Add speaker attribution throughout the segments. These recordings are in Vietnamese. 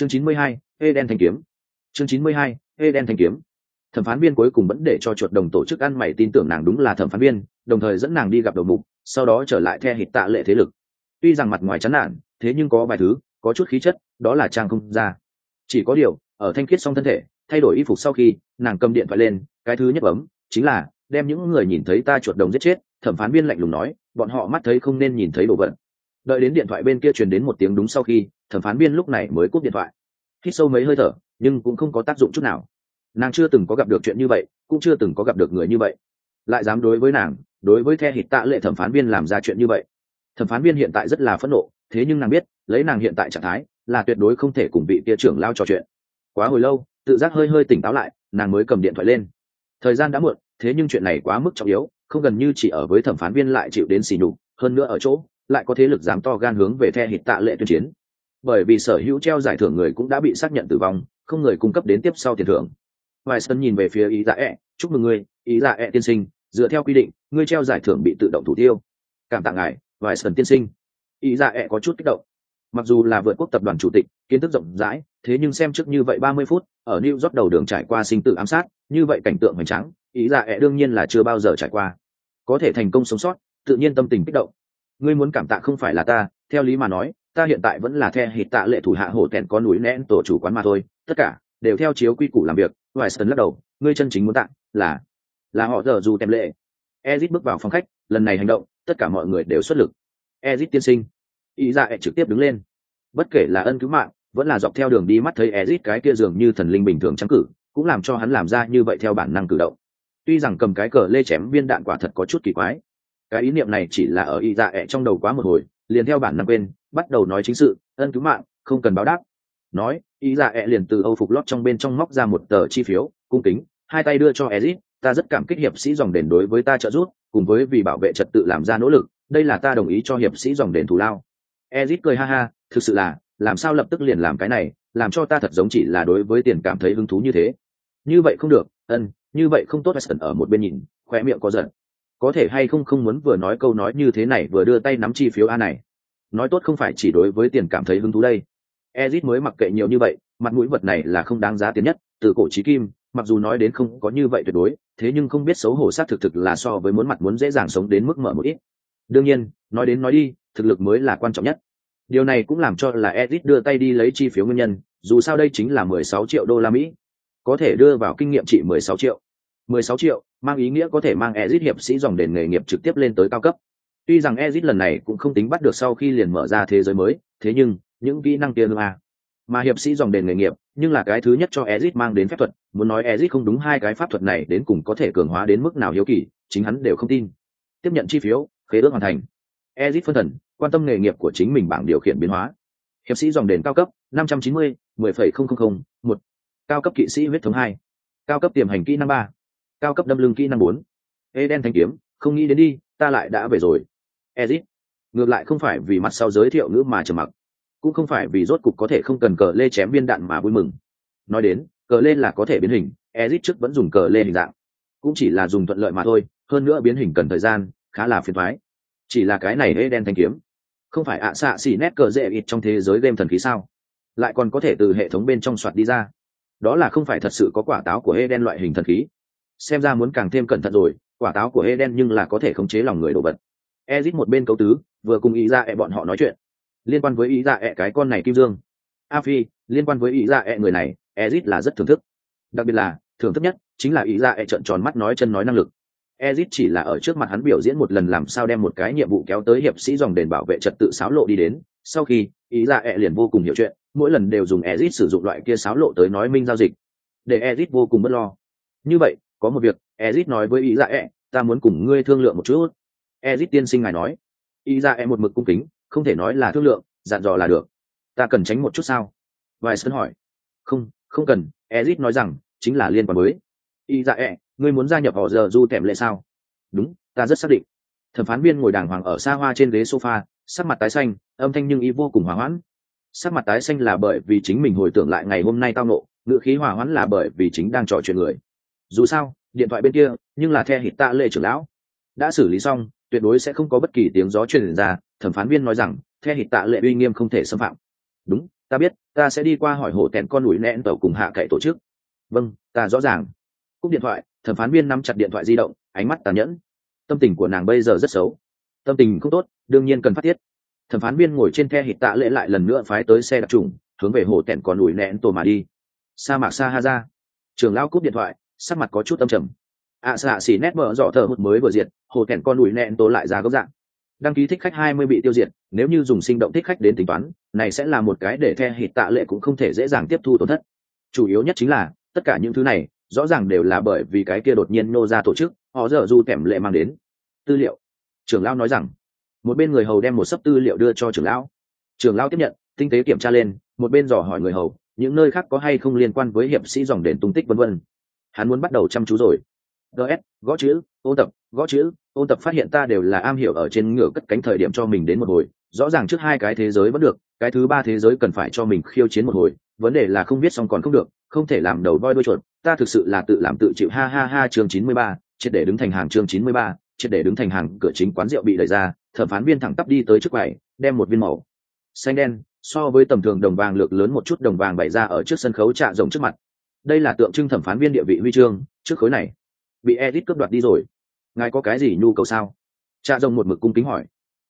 Speaker 1: chương chín mươi hai ê đen thanh kiếm. Chương chín mươi hai ê đen thanh kiếm. Thẩm phán viên cuối cùng vẫn để cho chuột đồng tổ chức ăn mày tin tưởng nàng đúng là thẩm phán viên, đồng thời dẫn nàng đi gặp đầu mục, sau đó trở lại theo hịt tạ lệ thế lực. Tuy rằng mặt ngoài chán nản, thế nhưng có vài thứ, có chút khí chất, đó là trang không ra. Chỉ có điều, ở thanh khiết xong thân thể, thay đổi y phục sau khi, nàng cầm điện thoại lên, cái thứ nhất bấm chính là, đem những người nhìn thấy ta chuột đồng giết chết, thẩm phán viên lạnh lùng nói, bọn họ mắt thấy không nên nhìn thấy đồ vật đợi đến điện thoại bên kia truyền đến một tiếng đúng sau khi, thẩm phán viên lúc này mới cúp điện thoại. Hít sâu mấy hơi thở, nhưng cũng không có tác dụng chút nào. Nàng chưa từng có gặp được chuyện như vậy, cũng chưa từng có gặp được người như vậy. Lại dám đối với nàng, đối với the hít tạ lệ thẩm phán viên làm ra chuyện như vậy. Thẩm phán viên hiện tại rất là phẫn nộ, thế nhưng nàng biết, lấy nàng hiện tại trạng thái, là tuyệt đối không thể cùng vị kia trưởng lao trò chuyện. Quá hồi lâu, tự giác hơi hơi tỉnh táo lại, nàng mới cầm điện thoại lên. Thời gian đã muộn, thế nhưng chuyện này quá mức trọng yếu, không gần như chỉ ở với thẩm phán viên lại chịu đến xì nhục, hơn nữa ở chỗ lại có thế lực dám to gan hướng về the hít tạ lệ tuyên chiến. Bởi vì sở hữu treo giải thưởng người cũng đã bị xác nhận tử vong, không người cung cấp đến tiếp sau tiền thưởng. Vài sân nhìn về phía ý dạ ẹ chúc mừng ngươi, ý dạ ẹ tiên sinh, dựa theo quy định, ngươi treo giải thưởng bị tự động thủ tiêu. Cảm tạ ngài vài sân tiên sinh. Ý dạ ẹ có chút kích động. Mặc dù là vượt quốc tập đoàn chủ tịch, kiến thức rộng rãi, thế nhưng xem trước như vậy ba mươi phút, ở new york đầu đường trải qua sinh tử ám sát, như vậy cảnh tượng hoành tráng, ý dạ ẹ đương nhiên là chưa bao giờ trải qua. Có thể thành công sống sót, tự nhiên tâm tình kích động ngươi muốn cảm tạ không phải là ta, theo lý mà nói, ta hiện tại vẫn là the hít tạ lệ thủ hạ hổ tèn có núi nén tổ chủ quán mà thôi. Tất cả đều theo chiếu quy củ làm việc. Vài sơn lắc đầu, ngươi chân chính muốn tặng là là họ giờ dù tem lệ. Ezit bước vào phòng khách, lần này hành động, tất cả mọi người đều xuất lực. Ezit tiên sinh, ý dạ ra trực tiếp đứng lên. Bất kể là ân cứu mạng, vẫn là dọc theo đường đi mắt thấy ezit cái kia dường như thần linh bình thường trắng cử, cũng làm cho hắn làm ra như vậy theo bản năng cử động. Tuy rằng cầm cái cờ lê chém viên đạn quả thật có chút kỳ quái cái ý niệm này chỉ là ở y dạ ẹ trong đầu quá một hồi, liền theo bản năng quên, bắt đầu nói chính sự, ân cứu mạng, không cần báo đáp. Nói, y dạ ẹ liền từ âu phục lót trong bên trong móc ra một tờ chi phiếu, cung kính, hai tay đưa cho ezit, ta rất cảm kích hiệp sĩ dòng đền đối với ta trợ giúp, cùng với vì bảo vệ trật tự làm ra nỗ lực, đây là ta đồng ý cho hiệp sĩ dòng đền thù lao. Ezit cười ha ha, thực sự là, làm sao lập tức liền làm cái này, làm cho ta thật giống chỉ là đối với tiền cảm thấy hứng thú như thế. Như vậy không được, ân, như vậy không tốt. Weston ở một bên nhìn khoe miệng có giận có thể hay không không muốn vừa nói câu nói như thế này vừa đưa tay nắm chi phiếu a này. Nói tốt không phải chỉ đối với tiền cảm thấy hứng thú đây. Ezit mới mặc kệ nhiều như vậy, mặt mũi vật này là không đáng giá tiền nhất, từ cổ trí kim, mặc dù nói đến không có như vậy tuyệt đối, thế nhưng không biết xấu hổ sát thực thực là so với muốn mặt muốn dễ dàng sống đến mức mở một ít. Đương nhiên, nói đến nói đi, thực lực mới là quan trọng nhất. Điều này cũng làm cho là ezit đưa tay đi lấy chi phiếu nguyên nhân, dù sao đây chính là mười sáu triệu đô la mỹ. Có thể đưa vào kinh nghiệm trị mười sáu triệu mười sáu triệu mang ý nghĩa có thể mang ezit hiệp sĩ dòng đền nghề nghiệp trực tiếp lên tới cao cấp. Tuy rằng ezit lần này cũng không tính bắt được sau khi liền mở ra thế giới mới thế nhưng những kỹ năng kia a à. mà hiệp sĩ dòng đền nghề nghiệp nhưng là cái thứ nhất cho ezit mang đến phép thuật muốn nói ezit không đúng hai cái pháp thuật này đến cùng có thể cường hóa đến mức nào hiếu kỳ chính hắn đều không tin. Tiếp nhận chi phiếu khế ước hoàn thành. Ezit phân thần quan tâm nghề nghiệp của chính mình bảng điều khiển biến hóa. Hiệp sĩ dòng đền cao cấp 590, 10,000, một. Cao cấp kỵ sĩ huyết thống hai. Cao cấp tiềm hành kỹ năng ba cao cấp đâm lưng kỹ năng bốn. Ê, đen thanh kiếm, không nghĩ đến đi, ta lại đã về rồi. Ezit, ngược lại không phải vì mặt sau giới thiệu ngữ mà trầm mặc, cũng không phải vì rốt cục có thể không cần cờ lê chém viên đạn mà vui mừng. Nói đến, cờ lê là có thể biến hình, ezit trước vẫn dùng cờ lê hình dạng, cũng chỉ là dùng thuận lợi mà thôi, hơn nữa biến hình cần thời gian, khá là phiền thoái chỉ là cái này ê, đen thanh kiếm, không phải ạ xạ xỉ nét cờ dễ ít trong thế giới game thần khí sao? Lại còn có thể từ hệ thống bên trong soạt đi ra. Đó là không phải thật sự có quả táo của ê, đen loại hình thần khí xem ra muốn càng thêm cẩn thận rồi, quả táo của eden nhưng là có thể khống chế lòng người đồ vật. Ezit một bên câu tứ, vừa cùng ý ra ẹ bọn họ nói chuyện. Liên quan với ý ra ẹ cái con này kim dương. A phi, liên quan với ý ra ẹ người này, ezit là rất thưởng thức. Đặc biệt là, thưởng thức nhất chính là ý ra ẹ trợn tròn mắt nói chân nói năng lực. Ezit chỉ là ở trước mặt hắn biểu diễn một lần làm sao đem một cái nhiệm vụ kéo tới hiệp sĩ dòng đền bảo vệ trật tự xáo lộ đi đến. Sau khi ý ra ẹ liền vô cùng hiểu chuyện, mỗi lần đều dùng ezit sử dụng loại kia xáo lộ tới nói minh giao dịch, để ezit vô cùng bất lo. Như vậy có một việc ezit nói với ý dạ E, ta muốn cùng ngươi thương lượng một chút. Ezit tiên sinh ngài nói. Ý dạ E một mực cung kính không thể nói là thương lượng dặn dò là được. Ta cần tránh một chút sao? Vài sân hỏi. Không không cần ezit nói rằng chính là liên quan với. Ý dạ E, ngươi muốn gia nhập họ giờ du thèm lệ sao? Đúng ta rất xác định. Thẩm phán viên ngồi đàng hoàng ở xa hoa trên ghế sofa sắc mặt tái xanh âm thanh nhưng ý vô cùng hòa hoãn. Sắc mặt tái xanh là bởi vì chính mình hồi tưởng lại ngày hôm nay tao nộ ngữ khí hòa hoãn là bởi vì chính đang trò chuyện người dù sao, điện thoại bên kia, nhưng là the hít tạ lệ trưởng lão. Đã xử lý xong, tuyệt đối sẽ không có bất kỳ tiếng gió truyền ra, thẩm phán viên nói rằng, the hít tạ lệ uy nghiêm không thể xâm phạm. Đúng, ta biết, ta sẽ đi qua hỏi hộ tẹn con núi nẹn tàu cùng hạ cậy tổ chức. Vâng ta rõ ràng. Cúp điện thoại, thẩm phán viên nắm chặt điện thoại di động, ánh mắt tàn nhẫn. Tâm tình của nàng bây giờ rất xấu. Tâm tình không tốt, đương nhiên cần phát tiết. Thẩm phán viên ngồi trên the hít tạ Lệ lại lần nữa phái tới xe đặc trùng, hướng về hồ tẹn con núi nẹn tổ mà đi. Sa mạc sa ha ra. Trường lao cúp điện thoại sắc mặt có chút âm trầm. Ạ à, xạ xỉ nét mở dọ thở hụt mới vừa diệt hồ kẹn con đùi nẹn tố lại ra gốc dạng. Đăng ký thích khách hai mươi bị tiêu diệt nếu như dùng sinh động thích khách đến tính toán này sẽ là một cái để the hít tạ lệ cũng không thể dễ dàng tiếp thu tổn thất. Chủ yếu nhất chính là tất cả những thứ này rõ ràng đều là bởi vì cái kia đột nhiên nô ra tổ chức họ dở du kèm lệ mang đến. Tư liệu. Trưởng lão nói rằng một bên người hầu đem một sấp tư liệu đưa cho trưởng lão. Trưởng lão tiếp nhận tinh tế kiểm tra lên một bên dò hỏi người hầu những nơi khác có hay không liên quan với hiệp sĩ dòng đền tung tích vân vân hắn muốn bắt đầu chăm chú rồi. Gs gõ chữ, ôn tập, gõ chữ, ôn tập phát hiện ta đều là am hiểu ở trên ngựa cất cánh thời điểm cho mình đến một hồi. Rõ ràng trước hai cái thế giới vẫn được, cái thứ ba thế giới cần phải cho mình khiêu chiến một hồi. Vấn đề là không biết xong còn không được, không thể làm đầu voi đuôi chuột. Ta thực sự là tự làm tự chịu. Ha ha ha, chương chín mươi ba, triệt để đứng thành hàng, chương chín mươi ba, triệt để đứng thành hàng, cửa chính quán rượu bị đẩy ra, thẩm phán viên thẳng tắp đi tới trước quầy, đem một viên màu xanh đen, so với tầm thường đồng vàng lược lớn một chút đồng vàng bày ra ở trước sân khấu trạ rồng trước mặt đây là tượng trưng thẩm phán viên địa vị huy chương trước khối này bị edit cướp đoạt đi rồi ngài có cái gì nhu cầu sao cha rồng một mực cung kính hỏi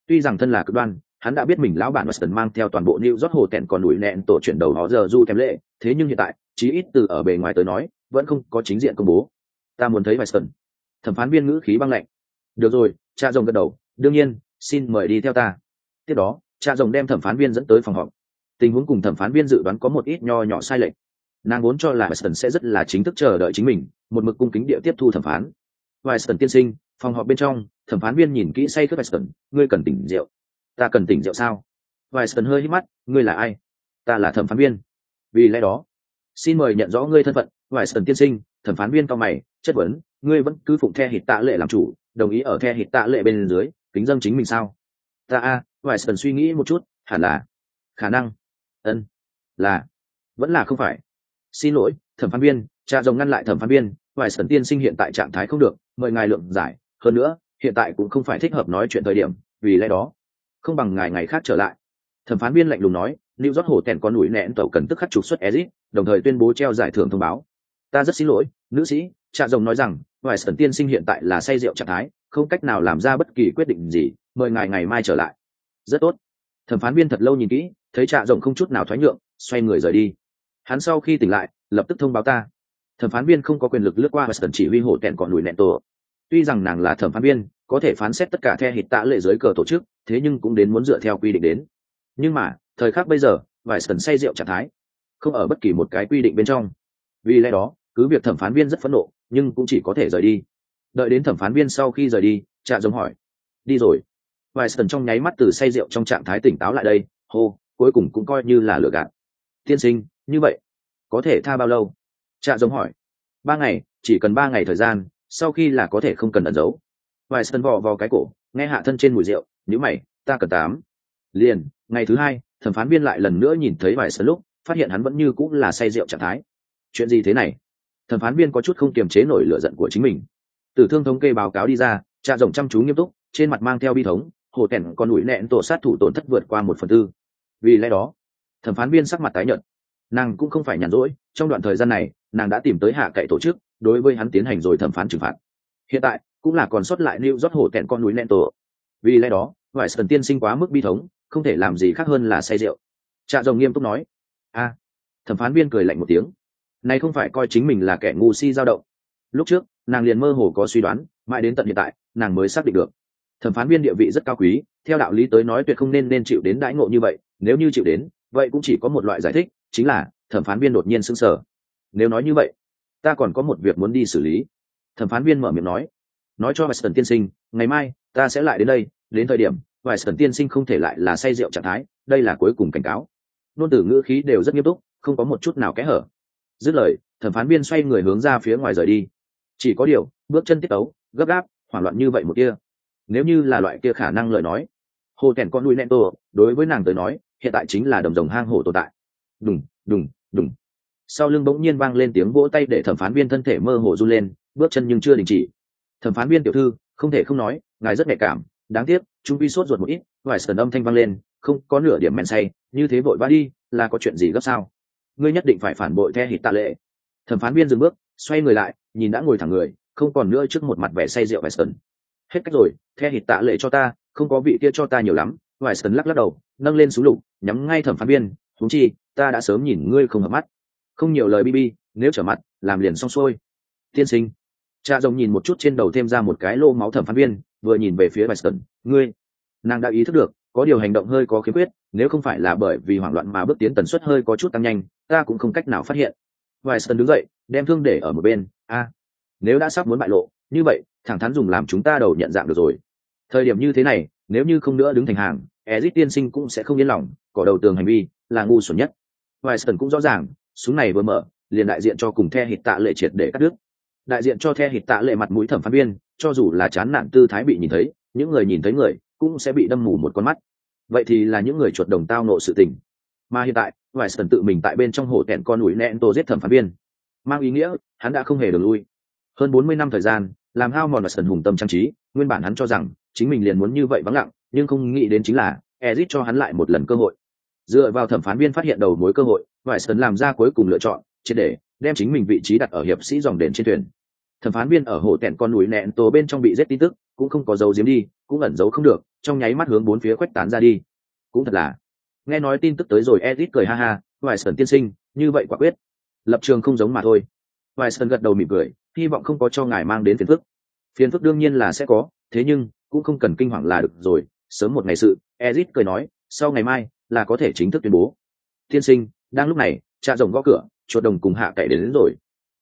Speaker 1: tuy rằng thân là cực đoan hắn đã biết mình lão bản Weston mang theo toàn bộ New York hồ tẹn còn đuổi nẹn tổ chuyển đầu họ giờ du thèm lệ, thế nhưng hiện tại, chí ít từ ở bề ngoài tới nói, vẫn không có chính diện công bố. Ta muốn thấy Weston. Thẩm phán viên ngữ khí băng lạnh. Được rồi, cha rồng gật đầu, đương nhiên, xin mời đi theo ta. Tiếp đó, cha rồng đem thẩm phán viên dẫn tới phòng họp. Tình huống cùng thẩm phán viên dự đoán có một ít nho nhỏ sai lệch. Nàng vốn cho là Weston sẽ rất là chính thức chờ đợi chính mình, một mực cung kính địa tiếp thu thẩm phán. Weston tiên sinh, phòng họp bên trong, thẩm phán viên nhìn kỹ say khướt Weston, ngươi cần tỉnh rượu? Ta cần tỉnh rượu sao? Weston hơi hít mắt ngươi là ai? Ta là thẩm phán viên. Vì lẽ đó xin mời nhận rõ ngươi thân phận. Weston tiên sinh thẩm phán viên cao mày chất vấn ngươi vẫn cứ phụng the hịt tạ lệ làm chủ đồng ý ở the hịt tạ lệ bên dưới kính dâng chính mình sao? Ta a. Weston suy nghĩ một chút hẳn là. Khả năng. Ân. Là. Vẫn là không phải xin lỗi, thẩm phán viên, cha rồng ngăn lại thẩm phán viên, vài sân tiên sinh hiện tại trạng thái không được, mời ngài lượng giải. Hơn nữa, hiện tại cũng không phải thích hợp nói chuyện thời điểm, vì lẽ đó, không bằng ngày ngày khác trở lại. Thẩm phán viên lạnh lùng nói lưu rót hồ tèn con núi nẹn tàu cần tức khắc trục xuất ezit đồng thời tuyên bố treo giải thưởng thông báo. Ta rất xin lỗi, nữ sĩ, cha rồng nói rằng, vài sần tiên sinh hiện tại là say rượu trạng thái, không cách nào làm ra bất kỳ quyết định gì, mời ngài ngày mai trở lại. Rất tốt. Thẩm phán viên thật lâu nhìn kỹ, thấy trạ rồng không chút nào thoái nhượng, xoay người rời đi hắn sau khi tỉnh lại, lập tức thông báo ta. Thẩm phán viên không có quyền lực lướt qua và chỉ huy hổ tẹn còn lùi nẹn tổ. Tuy rằng nàng là thẩm phán viên, có thể phán xét tất cả theo hít tạ lệ giới cờ tổ chức, thế nhưng cũng đến muốn dựa theo quy định đến. Nhưng mà, thời khắc bây giờ vài sần say rượu trạng thái. Không ở bất kỳ một cái quy định bên trong. Vì lẽ đó, cứ việc thẩm phán viên rất phẫn nộ, nhưng cũng chỉ có thể rời đi. Đợi đến thẩm phán viên sau khi rời đi, trạ giống hỏi, đi rồi. Vài sần trong nháy mắt từ say rượu trong trạng thái tỉnh táo lại đây, hô, cuối cùng cũng coi như là lựa gạt. Tiên sinh như vậy, có thể tha bao lâu? Trạ giống hỏi. Ba ngày, chỉ cần ba ngày thời gian, sau khi là có thể không cần ẩn giấu. Vài sân vò vào cái cổ, nghe hạ thân trên mùi rượu nhữ mày, ta cần tám. Liền, ngày thứ hai, thẩm phán viên lại lần nữa nhìn thấy vài sân lúc, phát hiện hắn vẫn như cũng là say rượu trạng thái. Chuyện gì thế này? Thẩm phán viên có chút không kiềm chế nổi lửa giận của chính mình. Tử thương thống kê báo cáo đi ra cha rồng chăm chú nghiêm túc, trên mặt mang theo bi thống hồ tẻn còn ủi nẹn tổ sát thủ tổn thất vượt qua một phần tư. Vì lẽ đó, thẩm phán viên sắc mặt tái nhợt nàng cũng không phải nhàn rỗi trong đoạn thời gian này nàng đã tìm tới hạ cậy tổ chức đối với hắn tiến hành rồi thẩm phán trừng phạt hiện tại cũng là còn sót lại lưu rót hổ tẹn con núi len tổ. Vì lẽ đó, ngoại sơn tiên sinh quá mức bi thống, không thể làm gì khác hơn là say rượu. Trạ rồng nghiêm túc nói, a, thẩm phán viên cười lạnh một tiếng, này không phải coi chính mình là kẻ ngu si dao động. Lúc trước, nàng liền mơ hồ có suy đoán, mãi đến tận hiện tại, nàng mới xác định được. Thẩm phán viên địa vị rất cao quý, theo đạo lý tới nói tuyệt không nên nên chịu đến đãi ngộ như vậy, nếu như chịu đến, vậy cũng chỉ có một loại giải thích, chính là thẩm phán viên đột nhiên sững sờ. Nếu nói như vậy, ta còn có một việc muốn đi xử lý. Thẩm phán viên mở miệng nói, nói cho Weston tiên sinh, ngày mai ta sẽ lại đến đây, đến thời điểm, Weston tiên sinh không thể lại là say rượu trạng thái, đây là cuối cùng cảnh cáo. Nôn tử ngữ khí đều rất nghiêm túc, không có một chút nào kẽ hở. Dứt lời, thẩm phán viên xoay người hướng ra phía ngoài rời đi. Chỉ có điều, bước chân tiết tấu, gấp gáp, hoảng loạn như vậy một kia. Nếu như là loại kia khả năng lời nói, hồ kèn con nuôi nẹn tổ, đối với nàng tới nói, hiện tại chính là đồng rồng hang hổ tồn tại. Đùng, đùng, đùng. Sau lưng bỗng nhiên vang lên tiếng vỗ tay để thẩm phán viên thân thể mơ hồ run lên, bước chân nhưng chưa đình chỉ thẩm phán viên tiểu thư không thể không nói ngài rất nhạy cảm đáng tiếc chúng vi sốt ruột một ít vài sờn âm thanh vang lên không có nửa điểm men say như thế vội vã đi là có chuyện gì gấp sao ngươi nhất định phải phản bội the hít tạ lệ thẩm phán viên dừng bước xoay người lại nhìn đã ngồi thẳng người không còn nữa trước một mặt vẻ say rượu Weston. Hết cách rồi, the hít tạ lệ cho ta, không có vị kia cho ta nhiều lắm. Weston lắc lắc đầu, nâng lên súng lục, nhắm ngay thẩm phán viên, "Huống chi, ta đã sớm nhìn ngươi không hợp mắt." Không nhiều lời bb nếu trở mặt, làm liền xong xuôi. Tiên sinh. Cha rồng nhìn một chút trên đầu thêm ra một cái lô máu thẩm phán viên, vừa nhìn về phía Weston, "Ngươi?" Nàng đã ý thức được, có điều hành động hơi có khiếm khuyết, nếu không phải là bởi vì hoảng loạn mà bước tiến tần suất hơi có chút tăng nhanh, ta cũng không cách nào phát hiện. Weston đứng dậy, đem thương để ở một bên, "A, nếu đã sắp muốn bại lộ như vậy thẳng thắn dùng làm chúng ta đầu nhận dạng được rồi thời điểm như thế này nếu như không nữa đứng thành hàng ezit tiên sinh cũng sẽ không yên lòng cỏ đầu tường hành vi là ngu xuẩn nhất Weiston cũng rõ ràng, súng này vừa mở, liền đại diện cho cùng the hịt tạ lệ triệt để cắt đứt. Đại diện cho the hịt tạ lệ mặt mũi thẩm phán viên, cho dù là chán nản tư thái bị nhìn thấy, những người nhìn thấy người cũng sẽ bị đâm mù một con mắt. Vậy thì là những người chuột đồng tao nộ sự tình. Mà hiện tại Weiston tự mình tại bên trong hồ tẹn con núi nẹn tô giết thẩm phán viên. Mang ý nghĩa, hắn đã không hề được lui. Hơn bốn mươi năm thời gian, làm hao mòn và sần hùng tâm trang trí, nguyên bản hắn cho rằng chính mình liền muốn như vậy vắng lặng, nhưng không nghĩ đến chính là ezit cho hắn lại một lần cơ hội dựa vào thẩm phán viên phát hiện đầu mối cơ hội vải sơn làm ra cuối cùng lựa chọn, triệt để, đem chính mình vị trí đặt ở hiệp sĩ dòng đền trên thuyền. Thẩm phán viên ở hồ tẹn con núi nẹn tổ bên trong bị giết tin tức, cũng không có dấu diếm đi, cũng ẩn giấu không được, trong nháy mắt hướng bốn phía quét tán ra đi. Cũng thật là, nghe nói tin tức tới rồi edit cười ha ha vải sơn tiên sinh, như vậy quả quyết. Lập trường không giống mà thôi. Vải sơn gật đầu mỉm cười, hy vọng không có cho ngài mang đến phiền phức. Phiền phức đương nhiên là sẽ có, thế nhưng, cũng không cần kinh hoàng là được rồi, sớm một ngày sự ezit cười nói, sau ngày mai là có thể chính thức tuyên bố. Tiên sinh đang lúc này cha rồng gõ cửa chuột đồng cùng hạ cậy đến, đến rồi.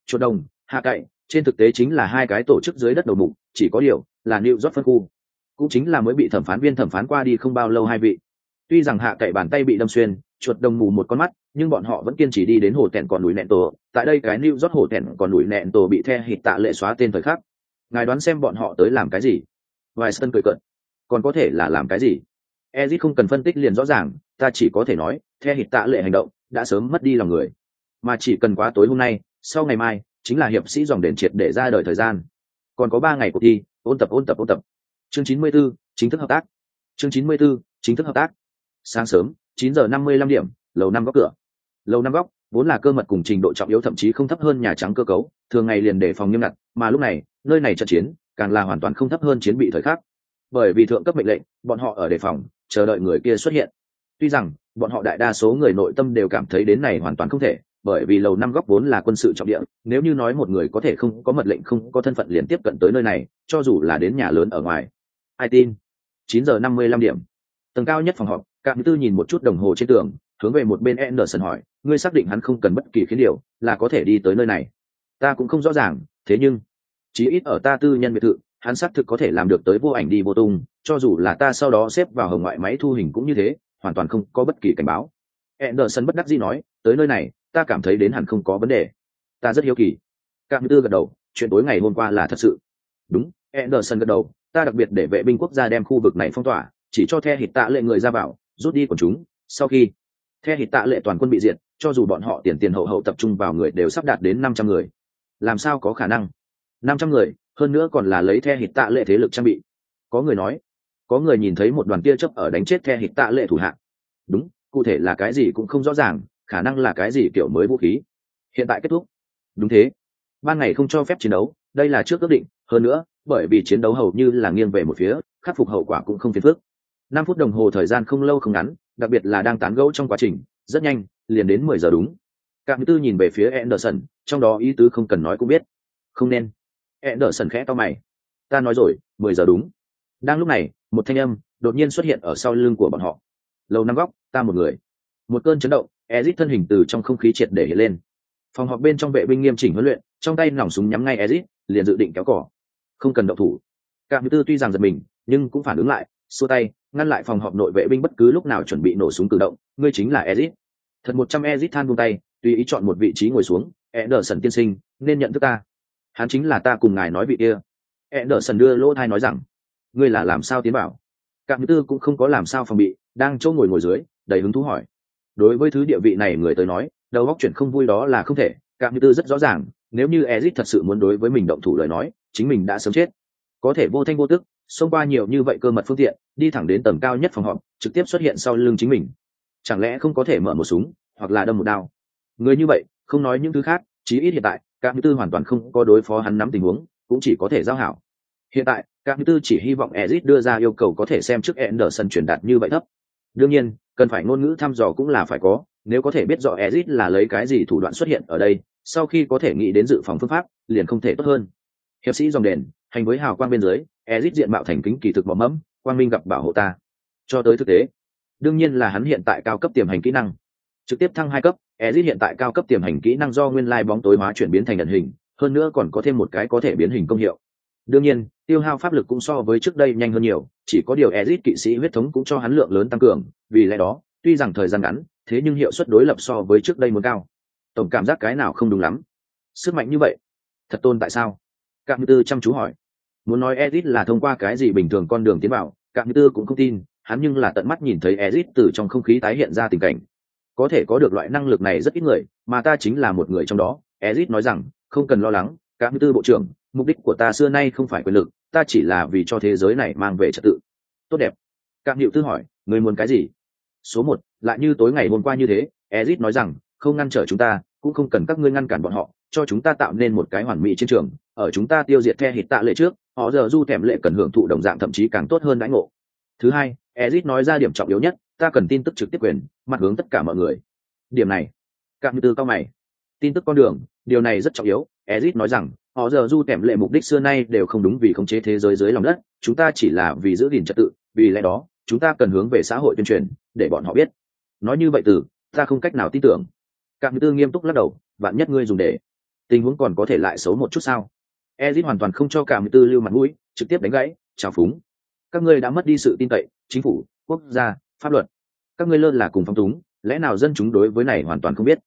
Speaker 1: Chuột đồng hạ cậy trên thực tế chính là hai cái tổ chức dưới đất đầu mục chỉ có điều là new york phân khu. Cũng chính là mới bị thẩm phán viên thẩm phán qua đi không bao lâu hai vị. Tuy rằng hạ cậy bàn tay bị đâm xuyên chuột đồng mù một con mắt nhưng bọn họ vẫn kiên trì đi đến hồ tẹn còn núi nẹn tổ. Tại đây cái new york hồ tẹn còn núi nẹn tổ bị the hít tạ lệ xóa tên thời khắc. Ngài đoán xem bọn họ tới làm cái gì? Vài sân cười cận còn có thể là làm cái gì? Ezit không cần phân tích liền rõ ràng ta chỉ có thể nói theo hít tạ lệ hành động đã sớm mất đi lòng người. Mà chỉ cần quá tối hôm nay sau ngày mai chính là hiệp sĩ dòng đền triệt để ra đời thời gian. Còn có ba ngày cuộc thi ôn tập ôn tập ôn tập. Chương chín mươi 94, chính thức hợp tác. Chương chín mươi 94, chính thức hợp tác. Sáng sớm chín giờ năm mươi lăm điểm lầu năm góc cửa. Lầu năm góc vốn là cơ mật cùng trình độ trọng yếu thậm chí không thấp hơn nhà trắng cơ cấu thường ngày liền đề phòng nghiêm ngặt mà lúc này nơi này trận chiến càng là hoàn toàn không thấp hơn chiến bị thời khắc. Bởi vì thượng cấp mệnh lệnh bọn họ ở đề phòng chờ đợi người kia xuất hiện. Tuy rằng bọn họ đại đa số người nội tâm đều cảm thấy đến này hoàn toàn không thể bởi vì lầu năm góc vốn là quân sự trọng địa nếu như nói một người có thể không có mật lệnh không có thân phận liền tiếp cận tới nơi này cho dù là đến nhà lớn ở ngoài. Ai tin? Chín giờ năm mươi lăm điểm. Tầng cao nhất phòng họp Cạm Tư nhìn một chút đồng hồ trên tường, hướng về một bên Anderson hỏi, ngươi xác định hắn không cần bất kỳ khiến điều, là có thể đi tới nơi này. Ta cũng không rõ ràng, thế nhưng, chí ít ở ta tư nhân biệt thự, hắn xác thực có thể làm được tới vô ảnh đi vô tung, cho dù là ta sau đó xếp vào hồng ngoại máy thu hình cũng như thế, hoàn toàn không có bất kỳ cảnh báo. Anderson bất đắc dĩ nói, tới nơi này, ta cảm thấy đến hẳn không có vấn đề. Ta rất hiếu kỳ. Cạm Tư gật đầu, chuyện tối ngày hôm qua là thật sự. Đúng, Anderson gật đầu, ta đặc biệt để vệ binh quốc gia đem khu vực này phong tỏa, chỉ cho the hịt tạ lệ người ra vào, rút đi của chúng sau khi The hít tạ lệ toàn quân bị diệt cho dù bọn họ tiền tiền hậu hậu tập trung vào người đều sắp đạt đến năm trăm người làm sao có khả năng năm trăm người hơn nữa còn là lấy the hít tạ lệ thế lực trang bị. Có người nói có người nhìn thấy một đoàn tia chớp ở đánh chết the hít tạ lệ thủ hạng đúng cụ thể là cái gì cũng không rõ ràng khả năng là cái gì kiểu mới vũ khí. Hiện tại kết thúc. Đúng thế. Ban ngày không cho phép chiến đấu đây là trước ước định hơn nữa bởi vì chiến đấu hầu như là nghiêng về một phía khắc phục hậu quả cũng không phiền phức. Năm phút đồng hồ thời gian không lâu không ngắn đặc biệt là đang tán gẫu trong quá trình rất nhanh liền đến mười giờ đúng. Cạm Tư nhìn về phía Anderson, trong đó ý tứ không cần nói cũng biết. Không nên. Anderson khẽ to mày. Ta nói rồi, mười giờ đúng. Đang lúc này, một thanh âm đột nhiên xuất hiện ở sau lưng của bọn họ. Lầu năm góc, ta một người. Một cơn chấn động, Ezic thân hình từ trong không khí triệt để hiện lên. Phòng họp bên trong vệ binh nghiêm chỉnh huấn luyện, trong tay nòng súng nhắm ngay Ezic, liền dự định kéo cỏ. Không cần động thủ. Cạm Tư tuy rằng giật mình, nhưng cũng phản ứng lại, xua tay, ngăn lại phòng họp nội vệ binh bất cứ lúc nào chuẩn bị nổ súng tự động ngươi chính là ezit thật một trăm ezit than buông tay tùy ý chọn một vị trí ngồi xuống ederson tiên sinh nên nhận thức ta hắn chính là ta cùng ngài nói vị kia. Ederson đưa lỗ thai nói rằng, ngươi là làm sao tiến bảo cạm tư cũng không có làm sao phòng bị, đang chỗ ngồi ngồi dưới, đầy hứng thú hỏi. Đối với thứ địa vị này người tới nói, đầu góc chuyện không vui đó là không thể. Cạm tư rất rõ ràng, nếu như ezit thật sự muốn đối với mình động thủ lời nói, chính mình đã sớm chết. Có thể vô thanh vô tức, xông qua nhiều như vậy cơ mật phương tiện, đi thẳng đến tầng cao nhất phòng họp, trực tiếp xuất hiện sau lưng chính mình. Chẳng lẽ không có thể mở một súng, hoặc là đâm một đao? Người như vậy, không nói những thứ khác chí ít hiện tại các tư hoàn toàn không có đối phó hắn nắm tình huống, cũng chỉ có thể giao hảo. Hiện tại các tư chỉ hy vọng ezit đưa ra yêu cầu có thể xem trước sân truyền đạt như vậy thấp. Đương nhiên, cần phải ngôn ngữ thăm dò cũng là phải có, nếu có thể biết rõ ezit là lấy cái gì thủ đoạn xuất hiện ở đây, sau khi có thể nghĩ đến dự phòng phương pháp, liền không thể tốt hơn. Hiệp sĩ dòng đền, hành với hào quang bên dưới ezit diện mạo thành kính kỳ thực bỏ mẫm, quang minh gặp bảo hộ ta. Cho tới thực tế, đương nhiên là hắn hiện tại cao cấp tiềm hành kỹ năng. Trực tiếp thăng hai cấp ezit hiện tại cao cấp tiềm hành kỹ năng do nguyên lai bóng tối hóa chuyển biến thành ẩn hình, hơn nữa còn có thêm một cái có thể biến hình công hiệu. Đương nhiên, tiêu hao pháp lực cũng so với trước đây nhanh hơn nhiều, chỉ có điều ezit kỵ sĩ huyết thống cũng cho hắn lượng lớn tăng cường, vì lẽ đó, tuy rằng thời gian ngắn, thế nhưng hiệu suất đối lập so với trước đây muốn cao. Tổng cảm giác cái nào không đúng lắm. Sức mạnh như vậy, thật tôn tại sao? Cạm như tư chăm chú hỏi. Muốn nói ezit là thông qua cái gì bình thường con đường tiến vào, cạm như tư cũng không tin, hắn nhưng là tận mắt nhìn thấy ezit từ trong không khí tái hiện ra tình cảnh có thể có được loại năng lực này rất ít người, mà ta chính là một người trong đó. Ezit nói rằng, không cần lo lắng, các tư bộ trưởng, mục đích của ta xưa nay không phải quyền lực, ta chỉ là vì cho thế giới này mang về trật tự. Tốt đẹp. Các hiệu tư hỏi, người muốn cái gì? Số một, lại như tối ngày hôm qua như thế, ezit nói rằng, không ngăn trở chúng ta, cũng không cần các ngươi ngăn cản bọn họ, cho chúng ta tạo nên một cái hoàn mỹ chiến trường, ở chúng ta tiêu diệt the hít tạ lệ trước, họ giờ du thèm lệ cần hưởng thụ đồng dạng thậm chí càng tốt hơn đãi ngộ. Thứ hai, ezit nói ra điểm trọng yếu nhất ta cần tin tức trực tiếp quyền, mặt hướng tất cả mọi người. Điểm này cạm tư cao mày. Tin tức con đường, điều này rất trọng yếu. Ezit nói rằng, họ giờ du kèm lệ mục đích xưa nay đều không đúng vì khống chế thế giới dưới lòng đất. Chúng ta chỉ là vì giữ gìn trật tự, vì lẽ đó, chúng ta cần hướng về xã hội tuyên truyền, để bọn họ biết. Nói như vậy từ, ta không cách nào tin tưởng. Cạm tư nghiêm túc lắc đầu bạn nhất ngươi dùng để, tình huống còn có thể lại xấu một chút sao? Ezit hoàn toàn không cho cạm tư lưu mặt mũi, trực tiếp đánh gãy, chào phúng. Các ngươi đã mất đi sự tin cậy, chính phủ, quốc gia pháp luật. Các ngươi lơ là cùng phong túng, lẽ nào dân chúng đối với này hoàn toàn không biết?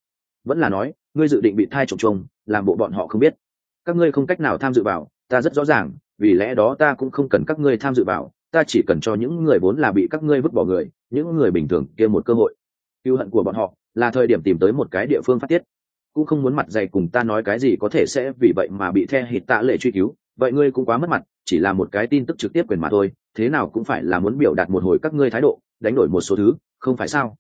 Speaker 1: Vẫn là nói, ngươi dự định bị thai trộm trông làm bộ bọn họ không biết. Các ngươi không cách nào tham dự vào, ta rất rõ ràng, vì lẽ đó ta cũng không cần các ngươi tham dự vào, ta chỉ cần cho những người vốn là bị các ngươi vứt bỏ người, những người bình thường kia một cơ hội. Cựu hận của bọn họ là thời điểm tìm tới một cái địa phương phát tiết. Cũng không muốn mặt dày cùng ta nói cái gì có thể sẽ vì vậy mà bị the hít tạ lệ truy cứu, vậy ngươi cũng quá mất mặt chỉ là một cái tin tức trực tiếp quyền mà thôi, thế nào cũng phải là muốn biểu đạt một hồi các ngươi thái độ, đánh đổi một số thứ, không phải sao?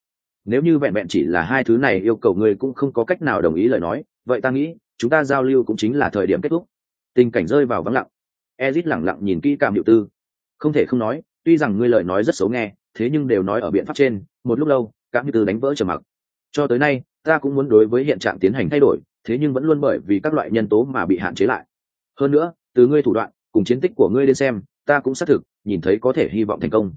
Speaker 1: Nếu như vẹn vẹn chỉ là hai thứ này yêu cầu ngươi cũng không có cách nào đồng ý lời nói, vậy ta nghĩ, chúng ta giao lưu cũng chính là thời điểm kết thúc. Tình cảnh rơi vào vắng lặng. Ezit lẳng lặng nhìn kỹ cảm hiệu tư. Không thể không nói, tuy rằng ngươi lời nói rất xấu nghe, thế nhưng đều nói ở biện pháp trên, một lúc lâu cảm hiệu tư đánh vỡ trầm mặc. Cho tới nay, ta cũng muốn đối với hiện trạng tiến hành thay đổi, thế nhưng vẫn luôn bởi vì các loại nhân tố mà bị hạn chế lại. Hơn nữa, từ ngươi thủ đoạn cùng chiến tích của ngươi đến xem, ta cũng xác thực, nhìn thấy có thể hy vọng thành công.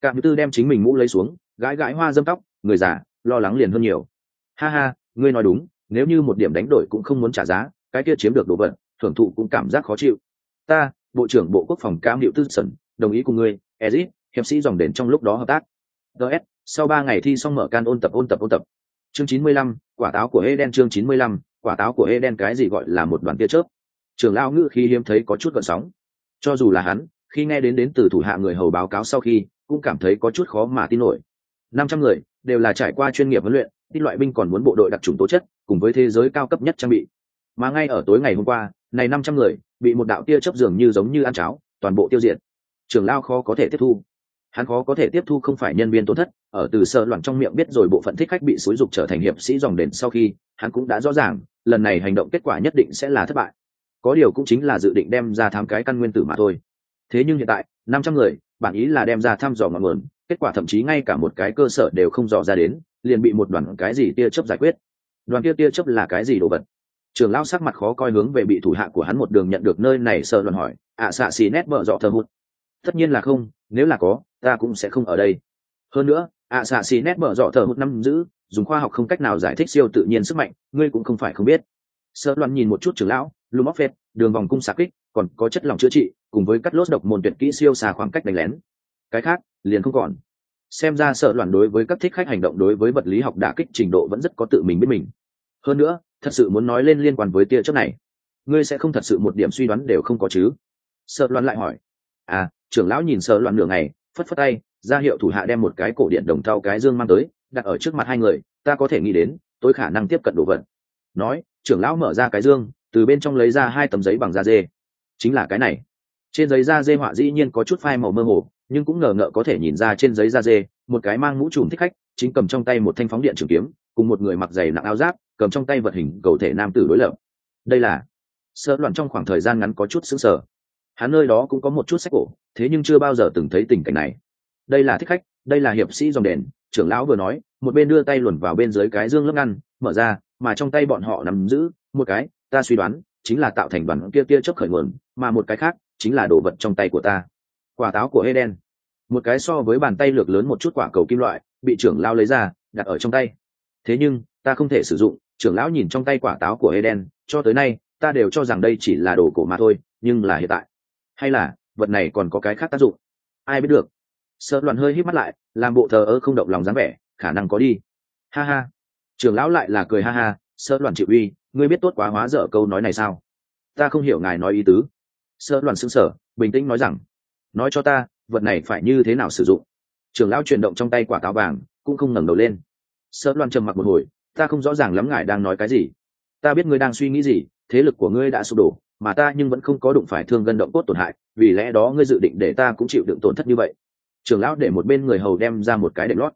Speaker 1: Cảm tư đem chính mình mũ lấy xuống, gãi gãi hoa dâm tóc, người già, lo lắng liền hơn nhiều. Ha ha, ngươi nói đúng, nếu như một điểm đánh đổi cũng không muốn trả giá, cái kia chiếm được đồ vật, thưởng thụ cũng cảm giác khó chịu. Ta, bộ trưởng bộ quốc phòng cam hiệu tư sẩn đồng ý cùng ngươi, ezit, hiệp sĩ dòng đền trong lúc đó hợp tác. Ts sau ba ngày thi xong mở can ôn tập ôn tập ôn tập. Chương chín mươi lăm, quả táo của Eden, chương chín mươi lăm, quả táo của Eden cái gì gọi là một đoàn tia chớp trường Lão ngữ khi hiếm thấy có chút gợn sóng. Cho dù là hắn, khi nghe đến đến từ thủ hạ người hầu báo cáo sau khi, cũng cảm thấy có chút khó mà tin nổi. Năm trăm người, đều là trải qua chuyên nghiệp huấn luyện tin loại binh còn muốn bộ đội đặc trùng tố chất, cùng với thế giới cao cấp nhất trang bị. Mà ngay ở tối ngày hôm qua, này năm trăm người, bị một đạo tia chớp dường như giống như ăn cháo, toàn bộ tiêu diệt. Trường lao khó có thể tiếp thu. Hắn khó có thể tiếp thu không phải nhân viên tổn thất, ở từ sợ loạn trong miệng biết rồi bộ phận thích khách bị xúi dục trở thành hiệp sĩ dòng đền sau khi, hắn cũng đã rõ ràng, lần này hành động kết quả nhất định sẽ là thất bại có điều cũng chính là dự định đem ra thám cái căn nguyên tử mà thôi. Thế nhưng hiện tại năm trăm người bản ý là đem ra thăm dò ngọn nguồn kết quả thậm chí ngay cả một cái cơ sở đều không dò ra đến liền bị một đoàn cái gì tia chớp giải quyết. Đoàn kia tia chớp là cái gì đồ vật? Trường lao sắc mặt khó coi hướng về bị thủ hạ của hắn một đường nhận được nơi này sợ đoàn hỏi ạ à, xạ xì nét vợ dọ thơ hụt. Tất nhiên là không nếu là có ta cũng sẽ không ở đây. Hơn nữa ạ xạ xì nét vợ dọ thơ hụt năm giữ dùng khoa học không cách nào giải thích siêu tự nhiên sức mạnh ngươi cũng không phải không biết. Sợ đoàn nhìn một chút trường lão lùm óc đường vòng cung xạ kích, còn có chất lỏng chữa trị, cùng với cắt lốt độc môn tuyệt kỹ siêu xa khoảng cách đánh lén. Cái khác, liền không còn. Xem ra sợ loạn đối với các thích khách hành động đối với vật lý học đả kích trình độ vẫn rất có tự mình biết mình. Hơn nữa, thật sự muốn nói lên liên quan với tia chớp này. Ngươi sẽ không thật sự một điểm suy đoán đều không có chứ? Sợ loạn lại hỏi. À trưởng lão nhìn sợ loạn nửa ngày, phất phất tay, ra hiệu thủ hạ đem một cái cổ điện đồng thau cái dương mang tới, đặt ở trước mặt hai người, ta có thể nghĩ đến tôi khả năng tiếp cận đồ vật. Nói, trưởng lão mở ra cái dương từ bên trong lấy ra hai tấm giấy bằng da dê. Chính là cái này. Trên giấy da dê họa dĩ nhiên có chút phai màu mơ hồ, nhưng cũng ngờ ngợ có thể nhìn ra trên giấy da dê, một cái mang mũ trùm thích khách, chính cầm trong tay một thanh phóng điện trường kiếm, cùng một người mặc giày nặng áo giáp, cầm trong tay vật hình cầu thể nam tử đối lập. Đây là sợ loạn trong khoảng thời gian ngắn có chút xứng sở hắn nơi đó cũng có một chút sách cổ, thế nhưng chưa bao giờ từng thấy tình cảnh này. Đây là thích khách, đây là hiệp sĩ dòng đèn trưởng lão vừa nói, một bên đưa tay luồn vào bên dưới cái dương lớp ngăn, mở ra, mà trong tay bọn họ nắm giữ một cái ta suy đoán, chính là tạo thành đoàn kia kia chấp khởi nguồn, mà một cái khác chính là đồ vật trong tay của ta. Quả táo của Eden. Một cái so với bàn tay lược lớn một chút quả cầu kim loại, bị trưởng lão lấy ra, đặt ở trong tay. Thế nhưng, ta không thể sử dụng, trưởng lão nhìn trong tay quả táo của Eden, cho tới nay, ta đều cho rằng đây chỉ là đồ cổ mà thôi, nhưng là hiện tại. Hay là, vật này còn có cái khác tác dụng? Ai biết được. Sợ loạn hơi hít mắt lại, làm bộ thờ ơ không động lòng dáng vẻ, khả năng có đi. Ha ha. Trưởng lão lại là cười ha ha, sợ loạn chịu uy ngươi biết tốt quá hóa dở câu nói này sao? Ta không hiểu ngài nói ý tứ. Sơ loạn xứng sở bình tĩnh nói rằng, nói cho ta, vật này phải như thế nào sử dụng? Trưởng lão chuyển động trong tay quả táo vàng, cũng không ngẩng đầu lên. Sơ loạn trầm mặc một hồi, ta không rõ ràng lắm ngài đang nói cái gì. Ta biết ngươi đang suy nghĩ gì, thế lực của ngươi đã sụp đổ, mà ta nhưng vẫn không có đụng phải thương gân động cốt tổn hại, vì lẽ đó ngươi dự định để ta cũng chịu đựng tổn thất như vậy. Trưởng lão để một bên người hầu đem ra một cái đệm lót.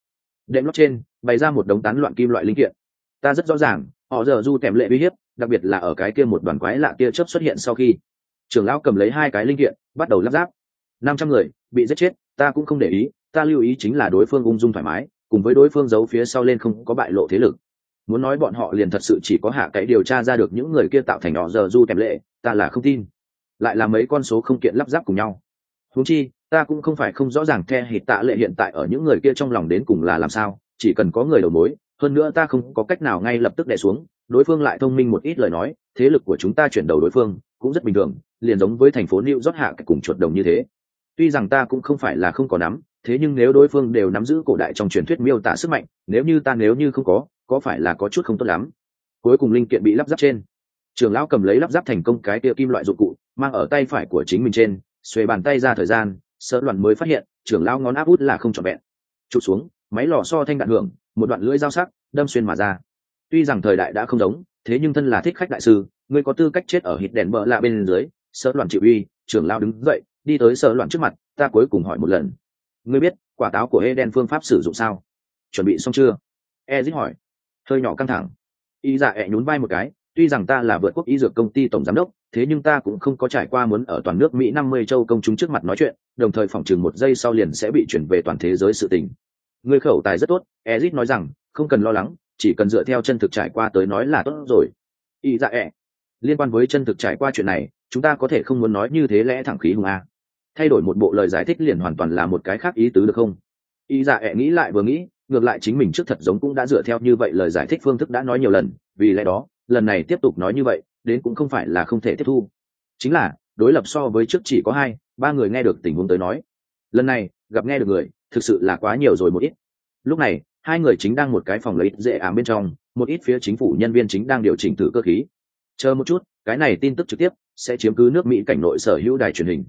Speaker 1: Đệm lót trên, bày ra một đống tán loạn kim loại linh kiện. Ta rất rõ ràng họ giờ du kèm lệ uy hiếp, đặc biệt là ở cái kia một đoàn quái lạ tia chớp xuất hiện sau khi, trưởng lão cầm lấy hai cái linh kiện, bắt đầu lắp ráp. Năm trăm người bị giết chết, ta cũng không để ý, ta lưu ý chính là đối phương ung dung thoải mái, cùng với đối phương giấu phía sau lên không có bại lộ thế lực. Muốn nói bọn họ liền thật sự chỉ có hạ cái điều tra ra được những người kia tạo thành họ giờ du kèm lệ, ta là không tin. Lại là mấy con số không kiện lắp ráp cùng nhau. Huống chi, ta cũng không phải không rõ ràng the hít tạ lệ hiện tại ở những người kia trong lòng đến cùng là làm sao, chỉ cần có người đầu mối hơn nữa ta không có cách nào ngay lập tức đè xuống, đối phương lại thông minh một ít lời nói, thế lực của chúng ta chuyển đầu đối phương, cũng rất bình thường, liền giống với thành phố new rót hạ cùng chuột đồng như thế. Tuy rằng ta cũng không phải là không có nắm, thế nhưng nếu đối phương đều nắm giữ cổ đại trong truyền thuyết miêu tả sức mạnh, nếu như ta nếu như không có có phải là có chút không tốt lắm? Cuối cùng linh kiện bị lắp ráp trên. Trường lão cầm lấy lắp ráp thành công cái tia kim loại dụng cụ, mang ở tay phải của chính mình trên, xuề bàn tay ra thời gian, sợ loạn mới phát hiện trưởng lão ngón áp út là không trọn vẹn. Chụp xuống, máy lò so thanh đạn hưởng một đoạn lưỡi dao sắc, đâm xuyên mà ra. Tuy rằng thời đại đã không giống, thế nhưng thân là thích khách đại sư, ngươi có tư cách chết ở hít đèn bờ lạ bên dưới sợ loạn chịu uy, trưởng lao đứng dậy, đi tới sợ loạn trước mặt, ta cuối cùng hỏi một lần. Ngươi biết quả táo của Eden phương pháp sử dụng sao? Chuẩn bị xong chưa? Ezit hỏi. Hơi nhỏ căng thẳng. Y dạ ẹ nhún vai một cái, tuy rằng ta là vượt quốc y dược công ty tổng giám đốc, thế nhưng ta cũng không có trải qua muốn ở toàn nước mỹ năm mươi châu công chúng trước mặt nói chuyện, đồng thời phòng trừng một giây sau liền sẽ bị chuyển về toàn thế giới sự tình người khẩu tài rất tốt, ezit nói rằng, không cần lo lắng, chỉ cần dựa theo chân thực trải qua tới nói là tốt rồi. Y dạ ẹ. Liên quan với chân thực trải qua chuyện này, chúng ta có thể không muốn nói như thế lẽ thẳng khí hùng a. Thay đổi một bộ lời giải thích liền hoàn toàn là một cái khác ý tứ được không? Y dạ ẹ nghĩ lại vừa nghĩ, ngược lại chính mình trước thật giống cũng đã dựa theo như vậy lời giải thích phương thức đã nói nhiều lần, vì lẽ đó, lần này tiếp tục nói như vậy, đến cũng không phải là không thể tiếp thu. Chính là, đối lập so với trước chỉ có hai, ba người nghe được tình huống tới nói. Lần này, gặp nghe được người thực sự là quá nhiều rồi một ít. Lúc này, hai người chính đang một cái phòng lấy dễ ám bên trong, một ít phía chính phủ nhân viên chính đang điều chỉnh thử cơ khí. Chờ một chút, cái này tin tức trực tiếp sẽ chiếm cứ nước mỹ cảnh nội sở hữu đài truyền hình.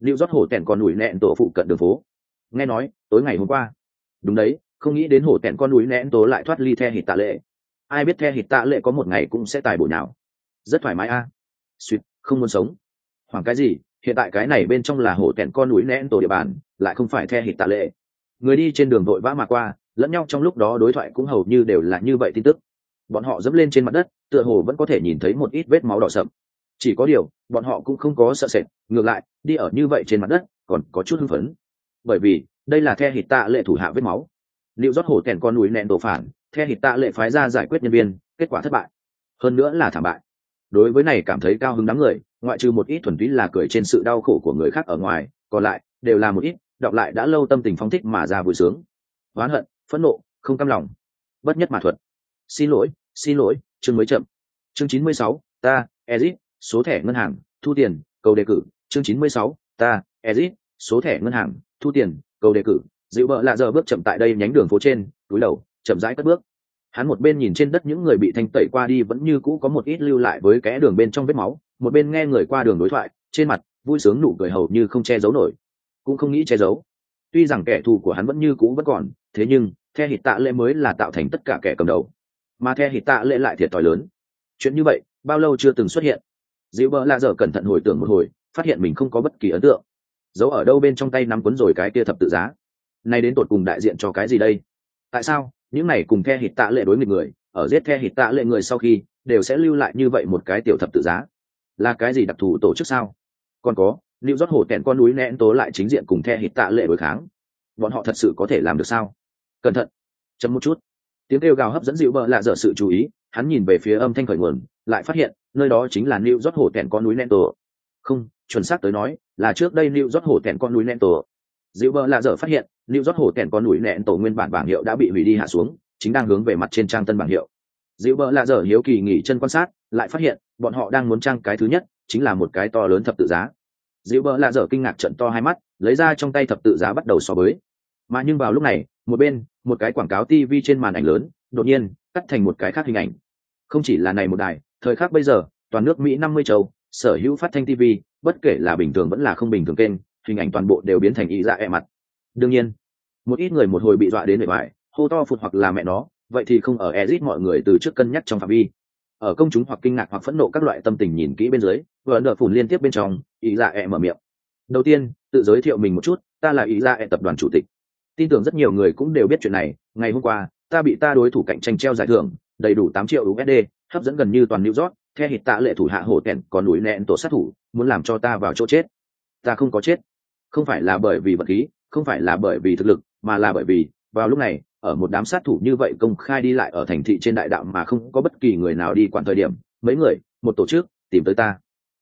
Speaker 1: Liệu rót hổ tẹn còn ủi nẹn tổ phụ cận đường phố. Nghe nói, tối ngày hôm qua. Đúng đấy, không nghĩ đến hổ tẹn con núi nẹn tố lại thoát ly the hít tạ lệ. Ai biết the hít tạ lệ có một ngày cũng sẽ tài bổ nào rất thoải mái a. À. suýt không muốn sống. Hoảng cái gì? Hiện tại cái này bên trong là hổ tẹn con núi nén tổ địa bàn, lại không phải the hít tạ lệ. Người đi trên đường vội vã mà qua, lẫn nhau trong lúc đó đối thoại cũng hầu như đều là như vậy tin tức. Bọn họ dẫm lên trên mặt đất, tựa hồ vẫn có thể nhìn thấy một ít vết máu đỏ sậm. Chỉ có điều, bọn họ cũng không có sợ sệt, ngược lại, đi ở như vậy trên mặt đất, còn có chút hưng phấn. Bởi vì, đây là the hít tạ lệ thủ hạ vết máu. Liệu rót hổ tẹn con núi nén tổ phản, the hít tạ lệ phái ra giải quyết nhân viên, kết quả thất bại. Hơn nữa là thảm bại. Đối với này cảm thấy cao hứng đám người ngoại trừ một ít thuần túy là cười trên sự đau khổ của người khác ở ngoài, còn lại đều là một ít, đọc lại đã lâu tâm tình phóng thích mà ra vui sướng. Oán hận, phẫn nộ, không căm lòng. Bất nhất mà thuật. Xin lỗi xin lỗi, chương mới chậm. Chương chín mươi sáu, ta ezit số thẻ ngân hàng, thu tiền, cầu đề cử. Chương chín mươi sáu, ta ezit số thẻ ngân hàng, thu tiền, cầu đề cử. Dịu bợ lạ giờ bước chậm tại đây nhánh đường phố trên, túi đầu, chậm rãi cất bước. Hắn một bên nhìn trên đất những người bị thanh tẩy qua đi vẫn như cũ có một ít lưu lại với kẽ đường bên trong vết máu một bên nghe người qua đường đối thoại, trên mặt, vui sướng nụ cười hầu như không che giấu nổi. Cũng không nghĩ che giấu. Tuy rằng kẻ thù của hắn vẫn như cũ vẫn còn, thế nhưng, the hít tạ lệ mới là tạo thành tất cả kẻ cầm đầu. Mà the hít tạ lệ lại thiệt thòi lớn. Chuyện như vậy, bao lâu chưa từng xuất hiện. Dịu bỡ lạ dở cẩn thận hồi tưởng một hồi, phát hiện mình không có bất kỳ ấn tượng. Giấu ở đâu bên trong tay nắm cuốn rồi cái kia thập tự giá. Nay đến tột cùng đại diện cho cái gì đây? Tại sao, những này cùng the hít tạ lệ đối nghịch người, ở giết the hít tạ lệ người sau khi, đều sẽ lưu lại như vậy một cái tiểu thập tự giá? Là cái gì đặc thù tổ chức sao? Còn có lưu rót hổ tẹn con núi nén tố lại chính diện cùng the hít tạ lệ đối kháng. Bọn họ thật sự có thể làm được sao? Cẩn thận, chấm một chút. Tiếng kêu gào hấp dẫn dịu bợ lạ dở sự chú ý, hắn nhìn về phía âm thanh khởi nguồn, lại phát hiện, nơi đó chính là lưu rót hổ tẹn con núi nén tổ không, chuẩn xác tới nói, là trước đây lưu rót hổ tẹn con núi nén tổ dịu bợ lạ dở phát hiện lưu rót hổ tẹn con núi nén tổ nguyên bản bảng hiệu đã bị hủy đi hạ xuống, chính đang hướng về mặt trên trang tân bảng hiệu dịu bợ lạ dở hiếu kỳ nghỉ chân quan sát, lại phát hiện, bọn họ đang muốn trang cái thứ nhất, chính là một cái to lớn thập tự giá. Dịu bợ lạ dở kinh ngạc trận to hai mắt, lấy ra trong tay thập tự giá bắt đầu so với. Mà nhưng vào lúc này, một bên, một cái quảng cáo tv trên màn ảnh lớn, đột nhiên, cắt thành một cái khác hình ảnh. Không chỉ là này một đài, thời khắc bây giờ, toàn nước mỹ năm mươi châu, sở hữu phát thanh tv bất kể là bình thường vẫn là không bình thường kênh, hình ảnh toàn bộ đều biến thành ý dạ e mặt. Đương nhiên, một ít người một hồi bị dọa đến bề ngoài, hô to phụt hoặc là mẹ nó vậy thì không ở ezit mọi người từ trước cân nhắc trong phạm vi. Ở công chúng hoặc kinh ngạc hoặc phẫn nộ các loại tâm tình nhìn kỹ bên dưới vừa đỡ phủn liên tiếp bên trong, ý dạ e mở miệng. Đầu tiên, tự giới thiệu mình một chút, ta là ý dạ e tập đoàn chủ tịch. Tin tưởng rất nhiều người cũng đều biết chuyện này, ngày hôm qua, ta bị ta đối thủ cạnh tranh treo giải thưởng, đầy đủ tám triệu usd hấp dẫn gần như toàn new york theo hít tạ lệ thủ hạ hổ tẹn còn núi nẹn tổ sát thủ, muốn làm cho ta vào chỗ chết. Ta không có chết. Không phải là bởi vì vật khí, không phải là bởi vì thực lực, mà là bởi vì, vào lúc này ở một đám sát thủ như vậy công khai đi lại ở thành thị trên đại đạo mà không có bất kỳ người nào đi quản thời điểm mấy người một tổ chức tìm tới ta.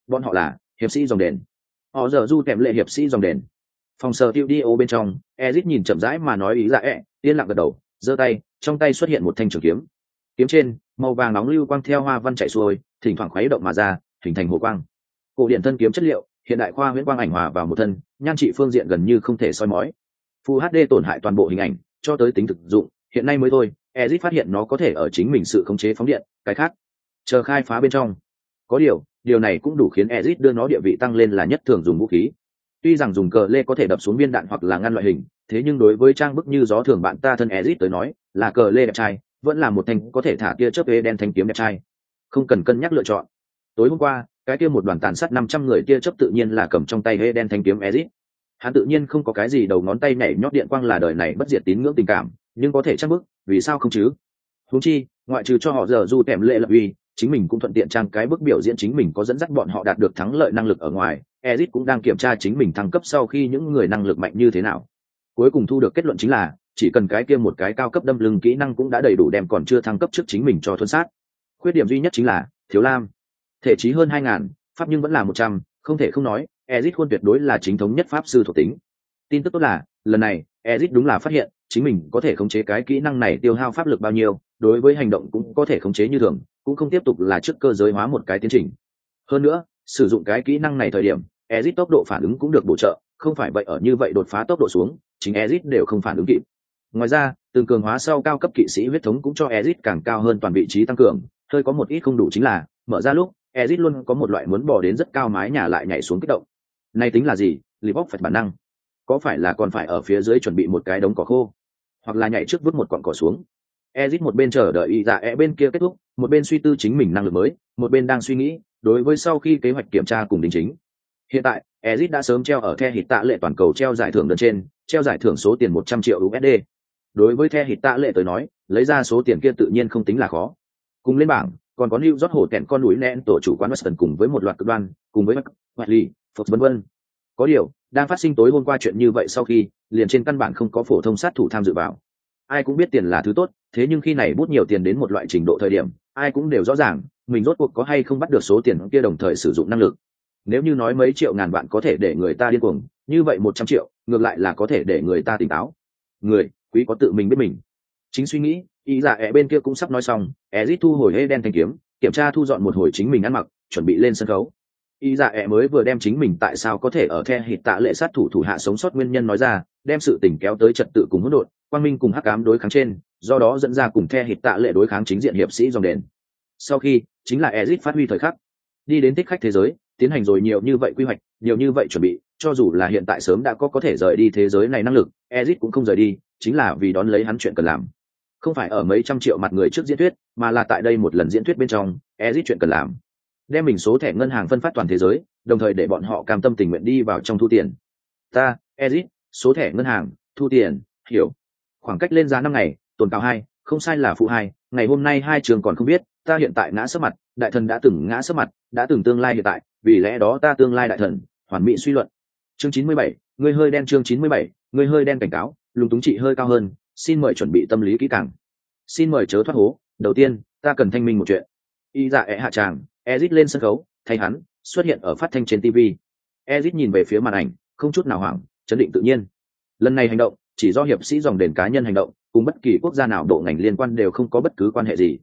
Speaker 1: Bọn họ là hiệp sĩ dòng đền. Họ giờ du kèm lệ hiệp sĩ dòng đền. Phòng sờ tiêu đi ô bên trong ezit nhìn chậm rãi mà nói ý dạ ẹ、e, yên lặng gật đầu giơ tay trong tay xuất hiện một thanh trường kiếm. Kiếm trên màu vàng nóng lưu quang theo hoa văn chạy xuôi thỉnh thoảng khuấy động mà ra hình thành hồ quang. Cổ điện thân kiếm chất liệu hiện đại khoa nguyễn quang ảnh hòa vào một thân nhan trị phương diện gần như không thể soi mói. Full HD tổn hại toàn bộ hình ảnh, cho tới tính thực dụng, hiện nay mới thôi, ezit phát hiện nó có thể ở chính mình sự khống chế phóng điện, cái khác chờ khai phá bên trong. Có điều, điều này cũng đủ khiến ezit đưa nó địa vị tăng lên là nhất thường dùng vũ khí. Tuy rằng dùng cờ lê có thể đập xuống viên đạn hoặc là ngăn loại hình, thế nhưng đối với trang bức như gió thường bạn ta thân ezit tới nói, là cờ lê đẹp trai, vẫn là một thanh có thể thả tia chớp đen thanh kiếm đẹp trai. Không cần cân nhắc lựa chọn. Tối hôm qua, cái kia một đoàn tàn sát năm trăm người tia chớp tự nhiên là cầm trong tay hê đen thanh kiếm ezit hắn tự nhiên không có cái gì đầu ngón tay nhảy nhót điện quang là đời này bất diệt tín ngưỡng tình cảm, nhưng có thể chắc bức vì sao không chứ? Húng chi, ngoại trừ cho họ giờ du kèm lệ lập uy, chính mình cũng thuận tiện trang cái bức biểu diễn chính mình có dẫn dắt bọn họ đạt được thắng lợi năng lực ở ngoài ezit cũng đang kiểm tra chính mình thăng cấp sau khi những người năng lực mạnh như thế nào. Cuối cùng thu được kết luận chính là, chỉ cần cái kia một cái cao cấp đâm lưng kỹ năng cũng đã đầy đủ đem còn chưa thăng cấp trước chính mình cho thuân sát. Khuyết điểm duy nhất chính là, thiếu lam. Thể trí hơn hai ngàn, pháp nhưng vẫn là một trăm, không thể không nói Ezit khuôn tuyệt đối là chính thống nhất pháp sư thuộc tính. Tin tức tốt là, lần này, Ezit đúng là phát hiện, chính mình có thể khống chế cái kỹ năng này tiêu hao pháp lực bao nhiêu, đối với hành động cũng có thể khống chế như thường, cũng không tiếp tục là trước cơ giới hóa một cái tiến trình. Hơn nữa, sử dụng cái kỹ năng này thời điểm, Ezit tốc độ phản ứng cũng được bổ trợ, không phải vậy ở như vậy đột phá tốc độ xuống, chính Ezit đều không phản ứng kịp. Ngoài ra, từng cường hóa sau cao cấp kỵ sĩ huyết thống cũng cho Ezit càng cao hơn toàn vị trí tăng cường, hơi có một ít không đủ chính là, mở ra lúc, Ezit luôn có một loại muốn bỏ đến rất cao mái nhà lại nhảy xuống kích động nay tính là gì? Lì bóc phải bản năng. Có phải là còn phải ở phía dưới chuẩn bị một cái đống cỏ khô? Hoặc là nhảy trước vứt một cọn cỏ xuống? Ezit một bên chờ đợi y dạ e bên kia kết thúc một bên suy tư chính mình năng lực mới một bên đang suy nghĩ đối với sau khi kế hoạch kiểm tra cùng đính chính. Hiện tại ezit đã sớm treo ở the hít tạ lệ toàn cầu treo giải thưởng đơn trên treo giải thưởng số tiền một trăm triệu usd đối với the hít tạ lệ tới nói lấy ra số tiền kia tự nhiên không tính là khó. Cùng lên bảng còn có New York hổ kẹn con núi nén tổ chủ quán Weston cùng với một loạt cực đoan, cùng với Whiteley, phật vân vân. Có điều, đang phát sinh tối hôm qua chuyện như vậy sau khi, liền trên căn bản không có phổ thông sát thủ tham dự vào. Ai cũng biết tiền là thứ tốt, thế nhưng khi này bút nhiều tiền đến một loại trình độ thời điểm, ai cũng đều rõ ràng, mình rốt cuộc có hay không bắt được số tiền kia đồng thời sử dụng năng lực. Nếu như nói mấy triệu ngàn vạn có thể để người ta điên cuồng, như vậy một trăm triệu, ngược lại là có thể để người ta tỉnh táo. Người, quý có tự mình biết mình. Chính suy nghĩ, ý dạ ẹ bên kia cũng sắp nói xong, Ezit thu hồi hê đen thanh kiếm, kiểm tra thu dọn một hồi chính mình ăn mặc, chuẩn bị lên sân khấu y dạ ẹ mới vừa đem chính mình tại sao có thể ở the hít tạ lệ sát thủ thủ hạ sống sót nguyên nhân nói ra, đem sự tình kéo tới trật tự cùng hỗn độn, quang minh cùng hắc ám đối kháng trên, do đó dẫn ra cùng the hít tạ lệ đối kháng chính diện hiệp sĩ dòng đền. Sau khi, chính là ezit phát huy thời khắc. Đi đến tích khách thế giới, tiến hành rồi nhiều như vậy quy hoạch, nhiều như vậy chuẩn bị, cho dù là hiện tại sớm đã có có thể rời đi thế giới này năng lực, ezit cũng không rời đi, chính là vì đón lấy hắn chuyện cần làm. Không phải ở mấy trăm triệu mặt người trước diễn thuyết, mà là tại đây một lần diễn thuyết bên trong, ezit chuyện cần làm đem mình số thẻ ngân hàng phân phát toàn thế giới, đồng thời để bọn họ cam tâm tình nguyện đi vào trong thu tiền. Ta, ezit, số thẻ ngân hàng, thu tiền, hiểu. Khoảng cách lên giá năm ngày, tồn cao hai, không sai là phụ hai, ngày hôm nay hai trường còn không biết, ta hiện tại ngã sấp mặt, đại thần đã từng ngã sấp mặt, đã từng tương lai hiện tại, vì lẽ đó ta tương lai đại thần, hoàn mỹ suy luận. Chương chín mươi bảy người hơi đen chương chín mươi bảy người hơi đen cảnh cáo, lùng túng trị hơi cao hơn, xin mời chuẩn bị tâm lý kỹ càng. Xin mời chớ thoát hố, đầu tiên, ta cần thanh minh một chuyện. Y dạ ẹ hạ tràng Ezic lên sân khấu, thay hắn, xuất hiện ở phát thanh trên tv Ezic nhìn về phía màn ảnh, không chút nào hoảng, chấn định tự nhiên. Lần này hành động, chỉ do hiệp sĩ dòng đền cá nhân hành động, cùng bất kỳ quốc gia nào độ ngành liên quan đều không có bất cứ quan hệ gì.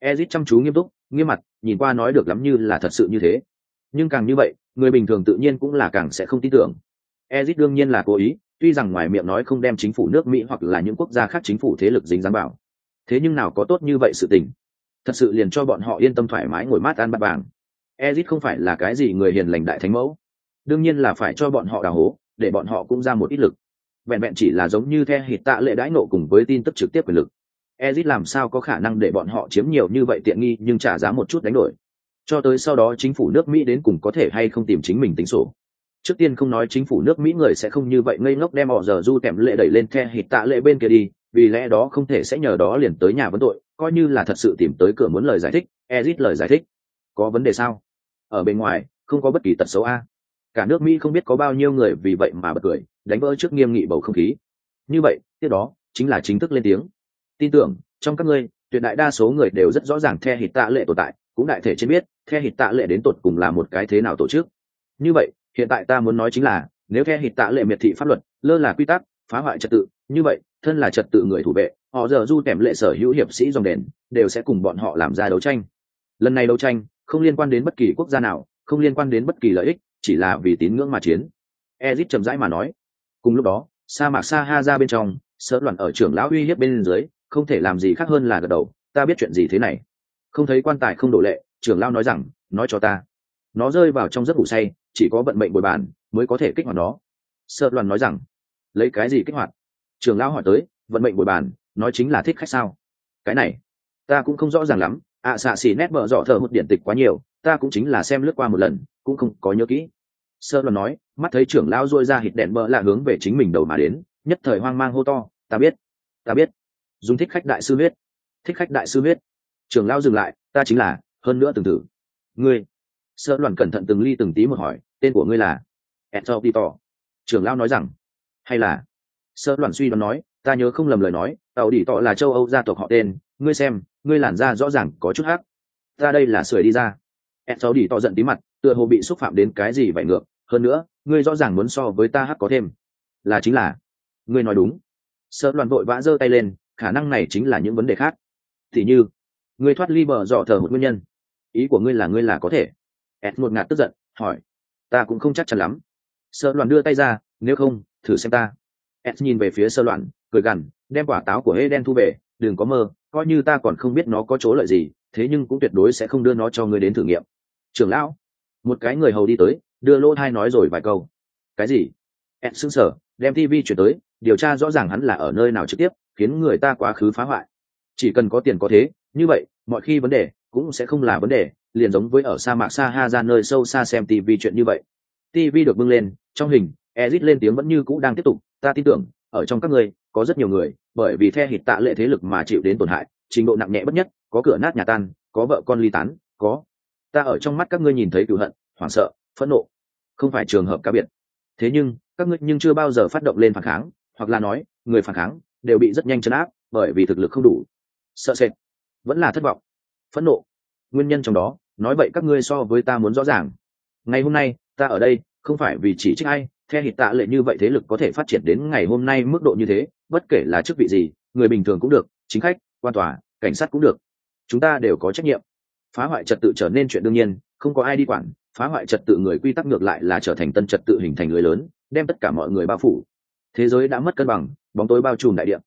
Speaker 1: Ezic chăm chú nghiêm túc, nghiêm mặt, nhìn qua nói được lắm như là thật sự như thế. Nhưng càng như vậy, người bình thường tự nhiên cũng là càng sẽ không tin tưởng. Ezic đương nhiên là cố ý, tuy rằng ngoài miệng nói không đem chính phủ nước mỹ hoặc là những quốc gia khác chính phủ thế lực dính dáng bảo thế nhưng nào có tốt như vậy sự tình? Thật sự liền cho bọn họ yên tâm thoải mái ngồi mát ăn bát vàng. Ezit không phải là cái gì người hiền lành đại thánh mẫu. Đương nhiên là phải cho bọn họ đào hố, để bọn họ cũng ra một ít lực. Vẹn vẹn chỉ là giống như the hít tạ lệ đãi nộ cùng với tin tức trực tiếp quyền lực. Ezit làm sao có khả năng để bọn họ chiếm nhiều như vậy tiện nghi nhưng trả giá một chút đánh đổi. Cho tới sau đó chính phủ nước mỹ đến cùng có thể hay không tìm chính mình tính sổ. Trước tiên không nói chính phủ nước mỹ người sẽ không như vậy ngây ngốc đem họ giờ du kèm lệ đẩy lên the hít tạ lệ bên kia đi, vì lẽ đó không thể sẽ nhờ đó liền tới nhà vấn tội coi như là thật sự tìm tới cửa muốn lời giải thích, ezit lời giải thích. Có vấn đề sao? Ở bên ngoài, không có bất kỳ tật xấu a. Cả nước mỹ không biết có bao nhiêu người vì vậy mà bật cười, đánh vỡ trước nghiêm nghị bầu không khí. Như vậy, tiếp đó, chính là chính thức lên tiếng. Tin tưởng, trong các ngươi, tuyệt đại đa số người đều rất rõ ràng the hít tạ lệ tồn tại, cũng đại thể trên biết, the hít tạ lệ đến tột cùng là một cái thế nào tổ chức. Như vậy, hiện tại ta muốn nói chính là, nếu the hít tạ lệ miệt thị pháp luật, lơ là quy tắc, phá hoại trật tự, như vậy thân là trật tự người thủ vệ, họ giờ du kèm lệ sở hữu hiệp sĩ dòng đền, đều sẽ cùng bọn họ làm ra đấu tranh. Lần này đấu tranh, không liên quan đến bất kỳ quốc gia nào, không liên quan đến bất kỳ lợi ích, chỉ là vì tín ngưỡng mà chiến. Ezit chậm rãi mà nói. Cùng lúc đó, sa mạc sa ha ra bên trong sợ loạn ở trưởng lão uy hiếp bên dưới, không thể làm gì khác hơn là gật đầu, ta biết chuyện gì thế này. Không thấy quan tài không đổ lệ, trưởng lão nói rằng, nói cho ta. Nó rơi vào trong giấc ngủ say, chỉ có vận mệnh bồi bàn, mới có thể kích hoạt nó. Sợ loạn nói rằng, lấy cái gì kích hoạt? Trường lão hỏi tới vận mệnh bồi bàn nói chính là thích khách sao? Cái này ta cũng không rõ ràng lắm ạ à, xạ xỉ nét mở dọ thờ một điện tịch quá nhiều ta cũng chính là xem lướt qua một lần cũng không có nhớ kỹ. Sơ luận nói mắt thấy trưởng lão dôi ra hít đèn bờ là hướng về chính mình đầu mà đến nhất thời hoang mang hô to ta biết ta biết. Dùng thích khách đại sư huyết. Thích khách đại sư huyết. Trưởng lão dừng lại ta chính là hơn nữa từng thử. Ngươi? Sơ luận cẩn thận từng ly từng tí một hỏi tên của ngươi là? Eto tito trưởng lão nói rằng hay là sơ loạn suy đoán nói, ta nhớ không lầm lời nói, tàu đi tọ là châu âu gia tộc họ tên, ngươi xem, ngươi làn da rõ ràng có chút hắc. Ta đây là sưởi đi ra. Eto đi tọ giận tí mặt, tựa hồ bị xúc phạm đến cái gì vậy ngược. Hơn nữa, ngươi rõ ràng muốn so với ta hắc có thêm. Là chính là. Ngươi nói đúng. Sơ loạn vội vã giơ tay lên, khả năng này chính là những vấn đề khác. Thì như, ngươi thoát ly bờ dọ thờ một nguyên nhân. Ý của ngươi là ngươi là có thể. Ed một ngạt tức giận, hỏi, ta cũng không chắc chắn lắm. Sợ loạn đưa tay ra, nếu không, thử xem ta ed nhìn về phía sơ loạn, cười gằn, đem quả táo của hê đen thu về, đừng có mơ, coi như ta còn không biết nó có chỗ lợi gì, thế nhưng cũng tuyệt đối sẽ không đưa nó cho ngươi đến thử nghiệm. Trưởng lão? Một cái người hầu đi tới, đưa lỗ thai nói rồi vài câu. Cái gì? Ed xưng sở đem tv chuyển tới, điều tra rõ ràng hắn là ở nơi nào trực tiếp, khiến người ta quá khứ phá hoại. Chỉ cần có tiền có thế, như vậy, mọi khi vấn đề cũng sẽ không là vấn đề, liền giống với ở sa mạc sa ha ra nơi sâu xa xem tv chuyện như vậy. Tv được bưng lên, trong hình, ezit lên tiếng vẫn như cũ đang tiếp tục ta tin tưởng, ở trong các ngươi, có rất nhiều người, bởi vì the hít tạ lệ thế lực mà chịu đến tổn hại, trình độ nặng nhẹ bất nhất, có cửa nát nhà tan, có vợ con ly tán, có. Ta ở trong mắt các ngươi nhìn thấy cựu hận, hoảng sợ, phẫn nộ, không phải trường hợp cá biệt. Thế nhưng, các ngươi nhưng chưa bao giờ phát động lên phản kháng, hoặc là nói, người phản kháng đều bị rất nhanh chấn áp, bởi vì thực lực không đủ. Sợ sệt, vẫn là thất vọng, phẫn nộ. Nguyên nhân trong đó, nói vậy các ngươi so với ta muốn rõ ràng. Ngày hôm nay, ta ở đây, không phải vì chỉ trích ai theo hiện tạ lệ như vậy thế lực có thể phát triển đến ngày hôm nay mức độ như thế, bất kể là chức vị gì, người bình thường cũng được, chính khách, quan tòa, cảnh sát cũng được. Chúng ta đều có trách nhiệm. Phá hoại trật tự trở nên chuyện đương nhiên, không có ai đi quản, phá hoại trật tự người quy tắc ngược lại là trở thành tân trật tự hình thành người lớn, đem tất cả mọi người bao phủ. Thế giới đã mất cân bằng, bóng tối bao trùm đại điện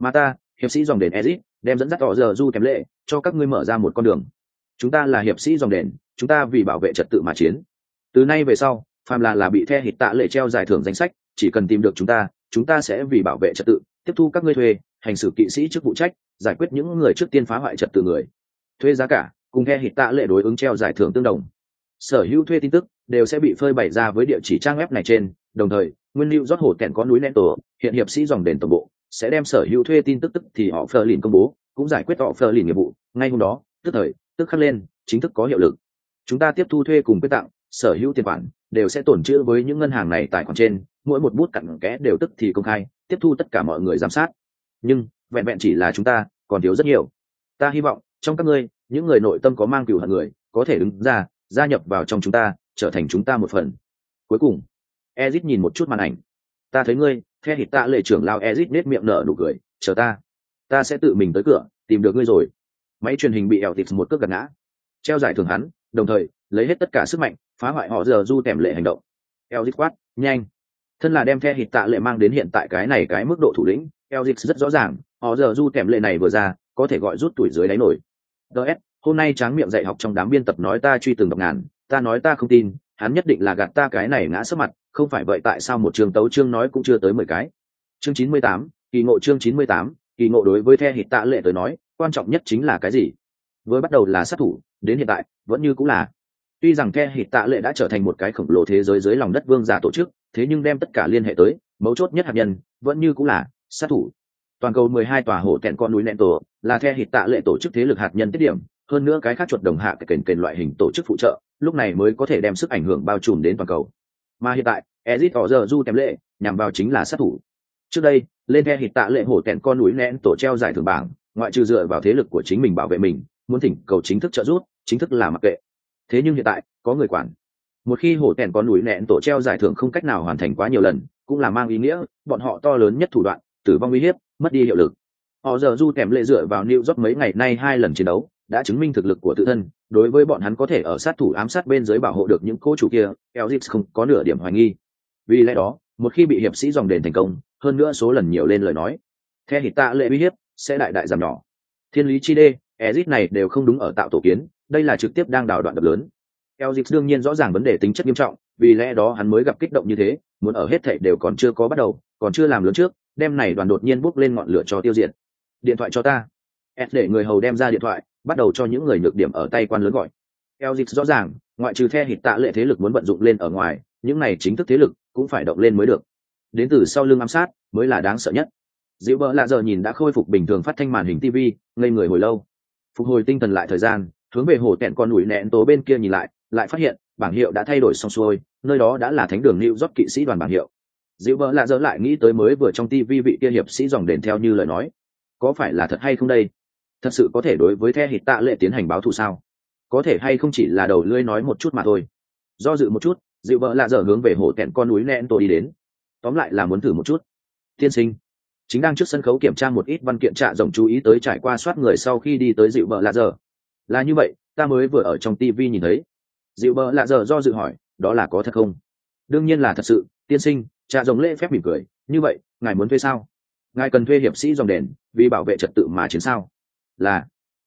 Speaker 1: mà ta, hiệp sĩ dòng đền ezit, đem dẫn dắt tỏ giờ du kém lệ, cho các ngươi mở ra một con đường. Chúng ta là hiệp sĩ dòng đền, chúng ta vì bảo vệ trật tự mà chiến. Từ nay về sau phàm là là bị the hít tạ lệ treo giải thưởng danh sách, chỉ cần tìm được chúng ta chúng ta sẽ vì bảo vệ trật tự, tiếp thu các ngươi thuê, hành xử kỵ sĩ chức vụ trách, giải quyết những người trước tiên phá hoại trật tự người. Thuê giá cả, cùng the hít tạ lệ đối ứng treo giải thưởng tương đồng. Sở hữu thuê tin tức đều sẽ bị phơi bày ra với địa chỉ trang web này trên, đồng thời, nguyên lưu rót hồ kẹn có núi nén tổ, hiện hiệp sĩ dòng đền tổng bộ, sẽ đem sở hữu thuê tin tức tức thì họ phờ lìn công bố, cũng giải quyết họ phờ lìn nghiệp vụ. Ngay hôm đó, tức thời, tức khắc lên, chính thức có hiệu lực. Chúng ta tiếp thu thuê cùng quyết tặng, sở hữu tiền khoản đều sẽ tổn trữ với những ngân hàng này tài khoản trên, mỗi một bút cặn kẽ đều tức thì công khai, tiếp thu tất cả mọi người giám sát. Nhưng, vẹn vẹn chỉ là chúng ta, còn thiếu rất nhiều. Ta hy vọng, trong các ngươi, những người nội tâm có mang cửu hận người, có thể đứng ra, gia nhập vào trong chúng ta, trở thành chúng ta một phần. Cuối cùng, ezit nhìn một chút màn ảnh. Ta thấy ngươi theo hít tạ lệ trưởng lao ezit nết miệng nở nụ cười. Chờ ta. Ta sẽ tự mình tới cửa, tìm được ngươi rồi. Máy truyền hình bị ẻo tịt một cước gạt ngã. Treo giải thưởng hắn, đồng thời lấy hết tất cả sức mạnh, phá hoại họ giờ du tèm lệ hành động. Ezit quát, nhanh! Thân là đem the hít tạ lệ mang đến hiện tại cái này cái mức độ thủ lĩnh ezit rất rõ ràng, họ giờ du tèm lệ này vừa ra, có thể gọi rút tuổi dưới đáy nổi. Ts hôm nay tráng miệng dạy học trong đám biên tập nói ta truy từng đọc ngàn, ta nói ta không tin, hắn nhất định là gạt ta cái này ngã sấp mặt, không phải vậy tại sao một trường tấu chương nói cũng chưa tới mười cái? Chương chín mươi tám, kỳ ngộ chương chín mươi tám, kỳ ngộ đối với the hít tạ lệ tới nói, quan trọng nhất chính là cái gì? Với bắt đầu là sát thủ, đến hiện tại, vẫn như cũng là tuy rằng the hít tạ lệ đã trở thành một cái khổng lồ thế giới dưới lòng đất vương giả tổ chức, thế nhưng đem tất cả liên hệ tới, mấu chốt nhất hạt nhân, vẫn như cũng là sát thủ. Toàn cầu mười hai tòa hổ tẹn con núi nẹn tổ, là the hít tạ lệ tổ chức thế lực hạt nhân tiết điểm, hơn nữa cái khác chuột đồng hạ kền kền loại hình tổ chức phụ trợ, lúc này mới có thể đem sức ảnh hưởng bao trùm đến toàn cầu. Mà hiện tại, ezit họ giờ du tèm lệ nhằm vào chính là sát thủ. Trước đây, lên the hít tạ lệ hổ tẹn con núi nén tổ treo giải thưởng bảng, ngoại trừ dựa vào thế lực của chính mình bảo vệ mình, muốn thỉnh cầu chính thức trợ giúp, chính thức là mặc kệ thế nhưng hiện tại, có người quản. Một khi hổ tèn con núi nẹn tổ treo giải thưởng không cách nào hoàn thành quá nhiều lần, cũng là mang ý nghĩa, bọn họ to lớn nhất thủ đoạn, tử vong uy hiếp, mất đi hiệu lực. Họ giờ du tèm lệ dựa vào new york mấy ngày nay hai lần chiến đấu, đã chứng minh thực lực của tự thân, đối với bọn hắn có thể ở sát thủ ám sát bên dưới bảo hộ được những cô chủ kia elzix không có nửa điểm hoài nghi. Vì lẽ đó, một khi bị hiệp sĩ dòng đền thành công, hơn nữa số lần nhiều lên lời nói theo hít tạ lệ uy hiếp sẽ đại đại giảm nhỏ. Thiên lý chi đê ezit này đều không đúng ở tạo tổ kiến đây là trực tiếp đang đào đoạn đập lớn. Elzic đương nhiên rõ ràng vấn đề tính chất nghiêm trọng, vì lẽ đó hắn mới gặp kích động như thế, muốn ở hết thảy đều còn chưa có bắt đầu, còn chưa làm lớn trước, đem này đoàn đột nhiên bốc lên ngọn lửa cho tiêu diệt. Điện thoại cho ta. Ed để người hầu đem ra điện thoại, bắt đầu cho những người nhược điểm ở tay quan lớn gọi. Elzic rõ ràng, ngoại trừ phe hịt tạ lệ thế lực muốn vận dụng lên ở ngoài, những này chính thức thế lực cũng phải động lên mới được. Đến từ sau lưng ám sát mới là đáng sợ nhất. Dịu bỡ lạ giờ nhìn đã khôi phục bình thường phát thanh màn hình tv ngây người hồi lâu. Phục hồi tinh thần lại thời gian hướng về hồ tẹn con núi nẹn tố bên kia nhìn lại lại phát hiện, bảng hiệu đã thay đổi xong xuôi, nơi đó đã là thánh đường lưu dót kỵ sĩ đoàn bảng hiệu. Dịu vợ lạ dỡ lại nghĩ tới mới vừa trong tivi vị kia hiệp sĩ dòng đền theo như lời nói. Có phải là thật hay không đây? Thật sự có thể đối với the hít tạ lệ tiến hành báo thù sao? Có thể hay không chỉ là đầu lưỡi nói một chút mà thôi. Do dự một chút, dịu vợ lạ dở hướng về hồ tẹn con núi nẹn tôi đi đến. Tóm lại là muốn thử một chút. Tiên sinh, chính đang trước sân khấu kiểm tra một ít văn kiện trạ rộng chú ý tới trải qua soát người sau khi đi tới dịu vợ lạ dở là như vậy, ta mới vừa ở trong tv nhìn thấy. Dịu vợ lạ dở do dự hỏi, đó là có thật không? Đương nhiên là thật sự, tiên sinh, cha rộng lễ phép mỉm cười, như vậy, ngài muốn thuê sao? Ngài cần thuê hiệp sĩ dòng đền, vì bảo vệ trật tự mà chiến sao? Là,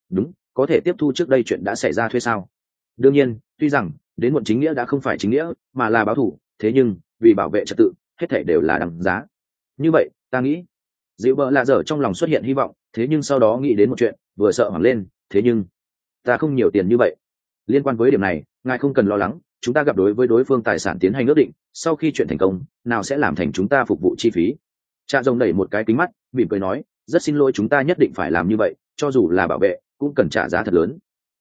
Speaker 1: đúng, có thể tiếp thu trước đây chuyện đã xảy ra thuê sao? Đương nhiên, tuy rằng, đến muộn chính nghĩa đã không phải chính nghĩa, mà là báo thủ, thế nhưng, vì bảo vệ trật tự, hết thể đều là đằng giá. Như vậy, ta nghĩ, dịu bợ lạ dở trong lòng xuất hiện hy vọng, thế nhưng sau đó nghĩ đến một chuyện, vừa sợ hoảng lên, thế nhưng ta không nhiều tiền như vậy. Liên quan với điểm này, ngài không cần lo lắng, chúng ta gặp đối với đối phương tài sản tiến hành ước định, sau khi chuyện thành công, nào sẽ làm thành chúng ta phục vụ chi phí. Cha rồng đẩy một cái kính mắt, mỉm cười nói, rất xin lỗi chúng ta nhất định phải làm như vậy, cho dù là bảo vệ, cũng cần trả giá thật lớn.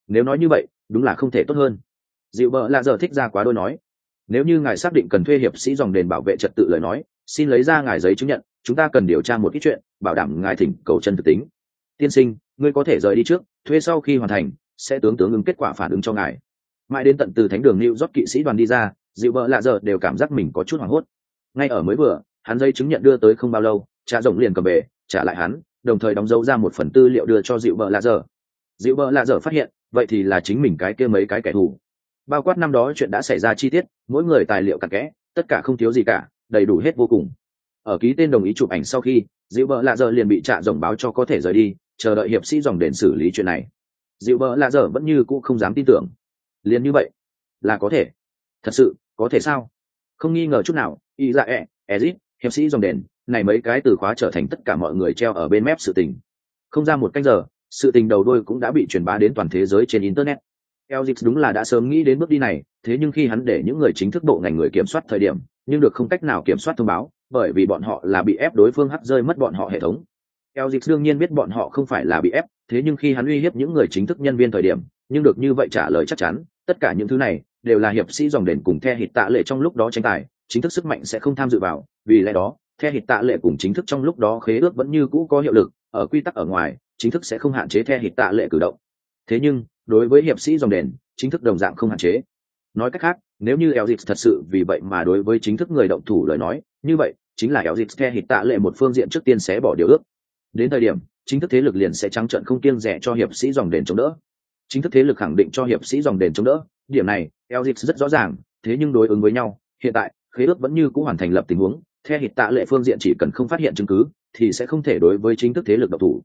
Speaker 1: Nếu nói như vậy, đúng là không thể tốt hơn. Dịu bợ lạ giờ thích ra quá đôi nói. Nếu như ngài xác định cần thuê hiệp sĩ dòng đền bảo vệ trật tự lời nói, xin lấy ra ngài giấy chứng nhận, chúng ta cần điều tra một ít chuyện, bảo đảm ngài thỉnh cầu chân thực tính. Tiên sinh, ngươi có thể rời đi trước, thuê sau khi hoàn thành sẽ tướng tướng ứng kết quả phản ứng cho ngài. Mãi đến tận từ thánh đường lưu rót kỵ sĩ đoàn đi ra, dịu bợ lạ giờ đều cảm giác mình có chút hoảng hốt. Ngay ở mới vừa, hắn dây chứng nhận đưa tới không bao lâu cha rộng liền cầm về, trả lại hắn, đồng thời đóng dấu ra một phần tư liệu đưa cho dịu bợ lạ dở dịu bợ lạ dở phát hiện, vậy thì là chính mình cái kia mấy cái kẻ thù. Bao quát năm đó chuyện đã xảy ra chi tiết, mỗi người tài liệu cặn kẽ, tất cả không thiếu gì cả, đầy đủ hết vô cùng. Ở ký tên đồng ý chụp ảnh sau khi, dịu bợ lạ dở liền bị trạ rồng báo cho có thể rời đi, chờ đợi hiệp sĩ dòng đền xử lý chuyện này dịu bỡ lạ dở vẫn như cũ không dám tin tưởng. Liền như vậy là có thể. Thật sự có thể sao? Không nghi ngờ chút nào y dạ ẹ ezit hiệp sĩ dòng đền này mấy cái từ khóa trở thành tất cả mọi người treo ở bên mép sự tình. Không ra một cách giờ sự tình đầu đôi cũng đã bị truyền bá đến toàn thế giới trên internet. Elzix đúng là đã sớm nghĩ đến bước đi này, thế nhưng khi hắn để những người chính thức bộ ngành người kiểm soát thời điểm, nhưng được không cách nào kiểm soát thông báo bởi vì bọn họ là bị ép đối phương hắt rơi mất bọn họ hệ thống eo dịch đương nhiên biết bọn họ không phải là bị ép, thế nhưng khi hắn uy hiếp những người chính thức nhân viên thời điểm, nhưng được như vậy trả lời chắc chắn, tất cả những thứ này đều là hiệp sĩ dòng đền cùng the hít tạ lệ trong lúc đó tranh tài, chính thức sức mạnh sẽ không tham dự vào, vì lẽ đó, the hít tạ lệ cùng chính thức trong lúc đó khế ước vẫn như cũ có hiệu lực, ở quy tắc ở ngoài, chính thức sẽ không hạn chế the hít tạ lệ cử động. Thế nhưng, đối với hiệp sĩ dòng đền, chính thức đồng dạng không hạn chế. Nói cách khác, nếu như eo thật sự vì vậy mà đối với chính thức người động thủ lời nói, như vậy, chính là eo dịch the hít tạ lệ một phương diện trước tiên sẽ bỏ điều ước đến thời điểm, chính thức thế lực liền sẽ trắng trận không kiêng rẻ cho hiệp sĩ dòng đền chống đỡ. Chính thức thế lực khẳng định cho hiệp sĩ dòng đền chống đỡ. Điểm này Elzit rất rõ ràng, thế nhưng đối ứng với nhau, hiện tại, khế ước vẫn như c ũ hoàn thành lập tình huống. Theo hiện tạ lệ phương diện chỉ cần không phát hiện chứng cứ, thì sẽ không thể đối với chính thức thế lực độc thủ.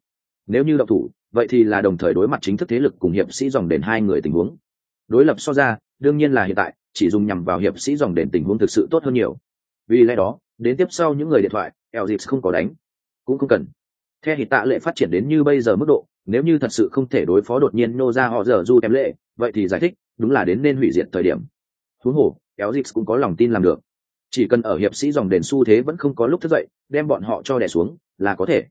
Speaker 1: Nếu như độc thủ, vậy thì là đồng thời đối mặt chính thức thế lực cùng hiệp sĩ dòng đền hai người tình huống. Đối lập so ra, đương nhiên là hiện tại, chỉ dùng nhằm vào hiệp sĩ dòng đền tình huống thực sự tốt hơn nhiều. Vì lẽ đó, đến tiếp sau những người điện thoại Elzit không có đánh, cũng không cần theo hít tạ lệ phát triển đến như bây giờ mức độ, nếu như thật sự không thể đối phó đột nhiên nô ra họ dở du kém lệ, vậy thì giải thích, đúng là đến nên hủy diệt thời điểm. Thú hổ kéo dịch cũng có lòng tin làm được. Chỉ cần ở hiệp sĩ dòng đền xu thế vẫn không có lúc thức dậy, đem bọn họ cho đẻ xuống, là có thể.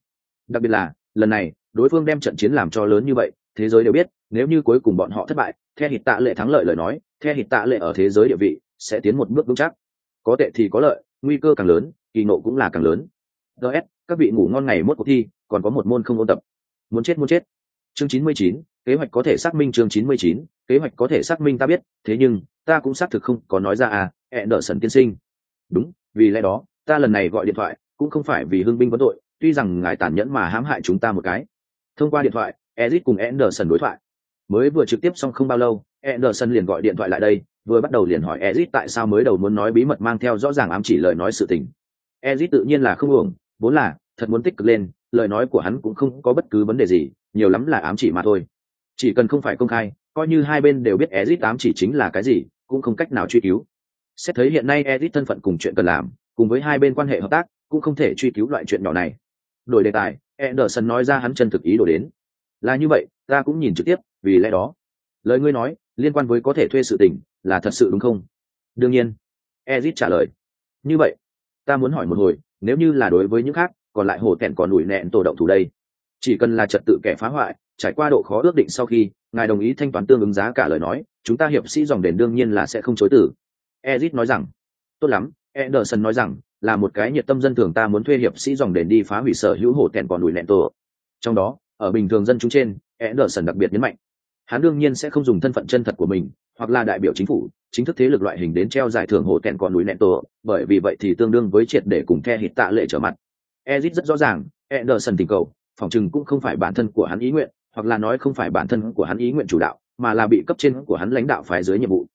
Speaker 1: Đặc biệt là, lần này, đối phương đem trận chiến làm cho lớn như vậy, thế giới đều biết, nếu như cuối cùng bọn họ thất bại theo hít tạ lệ thắng lợi lời nói theo hít tạ lệ ở thế giới địa vị, sẽ tiến một bước vững chắc. Có tệ thì có lợi, nguy cơ càng lớn, kỳ nộ cũng là càng lớn. Ts các vị ngủ ngon ngày mốt cuộc thi còn có một môn không ôn tập. Muốn chết muốn chết. Chương chín mươi chín, kế hoạch có thể xác minh chương chín mươi chín, kế hoạch có thể xác minh ta biết, thế nhưng, ta cũng xác thực không có nói ra à hẹn đỡ sần tiên sinh. Đúng, vì lẽ đó, ta lần này gọi điện thoại, cũng không phải vì hưng binh vấn tội, tuy rằng ngài tàn nhẫn mà hãm hại chúng ta một cái. Thông qua điện thoại ezit cùng anderson đối thoại. Mới vừa trực tiếp xong không bao lâu anderson liền gọi điện thoại lại đây, vừa bắt đầu liền hỏi ezit tại sao mới đầu muốn nói bí mật mang theo rõ ràng ám chỉ lời nói sự tình. Ezit tự nhiên là không uổng, vốn là, thật muốn tích cực lên lời nói của hắn cũng không có bất cứ vấn đề gì, nhiều lắm là ám chỉ mà thôi. Chỉ cần không phải công khai, coi như hai bên đều biết ezit ám chỉ chính là cái gì, cũng không cách nào truy cứu. Xét thấy hiện nay ezit thân phận cùng chuyện cần làm, cùng với hai bên quan hệ hợp tác, cũng không thể truy cứu loại chuyện nhỏ này. Đổi đề tài, Anderson nói ra hắn chân thực ý đồ đến. Là như vậy, ta cũng nhìn trực tiếp, vì lẽ đó. Lời ngươi nói, liên quan với có thể thuê sự tình, là thật sự đúng không? Đương nhiên. Ezit trả lời. Như vậy, ta muốn hỏi một hồi, nếu như là đối với những khác còn lại hồ tẹn còn đuổi nẹn tổ động thủ đây. Chỉ cần là trật tự kẻ phá hoại, trải qua độ khó ước định sau khi, ngài đồng ý thanh toán tương ứng giá cả lời nói, chúng ta hiệp sĩ dòng đền đương nhiên là sẽ không chối tử ezit nói rằng, tốt lắm. Anderson nói rằng, là một cái nhiệt tâm dân thường ta muốn thuê hiệp sĩ dòng đền đi phá hủy sở hữu hồ tẹn còn đuổi nẹn tổ. Trong đó, ở bình thường dân chúng trên, Anderson đặc biệt nhấn mạnh, hắn đương nhiên sẽ không dùng thân phận chân thật của mình, hoặc là đại biểu chính phủ, chính thức thế lực loại hình đến treo giải thưởng hồ tẹn còn núi nẹn tổ, bởi vì vậy thì tương đương với triệt để cùng the hít tạ lệ trở mặt ezit rất rõ ràng, Anderson tình cầu, phòng chừng cũng không phải bản thân của hắn ý nguyện, hoặc là nói không phải bản thân của hắn ý nguyện chủ đạo, mà là bị cấp trên của hắn lãnh đạo phái dưới nhiệm vụ.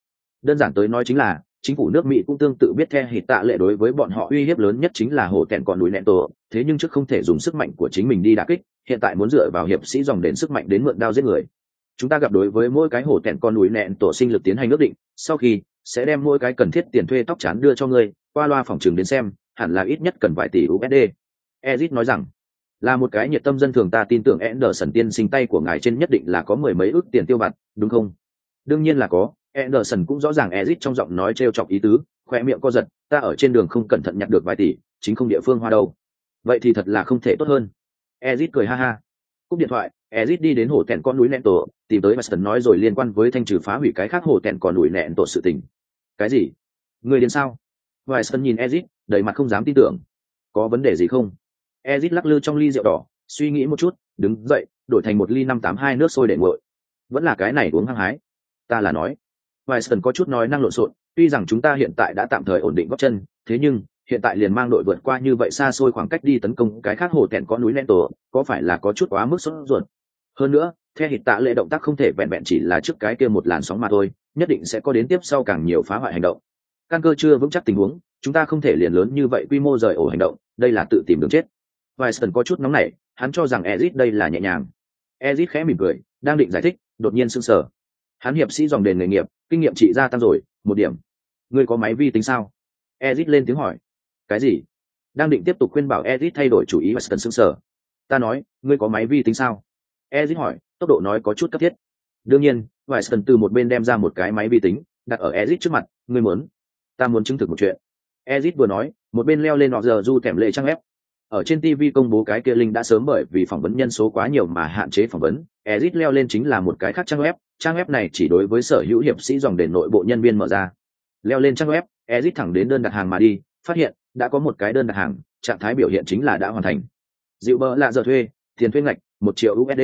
Speaker 1: Đơn giản tới nói chính là, chính phủ nước mỹ cũng tương tự biết theo hít tạ lệ đối với bọn họ uy hiếp lớn nhất chính là hồ tẹn còn núi nẹn tổ, thế nhưng trước không thể dùng sức mạnh của chính mình đi đả kích, hiện tại muốn dựa vào hiệp sĩ dòng đến sức mạnh đến mượn đao giết người. Chúng ta gặp đối với mỗi cái hổ tẹn con núi nẹn tổ sinh lực tiến hành ước định, sau khi sẽ đem mỗi cái cần thiết tiền thuê tóc chán đưa cho ngươi, qua loa phòng trường đến xem, hẳn là ít nhất cần vài tỷ usd ezit nói rằng là một cái nhiệt tâm dân thường ta tin tưởng Anderson tiên sinh tay của ngài trên nhất định là có mười mấy ước tiền tiêu vặt, đúng không? Đương nhiên là có, Anderson cũng rõ ràng Ezit trong giọng nói trêu chọc ý tứ, khóe miệng co giật, ta ở trên đường không cẩn thận nhặt được vài tỷ, chính không địa phương hoa đâu. Vậy thì thật là không thể tốt hơn. Ezit cười ha ha. Cúp điện thoại, Ezit đi đến hồ tẹn con núi nẹn tổ, tìm tới Weston nói rồi liên quan với thanh trừ phá hủy cái khác hồ tẹn con núi nẹn tổ sự tình. Cái gì? Người đến sao? Weston nhìn Ezit, đầy mặt không dám tin tưởng. Có vấn đề gì không? Ezit lắc lư trong ly rượu đỏ, suy nghĩ một chút, đứng dậy, đổi thành một ly năm tám hai nước sôi để nguội. Vẫn là cái này uống hăng hái. Ta là nói. Weston có chút nói năng lộn xộn, tuy rằng chúng ta hiện tại đã tạm thời ổn định gót chân, thế nhưng hiện tại liền mang đội vượt qua như vậy xa xôi khoảng cách đi tấn công cái khác hồ tẹn có núi nẹn tổ, có phải là có chút quá mức sốt ruột? hơn nữa theo hiện tạ lệ động tác không thể vẹn vẹn chỉ là trước cái kia một làn sóng mà thôi nhất định sẽ có đến tiếp sau càng nhiều phá hoại hành động căn cơ chưa vững chắc tình huống chúng ta không thể liền lớn như vậy quy mô rời ổ hành động đây là tự tìm đường chết Weiston có chút nóng nảy, hắn cho rằng Ezic đây là nhẹ nhàng. Ezic khẽ mỉm cười, đang định giải thích, đột nhiên sưng sờ. Hắn hiệp sĩ dòng đền nghề nghiệp, kinh nghiệm trị gia tăng rồi, một điểm. Ngươi có máy vi tính sao? Ezic lên tiếng hỏi. Cái gì? Đang định tiếp tục khuyên bảo Ezic thay đổi chủ ý Weiston sưng sờ. Ta nói, ngươi có máy vi tính sao? Ezic hỏi, tốc độ nói có chút cấp thiết. Đương nhiên Weiston từ một bên đem ra một cái máy vi tính, đặt ở Ezic trước mặt, ngươi muốn. Ta muốn chứng thực một chuyện. Ezic vừa nói, một bên leo lên nọ giờ du thèm lệ trang ép ở trên tv công bố cái kia linh đã sớm bởi vì phỏng vấn nhân số quá nhiều mà hạn chế phỏng vấn. Ezit leo lên chính là một cái khác trang web. Trang web này chỉ đối với sở hữu hiệp sĩ dòng đền nội bộ nhân viên mở ra. Leo lên trang web ezit thẳng đến đơn đặt hàng mà đi. Phát hiện, đã có một cái đơn đặt hàng. Trạng thái biểu hiện chính là đã hoàn thành. Dịu bơ lạ giờ thuê, tiền thuê ngạch, một triệu usd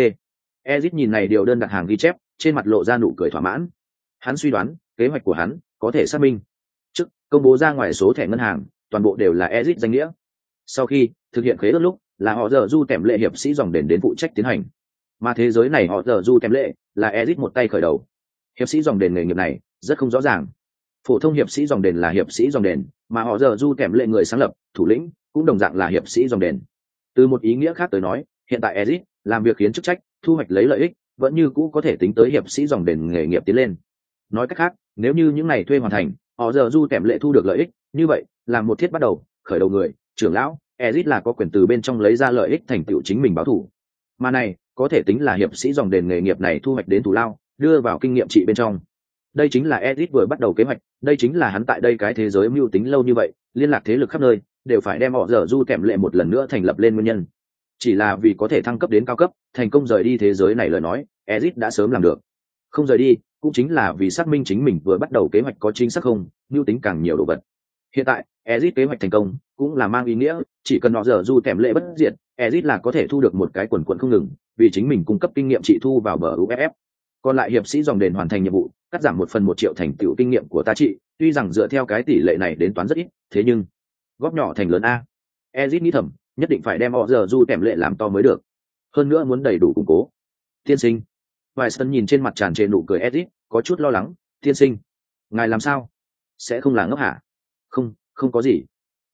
Speaker 1: ezit nhìn này điều đơn đặt hàng ghi chép, trên mặt lộ ra nụ cười thỏa mãn. Hắn suy đoán, kế hoạch của hắn có thể xác minh. Trước, công bố ra ngoài số thẻ ngân hàng, toàn bộ đều là ezit danh nghĩa sau khi thực hiện khế ước lúc là họ giờ du kèm lệ hiệp sĩ dòng đền đến phụ trách tiến hành. Mà thế giới này họ giờ du kèm lệ là ezit một tay khởi đầu. Hiệp sĩ dòng đền nghề nghiệp này rất không rõ ràng. Phổ thông hiệp sĩ dòng đền là hiệp sĩ dòng đền, mà họ giờ du kèm lệ người sáng lập, thủ lĩnh, cũng đồng dạng là hiệp sĩ dòng đền. Từ một ý nghĩa khác tới nói, hiện tại ezit làm việc khiến chức trách, thu hoạch lấy lợi ích, vẫn như cũ có thể tính tới hiệp sĩ dòng đền nghề nghiệp tiến lên. Nói cách khác, nếu như những ngày thuê hoàn thành, họ giờ du kèm lệ thu được lợi ích, như vậy là một thiết bắt đầu, khởi đầu người trưởng lão, ezit là có quyền từ bên trong lấy ra lợi ích thành tựu chính mình báo thủ mà này, có thể tính là hiệp sĩ dòng đền nghề nghiệp này thu hoạch đến thủ lao, đưa vào kinh nghiệm trị bên trong. Đây chính là ezit vừa bắt đầu kế hoạch, đây chính là hắn tại đây cái thế giới mưu tính lâu như vậy, liên lạc thế lực khắp nơi, đều phải đem họ dở du kèm lệ một lần nữa thành lập lên nguyên nhân. Chỉ là vì có thể thăng cấp đến cao cấp, thành công rời đi thế giới này lời nói, ezit đã sớm làm được. Không rời đi, cũng chính là vì xác minh chính mình vừa bắt đầu kế hoạch có chính xác không, mưu tính càng nhiều đồ vật. Hiện tại, ezit kế hoạch thành công cũng là mang ý nghĩa, chỉ cần họ giờ du tèm lệ bất diệt, ezit là có thể thu được một cái quần quận không ngừng, vì chính mình cung cấp kinh nghiệm trị thu vào bờ uff còn lại hiệp sĩ dòng đền hoàn thành nhiệm vụ, cắt giảm một phần một triệu thành tựu kinh nghiệm của ta trị tuy rằng dựa theo cái tỷ lệ này đến toán rất ít, thế nhưng góp nhỏ thành lớn a. Ezit nghĩ thầm, nhất định phải đem họ giờ du tèm lệ làm to mới được. Hơn nữa muốn đầy đủ củng cố. Tiên sinh. Vài sân nhìn trên mặt tràn trề nụ cười ezit, có chút lo lắng. Tiên sinh, ngài làm sao? Sẽ không là ngốc hả? Không không có gì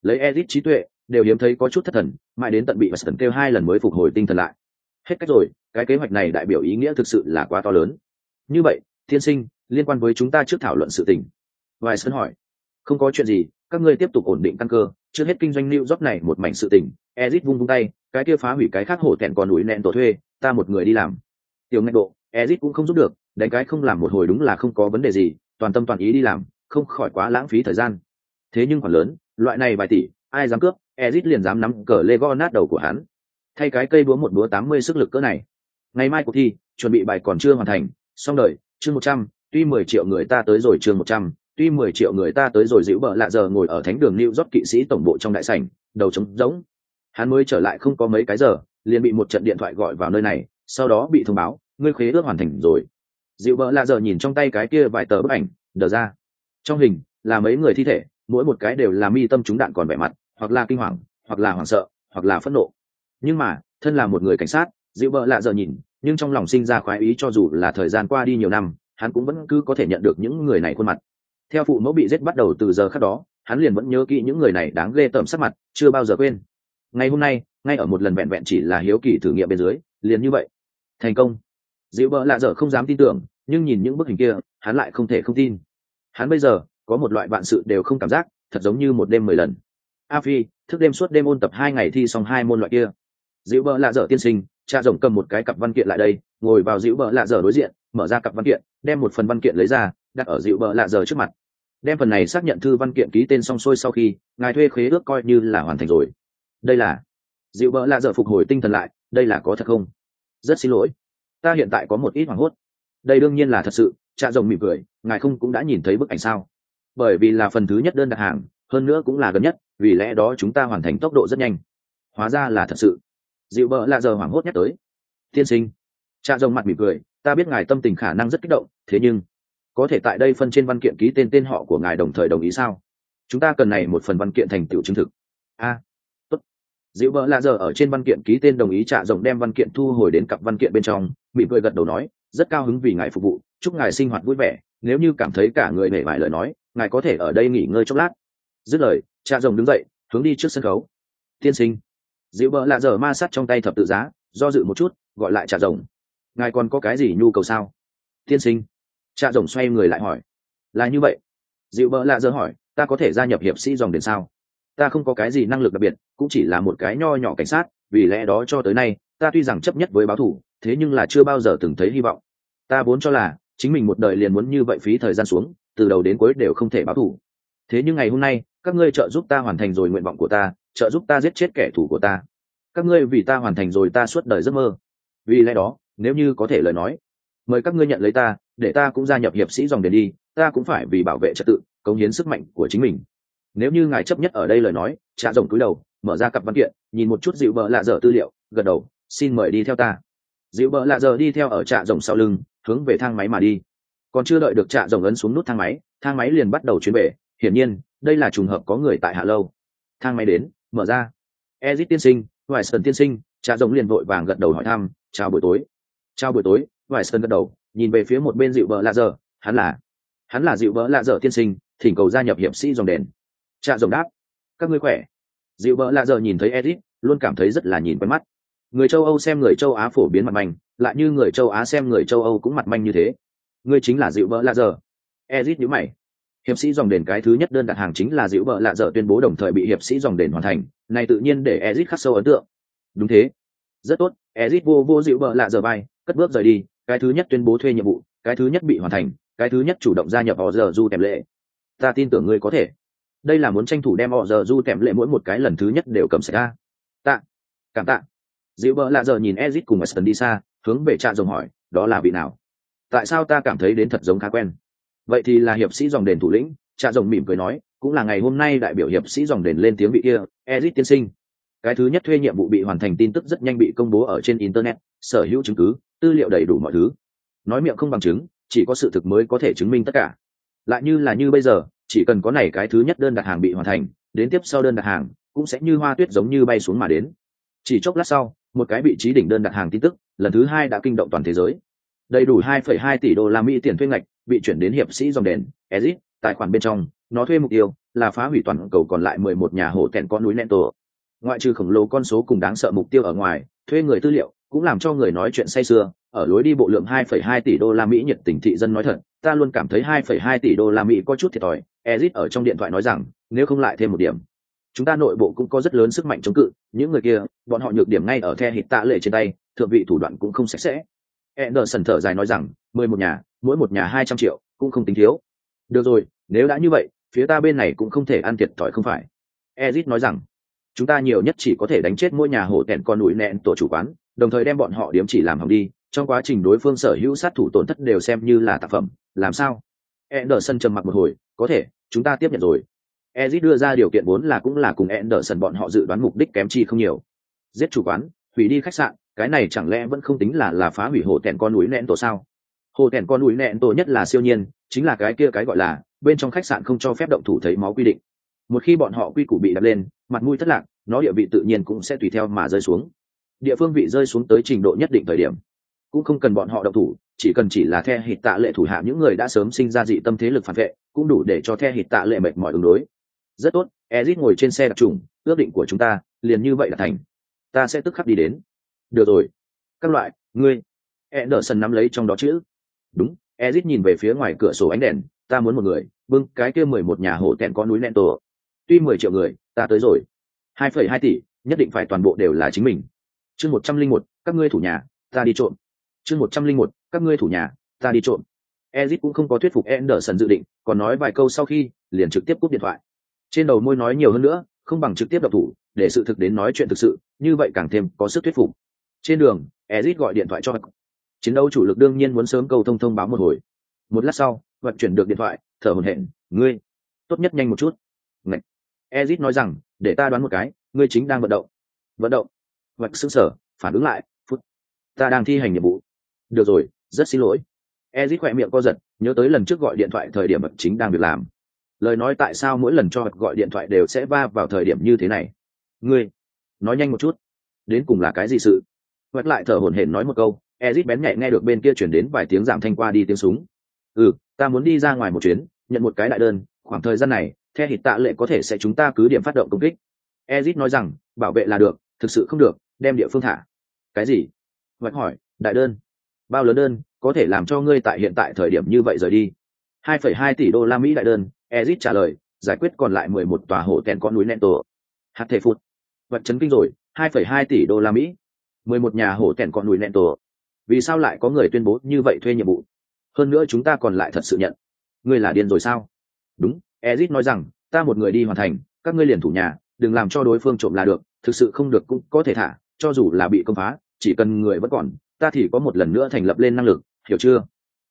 Speaker 1: lấy ezit trí tuệ, đều hiếm thấy có chút thất thần, mãi đến tận bị và sần kêu hai lần mới phục hồi tinh thần lại. Hết cách rồi, cái kế hoạch này đại biểu ý nghĩa thực sự là quá to lớn. Như vậy, tiên sinh, liên quan với chúng ta trước thảo luận sự tình. Vài sân hỏi. Không có chuyện gì, các ngươi tiếp tục ổn định căn cơ. Chưa hết kinh doanh lưu job này một mảnh sự tình, ezit vung vung tay, cái kia phá hủy cái khác hổ tẹn còn núi nẹn tổ thuê, ta một người đi làm. Tiểu ngạch độ, ezit cũng không giúp được, đánh cái không làm một hồi đúng là không có vấn đề gì, toàn tâm toàn ý đi làm, không khỏi quá lãng phí thời gian thế nhưng còn lớn loại này vài tỷ ai dám cướp ezit liền dám nắm cờ lê go nát đầu của hắn thay cái cây búa một búa tám mươi sức lực cỡ này ngày mai cuộc thi chuẩn bị bài còn chưa hoàn thành xong đời chương một trăm tuy mười triệu người ta tới rồi chương một trăm tuy mười triệu người ta tới rồi dịu bợ lạ giờ ngồi ở thánh đường New York kỵ sĩ tổng bộ trong đại sảnh, đầu trống rỗng. Hắn mới trở lại không có mấy cái giờ, liền bị một trận điện thoại gọi vào nơi này, sau đó bị thông báo, ngươi khế ước hoàn thành rồi. Dịu bợ lạ giờ nhìn trong tay cái kia vài tờ bức ảnh, đờ ra. Trong hình là mấy người thi thể, mỗi một cái đều là mi tâm chúng đạn còn vẻ mặt, hoặc là kinh hoàng, hoặc là hoảng sợ, hoặc là phẫn nộ. Nhưng mà, thân là một người cảnh sát, dịu bợ lạ giờ nhìn, nhưng trong lòng sinh ra khoái ý cho dù là thời gian qua đi nhiều năm, hắn cũng vẫn cứ có thể nhận được những người này khuôn mặt. Theo phụ mẫu bị giết bắt đầu từ giờ khác đó hắn liền vẫn nhớ kỹ những người này đáng ghê tởm sắc mặt chưa bao giờ quên. Ngày hôm nay ngay ở một lần vẹn vẹn chỉ là hiếu kỳ thử nghiệm bên dưới liền như vậy. Thành công. Dịu bợ lạ dở không dám tin tưởng nhưng nhìn những bức hình kia hắn lại không thể không tin. Hắn bây giờ có một loại vạn sự đều không cảm giác, thật giống như một đêm mười lần. A phi, thức đêm suốt đêm ôn tập hai ngày thi xong hai môn loại kia. Dịu bỡ lạ dở tiên sinh, cha rồng cầm một cái cặp văn kiện lại đây, ngồi vào dịu bỡ lạ dở đối diện, mở ra cặp văn kiện, đem một phần văn kiện lấy ra, đặt ở dịu bỡ lạ dở trước mặt. Đem phần này xác nhận thư văn kiện ký tên xong xuôi sau khi, ngài thuê khế ước coi như là hoàn thành rồi. Đây là dịu bỡ lạ dở phục hồi tinh thần lại, đây là có thật không? Rất xin lỗi. Ta hiện tại có một ít hoảng hốt. Đây đương nhiên là thật sự, cha rồng mỉm cười, ngài không cũng đã nhìn thấy bức ảnh sao? Bởi vì là phần thứ nhất đơn đặt hàng, hơn nữa cũng là gần nhất, vì lẽ đó chúng ta hoàn thành tốc độ rất nhanh. Hóa ra là thật sự. Dịu bỡ lạ giờ hoảng hốt nhắc tới. Tiên sinh. Cha rồng mặt mỉm cười, ta biết ngài tâm tình khả năng rất kích động, thế nhưng, có thể tại đây phân trên văn kiện ký tên tên họ của ngài đồng thời đồng ý sao? Chúng ta cần này một phần văn kiện thành tựu chứng thực. A. Tốt. Dịu bỡ lạ giờ ở trên văn kiện ký tên đồng ý trả rồng đem văn kiện thu hồi đến cặp văn kiện bên trong, mỉm cười gật đầu nói, rất cao hứng vì ngài phục vụ, chúc ngài sinh hoạt vui vẻ nếu như cảm thấy cả người mệt mỏi lời nói, ngài có thể ở đây nghỉ ngơi chốc lát. Dứt lời, cha rồng đứng dậy, hướng đi trước sân khấu. Tiên sinh. Dịu bỡ lạ giờ ma sắt trong tay thập tự giá, do dự một chút, gọi lại cha rồng. Ngài còn có cái gì nhu cầu sao? Tiên sinh. Cha rồng xoay người lại hỏi. Là như vậy. Dịu bỡ lạ giờ hỏi, ta có thể gia nhập hiệp sĩ dòng đền sao? Ta không có cái gì năng lực đặc biệt, cũng chỉ là một cái nho nhỏ cảnh sát, vì lẽ đó cho tới nay, ta tuy rằng chấp nhất với báo thủ, thế nhưng là chưa bao giờ từng thấy hy vọng. Ta vốn cho là chính mình một đời liền muốn như vậy phí thời gian xuống, từ đầu đến cuối đều không thể báo thủ thế nhưng ngày hôm nay, các ngươi trợ giúp ta hoàn thành rồi nguyện vọng của ta, trợ giúp ta giết chết kẻ thù của ta. Các ngươi vì ta hoàn thành rồi ta suốt đời giấc mơ. Vì lẽ đó, nếu như có thể lời nói, mời các ngươi nhận lấy ta, để ta cũng gia nhập hiệp sĩ dòng đền đi, ta cũng phải vì bảo vệ trật tự, cống hiến sức mạnh của chính mình. Nếu như ngài chấp nhất ở đây lời nói trạ rồng cúi đầu, mở ra cặp văn kiện, nhìn một chút dịu bợ lạ dở tư liệu, gật đầu, xin mời đi theo ta dịu bợ lạ giờ đi theo ở trạ rồng sau lưng, hướng về thang máy mà đi. Còn chưa đợi được trạ rồng ấn xuống nút thang máy thang máy liền bắt đầu chuyến về. Hiển nhiên, đây là trùng hợp có người tại hạ lâu. Thang máy đến, mở ra. Ezit tiên sinh vài sơn tiên sinh, trạ rồng liền vội vàng gật đầu hỏi thăm, chào buổi tối. Chào buổi tối vài sơn gật đầu, nhìn về phía một bên dịu bợ lạ giờ, hắn là hắn là dịu bợ lạ giờ tiên sinh, thỉnh cầu gia nhập hiệp sĩ dòng đèn trạ rồng đáp, các ngươi khỏe. Dịu bợ lạ giờ nhìn thấy ezit, luôn cảm thấy rất là nhìn quen mắt người châu âu xem người châu á phổ biến mặt manh, lại như người châu á xem người châu âu cũng mặt manh như thế. Ngươi chính là dịu vợ lạ dở. Ezit nhữ mày. Hiệp sĩ dòng đền cái thứ nhất đơn đặt hàng chính là dịu vợ lạ dở tuyên bố đồng thời bị hiệp sĩ dòng đền hoàn thành, này tự nhiên để ezit khắc sâu ấn tượng. Đúng thế. Rất tốt, ezit vô vô dịu vợ lạ dở bay cất bước rời đi, cái thứ nhất tuyên bố thuê nhiệm vụ, cái thứ nhất bị hoàn thành, cái thứ nhất chủ động gia nhập họ giờ du kèm lệ. Ta tin tưởng ngươi có thể. Đây là muốn tranh thủ đem họ giờ du kèm lệ mỗi một cái lần thứ nhất đều cầm xảy ra. Tạ. Cảm tạ dịu bỡ lạ giờ nhìn ezit cùng weston đi xa, hướng về cha rồng hỏi, đó là vị nào? Tại sao ta cảm thấy đến thật giống khá quen? Vậy thì là hiệp sĩ dòng đền thủ lĩnh. Cha rồng mỉm cười nói, cũng là ngày hôm nay đại biểu hiệp sĩ dòng đền lên tiếng vị kia, ezit tiên sinh. Cái thứ nhất thuê nhiệm vụ bị hoàn thành tin tức rất nhanh bị công bố ở trên internet, sở hữu chứng cứ, tư liệu đầy đủ mọi thứ. Nói miệng không bằng chứng, chỉ có sự thực mới có thể chứng minh tất cả. Lại như là như bây giờ, chỉ cần có này cái thứ nhất đơn đặt hàng bị hoàn thành, đến tiếp sau đơn đặt hàng, cũng sẽ như hoa tuyết giống như bay xuống mà đến. Chỉ chốc lát sau một cái vị trí đỉnh đơn đặt hàng tin tức lần thứ hai đã kinh động toàn thế giới đầy đủ 2,2 tỷ đô la mỹ tiền thuê ngạch bị chuyển đến hiệp sĩ dòng đền exit tài khoản bên trong nó thuê mục tiêu là phá hủy toàn cầu còn lại 11 nhà hộ tẹn con núi Neto. Ngoại trừ khổng lồ con số cùng đáng sợ mục tiêu ở ngoài, thuê người tư liệu cũng làm cho người nói chuyện say sưa, ở lối đi bộ lượng 2,2 tỷ đô la Mỹ nhiệt tình thị dân nói thật, ta luôn cảm thấy 2,2 tỷ đô la Mỹ có chút thiệt thòi. Ezit ở trong điện thoại nói rằng, nếu không lại thêm một điểm, chúng ta nội bộ cũng có rất lớn sức mạnh chống cự, những người kia, bọn họ nhược điểm ngay ở the hít tạ lệ trên tay, thượng vị thủ đoạn cũng không sạch sẽ. Anderson thở dài nói rằng, mười một nhà, mỗi một nhà hai trăm triệu, cũng không tính thiếu. Được rồi, nếu đã như vậy, phía ta bên này cũng không thể ăn thiệt thòi không phải. Ezit nói rằng, chúng ta nhiều nhất chỉ có thể đánh chết mỗi nhà hổ tẹn con núi nẹn tổ chủ quán, đồng thời đem bọn họ điếm chỉ làm hỏng đi, trong quá trình đối phương sở hữu sát thủ tổn thất đều xem như là tác phẩm, làm sao? Anderson trầm mặc một hồi, có thể, chúng ta tiếp nhận rồi. Ezit đưa ra điều kiện vốn là cũng là cùng Anderson bọn họ dự đoán mục đích kém chi không nhiều. Giết chủ quán, hủy đi khách sạn, cái này chẳng lẽ vẫn không tính là là phá hủy hồ tẹn con núi nện tổ sao? Hồ tẹn con núi nện tổ nhất là siêu nhiên, chính là cái kia cái gọi là bên trong khách sạn không cho phép động thủ thấy máu quy định. Một khi bọn họ quy củ bị đập lên, mặt mũi thất lạc, nó địa vị tự nhiên cũng sẽ tùy theo mà rơi xuống. Địa phương vị rơi xuống tới trình độ nhất định thời điểm, cũng không cần bọn họ động thủ, chỉ cần chỉ là the hịt tạ lệ thủ hạ những người đã sớm sinh ra dị tâm thế lực phản vệ, cũng đủ để cho the hịt tạ lệ mệt mỏi ứng đối rất tốt, ezit ngồi trên xe đặc trùng, ước định của chúng ta, liền như vậy là thành. Ta sẽ tức khắc đi đến. Được rồi. Các loại, ngươi. Anderson nắm lấy trong đó chữ. Đúng, ezit nhìn về phía ngoài cửa sổ ánh đèn. Ta muốn một người. Bưng cái kia mười một nhà hổ tẹn con núi nẹn tổ. Tuy mười triệu người, ta tới rồi. Hai phẩy hai tỷ, nhất định phải toàn bộ đều là chính mình. Chương một trăm linh một, các ngươi thủ nhà, ta đi trộm. Chương một trăm linh một, các ngươi thủ nhà, ta đi trộm. Ezit cũng không có thuyết phục Anderson dự định, còn nói vài câu sau khi, liền trực tiếp cúp điện thoại trên đầu môi nói nhiều hơn nữa, không bằng trực tiếp độc thủ, để sự thực đến nói chuyện thực sự, như vậy càng thêm có sức thuyết phục. Trên đường, ezit gọi điện thoại cho chiến đấu chủ lực đương nhiên muốn sớm cầu thông thông báo một hồi. Một lát sau vận chuyển được điện thoại, thở hồn hển, ngươi, tốt nhất nhanh một chút. Ngậy. ezit nói rằng, để ta đoán một cái, ngươi chính đang vận động. Vận động? Vạch xứng sở phản ứng lại, phút, ta đang thi hành nhiệm vụ. Được rồi, rất xin lỗi. Ezit khỏe miệng co giật, nhớ tới lần trước gọi điện thoại thời điểm vật chính đang việc làm lời nói tại sao mỗi lần cho gọi điện thoại đều sẽ va vào thời điểm như thế này? Ngươi nói nhanh một chút. Đến cùng là cái gì sự? Vật lại thở hổn hển nói một câu. Ezit bén nhạy nghe được bên kia chuyển đến vài tiếng giảm thanh qua đi tiếng súng. Ừ ta muốn đi ra ngoài một chuyến nhận một cái đại đơn. Khoảng thời gian này theo hít tạ lệ có thể sẽ chúng ta cứ điểm phát động công kích. Ezit nói rằng bảo vệ là được thực sự không được đem địa phương thả. Cái gì? Vật hỏi đại đơn? Bao lớn đơn có thể làm cho ngươi tại hiện tại thời điểm như vậy rời đi? 2,2 tỷ đô la mỹ đại đơn ezit trả lời, giải quyết còn lại mười một tòa hộ tèn con núi neto hạt thể phụt. Vật chấn kinh rồi, hai phẩy hai tỷ đô la mỹ. mười một nhà hổ tèn con núi neto vì sao lại có người tuyên bố như vậy thuê nhiệm vụ? Hơn nữa chúng ta còn lại thật sự nhận. Ngươi là điên rồi sao? Đúng, ezit nói rằng, ta một người đi hoàn thành, các ngươi liền thủ nhà, đừng làm cho đối phương trộm là được, thực sự không được cũng có thể thả, cho dù là bị công phá, chỉ cần người vẫn còn, ta thì có một lần nữa thành lập lên năng lực, hiểu chưa?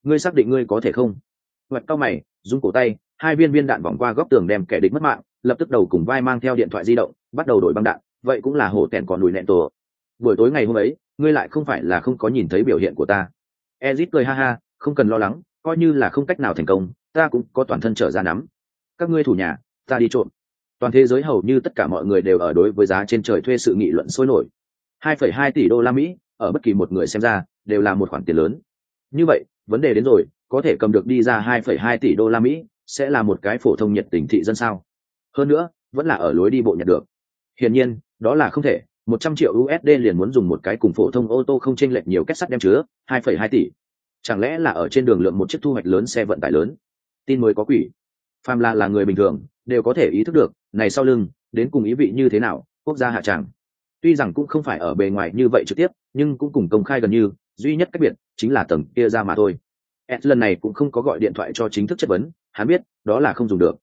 Speaker 1: Ngươi xác định ngươi có thể không? Hoạch cao mày rung cổ tay hai viên viên đạn vòng qua góc tường đem kẻ địch mất mạng lập tức đầu cùng vai mang theo điện thoại di động bắt đầu đổi băng đạn vậy cũng là hổ tẹn còn đùi nẹn tổ buổi tối ngày hôm ấy ngươi lại không phải là không có nhìn thấy biểu hiện của ta. Ezit cười ha ha không cần lo lắng coi như là không cách nào thành công ta cũng có toàn thân trở ra nắm. Các ngươi thủ nhà ta đi trộm. Toàn thế giới hầu như tất cả mọi người đều ở đối với giá trên trời thuê sự nghị luận sôi nổi. 2,2 tỷ đô la mỹ ở bất kỳ một người xem ra đều là một khoản tiền lớn. Như vậy vấn đề đến rồi có thể cầm được đi ra 2,2 tỷ đô la mỹ sẽ là một cái phổ thông nhiệt tình thị dân sao? Hơn nữa vẫn là ở lối đi bộ nhặt được. Hiển nhiên đó là không thể. 100 triệu usd liền muốn dùng một cái cùng phổ thông ô tô không chênh lệch nhiều kết sắt đem chứa 2,2 tỷ. Chẳng lẽ là ở trên đường lượng một chiếc thu hoạch lớn xe vận tải lớn? Tin mới có quỷ. Phàm là là người bình thường đều có thể ý thức được này sau lưng đến cùng ý vị như thế nào quốc gia hạ tràng. Tuy rằng cũng không phải ở bề ngoài như vậy trực tiếp nhưng cũng cùng công khai gần như duy nhất cách biệt chính là tầng kia ra mà thôi. Ed lần này cũng không có gọi điện thoại cho chính thức chất vấn hắn biết đó là không dùng được.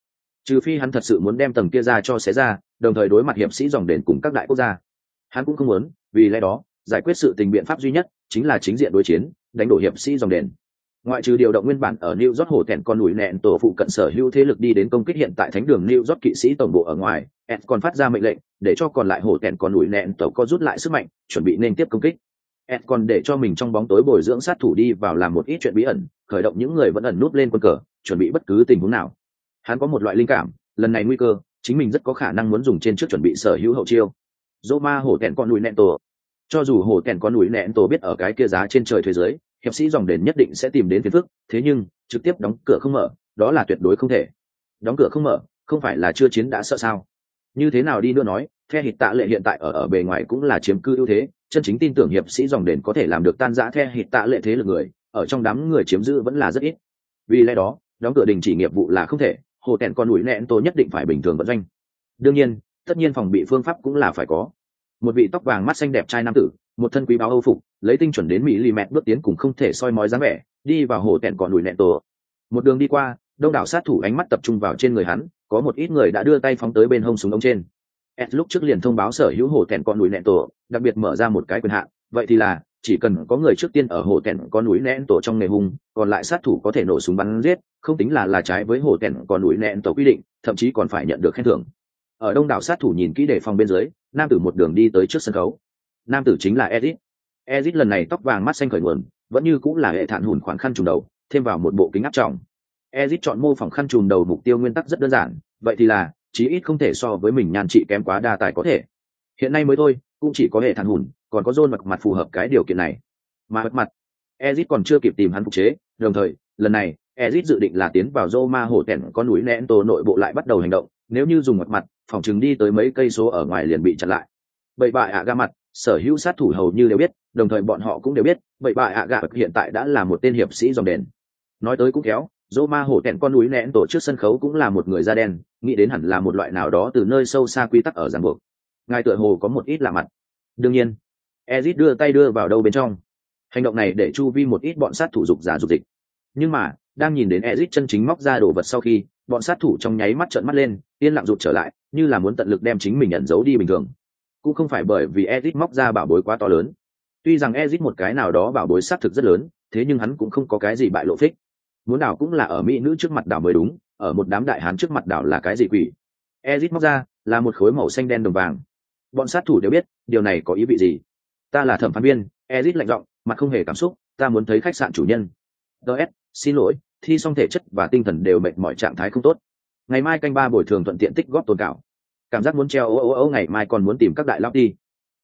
Speaker 1: Trừ phi hắn thật sự muốn đem tầng kia ra cho xé ra đồng thời đối mặt hiệp sĩ dòng đền cùng các đại quốc gia. Hắn cũng không muốn vì lẽ đó giải quyết sự tình biện pháp duy nhất chính là chính diện đối chiến đánh đổ hiệp sĩ dòng đền. Ngoại trừ điều động nguyên bản ở New York hổ thẹn con núi nẹn tổ phụ cận sở hữu thế lực đi đến công kích hiện tại thánh đường New York kỵ sĩ tổng bộ ở ngoài, Ed còn phát ra mệnh lệnh để cho còn lại hổ thẹn con núi nẹn tổ có rút lại sức mạnh, chuẩn bị nên tiếp công kích. Ed còn để cho mình trong bóng tối bồi dưỡng sát thủ đi vào làm một ít chuyện bí ẩn, khởi động những người vẫn ẩn núp lên quân cờ, chuẩn bị bất cứ tình huống nào. Hắn có một loại linh cảm, lần này nguy cơ, chính mình rất có khả năng muốn dùng trên trước chuẩn bị sở hữu hậu chiêu. Roma hổ tẹn con núi nẹn tổ, cho dù hổ tẹn con núi nẹn tổ biết ở cái kia giá trên trời thế giới, hiệp sĩ dòng đền nhất định sẽ tìm đến phiền phức thế nhưng trực tiếp đóng cửa không mở đó là tuyệt đối không thể đóng cửa không mở không phải là chưa chiến đã sợ sao như thế nào đi nữa nói the hít tạ lệ hiện tại ở ở bề ngoài cũng là chiếm cư ưu thế chân chính tin tưởng hiệp sĩ dòng đền có thể làm được tan giã the hít tạ lệ thế lực người ở trong đám người chiếm giữ vẫn là rất ít vì lẽ đó đóng cửa đình chỉ nghiệp vụ là không thể, hồ tẹn con ủi nẹn tô nhất định phải bình thường vận doanh. Đương nhiên, tất nhiên phòng bị phương pháp cũng là phải có. Một vị tóc vàng mắt xanh đẹp trai nam tử, một thân quý báo âu phục, lấy tinh chuẩn đến mỹ lì mẹt bước tiến cùng không thể soi mói dáng vẻ, đi vào hồ tẹn còn đùi nẹn tổ một đường đi qua, đông đảo sát thủ ánh mắt tập trung vào trên người hắn, có một ít người đã đưa tay phóng tới bên hông súng ống trên. Ed lúc trước liền thông báo sở hữu hồ tẹn con núi nẹn tổ đặc biệt mở ra một cái quyền hạn, vậy thì là, chỉ cần có người trước tiên ở hồ tẹn con núi nẹn tổ trong nghề hung, còn lại sát thủ có thể nổ súng bắn giết không tính là là trái với hồ tẹn còn đuổi nẹn tổ quy định, thậm chí còn phải nhận được khen thưởng. Ở đông đảo sát thủ nhìn kỹ đề phòng bên dưới, nam tử một đường đi tới trước sân khấu. Nam tử chính là edit edit lần này tóc vàng mắt xanh khởi nguồn, vẫn như cũng là hệ thản hùn khoảng khăn trùm đầu, thêm vào một bộ kính áp trọng. Edit chọn mô phỏng khăn trùm đầu mục tiêu nguyên tắc rất đơn giản, vậy thì là, chí ít không thể so với mình nhan trị kém quá đa tài có thể. Hiện nay mới thôi, cũng chỉ có hệ thản hùn, còn có rôn mặt mặt phù hợp cái điều kiện này. Mà mặt mặt, ezit còn chưa kịp tìm hắn phục chế, đồng thời, lần này Ezic dự định là tiến vào roma hổ tẻn con núi nén tổ nội bộ lại bắt đầu hành động, nếu như dùng mặt mặt, phòng trường đi tới mấy cây số ở ngoài liền bị chặn lại. Bảy bại ạ ga mặt, sở hữu sát thủ hầu như đều biết, đồng thời bọn họ cũng đều biết bảy bại ạ ga hiện tại đã là một tên hiệp sĩ dòng đen. nói tới cũng kéo Roma hổ tẹn con núi nén tổ trước sân khấu cũng là một người da đen, nghĩ đến hẳn là một loại nào đó từ nơi sâu xa quy tắc ở giảng buộc. Ngài tựa hồ có một ít lạ mặt. Đương nhiên Ezic đưa tay đưa vào đâu bên trong. Hành động này để chu vi một ít bọn sát thủ dục giả dục dịch. Nhưng mà đang nhìn đến Ezic chân chính móc ra đồ vật sau khi, bọn sát thủ trong nháy mắt trợn mắt lên, yên lặng rụt trở lại, như là muốn tận lực đem chính mình ẩn giấu đi bình thường. Cũng không phải bởi vì Ezic móc ra bảo bối quá to lớn. Tuy rằng Ezic một cái nào đó bảo bối sát thực rất lớn, thế nhưng hắn cũng không có cái gì bại lộ phích. Muốn đảo cũng là ở mỹ nữ trước mặt đảo mới đúng, ở một đám đại hán trước mặt đảo là cái gì quỷ? Ezic móc ra là một khối màu xanh đen đồng vàng. Bọn sát thủ đều biết, điều này có ý vị gì? Ta là thẩm phán viên, Ezic lạnh giọng, mặt không hề cảm xúc, ta muốn thấy khách sạn chủ nhân. Ts xin lỗi thi xong thể chất và tinh thần đều mệt mỏi trạng thái không tốt. Ngày mai canh ba bồi thường thuận tiện tích góp tồn cảo. Cảm giác muốn treo ô ô ô ngày mai còn muốn tìm các đại lao đi.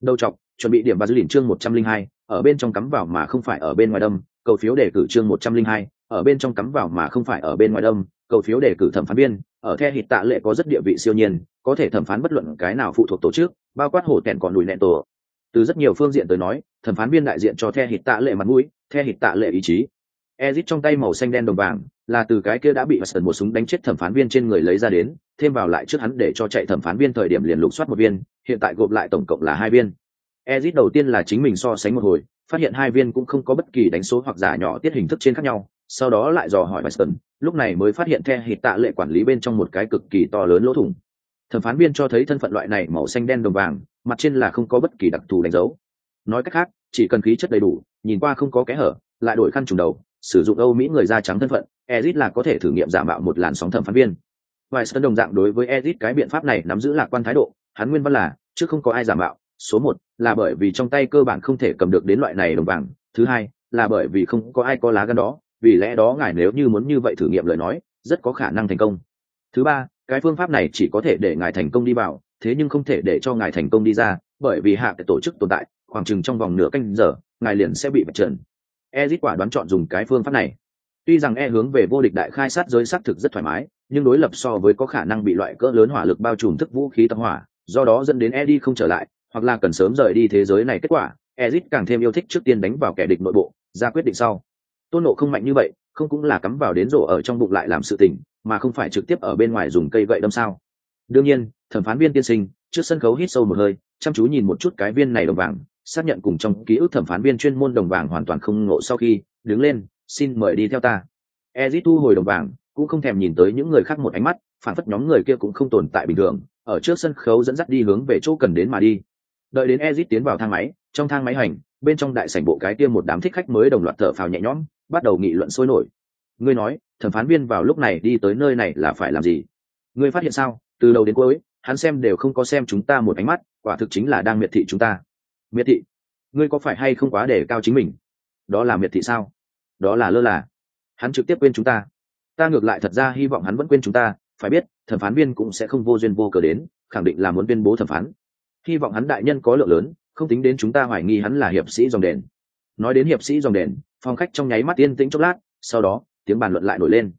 Speaker 1: Đầu chọc, chuẩn bị điểm và dư điểm chương một trăm linh hai, ở bên trong cắm vào mà không phải ở bên ngoài đâm, cầu phiếu đề cử chương một trăm linh hai, ở bên trong cắm vào mà không phải ở bên ngoài đâm, cầu phiếu đề cử thẩm phán viên, ở the hịt tạ lệ có rất địa vị siêu nhiên, có thể thẩm phán bất luận cái nào phụ thuộc tổ chức, bao quát hổ tẹn còn lùi nẹn tổ. Từ rất nhiều phương diện tới nói, thẩm phán viên đại diện cho the hịt tạ lệ mặt mũi, the hịt tạ lệ ý chí. Ezit trong tay màu xanh đen đồng vàng, là từ cái kia đã bị Hudson một súng đánh chết thẩm phán viên trên người lấy ra đến, thêm vào lại trước hắn để cho chạy thẩm phán viên thời điểm liền lục soát một viên, hiện tại gộp lại tổng cộng là hai viên. Ezit đầu tiên là chính mình so sánh một hồi, phát hiện hai viên cũng không có bất kỳ đánh số hoặc giả nhỏ tiết hình thức trên khác nhau, sau đó lại dò hỏi Weston, lúc này mới phát hiện the hịt tạ lệ quản lý bên trong một cái cực kỳ to lớn lỗ thủng thẩm phán viên cho thấy thân phận loại này màu xanh đen đồng vàng mặt trên là không có bất kỳ đặc thù đánh dấu nói cách khác chỉ cần khí chất đầy đủ nhìn qua không có kẽ hở lại đổi khăn trùng đầu sử dụng âu mỹ người da trắng thân phận, ezit là có thể thử nghiệm giả mạo một làn sóng thẩm phán viên. Vài sân đồng dạng đối với ezit cái biện pháp này nắm giữ lạc quan thái độ, hắn nguyên văn là, chứ không có ai giả mạo, số một là bởi vì trong tay cơ bản không thể cầm được đến loại này đồng vàng thứ hai là bởi vì không có ai có lá gan đó, vì lẽ đó ngài nếu như muốn như vậy thử nghiệm lời nói, rất có khả năng thành công. Thứ ba, cái phương pháp này chỉ có thể để ngài thành công đi vào, thế nhưng không thể để cho ngài thành công đi ra, bởi vì hạ cái tổ chức tồn tại, khoảng chừng trong vòng nửa canh giờ, ngài liền sẽ bị bạch trần. Ezic quả đoán chọn dùng cái phương pháp này. Tuy rằng e hướng về vô địch đại khai sát giới sát thực rất thoải mái, nhưng đối lập so với có khả năng bị loại cỡ lớn hỏa lực bao trùm thức vũ khí tâm hỏa, do đó dẫn đến e đi không trở lại, hoặc là cần sớm rời đi thế giới này. Kết quả Ezic càng thêm yêu thích trước tiên đánh vào kẻ địch nội bộ, ra quyết định sau. Tôn nộ không mạnh như vậy, không cũng là cắm vào đến rổ ở trong bụng lại làm sự tình, mà không phải trực tiếp ở bên ngoài dùng cây gậy đâm sao. Đương nhiên, thẩm phán viên tiên sinh, trước sân khấu hít sâu một hơi, chăm chú nhìn một chút cái viên này đồng vàng xác nhận cùng trong ký ức thẩm phán viên chuyên môn đồng vàng hoàn toàn không ngộ sau khi, đứng lên, xin mời đi theo ta. Ezit thu hồi đồng vàng cũng không thèm nhìn tới những người khác một ánh mắt, phản phất nhóm người kia cũng không tồn tại bình thường, ở trước sân khấu dẫn dắt đi hướng về chỗ cần đến mà đi. Đợi đến ezit tiến vào thang máy, trong thang máy hành, bên trong đại sảnh bộ cái kia một đám thích khách mới đồng loạt thở phào nhẹ nhõm, bắt đầu nghị luận sôi nổi. Ngươi nói, thẩm phán viên vào lúc này đi tới nơi này là phải làm gì? Ngươi phát hiện sao? Từ đầu đến cuối, hắn xem đều không có xem chúng ta một ánh mắt, quả thực chính là đang miệt thị chúng ta miệt thị. Ngươi có phải hay không quá để cao chính mình? Đó là miệt thị sao? Đó là lơ là. Hắn trực tiếp quên chúng ta. Ta ngược lại thật ra hy vọng hắn vẫn quên chúng ta, phải biết, thẩm phán viên cũng sẽ không vô duyên vô cờ đến, khẳng định là muốn tuyên bố thẩm phán. Hy vọng hắn đại nhân có lượng lớn, không tính đến chúng ta hoài nghi hắn là hiệp sĩ dòng đền. Nói đến hiệp sĩ dòng đền, phong khách trong nháy mắt yên tĩnh chốc lát, sau đó, tiếng bàn luận lại nổi lên.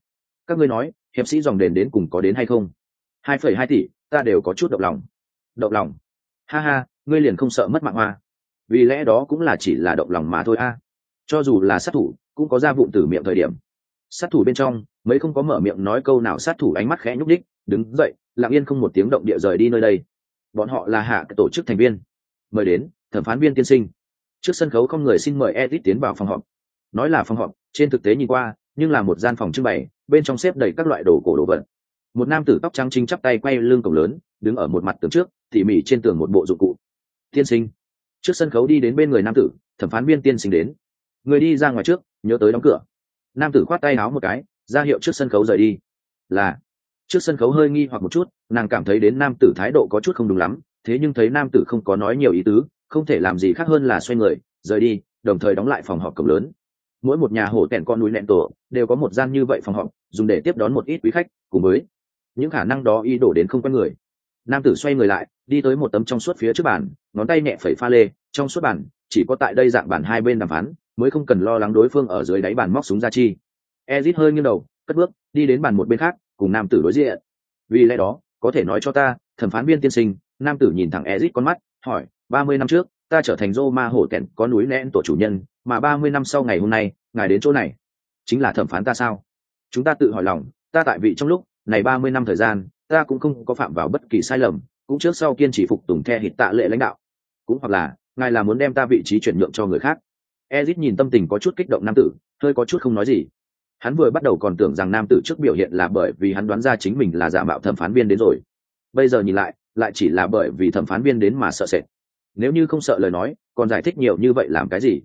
Speaker 1: Các ngươi nói, hiệp sĩ dòng đền đến cùng có đến hay không? Hai phẩy hai tỷ, ta đều có chút động lòng. Động lòng. Ha ha, ngươi liền không sợ mất mạng hoa vì lẽ đó cũng là chỉ là động lòng mà thôi a. À. Cho dù là sát thủ, cũng có ra vụn từ miệng thời điểm. Sát thủ bên trong, mấy không có mở miệng nói câu nào sát thủ ánh mắt khẽ nhúc đích đứng dậy, lặng yên không một tiếng động địa rời đi nơi đây. Bọn họ là hạ tổ chức thành viên. Mời đến, thẩm phán viên tiên sinh. Trước sân khấu không người xin mời edit tiến vào phòng họp. Nói là phòng họp, trên thực tế nhìn qua, nhưng là một gian phòng trưng bày, bên trong xếp đầy các loại đồ cổ đồ vật. Một nam tử tóc trắng trinh chắp tay quay lưng cổng lớn, đứng ở một mặt tường trước, tỉ mỉ trên tường một bộ dụng cụ. Tiên sinh trước sân khấu đi đến bên người nam tử, thẩm phán viên tiên sinh đến. Người đi ra ngoài trước, nhớ tới đóng cửa. Nam tử khoát tay áo một cái, ra hiệu trước sân khấu rời đi. Là, trước sân khấu hơi nghi hoặc một chút, nàng cảm thấy đến nam tử thái độ có chút không đúng lắm, thế nhưng thấy nam tử không có nói nhiều ý tứ, không thể làm gì khác hơn là xoay người, rời đi, đồng thời đóng lại phòng họp cổng lớn. Mỗi một nhà hổ tẹn con núi nẹn tổ đều có một gian như vậy phòng họp, dùng để tiếp đón một ít quý khách cùng với những khả năng đó y đổ đến không quen người nam tử xoay người lại đi tới một tấm trong suốt phía trước bàn ngón tay nhẹ phẩy pha lê trong suốt bàn chỉ có tại đây dạng bàn hai bên đàm phán mới không cần lo lắng đối phương ở dưới đáy bàn móc súng ra chi ezit hơi nghiêng đầu cất bước đi đến bàn một bên khác cùng nam tử đối diện vì lẽ đó có thể nói cho ta thẩm phán viên tiên sinh nam tử nhìn thẳng ezit con mắt hỏi ba mươi năm trước ta trở thành Roma hổ tẹn có núi nén tổ chủ nhân, mà ba mươi năm sau ngày hôm nay, ngài đến chỗ này, chính là thẩm phán ta sao? Chúng ta tự hỏi lòng, ta tại vị trong lúc này ba mươi năm thời gian, ta cũng không có phạm vào bất kỳ sai lầm, cũng trước sau kiên trì phục tùng theo hít tạ lệ lãnh đạo, cũng hoặc là, ngài là muốn đem ta vị trí chuyển nhượng cho người khác. Ezit nhìn tâm tình có chút kích động nam tử, hơi có chút không nói gì. Hắn vừa bắt đầu còn tưởng rằng nam tử trước biểu hiện là bởi vì hắn đoán ra chính mình là giả mạo thẩm phán viên đến rồi. Bây giờ nhìn lại, lại chỉ là bởi vì thẩm phán viên đến mà sợ sệt nếu như không sợ lời nói còn giải thích nhiều như vậy làm cái gì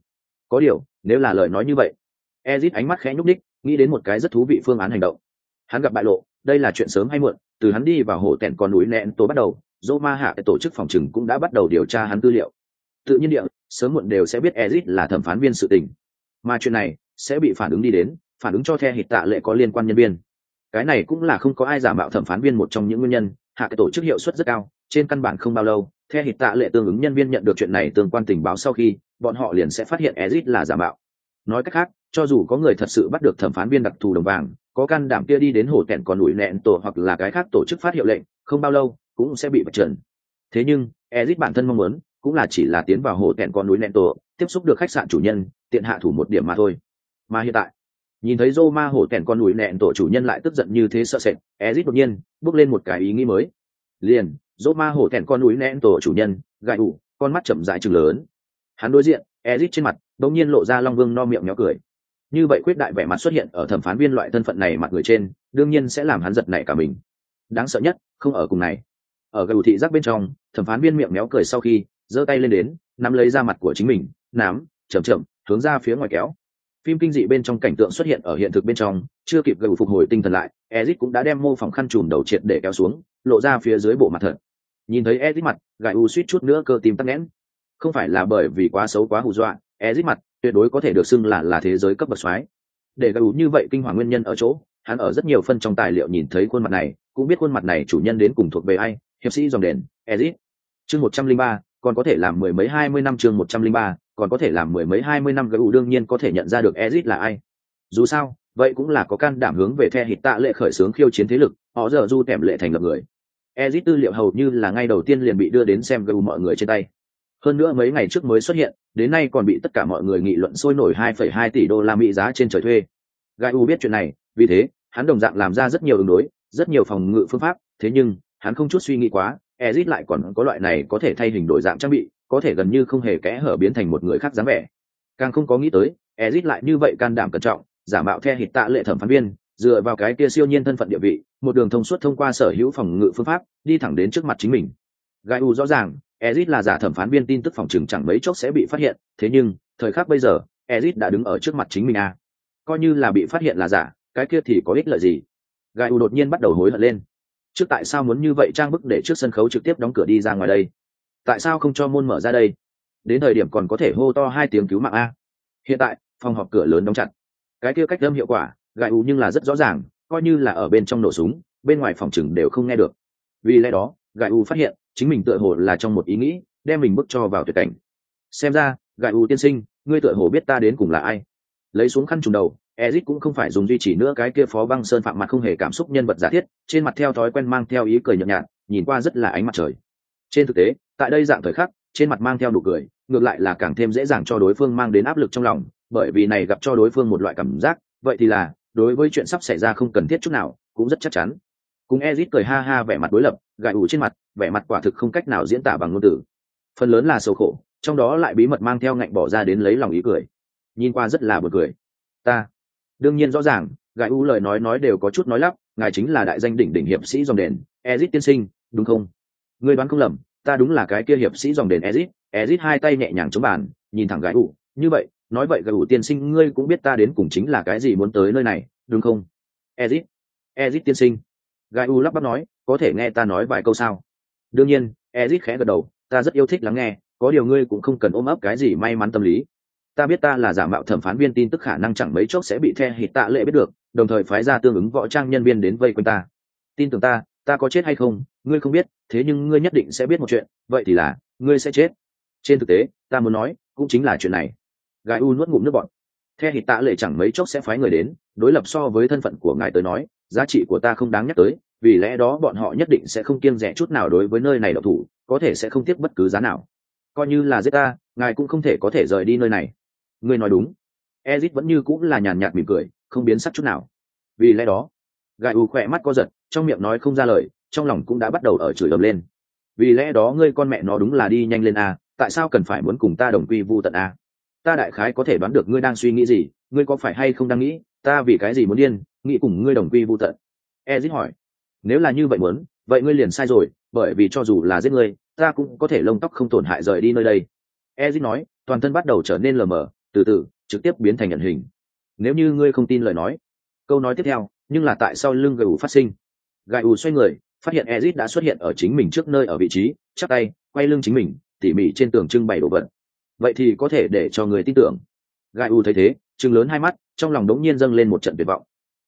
Speaker 1: có điều nếu là lời nói như vậy ezit ánh mắt khẽ nhúc ních nghĩ đến một cái rất thú vị phương án hành động hắn gặp bại lộ đây là chuyện sớm hay muộn, từ hắn đi vào hồ tẹn con núi nẹn tôi bắt đầu, dỗ ma hạ tổ chức phòng trừng cũng đã bắt đầu điều tra hắn tư liệu. Tự nhiên địa, sớm muộn đều sẽ biết ezit là thẩm phán viên sự tình. Mà chuyện này sẽ bị phản ứng đi đến, phản ứng cho the hít tạ lệ có liên quan nhân viên. Cái này cũng là không có ai giả mạo thẩm phán viên một trong những nguyên nhân, hạ cái tổ chức hiệu suất rất cao, trên căn bản không bao lâu, the hít tạ lệ tương ứng nhân viên nhận được chuyện này tương quan tình báo sau khi, bọn họ liền sẽ phát hiện ezit là giả mạo. Nói cách khác, cho dù có người thật sự bắt được thẩm phán viên đặc thù đồng vàng có can đảm kia đi đến hồ tẹn còn ủi nẹn tổ hoặc là cái khác tổ chức phát hiệu lệnh không bao lâu cũng sẽ bị bật trần thế nhưng ezit bản thân mong muốn cũng là chỉ là tiến vào hồ tẹn con núi nẹn tổ tiếp xúc được khách sạn chủ nhân tiện hạ thủ một điểm mà thôi mà hiện tại nhìn thấy Roma hổ tẹn con núi nẹn tổ chủ nhân lại tức giận như thế sợ sệt, ezit đột nhiên bước lên một cái ý nghĩ mới. Liền, Roma hổ tẹn con núi nẹn tổ chủ nhân, gãi ủ, con mắt chậm rãi trừng lớn. Hắn đối diện, ezit trên mặt đột nhiên lộ ra Long Vương no miệng nhỏ cười như vậy quyết đại vẻ mặt xuất hiện ở thẩm phán viên loại thân phận này mặt người trên, đương nhiên sẽ làm hắn giật nảy cả mình. Đáng sợ nhất, không ở cùng này. Ở gầu thị giác bên trong, thẩm phán viên miệng méo cười sau khi, giơ tay lên đến, nắm lấy ra mặt của chính mình, nám, chậm chậm, hướng ra phía ngoài kéo. Phim kinh dị bên trong cảnh tượng xuất hiện ở hiện thực bên trong, chưa kịp gầu phục hồi tinh thần lại ezit cũng đã đem mô phỏng khăn trùm đầu triệt để kéo xuống, lộ ra phía dưới bộ mặt thật. Nhìn thấy ezit mặt gai u suýt chút nữa cơ tim tắc nghẽn. Không phải là bởi vì quá xấu quá hù dọa Ezic mặt tuyệt đối có thể được xưng là là thế giới cấp bậc soái để gây u như vậy kinh hoàng nguyên nhân ở chỗ hắn ở rất nhiều phân trong tài liệu nhìn thấy khuôn mặt này cũng biết khuôn mặt này chủ nhân đến cùng thuộc về ai hiệp sĩ dòng đền Ezic. chương một trăm linh ba còn có thể làm mười mấy hai mươi năm chương một trăm linh ba còn có thể làm mười mấy hai mươi năm gấu đương nhiên có thể nhận ra được Ezic là ai. Dù sao, vậy cũng là có can đảm hướng về The Hịt Tạ lệ khởi xướng khiêu chiến thế lực, họ giờ du tèm lệ thành lập người. Ezic tư liệu hầu như là ngay đầu tiên liền bị đưa đến xem gấu mọi người trên tay. Hơn nữa mấy ngày trước mới xuất hiện, đến nay còn bị tất cả mọi người nghị luận sôi nổi 2,2 tỷ đô la Mỹ giá trên trời thuê. Gai biết chuyện này, vì thế, hắn đồng dạng làm ra rất nhiều ứng đối, rất nhiều phòng ngự phương pháp, thế nhưng, hắn không chút suy nghĩ quá, ezit lại còn có loại này có thể thay hình đổi dạng trang bị, có thể gần như không hề kẽ hở biến thành một người khác dáng vẻ càng không có nghĩ tới ezit lại như vậy can đảm cẩn trọng giả mạo theo hịt tạ lệ thẩm phán viên dựa vào cái kia siêu nhiên thân phận địa vị một đường thông suốt thông qua sở hữu phòng ngự phương pháp đi thẳng đến trước mặt chính mình gai u rõ ràng ezit là giả thẩm phán viên tin tức phòng trừng chẳng mấy chốc sẽ bị phát hiện, thế nhưng, thời khắc bây giờ, ezit đã đứng ở trước mặt chính mình à. coi như là bị phát hiện là giả, cái kia thì có ích lợi gì? Gai u đột nhiên bắt đầu hối hận lên. Trước tại sao muốn như vậy trang bức để trước sân khấu trực tiếp đóng cửa đi ra ngoài đây? Tại sao không cho môn mở ra đây? Đến thời điểm còn có thể hô to hai tiếng cứu mạng a. Hiện tại, phòng họp cửa lớn đóng chặt. Cái kia cách đâm hiệu quả, gai u nhưng là rất rõ ràng, coi như là ở bên trong nổ súng, bên ngoài phòng chừng đều không nghe được. Vì lẽ đó, gai u phát hiện chính mình tựa hồ là trong một ý nghĩ, đem mình bước cho vào tuyệt cảnh. Xem ra gại u tiên sinh, ngươi tựa hồ biết ta đến cùng là ai. Lấy xuống khăn trùng đầu ezit cũng không phải dùng duy trì nữa cái kia phó băng sơn phạm mặt không hề cảm xúc nhân vật giả thiết, trên mặt theo thói quen mang theo ý cười nhợt nhạt, nhìn qua rất là ánh mặt trời. Trên thực tế, tại đây dạng thời khắc, trên mặt mang theo nụ cười, ngược lại là càng thêm dễ dàng cho đối phương mang đến áp lực trong lòng, bởi vì này gặp cho đối phương một loại cảm giác, vậy thì là, đối với chuyện sắp xảy ra không cần thiết chút nào, cũng rất chắc chắn. Cùng ezit cười ha ha vẻ mặt đối lập gại ủ trên mặt vẻ mặt quả thực không cách nào diễn tả bằng ngôn từ. Phần lớn là sầu khổ, trong đó lại bí mật mang theo ngạnh bỏ ra đến lấy lòng ý cười. Nhìn qua rất là bật cười. Ta, đương nhiên rõ ràng gãi u lời nói nói đều có chút nói lắp, ngài chính là đại danh đỉnh đỉnh hiệp sĩ dòng đền, ezit tiên sinh, đúng không? Người đoán không lầm, ta đúng là cái kia hiệp sĩ dòng đền ezit ezit hai tay nhẹ nhàng chống bàn, nhìn thẳng gãi u, như vậy, nói vậy gãi u tiên sinh ngươi cũng biết ta đến cùng chính là cái gì muốn tới nơi này, đúng không? Ezit ezit tiên sinh. Gãi u lắp bắp nói, có thể nghe ta nói vài câu sao? Đương nhiên ezit khẽ gật đầu, ta rất yêu thích lắng nghe, có điều ngươi cũng không cần ôm ấp cái gì may mắn tâm lý. Ta biết ta là giả mạo thẩm phán viên tin tức khả năng chẳng mấy chốc sẽ bị the hít tạ lệ biết được, đồng thời phái ra tương ứng võ trang nhân viên đến vây quanh ta. Tin tưởng ta ta có chết hay không, ngươi không biết, thế nhưng ngươi nhất định sẽ biết một chuyện, vậy thì là, ngươi sẽ chết. Trên thực tế, ta muốn nói, cũng chính là chuyện này. Gái u nuốt ngụm nước bọn the hít tạ lệ chẳng mấy chốc sẽ phái người đến, đối lập so với thân phận của ngài tới nói, giá trị của ta không đáng nhắc tới vì lẽ đó bọn họ nhất định sẽ không kiêng rẻ chút nào đối với nơi này độc thủ, có thể sẽ không tiếp bất cứ giá nào. Coi như là giết ta, ngài cũng không thể có thể rời đi nơi này. Ngươi nói đúng. Ezit vẫn như cũng là nhàn nhạt mỉm cười, không biến sắc chút nào. Vì lẽ đó gài u khỏe mắt co giật, trong miệng nói không ra lời, trong lòng cũng đã bắt đầu ở chửi ầm lên. Vì lẽ đó ngươi con mẹ nó đúng là đi nhanh lên a, tại sao cần phải muốn cùng ta đồng quy vu tận a? Ta đại khái có thể đoán được ngươi đang suy nghĩ gì, ngươi có phải hay không đang nghĩ, ta vì cái gì muốn điên, nghĩ cùng ngươi đồng quy vu tận? Ezit hỏi nếu là như vậy muốn, vậy ngươi liền sai rồi, bởi vì cho dù là giết ngươi, ta cũng có thể lông tóc không tổn hại rời đi nơi đây. Ezit nói, toàn thân bắt đầu trở nên lờ mờ, từ từ, trực tiếp biến thành nhận hình. Nếu như ngươi không tin lời nói. Câu nói tiếp theo, nhưng là tại sao lưng gầy ủ phát sinh. Gài ủ xoay người, phát hiện ezit đã xuất hiện ở chính mình trước nơi ở vị trí chắc tay, quay lưng chính mình, tỉ mỉ trên tường trưng bày đồ vật. Vậy thì có thể để cho người tin tưởng. Gai u thấy thế chừng lớn hai mắt, trong lòng đống nhiên dâng lên một trận tuyệt vọng.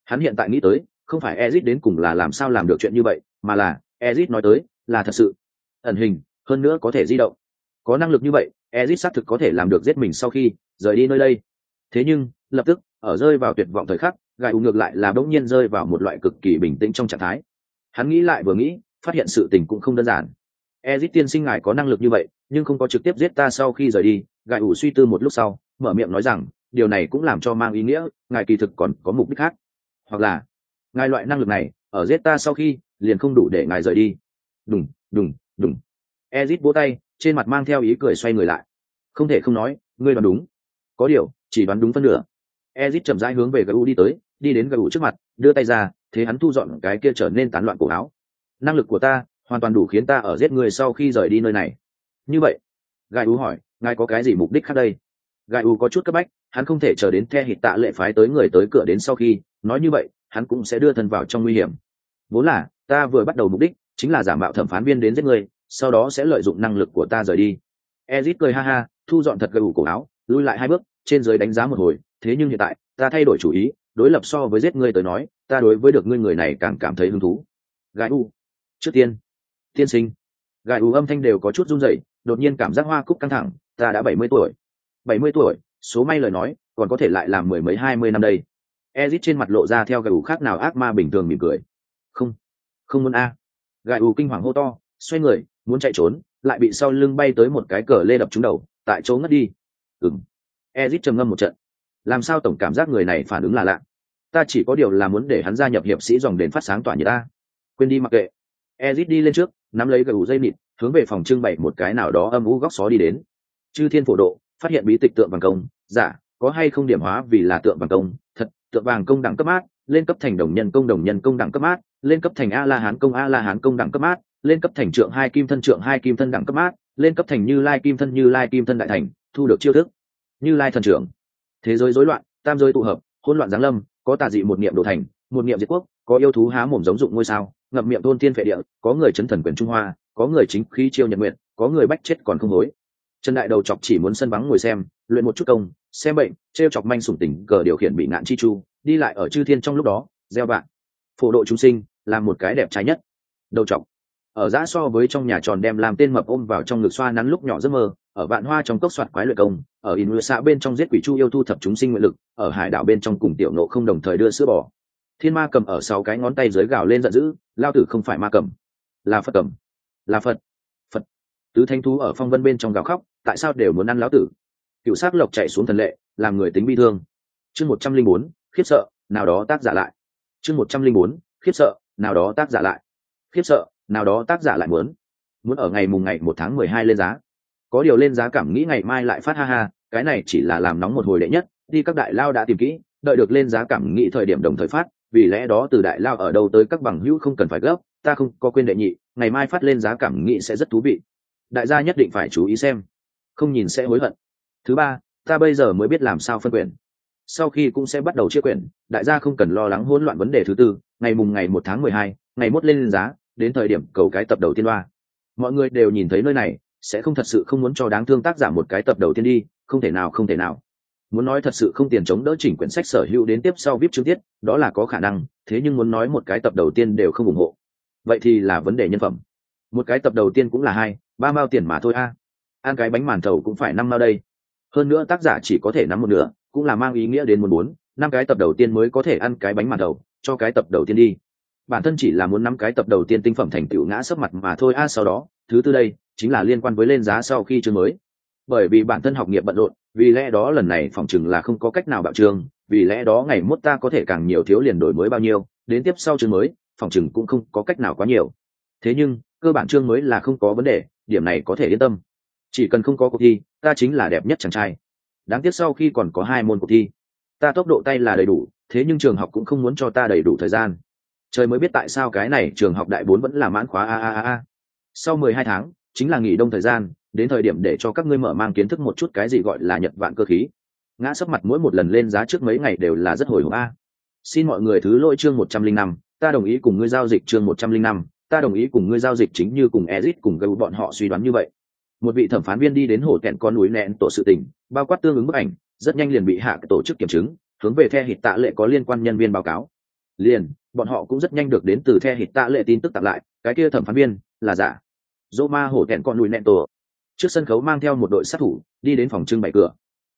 Speaker 1: Hắn hiện tại nghĩ tới không phải ezit đến cùng là làm sao làm được chuyện như vậy, mà là ezit nói tới, là thật sự, ẩn hình, hơn nữa có thể di động. Có năng lực như vậy ezit xác thực có thể làm được giết mình sau khi rời đi nơi đây. Thế nhưng, lập tức, ở rơi vào tuyệt vọng thời khắc gai u ngược lại là đống nhiên rơi vào một loại cực kỳ bình tĩnh trong trạng thái. Hắn nghĩ lại vừa nghĩ, phát hiện sự tình cũng không đơn giản. Ezit tiên sinh ngài có năng lực như vậy, nhưng không có trực tiếp giết ta sau khi rời đi gài u suy tư một lúc sau, mở miệng nói rằng, điều này cũng làm cho mang ý nghĩa, ngài kỳ thực còn có mục đích khác. Hoặc là ngài loại năng lực này, ở giết ta sau khi, liền không đủ để ngài rời đi. Đùng đùng đùng. Ezit vỗ tay, trên mặt mang theo ý cười xoay người lại. Không thể không nói, ngươi đoán đúng. Có điều, chỉ đoán đúng phân nửa. Ezit chậm rãi hướng về gu đi tới, đi đến gu trước mặt, đưa tay ra, thế hắn thu dọn cái kia trở nên tán loạn cổ áo. Năng lực của ta, hoàn toàn đủ khiến ta ở giết người sau khi rời đi nơi này. Như vậy, gai u hỏi, ngài có cái gì mục đích khác đây? Gai u có chút cấp bách, hắn không thể chờ đến the hít tạ lệ phái tới người tới cửa đến sau khi, nói như vậy hắn cũng sẽ đưa thân vào trong nguy hiểm. Vốn là, ta vừa bắt đầu mục đích chính là giả mạo thẩm phán viên đến giết người, sau đó sẽ lợi dụng năng lực của ta rời đi. Ezit cười ha ha, thu dọn thật gầy ủ cổ áo lui lại hai bước, trên dưới đánh giá một hồi, thế nhưng hiện tại, ta thay đổi chủ ý, đối lập so với giết ngươi tới nói, ta đối với được ngươi người này càng cảm thấy hứng thú. Gai u. Trước tiên. Tiên sinh. Gai u âm thanh đều có chút run rẩy, đột nhiên cảm giác hoa cúc căng thẳng, ta đã bảy mươi tuổi. Bảy mươi tuổi, số may lời nói, còn có thể lại làm mười mấy hai mươi năm đây ezit trên mặt lộ ra theo gai u khác nào ác ma bình thường mỉm cười. Không không muốn a. À. gai u kinh hoàng hô to, xoay người, muốn chạy trốn, lại bị sau lưng bay tới một cái cờ lê đập trúng đầu, tại chỗ ngất đi. Ừng ezit trầm ngâm một trận. Làm sao tổng cảm giác người này phản ứng là lạ? Ta chỉ có điều là muốn để hắn gia nhập hiệp sĩ dòng đền phát sáng tỏa như ta. Quên đi mặc kệ. Ezit đi lên trước, nắm lấy gậy ủ dây nịt, hướng về phòng trưng bày một cái nào đó âm u góc xó đi đến. Chư thiên phổ độ, phát hiện bí tịch tượng bằng công. Giả có hay không điểm hóa vì là tượng bằng công? Tượng vàng công đẳng cấp mát, lên cấp thành đồng nhân công đồng nhân công đẳng cấp mát, lên cấp thành a la hán công a la hán công đẳng cấp mát, lên cấp thành trượng hai kim thân trượng hai kim thân đẳng cấp mát, lên cấp thành như lai kim thân như lai kim thân đại thành, thu được chiêu thức. Như lai thần trưởng. Thế giới rối loạn, tam giới tụ hợp, hỗn loạn giáng lâm, có tà dị một niệm đồ thành, một niệm diệt quốc, có yêu thú há mồm giống dụng ngôi sao ngập miệng thôn thiên phệ địa, có người chấn thần quyền trung hoa, có người chính khí chiêu nhật nguyện, có người bách chết còn không hối. Trần đại đầu chọc chỉ muốn sân vắng ngồi xem luyện một chút công, xem bệnh t chọc manh sủng tỉnh cờ điều khiển bị nạn chi chu, đi lại ở chư thiên trong lúc đó, gieo bạn phổ độ chúng sinh, là một cái đẹp trái nhất. Đầu chọc ở giã so với trong nhà tròn đem làm tên mập ôm vào trong ngực xoa nắn lúc nhỏ giấc mơ, ở vạn hoa trong cốc soạt quái luyện công, ở in xã bên trong giết quỷ chu yêu thu thập chúng sinh nguyện lực, ở hải đảo bên trong cùng tiểu nộ không đồng thời đưa sữa bò. Thiên ma cầm ở sau cái ngón tay dưới gào lên giận dữ, lao tử không phải ma cầm. Là phật cầm. Là phật. Phật. Tứ thanh thú ở phong vân bên trong gào khóc, tại sao đều muốn ăn lão tử? Cựu s á c lộc chạy xuống thần lệ, làm người tính bi thương. Chương một trăm linh bốn, khiếp sợ, nào đó tác giả lại. Chương một trăm linh bốn, khiếp sợ, nào đó tác giả lại. Khiếp sợ, nào đó tác giả lại muốn. Muốn ở ngày mùng ngày một tháng mười hai lên giá. Có điều lên giá cảm nghĩ ngày mai lại phát ha ha, cái này chỉ là làm nóng một hồi đệ nhất, đi các đại lao đã tìm kỹ, đợi được lên giá cảm nghĩ thời điểm đồng thời phát, vì lẽ đó từ đại lao ở đâu tới các bằng hữu không cần phải gấp, ta không có quên đệ nhị, ngày mai phát lên giá cảm nghĩ sẽ rất thú vị. Đại gia nhất định phải chú ý xem. Không nhìn sẽ hối hận thứ ba, ta bây giờ mới biết làm sao phân quyền. Sau khi cũng sẽ bắt đầu chia quyền, đại gia không cần lo lắng hỗn loạn vấn đề thứ tư, ngày mùng ngày một tháng mười hai, ngày mốt lên giá, đến thời điểm cầu cái tập đầu tiên loa. Mọi người đều nhìn thấy nơi này, sẽ không thật sự không muốn cho đáng thương tác giả một cái tập đầu tiên đi, không thể nào, không thể nào. Muốn nói thật sự không tiền chống đỡ chỉnh quyển sách sở hữu đến tiếp sau viết chương tiết, đó là có khả năng, thế nhưng muốn nói một cái tập đầu tiên đều không ủng hộ. Vậy thì là vấn đề nhân phẩm. Một cái tập đầu tiên cũng là hai, ba mao tiền mà thôi a. Ăn cái bánh màn thầu cũng phải năm mao đây hơn nữa tác giả chỉ có thể nắm một nửa, cũng là mang ý nghĩa đến muốn bốn, năm cái tập đầu tiên mới có thể ăn cái bánh màn đầu, cho cái tập đầu tiên đi. Bản thân chỉ là muốn nắm cái tập đầu tiên tinh phẩm thành tựu ngã sấp mặt mà thôi. A, sau đó, thứ tư đây, chính là liên quan với lên giá sau khi chương mới. Bởi vì bản thân học nghiệp bận rộn, vì lẽ đó lần này phòng chừng là không có cách nào bạo trường, vì lẽ đó ngày mốt ta có thể càng nhiều thiếu liền đổi mới bao nhiêu, đến tiếp sau chương mới, phòng chừng cũng không có cách nào quá nhiều. Thế nhưng, cơ bản chương mới là không có vấn đề, điểm này có thể yên tâm chỉ cần không có cuộc thi, ta chính là đẹp nhất chàng trai. Đáng tiếc sau khi còn có hai môn cuộc thi, ta tốc độ tay là đầy đủ, thế nhưng trường học cũng không muốn cho ta đầy đủ thời gian. Trời mới biết tại sao cái này trường học đại bốn vẫn là mãn khóa a a a a. Sau mười hai tháng, chính là nghỉ đông thời gian, đến thời điểm để cho các ngươi mở mang kiến thức một chút cái gì gọi là nhật vạn cơ khí. Ngã sấp mặt mỗi một lần lên giá trước mấy ngày đều là rất hồi hộp a. Xin mọi người thứ lỗi chương một trăm linh năm, ta đồng ý cùng ngươi giao dịch chương một trăm linh năm, ta đồng ý cùng ngươi giao dịch chính như cùng ezit cùng gây bọn họ suy đoán như vậy một vị thẩm phán viên đi đến hồ kẹn con núi nẹn tổ sự tình, bao quát tương ứng bức ảnh, rất nhanh liền bị hạ tổ chức kiểm chứng, hướng về the hịt tạ lệ có liên quan nhân viên báo cáo. Liền, bọn họ cũng rất nhanh được đến từ the hịt tạ lệ tin tức tặng lại, cái kia thẩm phán viên là giả. Dô ma hổ kẹn con núi nẹn tổ. Trước sân khấu mang theo một đội sát thủ, đi đến phòng trưng bày cửa.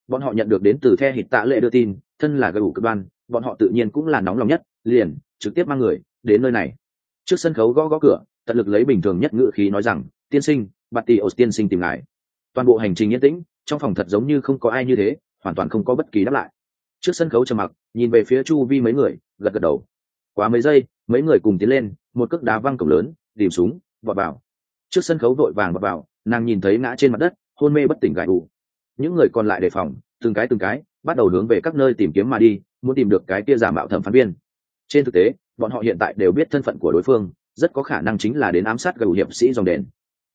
Speaker 1: Bọn họ nhận được đến từ the hịt tạ lệ đưa tin, thân là gây ủ cực đoan, bọn họ tự nhiên cũng là nóng lòng nhất, liền, trực tiếp mang người đến nơi này. Trước sân khấu gõ gõ cửa, tận lực lấy bình thường nhất ngữ khí nói rằng, tiên sinh bạt tì ô tiên sinh tìm ngài. Toàn bộ hành trình yên tĩnh, trong phòng thật giống như không có ai như thế, hoàn toàn không có bất kỳ đáp lại. Trước sân khấu trầm mặc, nhìn về phía chu vi mấy người, gật gật đầu. Quá mấy giây, mấy người cùng tiến lên, một cước đá văng cổng lớn tìm súng, vọt vào. Trước sân khấu vội vàng vọt vào, nàng nhìn thấy ngã trên mặt đất, hôn mê bất tỉnh gãi ủ những người còn lại đề phòng, từng cái từng cái, bắt đầu hướng về các nơi tìm kiếm mà đi, muốn tìm được cái kia giả mạo thẩm phán viên. Trên thực tế, bọn họ hiện tại đều biết thân phận của đối phương, rất có khả năng chính là đến ám sát gầu hiệp sĩ dòng đền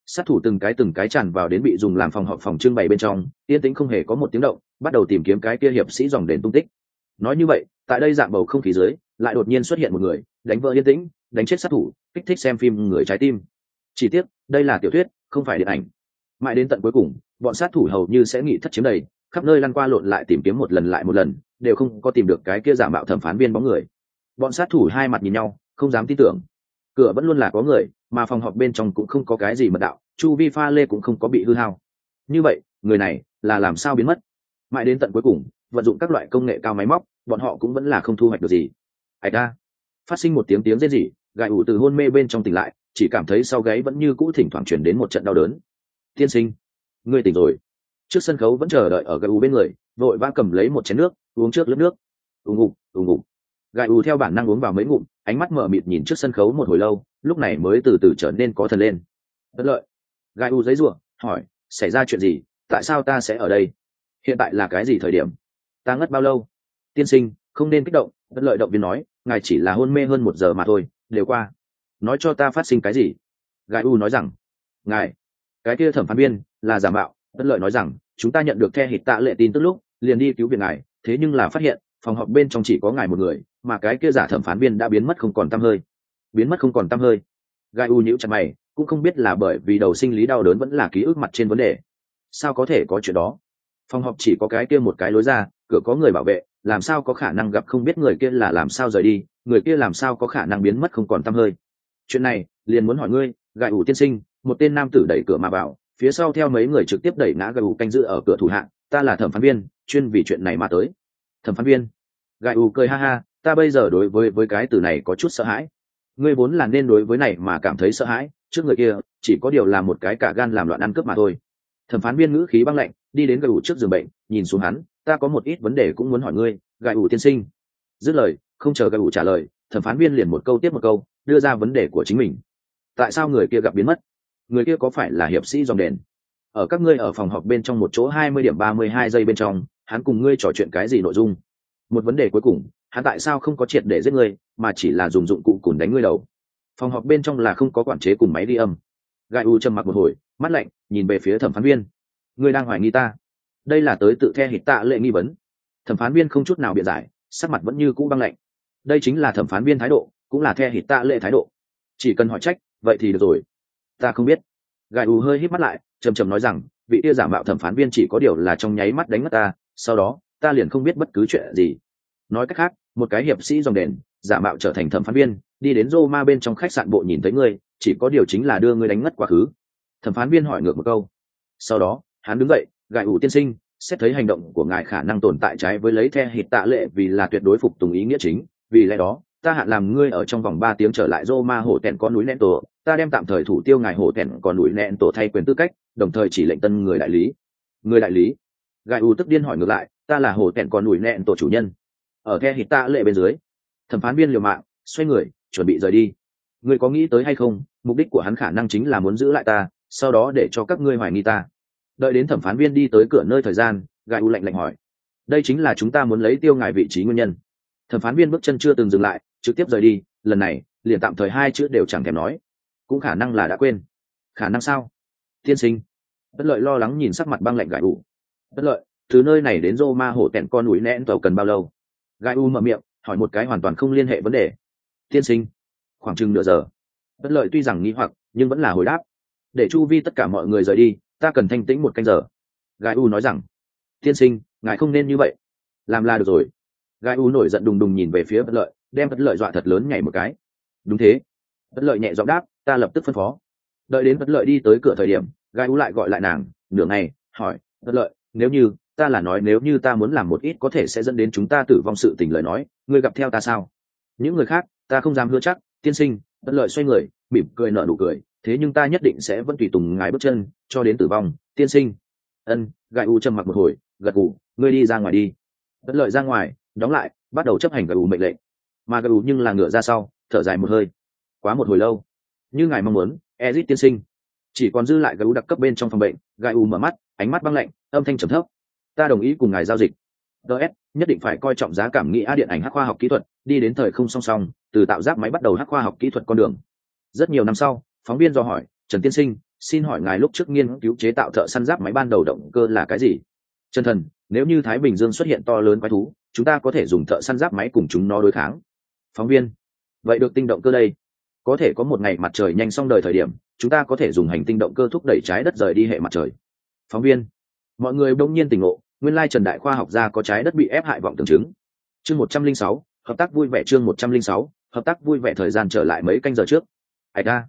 Speaker 1: sát thủ từng cái từng cái tràn vào đến bị dùng làm phòng họp phòng trưng bày bên trong, yên tĩnh không hề có một tiếng động, bắt đầu tìm kiếm cái kia hiệp sĩ dòng đền tung tích. Nói như vậy, tại đây dạng bầu không khí dưới, lại đột nhiên xuất hiện một người, đánh vỡ yên tĩnh, đánh chết sát thủ, kích thích xem phim người trái tim. Chỉ tiếc, đây là tiểu thuyết, không phải điện ảnh. Mãi đến tận cuối cùng, bọn sát thủ hầu như sẽ nghĩ thất chiếm đầy, khắp nơi lăn qua lộn lại tìm kiếm một lần lại một lần, đều không có tìm được cái kia giả mạo thẩm phán viên bóng người. Bọn sát thủ hai mặt nhìn nhau, không dám tin tưởng cửa vẫn luôn là có người, mà phòng họp bên trong cũng không có cái gì mật đạo, chu vi pha lê cũng không có bị hư hao. Như vậy, người này là làm sao biến mất? Mãi đến tận cuối cùng, vận dụng các loại công nghệ cao máy móc, bọn họ cũng vẫn là không thu hoạch được gì. Ạch ra phát sinh một tiếng tiếng rên rỉ gài ủ từ hôn mê bên trong tỉnh lại, chỉ cảm thấy sau gáy vẫn như cũ thỉnh thoảng chuyển đến một trận đau đớn. Tiên sinh, ngươi tỉnh rồi. Trước sân khấu vẫn chờ đợi ở gài ủ bên người, vội vã cầm lấy một chén nước, uống trước lớp nước. Ù ngục ù ngục gài ủ theo bản năng uống vào mấy ngụm ánh mắt mở mịt nhìn trước sân khấu một hồi lâu, lúc này mới từ từ trở nên có thần lên. Bất lợi. Gai u giấy ruộng hỏi, xảy ra chuyện gì? Tại sao ta sẽ ở đây? Hiện tại là cái gì thời điểm? Ta ngất bao lâu? Tiên sinh, không nên kích động. Bất lợi động viên nói, ngài chỉ là hôn mê hơn một giờ mà thôi, đều qua. Nói cho ta phát sinh cái gì? Gai u nói rằng, ngài, cái kia thẩm phán viên là giả mạo. Bất lợi nói rằng, chúng ta nhận được the hít tạ lệ tin tức lúc, liền đi cứu viện ngài, thế nhưng là phát hiện, phòng họp bên trong chỉ có ngài một người mà cái kia giả thẩm phán viên đã biến mất không còn tăm hơi. Biến mất không còn tăm hơi. Gai u nhữ chặt mày, cũng không biết là bởi vì đầu sinh lý đau đớn vẫn là ký ức mặt trên vấn đề. Sao có thể có chuyện đó? Phòng họp chỉ có cái kia một cái lối ra, cửa có người bảo vệ, làm sao có khả năng gặp không biết người kia là làm sao rời đi, người kia làm sao có khả năng biến mất không còn tăm hơi? Chuyện này, liền muốn hỏi ngươi, Gai ủ tiên sinh, một tên nam tử đẩy cửa mà vào, phía sau theo mấy người trực tiếp đẩy ngã gai ủ canh giữ ở cửa thủ hạng ta là thẩm phán viên, chuyên vì chuyện này mà tới. Thẩm phán viên. Gai ủ cười ha ha ta bây giờ đối với với cái từ này có chút sợ hãi. Ngươi vốn là nên đối với này mà cảm thấy sợ hãi, trước người kia, chỉ có điều là một cái cả gan làm loạn ăn cướp mà thôi. Thẩm phán viên ngữ khí băng lạnh, đi đến gài ủ trước giường bệnh, nhìn xuống hắn, ta có một ít vấn đề cũng muốn hỏi ngươi gài ủ tiên sinh. Dứt lời, không chờ gài ủ trả lời, thẩm phán viên liền một câu tiếp một câu, đưa ra vấn đề của chính mình. Tại sao người kia gặp biến mất? Người kia có phải là hiệp sĩ dòng đền? Ở các ngươi ở phòng họp bên trong một chỗ hai mươi điểm ba mươi hai giây bên trong, hắn cùng ngươi trò chuyện cái gì nội dung? Một vấn đề cuối cùng hắn tại sao không có triệt để giết ngươi, mà chỉ là dùng dụng cụ cùn đánh ngươi đầu? Phòng họp bên trong là không có quản chế cùng máy đi âm. Gai u trầm mặc một hồi, mắt lạnh, nhìn về phía thẩm phán viên. Ngươi đang hoài nghi ta. Đây là tới tự the hít tạ lệ nghi vấn. Thẩm phán viên không chút nào biện giải, sắc mặt vẫn như cũ băng lạnh. Đây chính là thẩm phán viên thái độ, cũng là the hít tạ lệ thái độ. Chỉ cần hỏi trách, vậy thì được rồi. Ta không biết. Gai u hơi hít mắt lại, trầm trầm nói rằng, vị tia giả mạo thẩm phán viên chỉ có điều là trong nháy mắt đánh mất ta, sau đó, ta liền không biết bất cứ chuyện gì. Nói cách khác một cái hiệp sĩ dòng đền, giả mạo trở thành thẩm phán viên, đi đến Roma bên trong khách sạn bộ nhìn thấy ngươi, chỉ có điều chính là đưa ngươi đánh ngất quá khứ. Thẩm phán viên hỏi ngược một câu. Sau đó, hắn đứng dậy gại ủ tiên sinh, xét thấy hành động của ngài khả năng tồn tại trái với lấy the hít tạ lệ vì là tuyệt đối phục tùng ý nghĩa chính, vì lẽ đó, ta hạn làm ngươi ở trong vòng ba tiếng trở lại Roma hổ tẹn con núi nẹn tổ, ta đem tạm thời thủ tiêu ngài hổ tẹn con núi nẹn tổ thay quyền tư cách, đồng thời chỉ lệnh tân người đại lý. Người đại lý? Gai u tức điên hỏi ngược lại, ta là hổ tẹn con núi nẹn tổ chủ nhân ở the hít tạ lệ bên dưới. Thẩm phán viên liều mạng, xoay người, chuẩn bị rời đi. Ngươi có nghĩ tới hay không? Mục đích của hắn khả năng chính là muốn giữ lại ta, sau đó để cho các ngươi hoài nghi ta. Đợi đến thẩm phán viên đi tới cửa nơi thời gian gai u lạnh lạnh hỏi. Đây chính là chúng ta muốn lấy tiêu ngài vị trí nguyên nhân. Thẩm phán viên bước chân chưa từng dừng lại, trực tiếp rời đi, lần này, liền tạm thời hai chữ đều chẳng thèm nói. Cũng khả năng là đã quên. Khả năng sao? Tiên sinh. Bất lợi lo lắng nhìn sắc mặt băng lạnh gãi u. Bất lợi, từ nơi này đến rô ma hổ tẹn con núi nén tàu cần bao lâu? Gai u mở miệng, hỏi một cái hoàn toàn không liên hệ vấn đề. Tiên sinh, khoảng chừng nửa giờ. Bất lợi tuy rằng nghi hoặc, nhưng vẫn là hồi đáp. Để chu vi tất cả mọi người rời đi, ta cần thanh tĩnh một canh giờ. Gai u nói rằng, tiên sinh, ngài không nên như vậy. Làm là được rồi. Gai u nổi giận đùng đùng nhìn về phía bất lợi, đem bất lợi dọa thật lớn nhảy một cái. Đúng thế. Bất lợi nhẹ giọng đáp, ta lập tức phân phó. Đợi đến bất lợi đi tới cửa thời điểm, gai u lại gọi lại nàng, nửa ngày, hỏi, bất lợi, nếu như ta là nói nếu như ta muốn làm một ít có thể sẽ dẫn đến chúng ta tử vong sự tình lời nói, ngươi gặp theo ta sao? Những người khác, ta không dám hứa chắc, tiên sinh, bất lợi xoay người, mỉm cười nở nụ cười, thế nhưng ta nhất định sẽ vẫn tùy tùng ngài bước chân, cho đến tử vong, tiên sinh. Ân gai u trầm mặc một hồi, gật gù, ngươi đi ra ngoài đi. Bất lợi ra ngoài, đóng lại, bắt đầu chấp hành gai u mệnh lệnh. Mà gai u nhưng là ngựa ra sau, thở dài một hơi. Quá một hồi lâu. Như ngài mong muốn ezit tiên sinh. Chỉ còn dư lại gai u đặc cấp bên trong phòng bệnh gai u mở mắt, ánh mắt băng lạnh, âm thanh trầm thấp ta đồng ý cùng ngài giao dịch. Ts nhất định phải coi trọng giá cảm nghĩ a điện ảnh hắc khoa học kỹ thuật, đi đến thời không song song, từ tạo giáp máy bắt đầu hắc khoa học kỹ thuật con đường. Rất nhiều năm sau, phóng viên do hỏi, trần tiên sinh, xin hỏi ngài lúc trước nghiên cứu chế tạo thợ săn giáp máy ban đầu động cơ là cái gì? Trần thần, nếu như thái bình dương xuất hiện to lớn quái thú, chúng ta có thể dùng thợ săn giáp máy cùng chúng nó đối kháng. Phóng viên, vậy được tinh động cơ đây. Có thể có một ngày mặt trời nhanh xong đời thời điểm, chúng ta có thể dùng hành tinh động cơ thúc đẩy trái đất rời đi hệ mặt trời. Phóng viên mọi người đông nhiên tỉnh ngộ, nguyên lai trần đại khoa học gia có trái đất bị ép hại vọng tưởng chứng. Chương một trăm linh sáu, hợp tác vui vẻ chương một trăm linh sáu, hợp tác vui vẻ thời gian trở lại mấy canh giờ trước. Ạch ra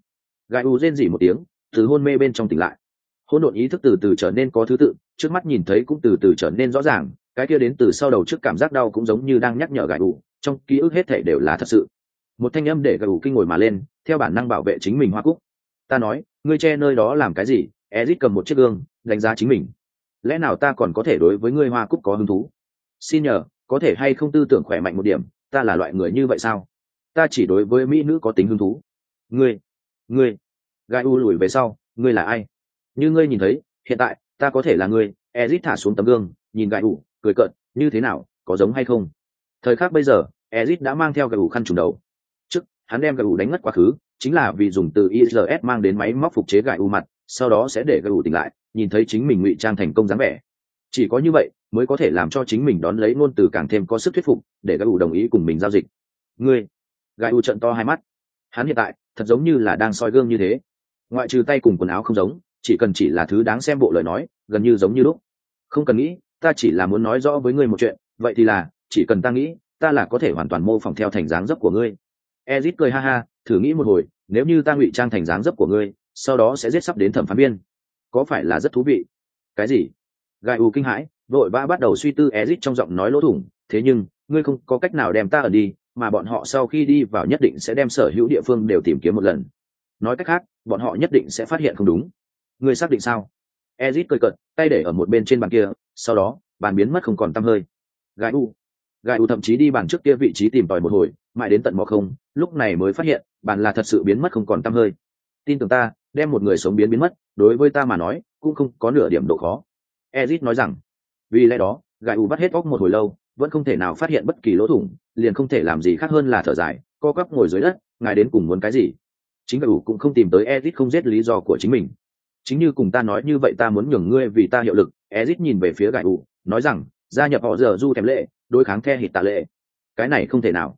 Speaker 1: gai u rên dỉ một tiếng, từ hôn mê bên trong tỉnh lại. Hôn độn ý thức từ từ trở nên có thứ tự, trước mắt nhìn thấy cũng từ từ trở nên rõ ràng, cái kia đến từ sau đầu trước cảm giác đau cũng giống như đang nhắc nhở gãi u, trong ký ức hết thể đều là thật sự. Một thanh âm để gãi u kinh ngồi mà lên, theo bản năng bảo vệ chính mình hoa cúc. Ta nói, ngươi che nơi đó làm cái gì, ezit cầm một chiếc gương, đánh giá chính mình lẽ nào ta còn có thể đối với ngươi hoa cúc có hứng thú? Xin nhờ, có thể hay không tư tưởng khỏe mạnh một điểm, ta là loại người như vậy sao? Ta chỉ đối với mỹ nữ có tính hứng thú. Ngươi ngươi, gai u lùi về sau, ngươi là ai? Như ngươi nhìn thấy, hiện tại, ta có thể là ngươi. Ezit thả xuống tấm gương, nhìn gai u, cười cợt, như thế nào, có giống hay không? Thời khắc bây giờ, ezit đã mang theo gai u khăn trùng đầu. Trước, hắn đem gai u đánh ngất quá khứ, chính là vì dùng từ is mang đến máy móc phục chế gai u mặt, sau đó sẽ để gai u tỉnh lại nhìn thấy chính mình ngụy trang thành công dáng vẻ. Chỉ có như vậy mới có thể làm cho chính mình đón lấy ngôn từ càng thêm có sức thuyết phục, để gai u đồng ý cùng mình giao dịch. Ngươi gai u trận to hai mắt. Hắn hiện tại thật giống như là đang soi gương như thế. Ngoại trừ tay cùng quần áo không giống, chỉ cần chỉ là thứ đáng xem bộ lời nói, gần như giống như lúc. Không cần nghĩ, ta chỉ là muốn nói rõ với ngươi một chuyện, vậy thì là, chỉ cần ta nghĩ, ta là có thể hoàn toàn mô phỏng theo thành dáng dấp của ngươi. Ezit cười ha ha, thử nghĩ một hồi, nếu như ta ngụy trang thành dáng dấp của ngươi, sau đó sẽ giết sắp đến thẩm phán biên có phải là rất thú vị? Cái gì? Gai u kinh hãi, vội vã bắt đầu suy tư ezit trong giọng nói lỗ thủng, thế nhưng, ngươi không có cách nào đem ta ở đi, mà bọn họ sau khi đi vào nhất định sẽ đem sở hữu địa phương đều tìm kiếm một lần. Nói cách khác, bọn họ nhất định sẽ phát hiện không đúng. Ngươi xác định sao? Ezit cười cợt, tay để ở một bên trên bàn kia, sau đó, bàn biến mất không còn tăm hơi. Gai u. Gai u thậm chí đi bàn trước kia vị trí tìm tòi một hồi, mãi đến tận mò không, lúc này mới phát hiện, bàn là thật sự biến mất không còn tăm hơi. Tin tưởng ta, đem một người sống biến biến mất đối với ta mà nói, cũng không có nửa điểm độ khó. Ezit nói rằng, vì lẽ đó gai u bắt hết óc một hồi lâu, vẫn không thể nào phát hiện bất kỳ lỗ thủng, liền không thể làm gì khác hơn là thở dài, co cắp ngồi dưới đất, ngài đến cùng muốn cái gì? Chính gai u cũng không tìm tới ezit không giết lý do của chính mình. Chính như cùng ta nói như vậy ta muốn nhường ngươi vì ta hiệu lực, ezit nhìn về phía gai u, nói rằng, gia nhập họ giờ du thèm lệ, đối kháng the hít tạ lệ. Cái này không thể nào.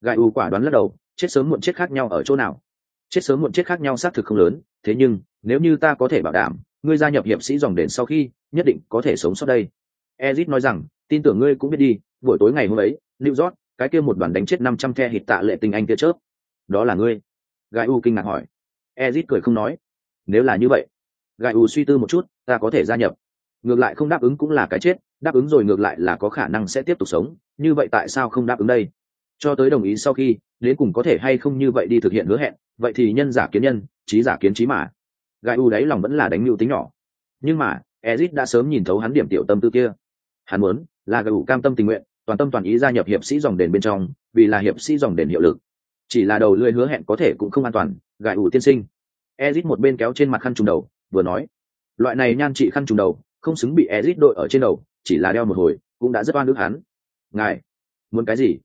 Speaker 1: Gai u quả đoán lắc đầu, chết sớm muộn chết khác nhau ở chỗ nào? Chết sớm muộn chết khác nhau xác thực không lớn, thế nhưng, nếu như ta có thể bảo đảm, ngươi gia nhập hiệp sĩ dòng đền sau khi, nhất định có thể sống sót đây. Ezit nói rằng, tin tưởng ngươi cũng biết đi, buổi tối ngày hôm ấy, new york, cái kia một đoàn đánh chết năm trăm the hít tạ lệ tình anh kia chớp. Đó là ngươi? Gai u kinh ngạc hỏi. Ezit cười không nói. Nếu là như vậy, gai u suy tư một chút, ta có thể gia nhập. Ngược lại không đáp ứng cũng là cái chết, đáp ứng rồi ngược lại là có khả năng sẽ tiếp tục sống, như vậy tại sao không đáp ứng đây? Cho tới đồng ý sau khi, đến cùng có thể hay không như vậy đi thực hiện hứa hẹn vậy thì nhân giả kiến nhân, trí giả kiến trí mà. Gai u đấy lòng vẫn là đánh mưu tính nhỏ. Nhưng mà, ezit đã sớm nhìn thấu hắn điểm tiểu tâm tư kia. Hắn muốn là gai u cam tâm tình nguyện, toàn tâm toàn ý gia nhập hiệp sĩ dòng đền bên trong, vì là hiệp sĩ dòng đền hiệu lực. Chỉ là đầu lưỡi hứa hẹn có thể cũng không an toàn, gai u tiên sinh. Ezit một bên kéo trên mặt khăn trùng đầu, vừa nói, loại này nhan trị khăn trùng đầu, không xứng bị ezit đội ở trên đầu, chỉ là đeo một hồi, cũng đã rất oan ức hắn. Ngài, muốn cái gì?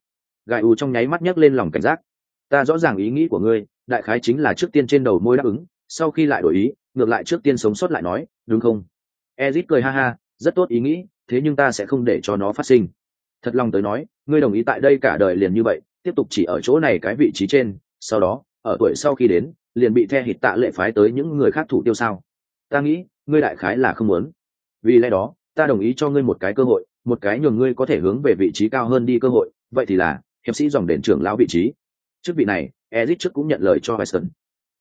Speaker 1: Gai u trong nháy mắt nhấc lên lòng cảnh giác ta rõ ràng ý nghĩ của ngươi, đại khái chính là trước tiên trên đầu môi đáp ứng, sau khi lại đổi ý, ngược lại trước tiên sống sót lại nói, đúng không? Ezit cười ha ha, rất tốt ý nghĩ, thế nhưng ta sẽ không để cho nó phát sinh. Thật lòng tới nói, ngươi đồng ý tại đây cả đời liền như vậy, tiếp tục chỉ ở chỗ này cái vị trí trên, sau đó, ở tuổi sau khi đến, liền bị the hít tạ lệ phái tới những người khác thủ tiêu sao? Ta nghĩ, ngươi đại khái là không muốn. Vì lẽ đó, ta đồng ý cho ngươi một cái cơ hội, một cái nhường ngươi có thể hướng về vị trí cao hơn đi cơ hội, vậy thì là, hiệp sĩ dòng đền trưởng lão vị trí trước vị này, Ezic trước cũng nhận lời cho Bison.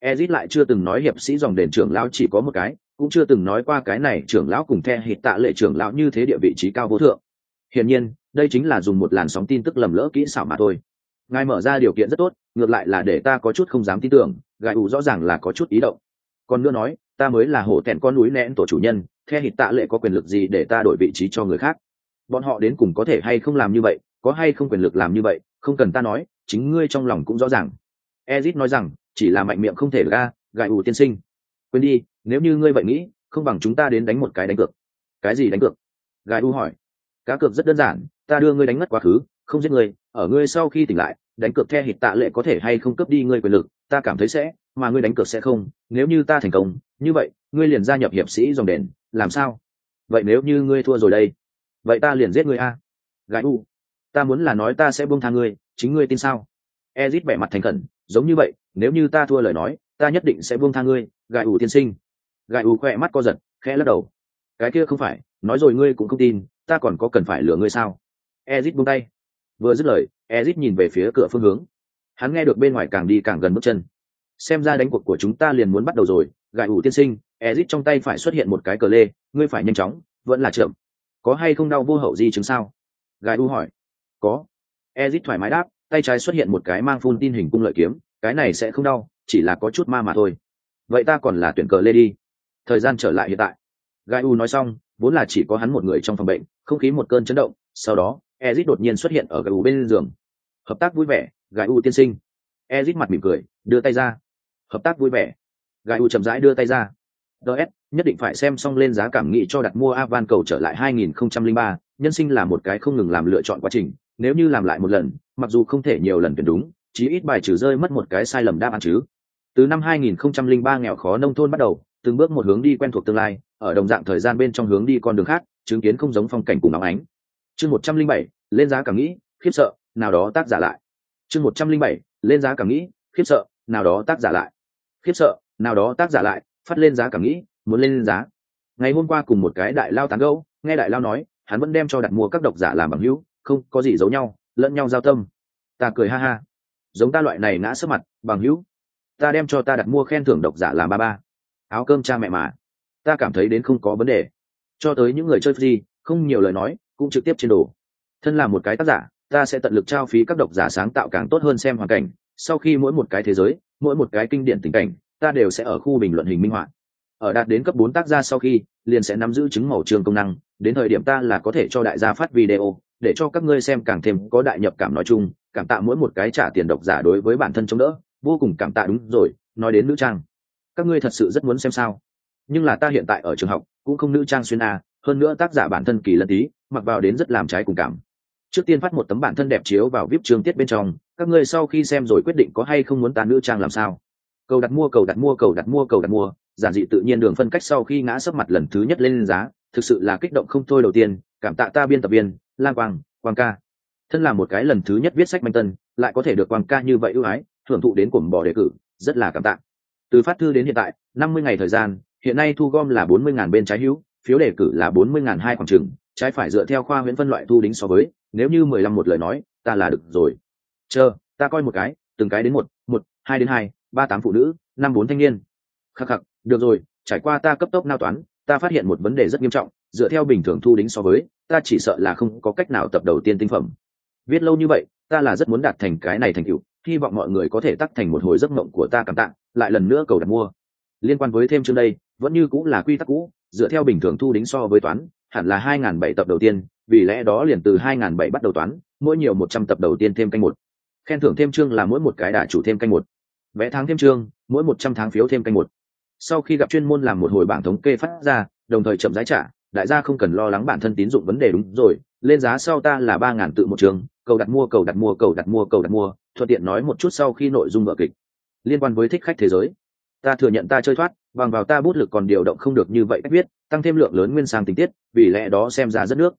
Speaker 1: Ezic lại chưa từng nói hiệp sĩ dòng đền trưởng lão chỉ có một cái, cũng chưa từng nói qua cái này trưởng lão cùng the hít tạ lệ trưởng lão như thế địa vị trí cao vô thượng. Hiển nhiên, đây chính là dùng một làn sóng tin tức lầm lỡ kỹ xảo mà thôi. Ngài mở ra điều kiện rất tốt, ngược lại là để ta có chút không dám tin tưởng gã ủ rõ ràng là có chút ý động. Còn nữa nói, ta mới là hổ tẹn con núi nén tổ chủ nhân, the hít tạ lệ có quyền lực gì để ta đổi vị trí cho người khác? Bọn họ đến cùng có thể hay không làm như vậy? Có hay không quyền lực làm như vậy, không cần ta nói, chính ngươi trong lòng cũng rõ ràng. Ezit nói rằng, chỉ là mạnh miệng không thể ra gại ủ tiên sinh. Quên đi, nếu như ngươi vậy nghĩ, không bằng chúng ta đến đánh một cái đánh cược. Cái gì đánh cược? Gai u hỏi. Cá cược rất đơn giản, ta đưa ngươi đánh ngất quá khứ, không giết ngươi, ở ngươi sau khi tỉnh lại, đánh cược theo hít tạ lệ có thể hay không cướp đi ngươi quyền lực, ta cảm thấy sẽ, mà ngươi đánh cược sẽ không, nếu như ta thành công, như vậy, ngươi liền gia nhập hiệp sĩ dòng đền, làm sao? Vậy nếu như ngươi thua rồi đây, vậy ta liền giết ngươi a. Gái u ta muốn là nói ta sẽ buông tha ngươi, chính ngươi tin sao? Ezit vẻ mặt thành khẩn, giống như vậy, nếu như ta thua lời nói, ta nhất định sẽ buông tha ngươi gại u tiên sinh. Gại u khỏe mắt co giật, khẽ lắc đầu. Cái kia không phải, nói rồi ngươi cũng không tin, ta còn có cần phải lừa ngươi sao? Ezit buông tay. Vừa dứt lời, ezit nhìn về phía cửa phương hướng. Hắn nghe được bên ngoài càng đi càng gần bước chân. Xem ra đánh cuộc của chúng ta liền muốn bắt đầu rồi gại ủ tiên sinh, ezit trong tay phải xuất hiện một cái cờ lê, ngươi phải nhanh chóng, vẫn là chậm. Có hay không đau vô hậu di chứng sao? Gài u hỏi có. Ezit thoải mái đáp tay trái xuất hiện một cái mang phun tin hình cung lợi kiếm cái này sẽ không đau chỉ là có chút ma mà thôi. Vậy ta còn là tuyển cờ lê đi thời gian trở lại hiện tại. Gai u nói xong vốn là chỉ có hắn một người trong phòng bệnh không khí một cơn chấn động sau đó ezit đột nhiên xuất hiện ở gai u bên giường. Hợp tác vui vẻ gai u tiên sinh. Ezit mặt mỉm cười đưa tay ra. Hợp tác vui vẻ. Gai u chậm rãi đưa tay ra. Ts nhất định phải xem xong lên giá cảm nghĩ cho đặt mua avan cầu trở lại 2003, nhân sinh là một cái không ngừng làm lựa chọn quá trình nếu như làm lại một lần mặc dù không thể nhiều lần tuyển đúng chí ít bài trừ rơi mất một cái sai lầm đáp án chứ. Từ năm 2003 nghèo khó nông thôn bắt đầu từng bước một hướng đi quen thuộc tương lai ở đồng dạng thời gian bên trong hướng đi con đường khác chứng kiến không giống phong cảnh cùng óng ánh. Chương 107, lên giá cảm nghĩ khiếp sợ nào đó tác giả lại. Chương 107, lên giá cảm nghĩ khiếp sợ nào đó tác giả lại. Khiếp sợ nào đó tác giả lại phát lên giá cảm nghĩ muốn lên giá. Ngày hôm qua cùng một cái đại lao tán gẫu nghe đại lao nói hắn vẫn đem cho đặt mua các độc giả làm bằng hữu không có gì giấu nhau, lẫn nhau giao tâm. Ta cười ha ha. Giống ta loại này ngã sấp mặt, bằng hữu. Ta đem cho ta đặt mua khen thưởng độc giả làm ba ba. Áo cơm cha mẹ mà. Ta cảm thấy đến không có vấn đề. Cho tới những người chơi free không nhiều lời nói, cũng trực tiếp trên đồ. Thân là một cái tác giả, ta sẽ tận lực trao phí các độc giả sáng tạo càng tốt hơn xem hoàn cảnh. Sau khi mỗi một cái thế giới, mỗi một cái kinh điển tình cảnh, ta đều sẽ ở khu bình luận hình minh họa. Ở đạt đến cấp bốn tác gia sau khi, liền sẽ nắm giữ chứng màu trường công năng, đến thời điểm ta là có thể cho đại gia phát video để cho các ngươi xem càng thêm có đại nhập cảm nói chung, cảm tạ mỗi một cái trả tiền độc giả đối với bản thân chống đỡ, vô cùng cảm tạ đúng rồi, nói đến nữ trang. Các ngươi thật sự rất muốn xem sao. Nhưng là ta hiện tại ở trường học, cũng không nữ trang xuyên a, hơn nữa tác giả bản thân kỳ lân tí, mặc vào đến rất làm trái cùng cảm. Trước tiên phát một tấm bản thân đẹp chiếu vào vip trường tiết bên trong, các ngươi sau khi xem rồi quyết định có hay không muốn ta nữ trang làm sao? Cầu đặt mua, cầu đặt mua, cầu đặt mua, cầu đặt mua, giản dị tự nhiên đường phân cách sau khi ngã sấp mặt lần thứ nhất lên giá, thực sự là kích động không thôi đầu tiên, cảm tạ ta biên tập viên lang quang quang ca. Thân là một cái lần thứ nhất viết sách manh tân, lại có thể được quang ca như vậy ưu ái, thưởng thụ đến cuồng bỏ đề cử, rất là cảm tạ. Từ phát thư đến hiện tại, năm mươi ngày thời gian, hiện nay thu gom là bốn mươi ngàn bên trái hữu, phiếu đề cử là bốn mươi ngàn hai khoảng trừng trái phải dựa theo khoa huyễn phân loại thu đính so với, nếu như mười lăm một lời nói, ta là được rồi. Chờ, ta coi một cái, từng cái đến một một, hai đến hai, ba tám phụ nữ, năm bốn thanh niên. Khắc khắc, được rồi, trải qua ta cấp tốc nao toán, ta phát hiện một vấn đề rất nghiêm trọng dựa theo bình thường thu đính so với, ta chỉ sợ là không có cách nào tập đầu tiên tinh phẩm. Viết lâu như vậy, ta là rất muốn đạt thành cái này thành tựu, hy vọng mọi người có thể tắt thành một hồi giấc mộng của ta cảm tạ, lại lần nữa cầu đặt mua. Liên quan với thêm chương đây, vẫn như cũng là quy tắc cũ, dựa theo bình thường thu đính so với toán, hẳn là hai n bảy tập đầu tiên, vì lẽ đó liền từ hai n bảy bắt đầu toán, mỗi nhiều một trăm tập đầu tiên thêm canh một. Khen thưởng thêm chương là mỗi một cái đả chủ thêm canh một. Vé tháng thêm chương, mỗi một trăm tháng phiếu thêm canh một. Sau khi gặp chuyên môn làm một hồi bảng thống kê phát ra, đồng thời chậm giá trả đại gia không cần lo lắng bản thân tín dụng vấn đề đúng rồi, lên giá sau ta là ba ngàn tự một trường, cầu đặt mua, cầu đặt mua, cầu đặt mua, cầu đặt mua, thuận tiện nói một chút sau khi nội dung vở kịch. Liên quan với thích khách thế giới, ta thừa nhận ta chơi thoát, bằng vào ta bút lực còn điều động không được như vậy cách viết, tăng thêm lượng lớn nguyên sang tình tiết, vì lẽ đó xem ra rất nước.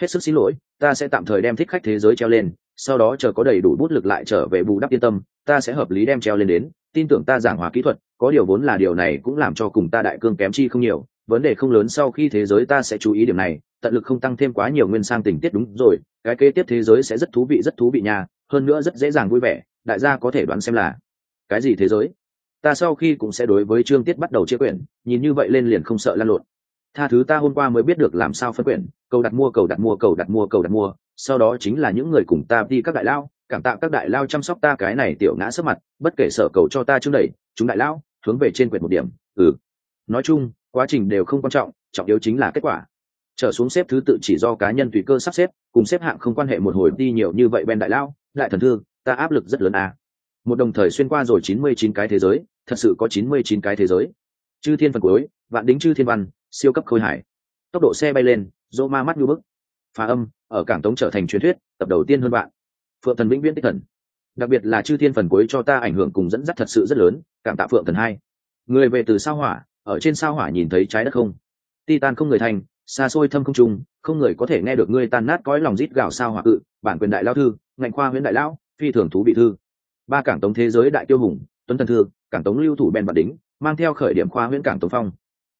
Speaker 1: Hết sức xin lỗi, ta sẽ tạm thời đem thích khách thế giới treo lên, sau đó chờ có đầy đủ bút lực lại trở về bù đắp yên tâm, ta sẽ hợp lý đem treo lên đến, tin tưởng ta giảng hòa kỹ thuật, có điều vốn là điều này cũng làm cho cùng ta đại cương kém chi không nhiều vấn đề không lớn sau khi thế giới ta sẽ chú ý điểm này, tận lực không tăng thêm quá nhiều nguyên sang tình tiết đúng rồi, cái kế tiếp thế giới sẽ rất thú vị, rất thú vị nha, hơn nữa rất dễ dàng vui vẻ, đại gia có thể đoán xem là cái gì thế giới. Ta sau khi cũng sẽ đối với chương tiết bắt đầu chia quyển, nhìn như vậy lên liền không sợ lan lộn. Tha thứ ta hôm qua mới biết được làm sao phân quyển, cầu đặt mua, cầu đặt mua, cầu đặt mua, cầu đặt mua, sau đó chính là những người cùng ta đi các đại lao, cảm tạ các đại lao chăm sóc ta cái này tiểu ngã sấp mặt, bất kể sở cầu cho ta chương đẩy, chúng đại lao, hướng về trên quyển một điểm ừ. Nói chung quá trình đều không quan trọng trọng yếu chính là kết quả. Trở xuống xếp thứ tự chỉ do cá nhân tùy cơ sắp xếp, cùng xếp hạng không quan hệ một hồi đi nhiều như vậy Ben đại lao đại thần thương, ta áp lực rất lớn à. một đồng thời xuyên qua rồi chín mươi chín cái thế giới, thật sự có chín mươi chín cái thế giới. Chư thiên phần cuối, vạn đính chư thiên văn, siêu cấp khôi hải. Tốc độ xe bay lên, dỗ ma mắt như bức. Phá âm, ở cảng tống trở thành truyền thuyết, tập đầu tiên hơn bạn. Phượng thần vĩnh viễn tích thần. Đặc biệt là chư thiên phần cuối cho ta ảnh hưởng cùng dẫn dắt thật sự rất lớn, cảm tạ phượng thần hai. Người về từ sao hỏa ở trên sao hỏa nhìn thấy trái đất không? Titan không người thành, xa xôi thâm không trung, không người có thể nghe được ngươi tan nát cõi lòng rít gào sao hỏa cự, bản quyền đại lao thư, ngạnh khoa huyện đại lão, phi thường thú bị thư. Ba cảng tống thế giới đại tiêu hùng, tuấn thần thư, cảng tống lưu thủ bèn vạn đính, mang theo khởi điểm khoa huyện cảng tống phong.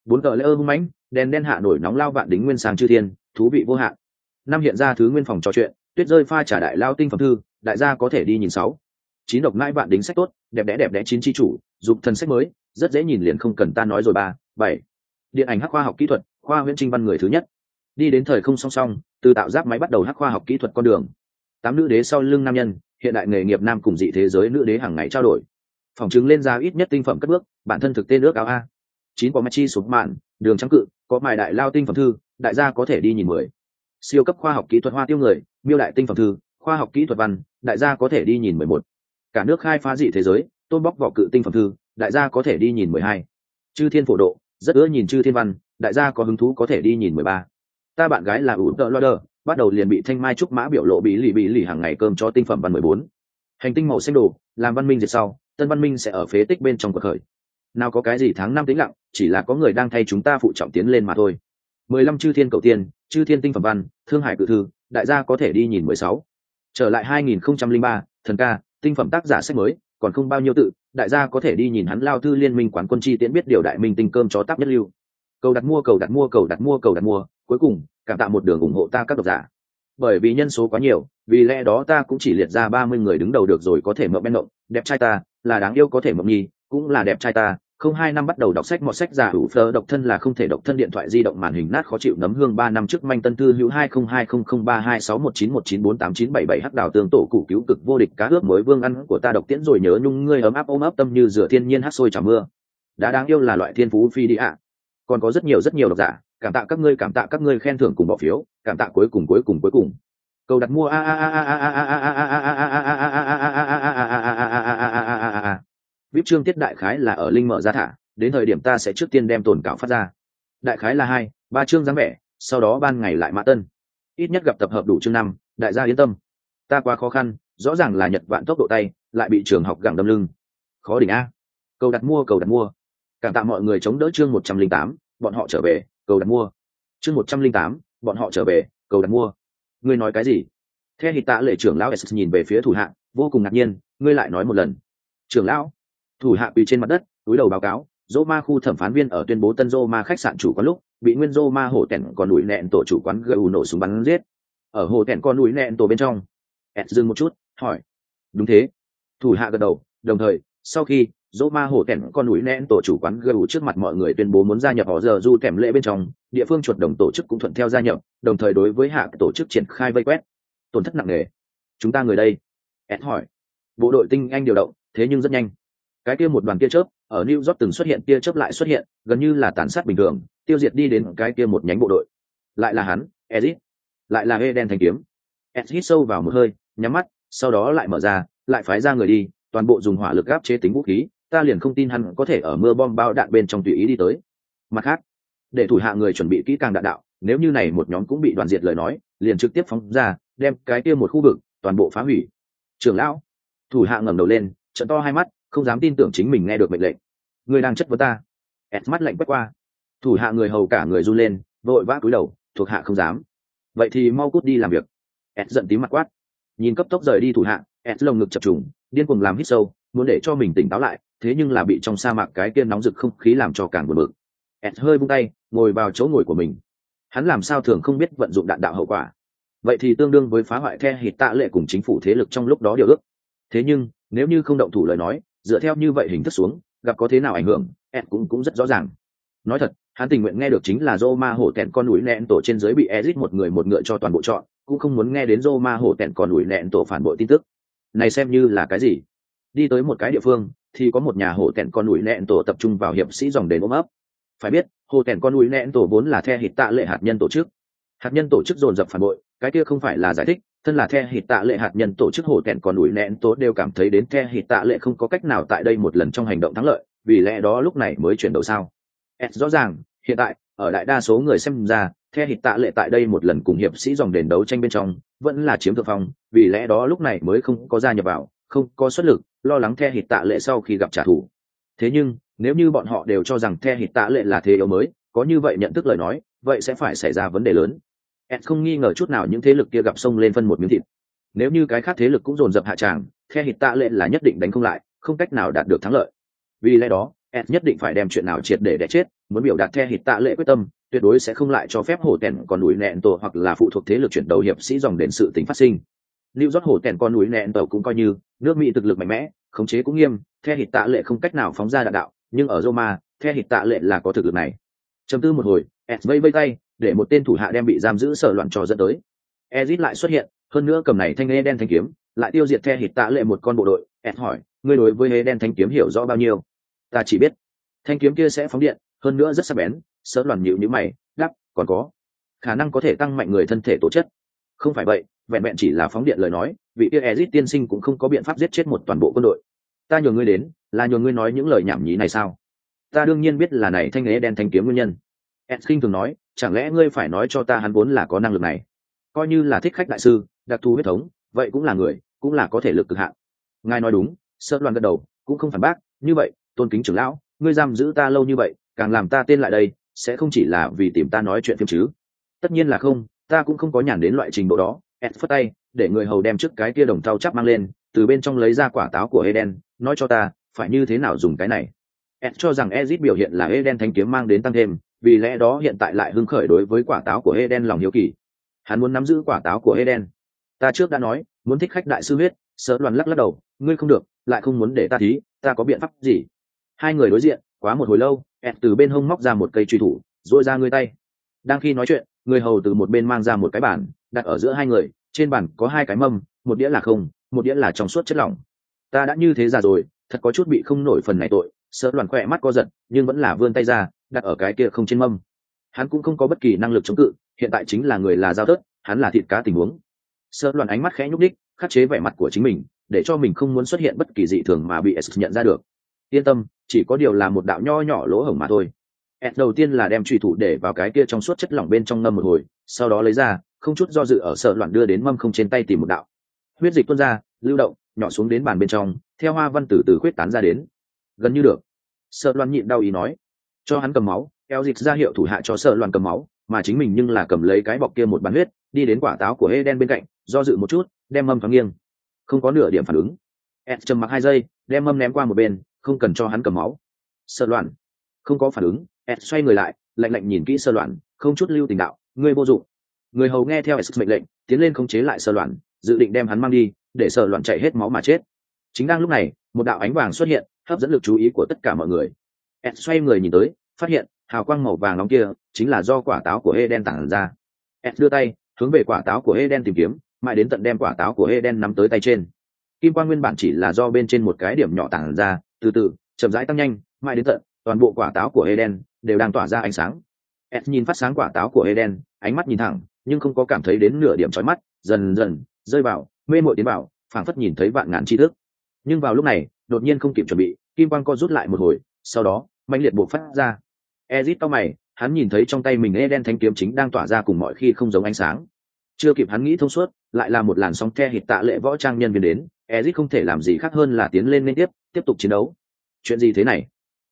Speaker 1: Bốn cờ lễ ơ hung mãnh, đèn đen hạ nổi nóng lao vạn đính nguyên sang chư thiên, thú vị vô hạn. Năm hiện ra thứ nguyên phòng trò chuyện, tuyết rơi pha trả đại lao tinh phẩm thư, đại gia có thể đi nhìn sáu. Chín độc mãi vạn đính sách tốt, đẹp đẽ đẹp đẽ chín chi chủ, dục thần sách mới rất dễ nhìn liền không cần ta nói rồi ba, bảy. Điện ảnh hắc khoa học kỹ thuật, khoa huyện trinh văn người thứ nhất. Đi đến thời không song song, từ tạo giáp máy bắt đầu hắc khoa học kỹ thuật con đường. Tám nữ đế sau lưng nam nhân, hiện đại nghề nghiệp nam cùng dị thế giới nữ đế hàng ngày trao đổi. Phòng chứng lên ra ít nhất tinh phẩm cất bước, bản thân thực tên nước áo a. Chín có mặt chi sụp mạn, đường trắng cự, có mài đại lao tinh phẩm thư, đại gia có thể đi nhìn mười. Siêu cấp khoa học kỹ thuật hoa tiêu người, miêu đại tinh phẩm thư, khoa học kỹ thuật văn, đại gia có thể đi nhìn mười một. Cả nước khai phá dị thế giới tôn bóc vỏ cự tinh phẩm thư đại gia có thể đi nhìn mười hai. Chư thiên phổ độ, rất ưa nhìn chư thiên văn, đại gia có hứng thú có thể đi nhìn mười ba. Ta bạn gái là ủ tợ loa đờ bắt đầu liền bị thanh mai trúc mã biểu lộ bí lì bí lì hàng ngày cơm cho tinh phẩm văn mười bốn. Hành tinh màu xanh đồ, làm văn minh diệt sau, tân văn minh sẽ ở phế tích bên trong cuộc khởi. Nào có cái gì tháng năm tĩnh lặng, chỉ là có người đang thay chúng ta phụ trọng tiến lên mà thôi. mười lăm chư thiên cầu tiên, chư thiên tinh phẩm văn, thương hải cự thư, đại gia có thể đi nhìn mười sáu. Trở lại hai nghìn không trăm linh ba, thần ca, tinh phẩm tác giả sách mới, còn không bao nhiêu tự đại gia có thể đi nhìn hắn lao thư liên minh quán quân chi tiễn biết điều đại minh tinh cơm chó tắc nhất lưu. Cầu đặt mua, cầu đặt mua, cầu đặt mua, cầu đặt mua. Cuối cùng, cảm tạ một đường ủng hộ ta các độc giả. Bởi vì nhân số quá nhiều, vì lẽ đó ta cũng chỉ liệt ra ba mươi người đứng đầu được rồi có thể mộng bên mộng. Đẹp trai ta, là đáng yêu có thể mộng nhi, cũng là đẹp trai ta không hai năm bắt đầu đọc sách mọi sách giả hữu phơ độc thân là không thể độc thân điện thoại di động màn hình nát khó chịu nấm hương ba năm trước manh tân thư hữu hai không hai không không ba hai sáu một chín một chín bốn tám chín bảy bảy hắc đào tương tổ củ cứu cực vô địch cá ướp mới vương ăn của ta độc tiễn rồi nhớ nhung ngươi ấm áp ôm ấp tâm như rửa thiên nhiên hát sôi trào mưa đã đáng yêu là loại thiên phú phi đi ạ còn có rất nhiều rất nhiều độc giả cảm tạ các ngươi cảm tạ các ngươi khen thưởng cùng bỏ phiếu cảm tạ cuối cùng cuối cùng cuối cùng cầu đặt mua a a a a a a a a a a a a a vip trương tiết đại khái là ở linh mở ra thả, đến thời điểm ta sẽ trước tiên đem tồn cảo phát ra. Đại khái là hai, ba chương dáng vẻ, sau đó ban ngày lại mã tân. Ít nhất gặp tập hợp đủ chương năm, đại gia yên tâm. Ta quá khó khăn, rõ ràng là nhật vạn tốc độ tay, lại bị trường học gẳng đâm lưng. Khó đỉnh a. Cầu đặt mua, cầu đặt mua. Cảm tạ mọi người chống đỡ chương một trăm linh tám, bọn họ trở về, cầu đặt mua. Chương một trăm linh tám, bọn họ trở về, cầu đặt mua. Ngươi nói cái gì? Theo hít tạ lệ trưởng lão s nhìn về phía thủ hạ, vô cùng ngạc nhiên, ngươi lại nói một lần. Trưởng lão thủ hạ quỳ trên mặt đất, túi đầu báo cáo dô ma khu thẩm phán viên ở tuyên bố tân dô ma khách sạn chủ quán lúc, bị nguyên dô ma hổ tẻn còn đuổi nẹn tổ chủ quán gây ủ nổ súng bắn giết. Ở hồ tẻn con đuổi nẹn tổ bên trong. Ed dừng một chút, hỏi, đúng thế. Thủ hạ gật đầu, đồng thời, sau khi dỗ ma hổ tẻn con núi nén tổ chủ quán gợi trước mặt mọi người tuyên bố muốn gia nhập họ giờ du kèm lễ bên trong, địa phương chuột đồng tổ chức cũng thuận theo gia nhập, đồng thời đối với hạ tổ chức triển khai vây quét, tổn thất nặng nề. Chúng ta người đây. Ed hỏi, bộ đội tinh anh điều động, thế nhưng rất nhanh cái kia một đoàn kia chớp, ở new york từng xuất hiện kia chớp lại xuất hiện, gần như là tàn sát bình thường, tiêu diệt đi đến cái kia một nhánh bộ đội. Lại là hắn, ezit. Lại là eden thành kiếm. Ezit sâu vào một hơi, nhắm mắt, sau đó lại mở ra, lại phái ra người đi, toàn bộ dùng hỏa lực gáp chế tính vũ khí, ta liền không tin hắn có thể ở mưa bom bao đạn bên trong tùy ý đi tới. Mặt khác, để thủ hạ người chuẩn bị kỹ càng đạn đạo, nếu như này một nhóm cũng bị đoàn diệt lời nói, liền trực tiếp phóng ra, đem cái kia một khu vực toàn bộ phá hủy. Trưởng lão, thủ hạ ngẩng đầu lên, trận to hai mắt không dám tin tưởng chính mình nghe được mệnh lệnh. Người đang chất vấn ta. Ẹt mắt lạnh quét qua. Thủ hạ người hầu cả người run lên, vội vã cúi đầu, thuộc hạ không dám. Vậy thì mau cút đi làm việc. Ẹt giận tím mặt quát. Nhìn cấp tốc rời đi thủ hạ, ẹt lồng ngực chập trùng, điên cuồng làm hít sâu, muốn để cho mình tỉnh táo lại, thế nhưng là bị trong sa mạc cái kia nóng rực không khí làm cho càng buồn bực. Ẹt hơi bung tay, ngồi vào chỗ ngồi của mình. Hắn làm sao thường không biết vận dụng đạn đạo hậu quả. Vậy thì tương đương với phá hoại the hít tạ lệ cùng chính phủ thế lực trong lúc đó điều ước. Thế nhưng, nếu như không động thủ lời nói dựa theo như vậy hình thức xuống gặp có thế nào ảnh hưởng ed cũng cũng rất rõ ràng nói thật hắn tình nguyện nghe được chính là Roma hổ tẹn con núi nẹn tổ trên dưới bị ezit một người một ngựa cho toàn bộ chọn, cũng không muốn nghe đến Roma hổ tẹn con núi nẹn tổ phản bội tin tức. Này xem như là cái gì? Đi tới một cái địa phương, thì có một nhà hổ tẹn con núi nẹn tổ tập trung vào hiệp sĩ dòng đền ôm ấp. Phải biết, hổ tẹn con núi nẹn tổ vốn là the hịt tạ lệ hạt nhân tổ chức. Hạt nhân tổ chức dồn dập phản bội, cái kia không phải là giải thích, thân là the hịt tạ lệ hạt nhân tổ chức hổ tẹn còn ủi nẹn tố đều cảm thấy đến the hịt tạ lệ không có cách nào tại đây một lần trong hành động thắng lợi, vì lẽ đó lúc này mới chuyển đầu sao. s rõ ràng, hiện tại ở đại đa số người xem ra the hít tạ lệ tại đây một lần cùng hiệp sĩ dòng đền đấu tranh bên trong vẫn là chiếm thượng phong vì lẽ đó lúc này mới không có gia nhập vào không có xuất lực lo lắng the hít tạ lệ sau khi gặp trả thù thế nhưng nếu như bọn họ đều cho rằng the hít tạ lệ là thế yếu mới có như vậy nhận thức lời nói vậy sẽ phải xảy ra vấn đề lớn ed không nghi ngờ chút nào những thế lực kia gặp sông lên phân một miếng thịt. Nếu như cái khác thế lực cũng dồn dập hạ tràng theo hít tạ lệ là nhất định đánh không lại, không cách nào đạt được thắng lợi. Vì lẽ đó, ed nhất định phải đem chuyện nào triệt để đẻ chết, muốn biểu đạt theo hít tạ lệ quyết tâm, tuyệt đối sẽ không lại cho phép hổ tèn còn núi nẹn tổ hoặc là phụ thuộc thế lực chuyển đầu hiệp sĩ dòng đến sự tính phát sinh. Lưu rót hổ tèn con núi nẹn tổ cũng coi như, nước mỹ thực lực mạnh mẽ, khống chế cũng nghiêm theo hịt tạ lệ không cách nào phóng ra đạn đạo, nhưng ở roma theo hịt tạ lệ là có thực lực này. Trầm tư một hồi Et vây vây tay để một tên thủ hạ đem bị giam giữ sở loạn trò dẫn tới. Ezit lại xuất hiện, hơn nữa cầm này thanh ê đen thanh kiếm, lại tiêu diệt theo hít tạ lệ một con bộ đội. Ed hỏi, ngươi đối với ê đen thanh kiếm hiểu rõ bao nhiêu? Ta chỉ biết, thanh kiếm kia sẽ phóng điện, hơn nữa rất sắc bén. Sở loạn nhịu nhữ mày đắp còn có. Khả năng có thể tăng mạnh người thân thể tổ chất. Không phải vậy, vẹn vẹn chỉ là phóng điện lời nói, vị kia ezit tiên sinh cũng không có biện pháp giết chết một toàn bộ quân đội. Ta nhờ ngươi đến, là nhờ ngươi nói những lời nhảm nhí này sao? Ta đương nhiên biết là này thanh ế đen thanh kiếm nguyên nhân ed thường nói, chẳng lẽ ngươi phải nói cho ta hắn vốn là có năng lực này? Coi như là thích khách đại sư, đặc thù huyết thống, vậy cũng là người, cũng là có thể lực cực hạn. Ngài nói đúng sơ loan gật đầu, cũng không phản bác, như vậy, tôn kính trưởng lão, ngươi giam giữ ta lâu như vậy, càng làm ta tên lại đây, sẽ không chỉ là vì tìm ta nói chuyện phim chứ. Tất nhiên là không, ta cũng không có nhàn đến loại trình độ đó. Ed phất tay, để người hầu đem trước cái kia đồng thau chắp mang lên, từ bên trong lấy ra quả táo của eden, nói cho ta, phải như thế nào dùng cái này? Ed cho rằng ezit biểu hiện là eden thanh kiếm mang đến tăng thêm vì lẽ đó hiện tại lại hưng khởi đối với quả táo của eden lòng hiếu kỳ. Hắn muốn nắm giữ quả táo của eden. Ta trước đã nói, muốn thích khách đại sư huyết sợ đoàn lắc lắc đầu, ngươi không được, lại không muốn để ta thí, ta có biện pháp gì? Hai người đối diện, quá một hồi lâu, ẹt từ bên hông móc ra một cây truy thủ dội ra ngươi tay. Đang khi nói chuyện, người hầu từ một bên mang ra một cái bàn, đặt ở giữa hai người, trên bàn có hai cái mâm, một đĩa là không, một đĩa là trong suốt chất lỏng. Ta đã như thế già rồi, thật có chút bị không nổi phần này tội sợ đoàn khẽ mắt co giật, nhưng vẫn là vươn tay ra đặt ở cái kia không trên mâm. Hắn cũng không có bất kỳ năng lực chống cự, hiện tại chính là người là giao tớt hắn là thịt cá tình huống. Sợ loạn ánh mắt khẽ nhúc đích khắc chế vẻ mặt của chính mình, để cho mình không muốn xuất hiện bất kỳ dị thường mà bị s nhận ra được. Yên tâm, chỉ có điều là một đạo nho nhỏ lỗ hổng mà thôi. S đầu tiên là đem trùy thủ để vào cái kia trong suốt chất lỏng bên trong ngâm một hồi, sau đó lấy ra, không chút do dự ở sợ loạn đưa đến mâm không trên tay tìm một đạo. Huyết dịch tuôn ra, lưu động, nhỏ xuống đến bàn bên trong, theo hoa văn từ từ khuyết tán ra đến. Gần như được. Sợ loạn nhịn đau ý nói cho hắn cầm máu, eo dịch ra hiệu thủ hạ cho sợ loạn cầm máu, mà chính mình nhưng là cầm lấy cái bọc kia một bàn huyết, đi đến quả táo của hê đen bên cạnh, do dự một chút, đem mâm thoáng nghiêng. Không có nửa điểm phản ứng. Ed trầm mặc hai giây, đem mâm ném qua một bên, không cần cho hắn cầm máu. Sợ loạn. Không có phản ứng, ed xoay người lại, lạnh lạnh nhìn kỹ sơ loạn, không chút lưu tình đạo, ngươi vô dụng. Người hầu nghe theo ed mệnh lệnh, tiến lên khống chế lại sơ loạn, dự định đem hắn mang đi, để sơ loạn chạy hết máu mà chết. Chính đang lúc này, một đạo ánh vàng xuất hiện, hấp dẫn lực chú ý của tất cả mọi người ed xoay người nhìn tới phát hiện hào quang màu vàng nóng kia chính là do quả táo của Eden tản ra. Ed đưa tay, hướng về quả táo của Eden tìm kiếm, mãi đến tận đem quả táo của Eden nắm tới tay trên. Kim quang nguyên bản chỉ là do bên trên một cái điểm nhỏ tản ra, từ từ, chậm rãi tăng nhanh, mãi đến tận toàn bộ quả táo của Eden đều đang tỏa ra ánh sáng. Ed nhìn phát sáng quả táo của Eden, ánh mắt nhìn thẳng, nhưng không có cảm thấy đến nửa điểm chói mắt, dần dần rơi vào, mê mội tiến vào, phảng phất nhìn thấy vạn ngàn chi thức. Nhưng vào lúc này, đột nhiên không kịp chuẩn bị, kim quang co rút lại một hồi, sau đó, Mạnh liệt buộc phát ra. Ezit to mày, hắn nhìn thấy trong tay mình Eden thanh kiếm chính đang tỏa ra cùng mọi khi không giống ánh sáng. Chưa kịp hắn nghĩ thông suốt, lại là một làn sóng the hịt tạ lệ võ trang nhân viên đến, Ezit không thể làm gì khác hơn là tiến lên liên tiếp, tiếp tục chiến đấu. Chuyện gì thế này?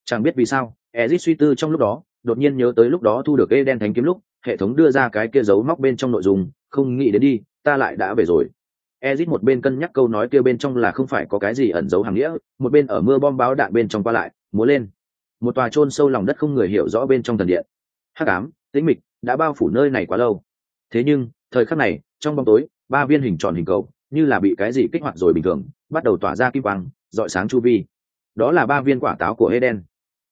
Speaker 1: Chẳng biết vì sao, Ezit suy tư trong lúc đó, đột nhiên nhớ tới lúc đó thu được Eden thanh kiếm lúc, hệ thống đưa ra cái kia dấu móc bên trong nội dung, không nghĩ đến đi, ta lại đã về rồi. Ezit một bên cân nhắc câu nói kia bên trong là không phải có cái gì ẩn giấu hàng nghĩa, một bên ở mưa bom báo đạn bên trong qua lại, múa lên một tòa chôn sâu lòng đất không người hiểu rõ bên trong thần điện. Hắc ám, tĩnh mịch, đã bao phủ nơi này quá lâu. Thế nhưng, thời khắc này, trong bóng tối, ba viên hình tròn hình cầu, như là bị cái gì kích hoạt rồi bình thường, bắt đầu tỏa ra kim quang, rọi sáng chu vi. Đó là ba viên quả táo của eden.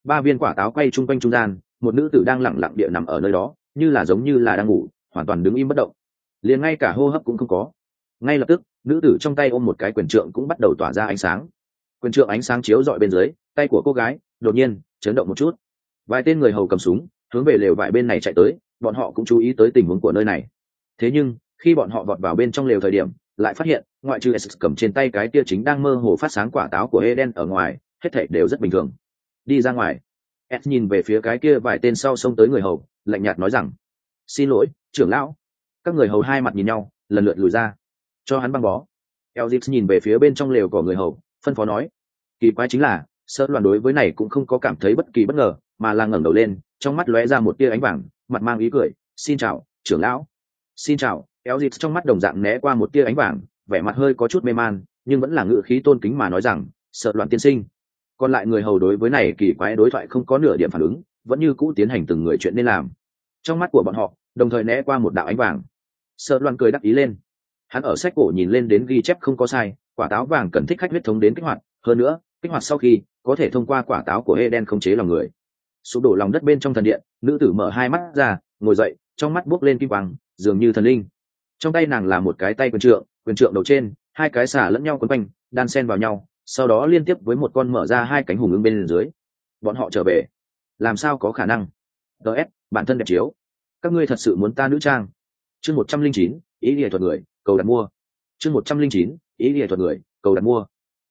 Speaker 1: Ba viên quả táo quay chung quanh trung gian, một nữ tử đang lẳng lặng địa nằm ở nơi đó, như là giống như là đang ngủ, hoàn toàn đứng im bất động. Liền ngay cả hô hấp cũng không có. Ngay lập tức, nữ tử trong tay ôm một cái quyền trượng cũng bắt đầu tỏa ra ánh sáng. Quyền trượng ánh sáng chiếu dọi bên dưới, tay của cô gái, đột nhiên chấn động một chút. Vài tên người hầu cầm súng, hướng về lều vải bên này chạy tới, bọn họ cũng chú ý tới tình huống của nơi này. Thế nhưng, khi bọn họ vọt vào bên trong lều thời điểm, lại phát hiện, ngoại trừ s cầm trên tay cái tia chính đang mơ hồ phát sáng quả táo của eden ở ngoài, hết thảy đều rất bình thường. Đi ra ngoài. S nhìn về phía cái kia vài tên sau xông tới người hầu, lạnh nhạt nói rằng, xin lỗi, trưởng lão. Các người hầu hai mặt nhìn nhau, lần lượt lùi ra. Cho hắn băng bó. Elzip nhìn về phía bên trong lều của người hầu, phân phó nói, kỳ quái chính là Sợ loạn đối với này cũng không có cảm thấy bất kỳ bất ngờ, mà là ngẩng đầu lên, trong mắt lóe ra một tia ánh vàng, mặt mang ý cười, xin chào, trưởng lão. Xin chào. Elzip trong mắt đồng dạng né qua một tia ánh vàng, vẻ mặt hơi có chút mê man, nhưng vẫn là ngự khí tôn kính mà nói rằng sợ loạn tiên sinh. Còn lại người hầu đối với này kỳ quái đối thoại không có nửa điểm phản ứng, vẫn như cũ tiến hành từng người chuyện nên làm. Trong mắt của bọn họ, đồng thời né qua một đạo ánh vàng. Sợ loạn cười đắc ý lên. Hắn ở sách cổ nhìn lên đến ghi chép không có sai, quả táo vàng cần thích khách huyết thống đến kích hoạt, hơn nữa kích hoạt sau khi, có thể thông qua quả táo của Eden không chế lòng người. Sụp đổ lòng đất bên trong thần điện, nữ tử mở hai mắt ra, ngồi dậy, trong mắt buốc lên kim quang, dường như thần linh. Trong tay nàng là một cái tay quyền trượng quyền trượng đầu trên, hai cái xả lẫn nhau quấn quanh, đan sen vào nhau, sau đó liên tiếp với một con mở ra hai cánh hùng ứng bên dưới. Bọn họ trở về. Làm sao có khả năng? Ts bản thân đẹp chiếu. Các ngươi thật sự muốn ta nữ trang? Chương một trăm linh chín, ý địa thuật người, cầu đặt mua. Chương một trăm linh chín, ý địa thuật người, cầu đặt mua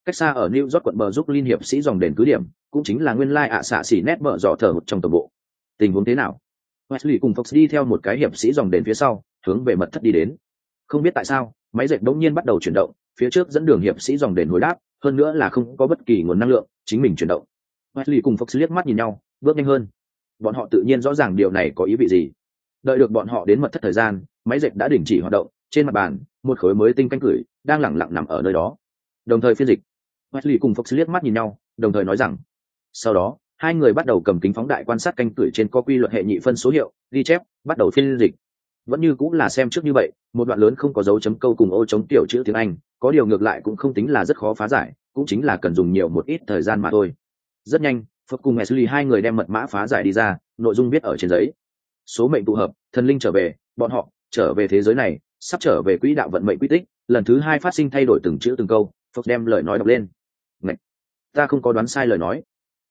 Speaker 1: cách xa ở new york quận bờ giúp liên hiệp sĩ dòng đền cứ điểm, cũng chính là nguyên lai ạ xạ xỉ nét bờ dò thở một trong tổng bộ. Tình huống thế nào? Wesley cùng fox đi theo một cái hiệp sĩ dòng đền phía sau, hướng về mật thất đi đến. Không biết tại sao, máy dệt đống nhiên bắt đầu chuyển động, phía trước dẫn đường hiệp sĩ dòng đền hồi đáp, hơn nữa là không có bất kỳ nguồn năng lượng, chính mình chuyển động. Wesley cùng fox liếc mắt nhìn nhau, bước nhanh hơn. Bọn họ tự nhiên rõ ràng điều này có ý vị gì. Đợi được bọn họ đến mật thất thời gian, máy dệt đã đình chỉ hoạt động, trên mặt bàn, một khối mới tinh canh cửi, đang lẳng lặng nằm ở nơi đó. Đồng thời phiên dịch wesley cùng fox liếc mắt nhìn nhau, đồng thời nói rằng, sau đó, hai người bắt đầu cầm kính phóng đại quan sát canh cửi trên có quy luật hệ nhị phân số hiệu, ghi chép, bắt đầu phiên dịch. Vẫn như cũng là xem trước như vậy, một đoạn lớn không có dấu chấm câu cùng ô chống tiểu chữ tiếng anh, có điều ngược lại cũng không tính là rất khó phá giải, cũng chính là cần dùng nhiều một ít thời gian mà thôi. Rất nhanh phật cùng Wesley hai người đem mật mã phá giải đi ra, nội dung viết ở trên giấy. Số mệnh tụ hợp, thần linh trở về, bọn họ trở về thế giới này, sắp trở về quỹ đạo vận mệnh quy tích, lần thứ hai phát sinh thay đổi từng chữ từng câu phật đem lời nói đọc lên ta không có đoán sai lời nói.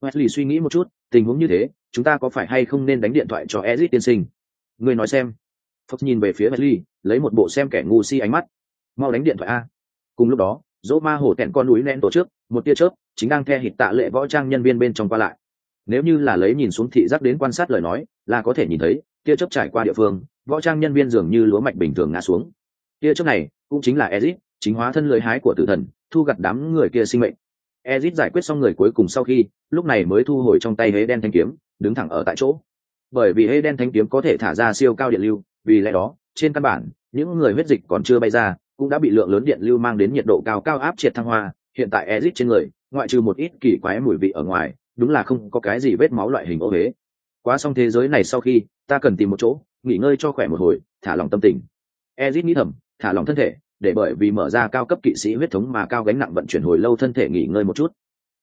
Speaker 1: Wesley suy nghĩ một chút tình huống như thế chúng ta có phải hay không nên đánh điện thoại cho Ezit tiên sinh? Người nói xem. Phật nhìn về phía Wesley lấy một bộ xem kẻ ngu si ánh mắt. Mau đánh điện thoại a. Cùng lúc đó dỗ ma hổ tẹn con núi nén tổ trước, một tia chớp chính đang theo hịt tạ lệ võ trang nhân viên bên trong qua lại. Nếu như là lấy nhìn xuống thị giác đến quan sát lời nói là có thể nhìn thấy tia chớp trải qua địa phương võ trang nhân viên dường như lúa mạch bình thường ngã xuống. Tia chớp này cũng chính là ezit chính hóa thân lưới hái của tử thần thu gặt đám người kia sinh mệnh ezit giải quyết xong người cuối cùng sau khi, lúc này mới thu hồi trong tay hế đen thanh kiếm, đứng thẳng ở tại chỗ. Bởi vì hế đen thanh kiếm có thể thả ra siêu cao điện lưu, vì lẽ đó, trên căn bản, những người huyết dịch còn chưa bay ra, cũng đã bị lượng lớn điện lưu mang đến nhiệt độ cao cao áp triệt thăng hoa. Hiện tại ezit trên người, ngoại trừ một ít kỳ quái mùi vị ở ngoài, đúng là không có cái gì vết máu loại hình ô huế quá xong thế giới này sau khi, ta cần tìm một chỗ, nghỉ ngơi cho khỏe một hồi, thả lòng tâm tình. Ezit nghĩ thầm, thả lòng thân thể để bởi vì mở ra cao cấp kỵ sĩ huyết thống mà cao gánh nặng vận chuyển hồi lâu thân thể nghỉ ngơi một chút.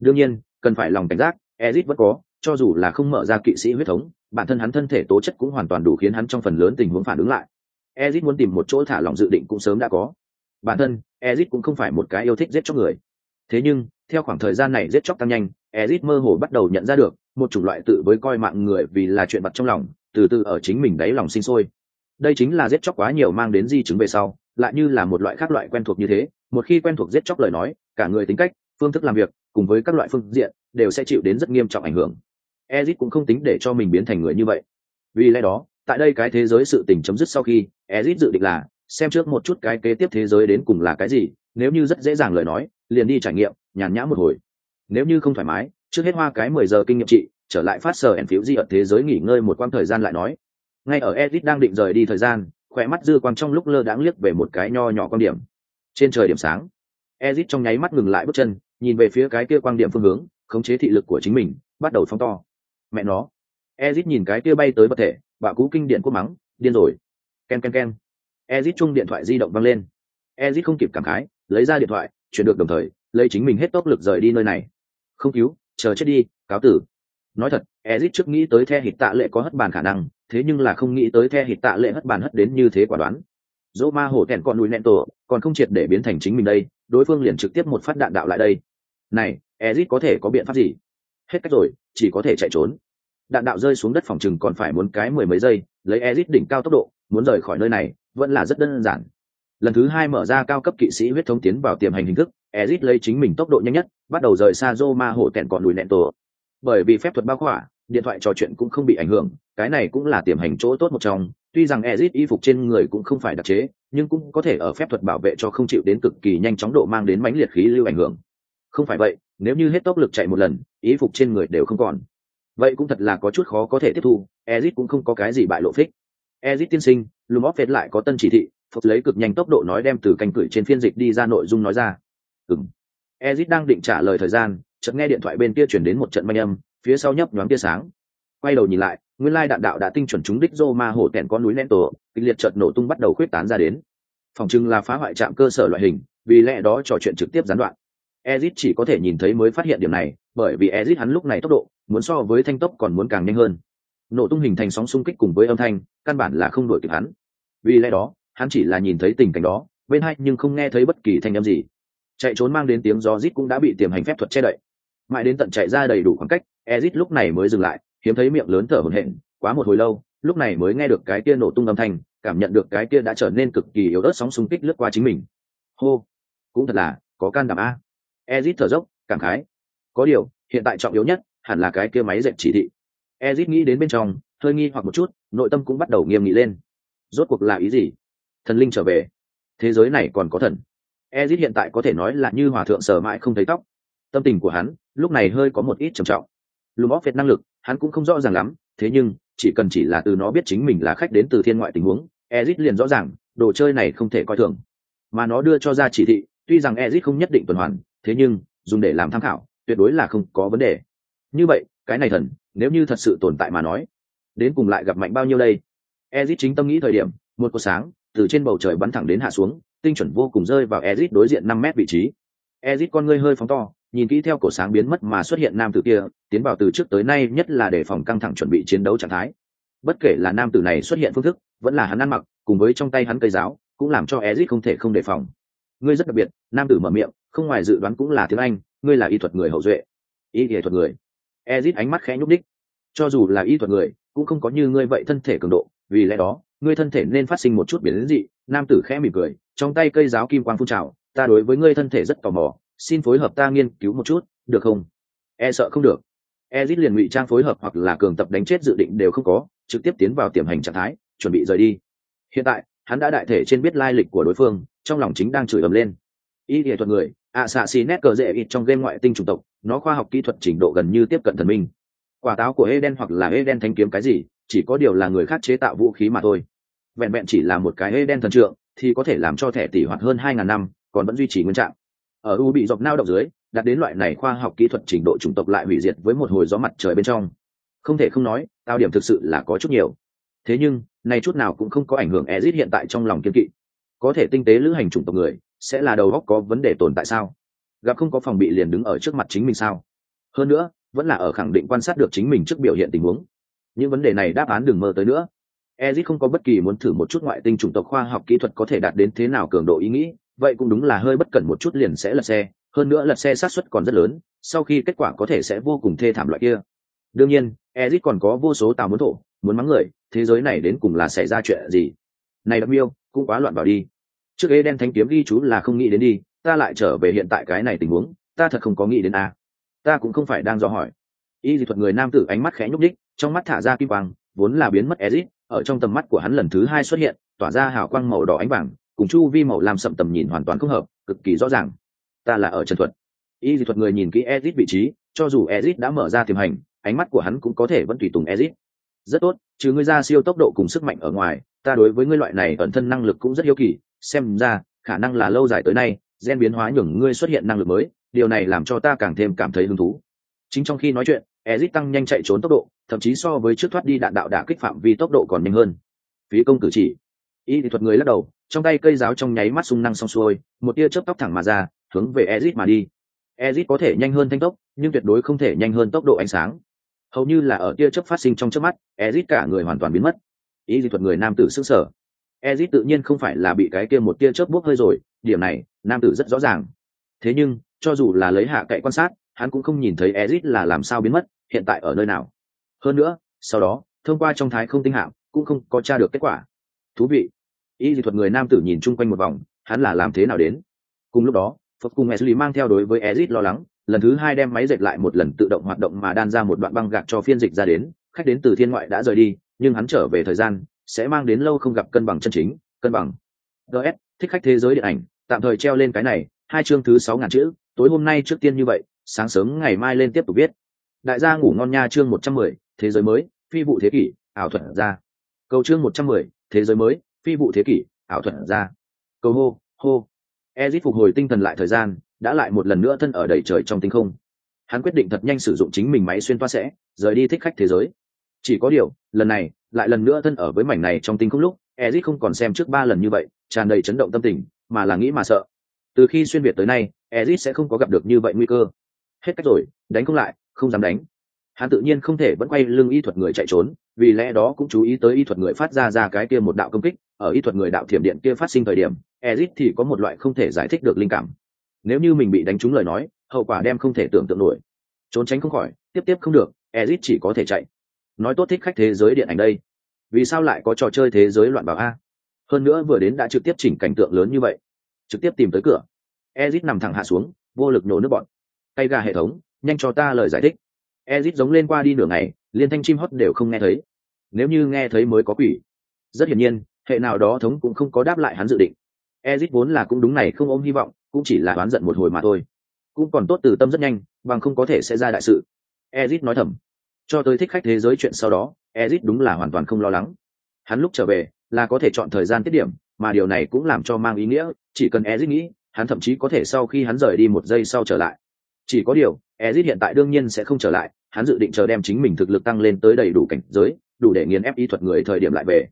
Speaker 1: Đương nhiên, cần phải lòng cảnh giác ezit vẫn có, cho dù là không mở ra kỵ sĩ huyết thống, bản thân hắn thân thể tố chất cũng hoàn toàn đủ khiến hắn trong phần lớn tình huống phản ứng lại. Ezit muốn tìm một chỗ thả lòng dự định cũng sớm đã có. Bản thân ezit cũng không phải một cái yêu thích giết chóc người. Thế nhưng, theo khoảng thời gian này giết chóc tăng nhanh ezit mơ hồ bắt đầu nhận ra được, một chủng loại tự với coi mạng người vì là chuyện bật trong lòng, từ từ ở chính mình đáy lòng sinh sôi. Đây chính là giết chóc quá nhiều mang đến di chứng về sau lại như là một loại khác loại quen thuộc như thế, một khi quen thuộc giết chóc lời nói, cả người tính cách, phương thức làm việc, cùng với các loại phương diện, đều sẽ chịu đến rất nghiêm trọng ảnh hưởng. Ezit cũng không tính để cho mình biến thành người như vậy. Vì lẽ đó, tại đây cái thế giới sự tình chấm dứt sau khi, ezit dự định là, xem trước một chút cái kế tiếp thế giới đến cùng là cái gì, nếu như rất dễ dàng lời nói, liền đi trải nghiệm, nhàn nhã một hồi. Nếu như không thoải mái, trước hết hoa cái mười giờ kinh nghiệm trị, trở lại phát sở ẩn phiếu di ở thế giới nghỉ ngơi một quãng thời gian lại nói. Ngay ở edit đang định rời đi thời gian khỏe mắt dư quang trong lúc lơ đãng liếc về một cái nho nhỏ quan điểm. Trên trời điểm sáng, ezit trong nháy mắt ngừng lại bước chân, nhìn về phía cái kia quan điểm phương hướng, khống chế thị lực của chính mình, bắt đầu phóng to. Mẹ nó. Ezit nhìn cái kia bay tới vật thể bạo cú kinh điện quốc mắng, điên rồi. Ken ken ken. Ezit chung điện thoại di động văng lên. Ezit không kịp cảm khái, lấy ra điện thoại, chuyển được đồng thời, lấy chính mình hết tốc lực rời đi nơi này. Không cứu, chờ chết đi, cáo tử. Nói thật, ezit trước nghĩ tới the hít tạ lệ có hất bàn khả năng thế nhưng là không nghĩ tới the hít tạ lệ hất bàn hất đến như thế quả đoán. Dỗ ma hổ thẹn con núi nẹn tổ, còn không triệt để biến thành chính mình đây, đối phương liền trực tiếp một phát đạn đạo lại đây. Này, ezit có thể có biện pháp gì? Hết cách rồi, chỉ có thể chạy trốn. Đạn đạo rơi xuống đất phòng chừng còn phải muốn cái mười mấy giây, lấy ezit đỉnh cao tốc độ, muốn rời khỏi nơi này, vẫn là rất đơn giản. Lần thứ hai mở ra cao cấp kỵ sĩ huyết thống tiến vào tiềm hành hình thức, ezit lấy chính mình tốc độ nhanh nhất, bắt đầu rời xa dô ma hổ tẹn còn núi nẹn tổ. Bởi vì phép thuật bao khỏa, điện thoại trò chuyện cũng không bị ảnh hưởng cái này cũng là tiềm hành chỗ tốt một trong, tuy rằng ezit y phục trên người cũng không phải đặc chế, nhưng cũng có thể ở phép thuật bảo vệ cho không chịu đến cực kỳ nhanh chóng độ mang đến mãnh liệt khí lưu ảnh hưởng. Không phải vậy, nếu như hết tốc lực chạy một lần, y phục trên người đều không còn. Vậy cũng thật là có chút khó có thể tiếp thu, ezit cũng không có cái gì bại lộ phích. Ezit tiên sinh lumov phết lại có tân chỉ thị phật lấy cực nhanh tốc độ nói đem từ canh cửi trên phiên dịch đi ra nội dung nói ra. Ừng ezit đang định trả lời thời gian, chợt nghe điện thoại bên kia chuyển đến một trận manh âm, phía sau nhấp nhoáng tia sáng. Quay đầu nhìn lại nguyên lai đạn đạo đã tinh chuẩn trúng đích rô ma hổ tẹn con núi nén tổ, kịch liệt chợt nổ tung bắt đầu khuyết tán ra đến. Phòng trưng là phá hoại trạm cơ sở loại hình, vì lẽ đó trò chuyện trực tiếp gián đoạn. Ezit chỉ có thể nhìn thấy mới phát hiện điểm này, bởi vì ezit hắn lúc này tốc độ, muốn so với thanh tốc còn muốn càng nhanh hơn. Nổ tung hình thành sóng xung kích cùng với âm thanh, căn bản là không đổi kịp hắn. Vì lẽ đó, hắn chỉ là nhìn thấy tình cảnh đó, bên hai nhưng không nghe thấy bất kỳ thanh âm gì. Chạy trốn mang đến tiếng gió rít cũng đã bị tiềm hành phép thuật che đậy. Mãi đến tận chạy ra đầy đủ khoảng cách, ezit lúc này mới dừng lại hiếm thấy miệng lớn thở hổn hển, quá một hồi lâu, lúc này mới nghe được cái kia nổ tung âm thanh, cảm nhận được cái kia đã trở nên cực kỳ yếu ớt sóng xung kích lướt qua chính mình. Hô, cũng thật là, có can đảm a. Ezit thở dốc, cảm khái. Có điều, hiện tại trọng yếu nhất, hẳn là cái kia máy dệt chỉ thị. Ezit nghĩ đến bên trong, hơi nghi hoặc một chút, nội tâm cũng bắt đầu nghiêm nghị lên. Rốt cuộc là ý gì? Thần linh trở về. Thế giới này còn có thần. Ezit hiện tại có thể nói là như hòa thượng sờ mãi không thấy tóc. Tâm tình của hắn, lúc này hơi có một ít trầm trọng. Lùm óc việt năng lực hắn cũng không rõ ràng lắm, thế nhưng, chỉ cần chỉ là từ nó biết chính mình là khách đến từ thiên ngoại tình huống, ezit liền rõ ràng, đồ chơi này không thể coi thường. Mà nó đưa cho ra chỉ thị, tuy rằng ezit không nhất định tuần hoàn, thế nhưng, dùng để làm tham khảo, tuyệt đối là không có vấn đề. Như vậy, cái này thần, nếu như thật sự tồn tại mà nói, đến cùng lại gặp mạnh bao nhiêu đây? Ezit chính tâm nghĩ thời điểm, một cuộc sáng, từ trên bầu trời bắn thẳng đến hạ xuống, tinh chuẩn vô cùng rơi vào ezit đối diện năm mét vị trí. Ezit con ngươi hơi phóng to nhìn kỹ theo cổ sáng biến mất mà xuất hiện nam tử kia, tiến vào từ trước tới nay nhất là để phòng căng thẳng chuẩn bị chiến đấu trạng thái. Bất kể là nam tử này xuất hiện phương thức, vẫn là hắn ăn mặc, cùng với trong tay hắn cây giáo, cũng làm cho ezit không thể không đề phòng. Ngươi rất đặc biệt, nam tử mở miệng, không ngoài dự đoán cũng là tiếng anh, ngươi là y thuật người hậu duệ. Y nghệ thuật người. Ezit ánh mắt khẽ nhúc đích cho dù là y thuật người, cũng không có như ngươi vậy thân thể cường độ, vì lẽ đó, ngươi thân thể nên phát sinh một chút biến dị. Nam tử khẽ mỉm cười, trong tay cây giáo kim quang phun trào, ta đối với ngươi thân thể rất tò mò xin phối hợp ta nghiên cứu một chút được không? E sợ không được. Ezit liền ngụy trang phối hợp hoặc là cường tập đánh chết dự định đều không có trực tiếp tiến vào tiềm hành trạng thái chuẩn bị rời đi. Hiện tại hắn đã đại thể trên biết lai lịch của đối phương trong lòng chính đang chửi ầm lên. Y nghệ thuật người ạ xạ xì nét cờ dễ ít trong game ngoại tinh chủng tộc nó khoa học kỹ thuật trình độ gần như tiếp cận thần minh. Quả táo của Eden hoặc là Eden thanh kiếm cái gì, chỉ có điều là người khác chế tạo vũ khí mà thôi. Vẹn vẹn chỉ là một cái Eden thần trượng, thì có thể làm cho thẻ tỷ hoạt hơn hai ngàn năm, còn vẫn duy trì nguyên trạng. Ở u bị dọc nao động dưới, đạt đến loại này khoa học kỹ thuật trình độ chủng tộc lại hủy diệt với một hồi gió mặt trời bên trong. Không thể không nói, tao điểm thực sự là có chút nhiều. Thế nhưng, này chút nào cũng không có ảnh hưởng ezit hiện tại trong lòng kiên kỵ. Có thể tinh tế lữ hành chủng tộc người, sẽ là đầu góc có vấn đề tồn tại sao? Gặp không có phòng bị liền đứng ở trước mặt chính mình sao? Hơn nữa, vẫn là ở khẳng định quan sát được chính mình trước biểu hiện tình huống những vấn đề này đáp án đừng mơ tới nữa ezit không có bất kỳ muốn thử một chút ngoại tinh chủng tộc khoa học kỹ thuật có thể đạt đến thế nào cường độ ý nghĩ vậy cũng đúng là hơi bất cẩn một chút liền sẽ lật xe, hơn nữa lật xe sát xuất còn rất lớn, sau khi kết quả có thể sẽ vô cùng thê thảm loại kia. Đương nhiên ezit còn có vô số tàu muốn thổ, muốn mắng người, thế giới này đến cùng là xảy ra chuyện gì? Này đặc miêu, cũng quá loạn vào đi. Trước ế đen thanh kiếm ghi chú là không nghĩ đến đi, ta lại trở về hiện tại cái này tình huống, ta thật không có nghĩ đến a ta cũng không phải đang do hỏi. Y dị thuật người nam tử ánh mắt khẽ nhúc đích trong mắt thả ra kim quang, vốn là biến mất ezit ở trong tầm mắt của hắn lần thứ hai xuất hiện, tỏa ra hào quang màu đỏ ánh vàng cùng chu vi màu làm sậm tầm nhìn hoàn toàn không hợp, cực kỳ rõ ràng. Ta là ở trần thuật. Y dị thuật người nhìn kỹ ezit vị trí, cho dù ezit đã mở ra tiềm hành, ánh mắt của hắn cũng có thể vẫn tùy tùng ezit. Rất tốt, trừ ngươi ra siêu tốc độ cùng sức mạnh ở ngoài, ta đối với ngươi loại này ẩn thân năng lực cũng rất hiếu kỳ. Xem ra, khả năng là lâu dài tới nay, gen biến hóa nhường ngươi xuất hiện năng lực mới, điều này làm cho ta càng thêm cảm thấy hứng thú. Chính trong khi nói chuyện, ezit tăng nhanh chạy trốn tốc độ, thậm chí so với trước thoát đi đạn đạo đã kích phạm vi tốc độ còn nhanh hơn. Phí công cử chỉ y thuật người lắc đầu, trong tay cây giáo trong nháy mắt sung năng xong xuôi, một tia chớp tóc thẳng mà ra, hướng về ezit mà đi. Ezit có thể nhanh hơn thanh tốc, nhưng tuyệt đối không thể nhanh hơn tốc độ ánh sáng. Hầu như là ở tia chớp phát sinh trong chớp mắt, ezit cả người hoàn toàn biến mất. Y thuật người nam tử sức sở ezit tự nhiên không phải là bị cái kia một tia chớp bốc hơi rồi, điểm này, nam tử rất rõ ràng. Thế nhưng, cho dù là lấy hạ cậy quan sát, hắn cũng không nhìn thấy ezit là làm sao biến mất, hiện tại ở nơi nào. Hơn nữa, sau đó, thông qua trong thái không tinh hạm, cũng không có tra được kết quả thú vị. Y dị thuật người nam tử nhìn chung quanh một vòng, hắn là làm thế nào đến? Cùng lúc đó, phật cùng Esli mang theo đối với ezit lo lắng, lần thứ hai đem máy dệt lại một lần tự động hoạt động mà đan ra một đoạn băng gạc cho phiên dịch ra đến, khách đến từ thiên ngoại đã rời đi, nhưng hắn trở về thời gian, sẽ mang đến lâu không gặp cân bằng chân chính, cân bằng. Ts thích khách thế giới điện ảnh, tạm thời treo lên cái này, hai chương thứ sáu ngàn chữ, tối hôm nay trước tiên như vậy, sáng sớm ngày mai lên tiếp tục viết. Đại gia ngủ ngon nha chương một trăm mười, thế giới mới, phi vụ thế kỷ, ảo thuật ra. Câu chương một trăm mười thế giới mới, phi vụ thế kỷ, ảo thuật ra. Cầu hô hô. Ezit phục hồi tinh thần lại thời gian, đã lại một lần nữa thân ở đầy trời trong tinh không. Hắn quyết định thật nhanh sử dụng chính mình máy xuyên toa sẽ, rời đi thích khách thế giới. Chỉ có điều, lần này, lại lần nữa thân ở với mảnh này trong tinh không lúc, ezit không còn xem trước ba lần như vậy, tràn đầy chấn động tâm tình, mà là nghĩ mà sợ. Từ khi xuyên việt tới nay, ezit sẽ không có gặp được như vậy nguy cơ. Hết cách rồi, đánh không lại, không dám đánh hắn tự nhiên không thể vẫn quay lưng y thuật người chạy trốn, vì lẽ đó cũng chú ý tới y thuật người phát ra ra cái kia một đạo công kích, ở y thuật người đạo thiểm điện kia phát sinh thời điểm ezit thì có một loại không thể giải thích được linh cảm. Nếu như mình bị đánh trúng lời nói, hậu quả đem không thể tưởng tượng nổi. Trốn tránh không khỏi, tiếp tiếp không được ezit chỉ có thể chạy. Nói tốt thích khách thế giới điện ảnh đây. Vì sao lại có trò chơi thế giới loạn bảo a? Hơn nữa vừa đến đã trực tiếp chỉnh cảnh tượng lớn như vậy. Trực tiếp tìm tới cửa. Ezit nằm thẳng hạ xuống, vô lực nổ nước bọn. Tay gà hệ thống, nhanh cho ta lời giải thích ezit giống lên qua đi nửa ngày, liên thanh chim hót đều không nghe thấy. Nếu như nghe thấy mới có quỷ. Rất hiển nhiên, hệ nào đó thống cũng không có đáp lại hắn dự định. Ezit vốn là cũng đúng này không ôm hy vọng, cũng chỉ là oán giận một hồi mà thôi. Cũng còn tốt từ tâm rất nhanh, bằng không có thể sẽ ra đại sự. Ezit nói thầm. Cho tới thích khách thế giới chuyện sau đó, ezit đúng là hoàn toàn không lo lắng. Hắn lúc trở về, là có thể chọn thời gian tiết điểm, mà điều này cũng làm cho mang ý nghĩa, chỉ cần ezit nghĩ, hắn thậm chí có thể sau khi hắn rời đi một giây sau trở lại chỉ có điều, ezit hiện tại đương nhiên sẽ không trở lại, hắn dự định chờ đem chính mình thực lực tăng lên tới đầy đủ cảnh giới, đủ để nghiền ép ý thuật người thời điểm lại về.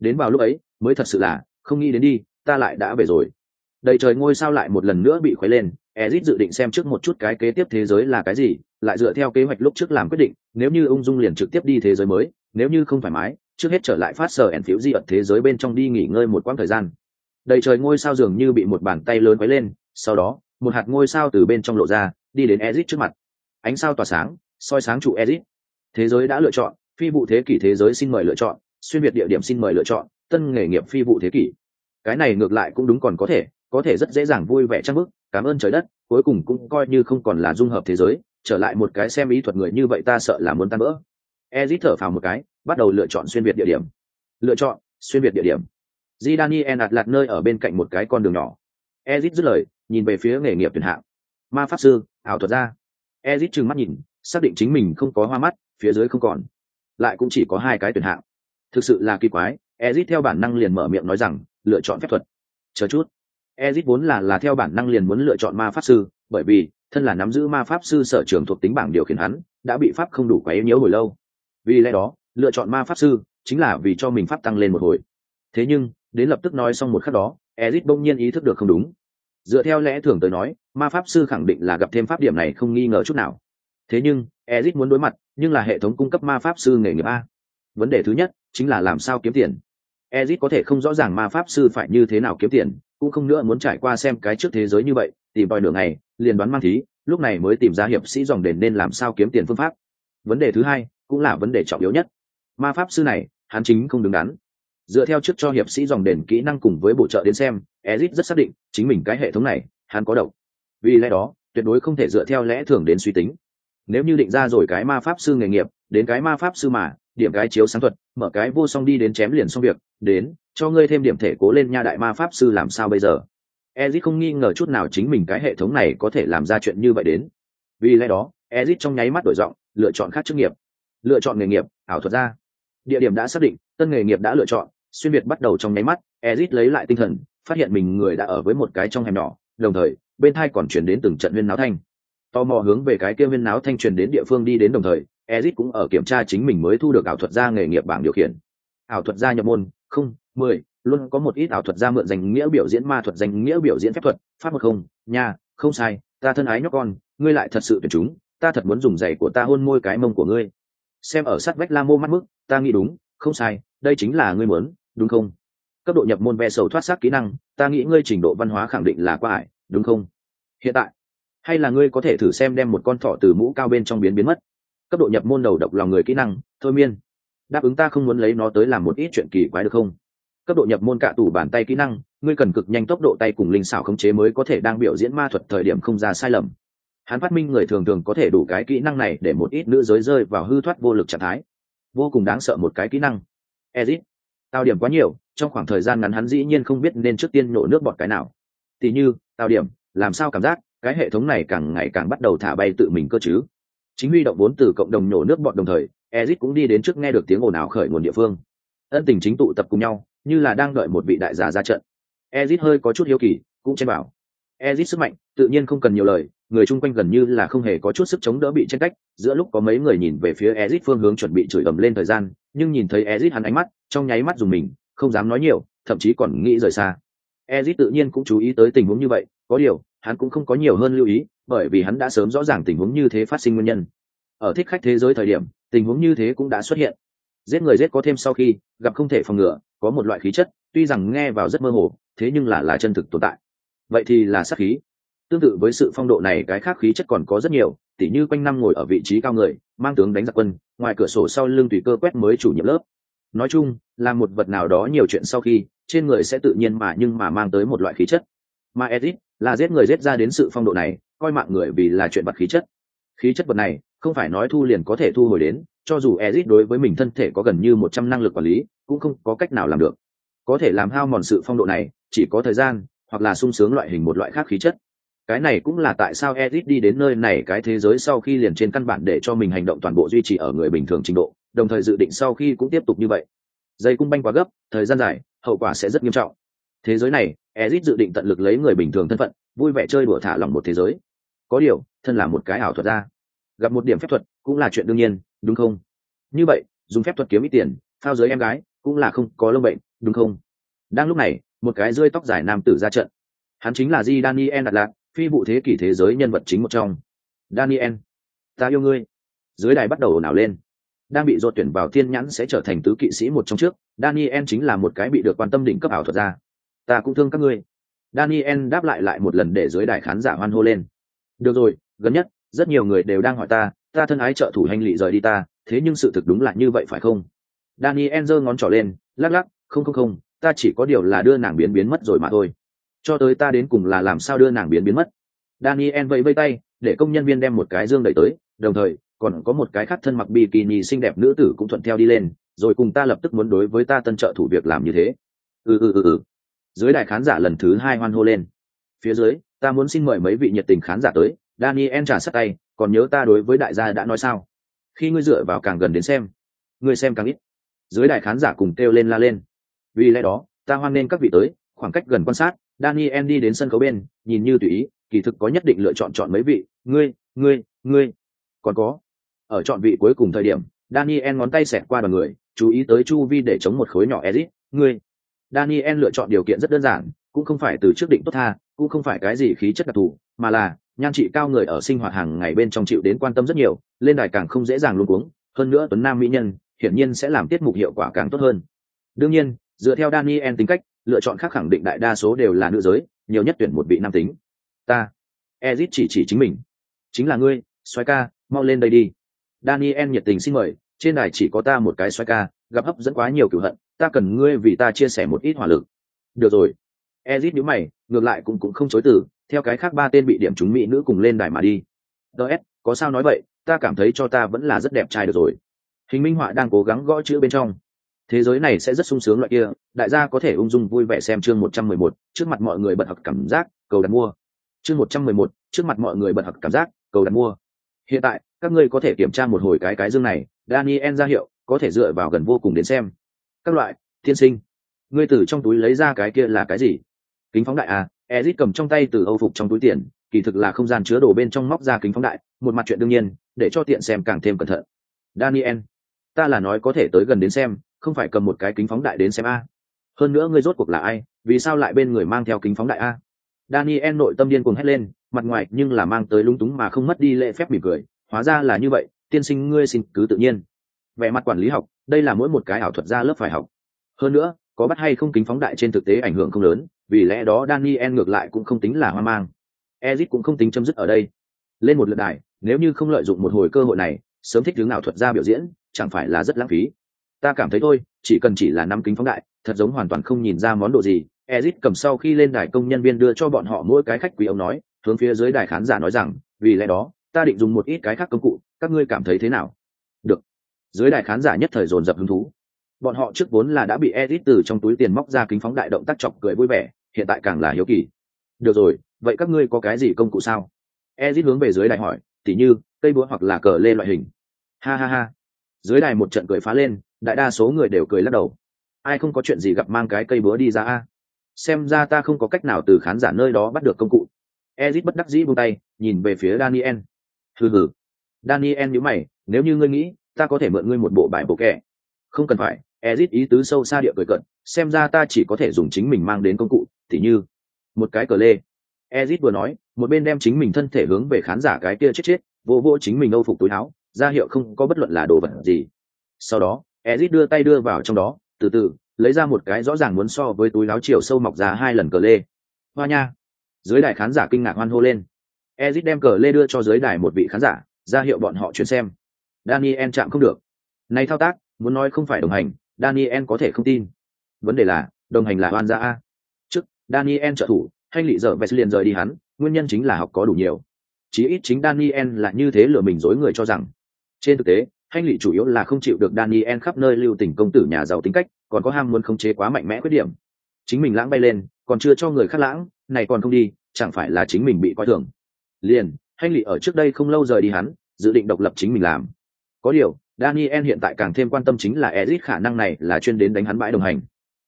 Speaker 1: Đến vào lúc ấy, mới thật sự là, không nghĩ đến đi, ta lại đã về rồi. Đầy trời ngôi sao lại một lần nữa bị khuấy lên, ezit dự định xem trước một chút cái kế tiếp thế giới là cái gì, lại dựa theo kế hoạch lúc trước làm quyết định, nếu như ung dung liền trực tiếp đi thế giới mới, nếu như không thoải mái, trước hết trở lại phát sở ẻn phiếu di ẩn thế giới bên trong đi nghỉ ngơi một quãng thời gian. Đầy trời ngôi sao dường như bị một bàn tay lớn quấy lên, sau đó, một hạt ngôi sao từ bên trong lộ ra đi đến ezit trước mặt. Ánh sao tỏa sáng, soi sáng trụ ezit. Thế giới đã lựa chọn, phi vụ thế kỷ thế giới xin mời lựa chọn, xuyên việt địa điểm xin mời lựa chọn, tân nghề nghiệp phi vụ thế kỷ. Cái này ngược lại cũng đúng còn có thể có thể rất dễ dàng vui vẻ trang bức cảm ơn trời đất, cuối cùng cũng coi như không còn là dung hợp thế giới, trở lại một cái xem ý thuật người như vậy ta sợ là muốn tan vỡ. Ezit thở phào một cái, bắt đầu lựa chọn xuyên việt địa điểm. Lựa chọn, xuyên việt địa điểm. Di daniel ạt lạt nơi ở bên cạnh một cái con đường nhỏ. Ezit dứt lời, nhìn về phía nghề nghiệp tuyển hạng ma pháp sư, ảo thuật gia. Ezit trừng mắt nhìn, xác định chính mình không có hoa mắt, phía dưới không còn. Lại cũng chỉ có hai cái tuyển hạng. Thực sự là kỳ quái, ezit theo bản năng liền mở miệng nói rằng, lựa chọn phép thuật. Chờ chút. Ezit vốn là là theo bản năng liền muốn lựa chọn ma pháp sư, bởi vì, thân là nắm giữ ma pháp sư sở trường thuộc tính bảng điều khiển hắn, đã bị pháp không đủ quá yếu nhiễu hồi lâu. Vì lẽ đó, lựa chọn ma pháp sư, chính là vì cho mình pháp tăng lên một hồi. Thế nhưng, đến lập tức nói xong một khắc đó, ezit bỗng nhiên ý thức được không đúng. Dựa theo lẽ thường tới nói ma pháp sư khẳng định là gặp thêm pháp điểm này không nghi ngờ chút nào. Thế nhưng ezit muốn đối mặt, nhưng là hệ thống cung cấp ma pháp sư nghề nghiệp a. Vấn đề thứ nhất, chính là làm sao kiếm tiền. Ezit có thể không rõ ràng ma pháp sư phải như thế nào kiếm tiền, cũng không nữa muốn trải qua xem cái trước thế giới như vậy tìm vòi nửa ngày, liền đoán mang thí, lúc này mới tìm ra hiệp sĩ dòng đền nên làm sao kiếm tiền phương pháp. Vấn đề thứ hai, cũng là vấn đề trọng yếu nhất. Ma pháp sư này, hắn chính không đứng đắn. Dựa theo trước cho hiệp sĩ dòng đền kỹ năng cùng với bổ trợ đến xem ezit rất xác định chính mình cái hệ thống này, hắn có độc vì lẽ đó, tuyệt đối không thể dựa theo lẽ thường đến suy tính. Nếu như định ra rồi cái ma pháp sư nghề nghiệp, đến cái ma pháp sư mà, điểm cái chiếu sáng thuật, mở cái vô song đi đến chém liền xong việc, đến, cho ngươi thêm điểm thể cố lên nha đại ma pháp sư làm sao bây giờ? Ezit không nghi ngờ chút nào chính mình cái hệ thống này có thể làm ra chuyện như vậy đến. Vì lẽ đó ezit trong nháy mắt đổi giọng, lựa chọn khác chức nghiệp. Lựa chọn nghề nghiệp, ảo thuật ra. Địa điểm đã xác định, tân nghề nghiệp đã lựa chọn, xuyên việt bắt đầu trong nháy mắt ezit lấy lại tinh thần, phát hiện mình người đã ở với một cái trong hẻm nhỏ, đồng thời bên thai còn chuyển đến từng trận viên náo thanh. Tò mò hướng về cái kia viên náo thanh truyền đến địa phương đi đến đồng thời ezit cũng ở kiểm tra chính mình mới thu được ảo thuật gia nghề nghiệp bảng điều khiển. Ảo thuật gia nhập môn, không, mười, luôn có một ít ảo thuật gia mượn danh nghĩa biểu diễn ma thuật, danh nghĩa biểu diễn phép thuật, pháp một không, nha, không sai, ta thân ái nhóc con, ngươi lại thật sự tuyệt chúng, ta thật muốn dùng giày của ta hôn môi cái mông của ngươi. Xem ở sát vách la mô mắt mức, ta nghĩ đúng, không sai, đây chính là ngươi muốn, đúng không? Cấp độ nhập môn ve sầu thoát xác kỹ năng, ta nghĩ ngươi trình độ văn hóa khẳng định là quá ải đúng không? Hiện tại, hay là ngươi có thể thử xem đem một con thỏ từ mũ cao bên trong biến biến mất? Cấp độ nhập môn đầu độc lòng người kỹ năng, thôi miên. Đáp ứng ta không muốn lấy nó tới làm một ít chuyện kỳ quái được không? Cấp độ nhập môn cạ tủ bàn tay kỹ năng, ngươi cần cực nhanh tốc độ tay cùng linh xảo khống chế mới có thể đang biểu diễn ma thuật thời điểm không ra sai lầm. Hắn phát minh người thường thường có thể đủ cái kỹ năng này để một ít nữ giới rơi vào hư thoát vô lực trạng thái. Vô cùng đáng sợ một cái kỹ năng. Ezit, tao điểm quá nhiều, trong khoảng thời gian ngắn hắn dĩ nhiên không biết nên trước tiên nổ nước bọt cái nào. Tỉ như tao điểm, làm sao cảm giác cái hệ thống này càng ngày càng bắt đầu thả bay tự mình cơ chứ? Chính huy động vốn từ cộng đồng nổ nước bọn đồng thời ezit cũng đi đến trước nghe được tiếng ồn ào khởi nguồn địa phương. Ân tình chính tụ tập cùng nhau, như là đang đợi một vị đại giả ra trận. Ezit hơi có chút hiếu kỳ, cũng chen bảo ezit sức mạnh, tự nhiên không cần nhiều lời, người chung quanh gần như là không hề có chút sức chống đỡ bị tranh cách. Giữa lúc có mấy người nhìn về phía ezit phương hướng chuẩn bị chửi ầm lên thời gian, nhưng nhìn thấy ezit hắn ánh mắt, trong nháy mắt dùng mình, không dám nói nhiều, thậm chí còn nghĩ rời xa ezit tự nhiên cũng chú ý tới tình huống như vậy, có điều, hắn cũng không có nhiều hơn lưu ý, bởi vì hắn đã sớm rõ ràng tình huống như thế phát sinh nguyên nhân. Ở thích khách thế giới thời điểm, tình huống như thế cũng đã xuất hiện. Giết người giết có thêm sau khi, gặp không thể phòng ngừa, có một loại khí chất, tuy rằng nghe vào rất mơ hồ, thế nhưng là là chân thực tồn tại. Vậy thì là sát khí. Tương tự với sự phong độ này, cái khác khí chất còn có rất nhiều, tỉ như quanh năm ngồi ở vị trí cao người, mang tướng đánh giặc quân, ngoài cửa sổ sau lưng tùy cơ quét mới chủ nhiệm lớp. Nói chung, là một vật nào đó nhiều chuyện sau khi trên người sẽ tự nhiên mà nhưng mà mang tới một loại khí chất. Mà edit là giết người giết ra đến sự phong độ này, coi mạng người vì là chuyện vật khí chất. Khí chất vật này không phải nói thu liền có thể thu hồi đến, cho dù ezit đối với mình thân thể có gần như một trăm năng lực quản lý, cũng không có cách nào làm được. Có thể làm hao mòn sự phong độ này, chỉ có thời gian, hoặc là sung sướng loại hình một loại khác khí chất. Cái này cũng là tại sao ezit đi đến nơi này cái thế giới sau khi liền trên căn bản để cho mình hành động toàn bộ duy trì ở người bình thường trình độ, đồng thời dự định sau khi cũng tiếp tục như vậy. Dây cung banh quá gấp, thời gian dài hậu quả sẽ rất nghiêm trọng. Thế giới này ezit dự định tận lực lấy người bình thường thân phận, vui vẻ chơi đùa thả lòng một thế giới. Có điều, thân là một cái ảo thuật ra gặp một điểm phép thuật cũng là chuyện đương nhiên, đúng không? Như vậy, dùng phép thuật kiếm ít tiền, phao giới em gái cũng là không có lông bệnh, đúng không? Đang lúc này, một cái rơi tóc dài nam tử ra trận. Hắn chính là di daniel đặt lạc, phi vụ thế kỷ thế giới nhân vật chính một trong. Daniel, ta yêu ngươi. Dưới đài bắt đầu ồn ào lên đang bị dột tuyển vào thiên nhãn sẽ trở thành tứ kỵ sĩ một trong trước, daniel chính là một cái bị được quan tâm đỉnh cấp ảo thuật ra ta cũng thương các ngươi. Daniel đáp lại lại một lần để dưới đài khán giả hoan hô lên. Được rồi, gần nhất, rất nhiều người đều đang hỏi ta ta thân ái trợ thủ hành lị rời đi ta, thế nhưng sự thực đúng là như vậy phải không? Daniel giơ ngón trỏ lên, lắc lắc, không không không, ta chỉ có điều là đưa nàng biến biến mất rồi mà thôi. Cho tới ta đến cùng là làm sao đưa nàng biến biến mất? Daniel vẫy vây tay, để công nhân viên đem một cái dương đẩy tới, đồng thời còn có một cái khác thân mặc bikini xinh đẹp nữ tử cũng thuận theo đi lên, rồi cùng ta lập tức muốn đối với ta tân trợ thủ việc làm như thế. Ừ ừ ừ ừ. Dưới đại khán giả lần thứ hai hoan hô lên. Phía dưới, ta muốn xin mời mấy vị nhiệt tình khán giả tới. Daniel trả sát tay, còn nhớ ta đối với đại gia đã nói sao? Khi ngươi dựa vào càng gần đến xem, ngươi xem càng ít. Dưới đại khán giả cùng kêu lên la lên. Vì lẽ đó, ta hoan nên các vị tới, khoảng cách gần quan sát, daniel đi đến sân khấu bên, nhìn như tùy ý, kỳ thực có nhất định lựa chọn chọn mấy vị. Ngươi ngươi ngươi. Còn có ở chọn vị cuối cùng thời điểm, daniel ngón tay xẹt qua đoàn người, chú ý tới chu vi để chống một khối nhỏ ezit. Ngươi, daniel lựa chọn điều kiện rất đơn giản, cũng không phải từ trước định tốt tha, cũng không phải cái gì khí chất đặc thù, mà là, nhan trị cao người ở sinh hoạt hàng ngày bên trong chịu đến quan tâm rất nhiều, lên đài càng không dễ dàng luôn cuống, hơn nữa tuấn nam mỹ nhân, hiển nhiên sẽ làm tiết mục hiệu quả càng tốt hơn. Đương nhiên, dựa theo daniel tính cách, lựa chọn khác khẳng định đại đa số đều là nữ giới, nhiều nhất tuyển một vị nam tính. Ta, ezit chỉ chỉ chính mình. Chính là ngươi xoay ca, mau lên đây đi daniel nhiệt tình xin mời, trên đài chỉ có ta một cái xoay ca, gặp hấp dẫn quá nhiều cửu hận, ta cần ngươi vì ta chia sẻ một ít hỏa lực. Được rồi. Ezit nhíu mày, ngược lại cũng cũng không chối từ, theo cái khác ba tên bị điểm chúng mỹ nữ cùng lên đài mà đi. Ts có sao nói vậy, ta cảm thấy cho ta vẫn là rất đẹp trai được rồi. Hình minh họa đang cố gắng gõ chữ bên trong. Thế giới này sẽ rất sung sướng loại kia, đại gia có thể ung dung vui vẻ xem chương một trăm mười một, trước mặt mọi người bật học cảm giác, cầu đặt mua. Chương một trăm mười một, trước mặt mọi người bật học cảm giác, cầu đặt mua hiện tại, các ngươi có thể kiểm tra một hồi cái cái dương này, daniel ra hiệu, có thể dựa vào gần vô cùng đến xem. Các loại thiên sinh, ngươi từ trong túi lấy ra cái kia là cái gì? Kính phóng đại à ezit cầm trong tay từ âu phục trong túi tiền, kỳ thực là không gian chứa đồ bên trong móc ra kính phóng đại, một mặt chuyện đương nhiên, để cho tiện xem càng thêm cẩn thận. Daniel, ta là nói có thể tới gần đến xem, không phải cầm một cái kính phóng đại đến xem a. Hơn nữa ngươi rốt cuộc là ai, vì sao lại bên người mang theo kính phóng đại a? Daniel nội tâm điên cuồng hét lên mặt ngoài nhưng là mang tới lung túng mà không mất đi lễ phép mỉm cười, hóa ra là như vậy, tiên sinh ngươi xin cứ tự nhiên. Vẻ mặt quản lý học, đây là mỗi một cái ảo thuật gia lớp phải học. Hơn nữa, có bắt hay không kính phóng đại trên thực tế ảnh hưởng không lớn, vì lẽ đó daniel ngược lại cũng không tính là hoang mang. Ezit cũng không tính chấm dứt ở đây. Lên một lượt đài, nếu như không lợi dụng một hồi cơ hội này, sớm thích hướng ảo thuật gia biểu diễn, chẳng phải là rất lãng phí. Ta cảm thấy thôi, chỉ cần chỉ là năm kính phóng đại, thật giống hoàn toàn không nhìn ra món đồ gì. Ezit cầm sau khi lên đài công nhân viên đưa cho bọn họ mỗi cái khách quý ông nói hướng phía dưới đài khán giả nói rằng, vì lẽ đó, ta định dùng một ít cái khác công cụ, các ngươi cảm thấy thế nào? Được. Dưới đại khán giả nhất thời dồn dập hứng thú. Bọn họ trước vốn là đã bị edit từ trong túi tiền móc ra kính phóng đại động tác chọc cười vui vẻ, hiện tại càng là hiếu kỳ. Được rồi, vậy các ngươi có cái gì công cụ sao? Edit hướng về dưới đài hỏi, tỉ như, cây búa hoặc là cờ lê loại hình. Ha ha ha. Dưới đài một trận cười phá lên, đại đa số người đều cười lắc đầu. Ai không có chuyện gì gặp mang cái cây búa đi ra a? Xem ra ta không có cách nào từ khán giả nơi đó bắt được công cụ ezit bất đắc dĩ buông tay, nhìn về phía daniel. Hừ hừ. Daniel nhíu mày, nếu như ngươi nghĩ, ta có thể mượn ngươi một bộ bài bộ kẹ. Không cần phải, ezit ý tứ sâu xa địa cười cận xem ra ta chỉ có thể dùng chính mình mang đến công cụ, tỉ như, một cái cờ lê. Ezit vừa nói, một bên đem chính mình thân thể hướng về khán giả cái kia chết chết, vô vô chính mình âu phục túi áo, ra hiệu không có bất luận là đồ vật gì. Sau đó, ezit đưa tay đưa vào trong đó, từ từ, lấy ra một cái rõ ràng muốn so với túi áo chiều sâu mọc ra hai lần cờ lê. Hoa nha dưới đài khán giả kinh ngạc hoan hô lên. Ezit đem cờ lê đưa cho dưới đài một vị khán giả, ra hiệu bọn họ chuyển xem. Daniel chạm không được. Nay thao tác, muốn nói không phải đồng hành, daniel có thể không tin. Vấn đề là, đồng hành là oan gia a. Trước, daniel trợ thủ, hay lị giờ vest liền rời đi hắn, nguyên nhân chính là học có đủ nhiều. Chí ít chính daniel là như thế lừa mình dối người cho rằng. Trên thực tế hành lị chủ yếu là không chịu được daniel khắp nơi lưu tình công tử nhà giàu tính cách, còn có ham muốn khống chế quá mạnh mẽ khuyết điểm chính mình lãng bay lên, còn chưa cho người khác lãng, này còn không đi, chẳng phải là chính mình bị coi thường. Liền hanh lị ở trước đây không lâu rời đi hắn, dự định độc lập chính mình làm. Có điều, daniel hiện tại càng thêm quan tâm chính là ezit, khả năng này là chuyên đến đánh hắn bãi đồng hành.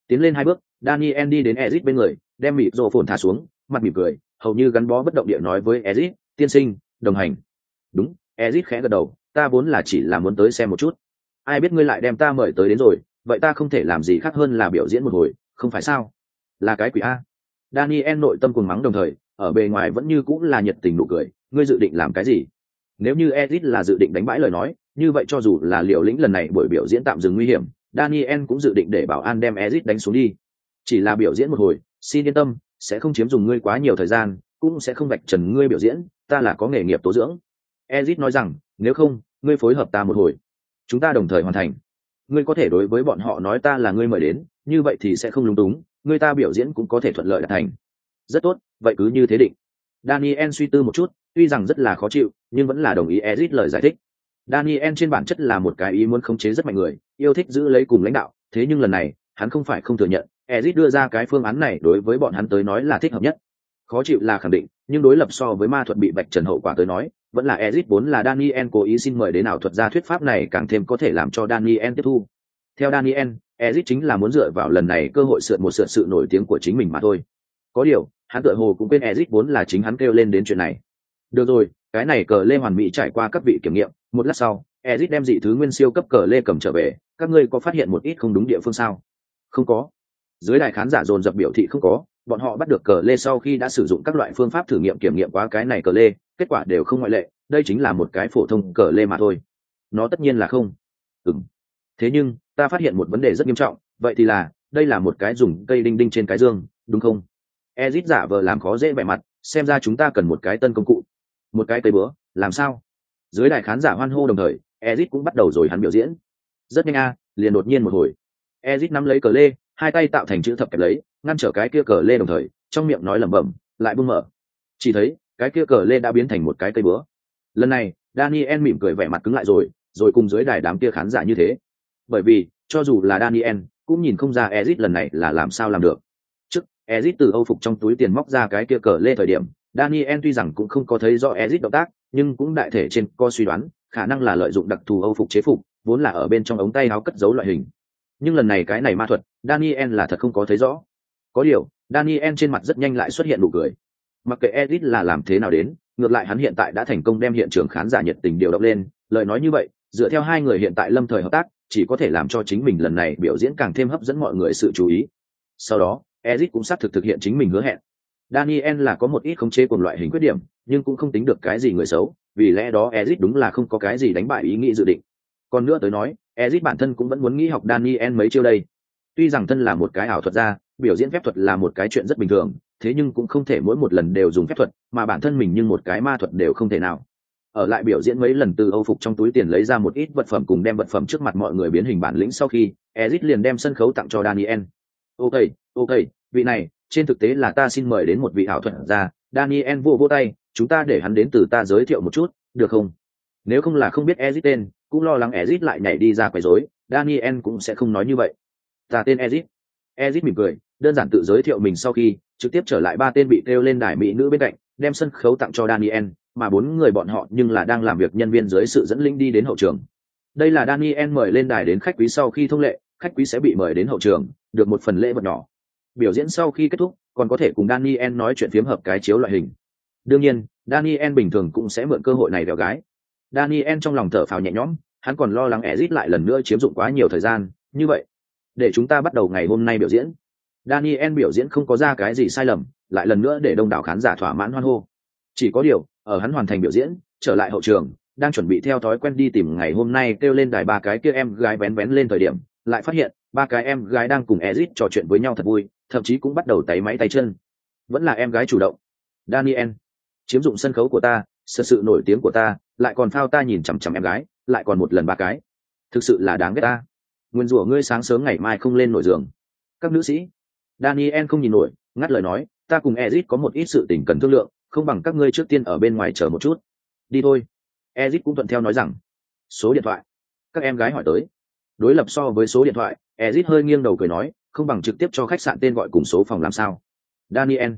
Speaker 1: Tiến lên hai bước, daniel đi đến ezit bên người, đem mịt rô phồn thả xuống, mặt mỉm cười, hầu như gắn bó bất động địa nói với ezit, tiên sinh, đồng hành. Đúng, ezit khẽ gật đầu, ta vốn là chỉ là muốn tới xem một chút. Ai biết ngươi lại đem ta mời tới đến rồi, vậy ta không thể làm gì khác hơn là biểu diễn một hồi không phải sao? Là cái quỷ a. Daniel nội tâm cùng mắng đồng thời, ở bề ngoài vẫn như cũng là nhiệt tình nụ cười, ngươi dự định làm cái gì? Nếu như ezit là dự định đánh bãi lời nói, như vậy cho dù là liều lĩnh lần này buổi biểu diễn tạm dừng nguy hiểm, daniel cũng dự định để bảo an đem ezit đánh xuống đi. Chỉ là biểu diễn một hồi, xin yên tâm, sẽ không chiếm dùng ngươi quá nhiều thời gian, cũng sẽ không vạch trần ngươi biểu diễn, ta là có nghề nghiệp tố dưỡng. Ezit nói rằng, nếu không, ngươi phối hợp ta một hồi. Chúng ta đồng thời hoàn thành. Ngươi có thể đối với bọn họ nói ta là ngươi mời đến như vậy thì sẽ không lúng túng người ta biểu diễn cũng có thể thuận lợi đạt thành. Rất tốt vậy cứ như thế định. Daniel suy tư một chút tuy rằng rất là khó chịu nhưng vẫn là đồng ý ezit lời giải thích. Daniel trên bản chất là một cái ý muốn khống chế rất mạnh người yêu thích giữ lấy cùng lãnh đạo thế nhưng lần này hắn không phải không thừa nhận ezit đưa ra cái phương án này đối với bọn hắn tới nói là thích hợp nhất. Khó chịu là khẳng định nhưng đối lập so với ma thuật bị bạch trần hậu quả tới nói vẫn là Ezit vốn là Daniel cố ý xin mời đến ảo thuật gia thuyết pháp này càng thêm có thể làm cho Daniel tiếp thu. Theo Daniel, Ezic chính là muốn dựa vào lần này cơ hội sượt một sượt sự nổi tiếng của chính mình mà thôi. Có điều, hắn tựa hồ cũng quên Ezic vốn là chính hắn kêu lên đến chuyện này. Được rồi, cái này cờ lê hoàn mỹ trải qua các vị kiểm nghiệm, một lát sau, Ezic đem dị thứ nguyên siêu cấp cờ lê cầm trở về, các ngươi có phát hiện một ít không đúng địa phương sao? Không có. Dưới đài khán giả dồn dập biểu thị không có, bọn họ bắt được cờ lê sau khi đã sử dụng các loại phương pháp thử nghiệm kiểm nghiệm quá cái này cờ lê kết quả đều không ngoại lệ đây chính là một cái phổ thông cờ lê mà thôi nó tất nhiên là không Ừm. thế nhưng ta phát hiện một vấn đề rất nghiêm trọng, vậy thì là, đây là một cái dùng cây đinh đinh trên cái dương, đúng không? Ezit giả vờ làm khó dễ vẻ mặt, xem ra chúng ta cần một cái tân công cụ. Một cái cây bữa làm sao? Dưới đài khán giả hoan hô đồng thời, ezit cũng bắt đầu rồi hắn biểu diễn. Rất nhanh a, liền đột nhiên một hồi. Ezit nắm lấy cờ lê, hai tay tạo thành chữ thập kẹp lấy, ngăn trở cái kia cờ lê đồng thời, trong miệng nói lẩm bẩm, lại bung mở. Chỉ thấy, cái kia cờ lê đã biến thành một cái cây búa. Lần này, daniel mỉm cười vẻ mặt cứng lại rồi rồi cùng dưới đài đám kia khán giả như thế bởi vì, cho dù là daniel, cũng nhìn không ra ezit lần này là làm sao làm được. Trước ezit từ âu phục trong túi tiền móc ra cái kia cờ lê thời điểm, daniel tuy rằng cũng không có thấy rõ ezit động tác, nhưng cũng đại thể trên có suy đoán, khả năng là lợi dụng đặc thù âu phục chế phục, vốn là ở bên trong ống tay áo cất giấu loại hình. Nhưng lần này cái này ma thuật, daniel là thật không có thấy rõ. Có điều, daniel trên mặt rất nhanh lại xuất hiện nụ cười. Mặc kệ edit là làm thế nào đến, ngược lại hắn hiện tại đã thành công đem hiện trường khán giả nhiệt tình điều động lên, lời nói như vậy, dựa theo hai người hiện tại lâm thời hợp tác chỉ có thể làm cho chính mình lần này biểu diễn càng thêm hấp dẫn mọi người sự chú ý. Sau đó edit cũng xác thực thực hiện chính mình hứa hẹn. Daniel là có một ít khống chế cùng loại hình khuyết điểm, nhưng cũng không tính được cái gì người xấu, vì lẽ đó edit đúng là không có cái gì đánh bại ý nghĩ dự định. Còn nữa tới nói ezit bản thân cũng vẫn muốn nghĩ học daniel mấy chiêu đây. Tuy rằng thân là một cái ảo thuật gia, biểu diễn phép thuật là một cái chuyện rất bình thường, thế nhưng cũng không thể mỗi một lần đều dùng phép thuật, mà bản thân mình nhưng một cái ma thuật đều không thể nào ở lại biểu diễn mấy lần từ âu phục trong túi tiền lấy ra một ít vật phẩm cùng đem vật phẩm trước mặt mọi người biến hình bản lĩnh sau khi, ezit liền đem sân khấu tặng cho daniel. Ok ok, vị này, trên thực tế là ta xin mời đến một vị ảo thuật gia. Daniel vô vô tay, chúng ta để hắn đến từ ta giới thiệu một chút, được không? Nếu không là không biết ezit tên, cũng lo lắng ezit lại nhảy đi ra quấy rối. Daniel cũng sẽ không nói như vậy. Ta tên ezit. Ezit mỉm cười, đơn giản tự giới thiệu mình sau khi, trực tiếp trở lại ba tên bị kêu lên đài mỹ nữ bên cạnh, đem sân khấu tặng cho daniel mà bốn người bọn họ nhưng là đang làm việc nhân viên dưới sự dẫn linh đi đến hậu trường. Đây là daniel mời lên đài đến khách quý sau khi thông lệ, khách quý sẽ bị mời đến hậu trường, được một phần lễ vật nhỏ. Biểu diễn sau khi kết thúc, còn có thể cùng daniel nói chuyện phiếm hợp cái chiếu loại hình. Đương nhiên, daniel bình thường cũng sẽ mượn cơ hội này đèo gái. Daniel trong lòng thở phào nhẹ nhõm, hắn còn lo lắng ezit lại lần nữa chiếm dụng quá nhiều thời gian. Như vậy, để chúng ta bắt đầu ngày hôm nay biểu diễn. Daniel biểu diễn không có ra cái gì sai lầm, lại lần nữa để đông đảo khán giả thỏa mãn hoan hô. Chỉ có điều ở hắn hoàn thành biểu diễn, trở lại hậu trường, đang chuẩn bị theo thói quen đi tìm ngày hôm nay kêu lên đài ba cái kia em gái vén vén lên thời điểm, lại phát hiện, ba cái em gái đang cùng ezit trò chuyện với nhau thật vui, thậm chí cũng bắt đầu tay máy tay chân. Vẫn là em gái chủ động. Daniel, chiếm dụng sân khấu của ta, sự sự nổi tiếng của ta, lại còn phao ta nhìn chằm chằm em gái, lại còn một lần ba cái. Thực sự là đáng ghét ta. Nguyên rủa ngươi sáng sớm ngày mai không lên nổi giường. Các nữ sĩ. Daniel không nhìn nổi, ngắt lời nói, ta cùng ezit có một ít sự tình cần thương lượng không bằng các ngươi trước tiên ở bên ngoài chờ một chút. Đi thôi. Ezit cũng thuận theo nói rằng. Số điện thoại. Các em gái hỏi tới. Đối lập so với số điện thoại ezit hơi nghiêng đầu cười nói, không bằng trực tiếp cho khách sạn tên gọi cùng số phòng làm sao? Daniel.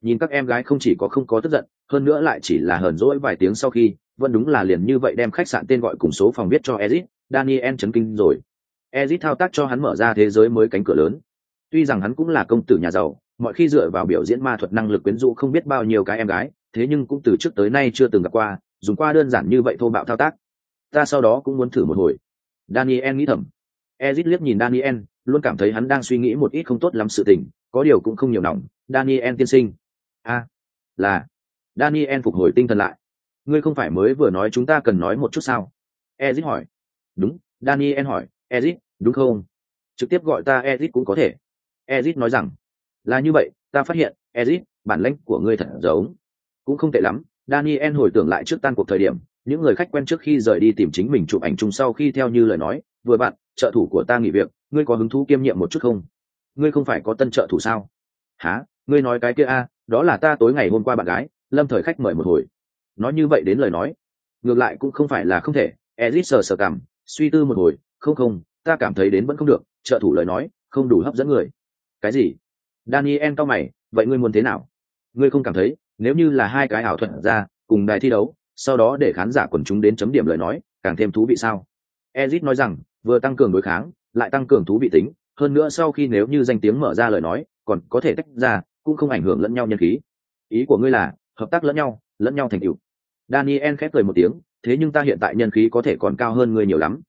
Speaker 1: Nhìn các em gái không chỉ có không có tức giận, hơn nữa lại chỉ là hờn dỗi vài tiếng sau khi, vẫn đúng là liền như vậy đem khách sạn tên gọi cùng số phòng viết cho ezit daniel chấn kinh rồi. Ezit thao tác cho hắn mở ra thế giới mới cánh cửa lớn. Tuy rằng hắn cũng là công tử nhà giàu mọi khi dựa vào biểu diễn ma thuật năng lực quyến rũ không biết bao nhiêu cái em gái, thế nhưng cũng từ trước tới nay chưa từng gặp qua, dùng qua đơn giản như vậy thô bạo thao tác. Ta sau đó cũng muốn thử một hồi. Daniel nghĩ thầm. Ezit liếc nhìn daniel, luôn cảm thấy hắn đang suy nghĩ một ít không tốt lắm sự tình, có điều cũng không nhiều nòng. Daniel tiên sinh. A, là. Daniel phục hồi tinh thần lại. Ngươi không phải mới vừa nói chúng ta cần nói một chút sao? Ezit hỏi. Đúng, daniel hỏi. Ezit, đúng không? Trực tiếp gọi ta ezit cũng có thể. Ezit nói rằng là như vậy, ta phát hiện, ezit, bản lãnh của ngươi thật giống. Cũng không tệ lắm, daniel hồi tưởng lại trước tan cuộc thời điểm, những người khách quen trước khi rời đi tìm chính mình chụp ảnh chung sau khi theo như lời nói, vừa bạn, trợ thủ của ta nghỉ việc, ngươi có hứng thú kiêm nhiệm một chút không? Ngươi không phải có tân trợ thủ sao? Há ngươi nói cái kia a, đó là ta tối ngày hôm qua bạn gái, lâm thời khách mời một hồi. Nói như vậy đến lời nói, ngược lại cũng không phải là không thể, ezit sờ sờ cảm suy tư một hồi, không không, ta cảm thấy đến vẫn không được, trợ thủ lời nói, không đủ hấp dẫn người. Cái gì? Daniel cao mày, vậy ngươi muốn thế nào? Ngươi không cảm thấy, nếu như là hai cái ảo thuật ra, cùng đài thi đấu, sau đó để khán giả quần chúng đến chấm điểm lời nói, càng thêm thú vị sao? Ezit nói rằng, vừa tăng cường đối kháng, lại tăng cường thú vị tính, hơn nữa sau khi nếu như danh tiếng mở ra lời nói, còn có thể tách ra, cũng không ảnh hưởng lẫn nhau nhân khí. Ý của ngươi là, hợp tác lẫn nhau lẫn nhau thành tựu. Daniel khép cười một tiếng, thế nhưng ta hiện tại nhân khí có thể còn cao hơn ngươi nhiều lắm.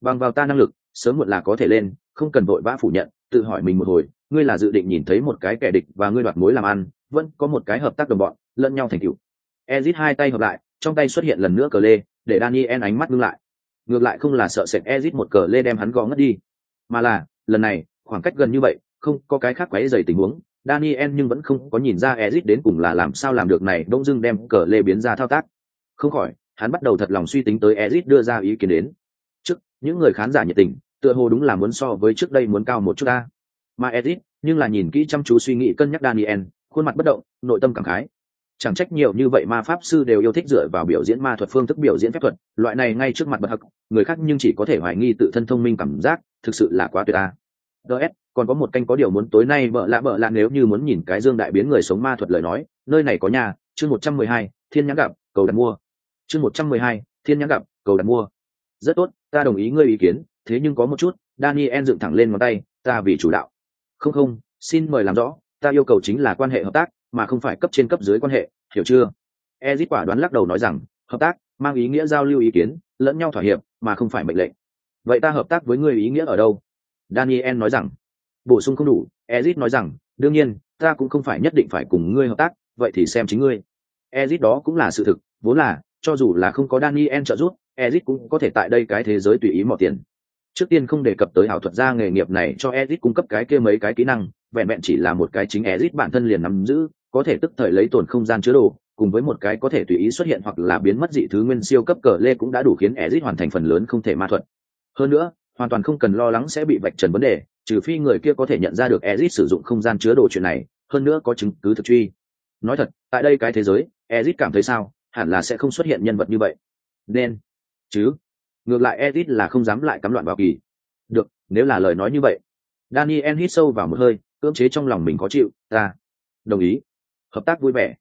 Speaker 1: Bằng vào ta năng lực, sớm muộn là có thể lên, không cần vội vã phủ nhận, tự hỏi mình một hồi ngươi là dự định nhìn thấy một cái kẻ địch và ngươi đoạt mối làm ăn, vẫn có một cái hợp tác đồng bọn, lẫn nhau thành cựu ezit hai tay hợp lại, trong tay xuất hiện lần nữa cờ lê, để daniel ánh mắt ngưng lại. Ngược lại không là sợ sệt ezit một cờ lê đem hắn gõ ngất đi, mà là, lần này, khoảng cách gần như vậy, không có cái khác quấy dày tình huống, daniel nhưng vẫn không có nhìn ra ezit đến cùng là làm sao làm được này đông dưng đem cờ lê biến ra thao tác. Không khỏi, hắn bắt đầu thật lòng suy tính tới ezit đưa ra ý kiến đến. Trước, những người khán giả nhiệt tình, tựa hồ đúng là muốn so với trước đây muốn cao một chút ta mà edit nhưng là nhìn kỹ chăm chú suy nghĩ cân nhắc daniel, khuôn mặt bất động, nội tâm cảm khái. Chẳng trách nhiều như vậy ma pháp sư đều yêu thích dựa vào biểu diễn ma thuật phương thức biểu diễn phép thuật, loại này ngay trước mặt bậc hắc người khác nhưng chỉ có thể hoài nghi tự thân thông minh cảm giác, thực sự là quá tuyệt ta DS còn có một canh có điều muốn tối nay vợ lạ vợ lạ nếu như muốn nhìn cái dương đại biến người sống ma thuật lời nói, nơi này có nhà, chương một trăm mười hai, thiên nhãn gặp, cầu đặt mua. Chương một trăm mười hai, thiên nhãn gặp, cầu đặt mua. Rất tốt, ta đồng ý ngươi ý kiến, thế nhưng có một chút, daniel dựng thẳng lên ngón tay, ta vì chủ đạo không không, xin mời làm rõ, ta yêu cầu chính là quan hệ hợp tác, mà không phải cấp trên cấp dưới quan hệ, hiểu chưa? Ezit quả đoán lắc đầu nói rằng, hợp tác, mang ý nghĩa giao lưu ý kiến, lẫn nhau thỏa hiệp, mà không phải mệnh lệnh. Vậy ta hợp tác với ngươi ý nghĩa ở đâu? Daniel nói rằng, bổ sung không đủ, ezit nói rằng, đương nhiên, ta cũng không phải nhất định phải cùng ngươi hợp tác, vậy thì xem chính ngươi. Ezit đó cũng là sự thực, vốn là, cho dù là không có daniel trợ giúp, ezit cũng có thể tại đây cái thế giới tùy ý mọi tiền trước tiên không đề cập tới ảo thuật gia nghề nghiệp này cho ezit cung cấp cái kia mấy cái kỹ năng, vẹn vẹn chỉ là một cái chính ezit bản thân liền nắm giữ, có thể tức thời lấy tổn không gian chứa đồ, cùng với một cái có thể tùy ý xuất hiện hoặc là biến mất dị thứ nguyên siêu cấp cờ lê cũng đã đủ khiến ezit hoàn thành phần lớn không thể ma thuật. Hơn nữa, hoàn toàn không cần lo lắng sẽ bị vạch trần vấn đề, trừ phi người kia có thể nhận ra được ezit sử dụng không gian chứa đồ chuyện này, hơn nữa có chứng cứ thực truy. Nói thật, tại đây cái thế giới ezit cảm thấy sao? Hẳn là sẽ không xuất hiện nhân vật như vậy. Nên, chứ ngược lại Edith là không dám lại cắm loạn vào kỳ. Được, nếu là lời nói như vậy, daniel hít sâu vào một hơi, cưỡng chế trong lòng mình có chịu, ta đồng ý. Hợp tác vui vẻ.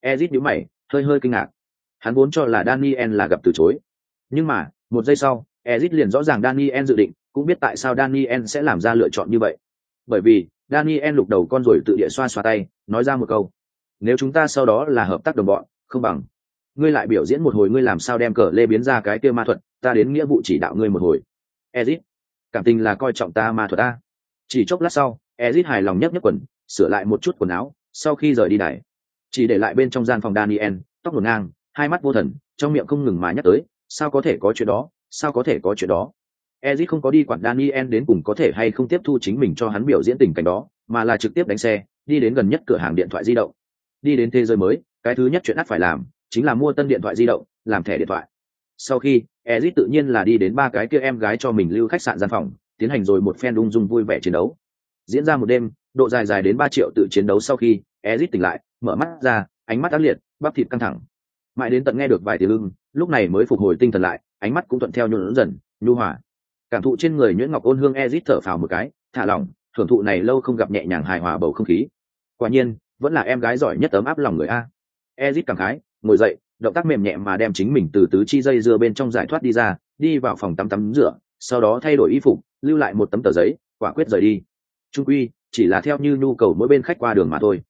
Speaker 1: Edith nhíu mày, hơi hơi kinh ngạc. Hắn vốn cho là daniel là gặp từ chối. Nhưng mà, một giây sau, Edith liền rõ ràng daniel dự định, cũng biết tại sao daniel sẽ làm ra lựa chọn như vậy. Bởi vì, daniel lục đầu con rồi tự địa xoa xoa tay, nói ra một câu, nếu chúng ta sau đó là hợp tác đồng bọn, không bằng ngươi lại biểu diễn một hồi ngươi làm sao đem cờ lê biến ra cái kia ma thuật, ta đến nghĩa vụ chỉ đạo ngươi một hồi. Ezit, cảm tình là coi trọng ta ma thuật ta. Chỉ chốc lát sau, ezit hài lòng nhấc nhấc quần, sửa lại một chút quần áo, sau khi rời đi đài, chỉ để lại bên trong gian phòng daniel, tóc ngổn ngang, hai mắt vô thần, trong miệng không ngừng mà nhắc tới, sao có thể có chuyện đó, sao có thể có chuyện đó. Ezit không có đi quản daniel đến cùng có thể hay không tiếp thu chính mình cho hắn biểu diễn tình cảnh đó, mà là trực tiếp đánh xe, đi đến gần nhất cửa hàng điện thoại di động. Đi đến thế giới mới, cái thứ nhất chuyện ắt phải làm chính là mua tân điện thoại di động, làm thẻ điện thoại. Sau khi ezit tự nhiên là đi đến ba cái kia em gái cho mình lưu khách sạn gian phòng, tiến hành rồi một phen ung dung vui vẻ chiến đấu. Diễn ra một đêm, độ dài dài đến ba triệu tự chiến đấu sau khi ezit tỉnh lại, mở mắt ra, ánh mắt ác liệt, bắp thịt căng thẳng. Mãi đến tận nghe được vài tiếng lưng lúc này mới phục hồi tinh thần lại, ánh mắt cũng thuận theo nhuận dần, nhu hòa. Cảm thụ trên người nhuyễn ngọc ôn hương ezit thở phào một cái, thả lỏng, thưởng thụ này lâu không gặp nhẹ nhàng hài hòa bầu không khí. Quả nhiên, vẫn là em gái giỏi nhất ấm áp lòng người a. Ezit cảm khái ngồi dậy, động tác mềm nhẹ mà đem chính mình từ tứ chi dây dưa bên trong giải thoát đi ra, đi vào phòng tắm tắm rửa, sau đó thay đổi y phục, lưu lại một tấm tờ giấy, quả quyết rời đi. Trung quy, chỉ là theo như nhu cầu mỗi bên khách qua đường mà thôi.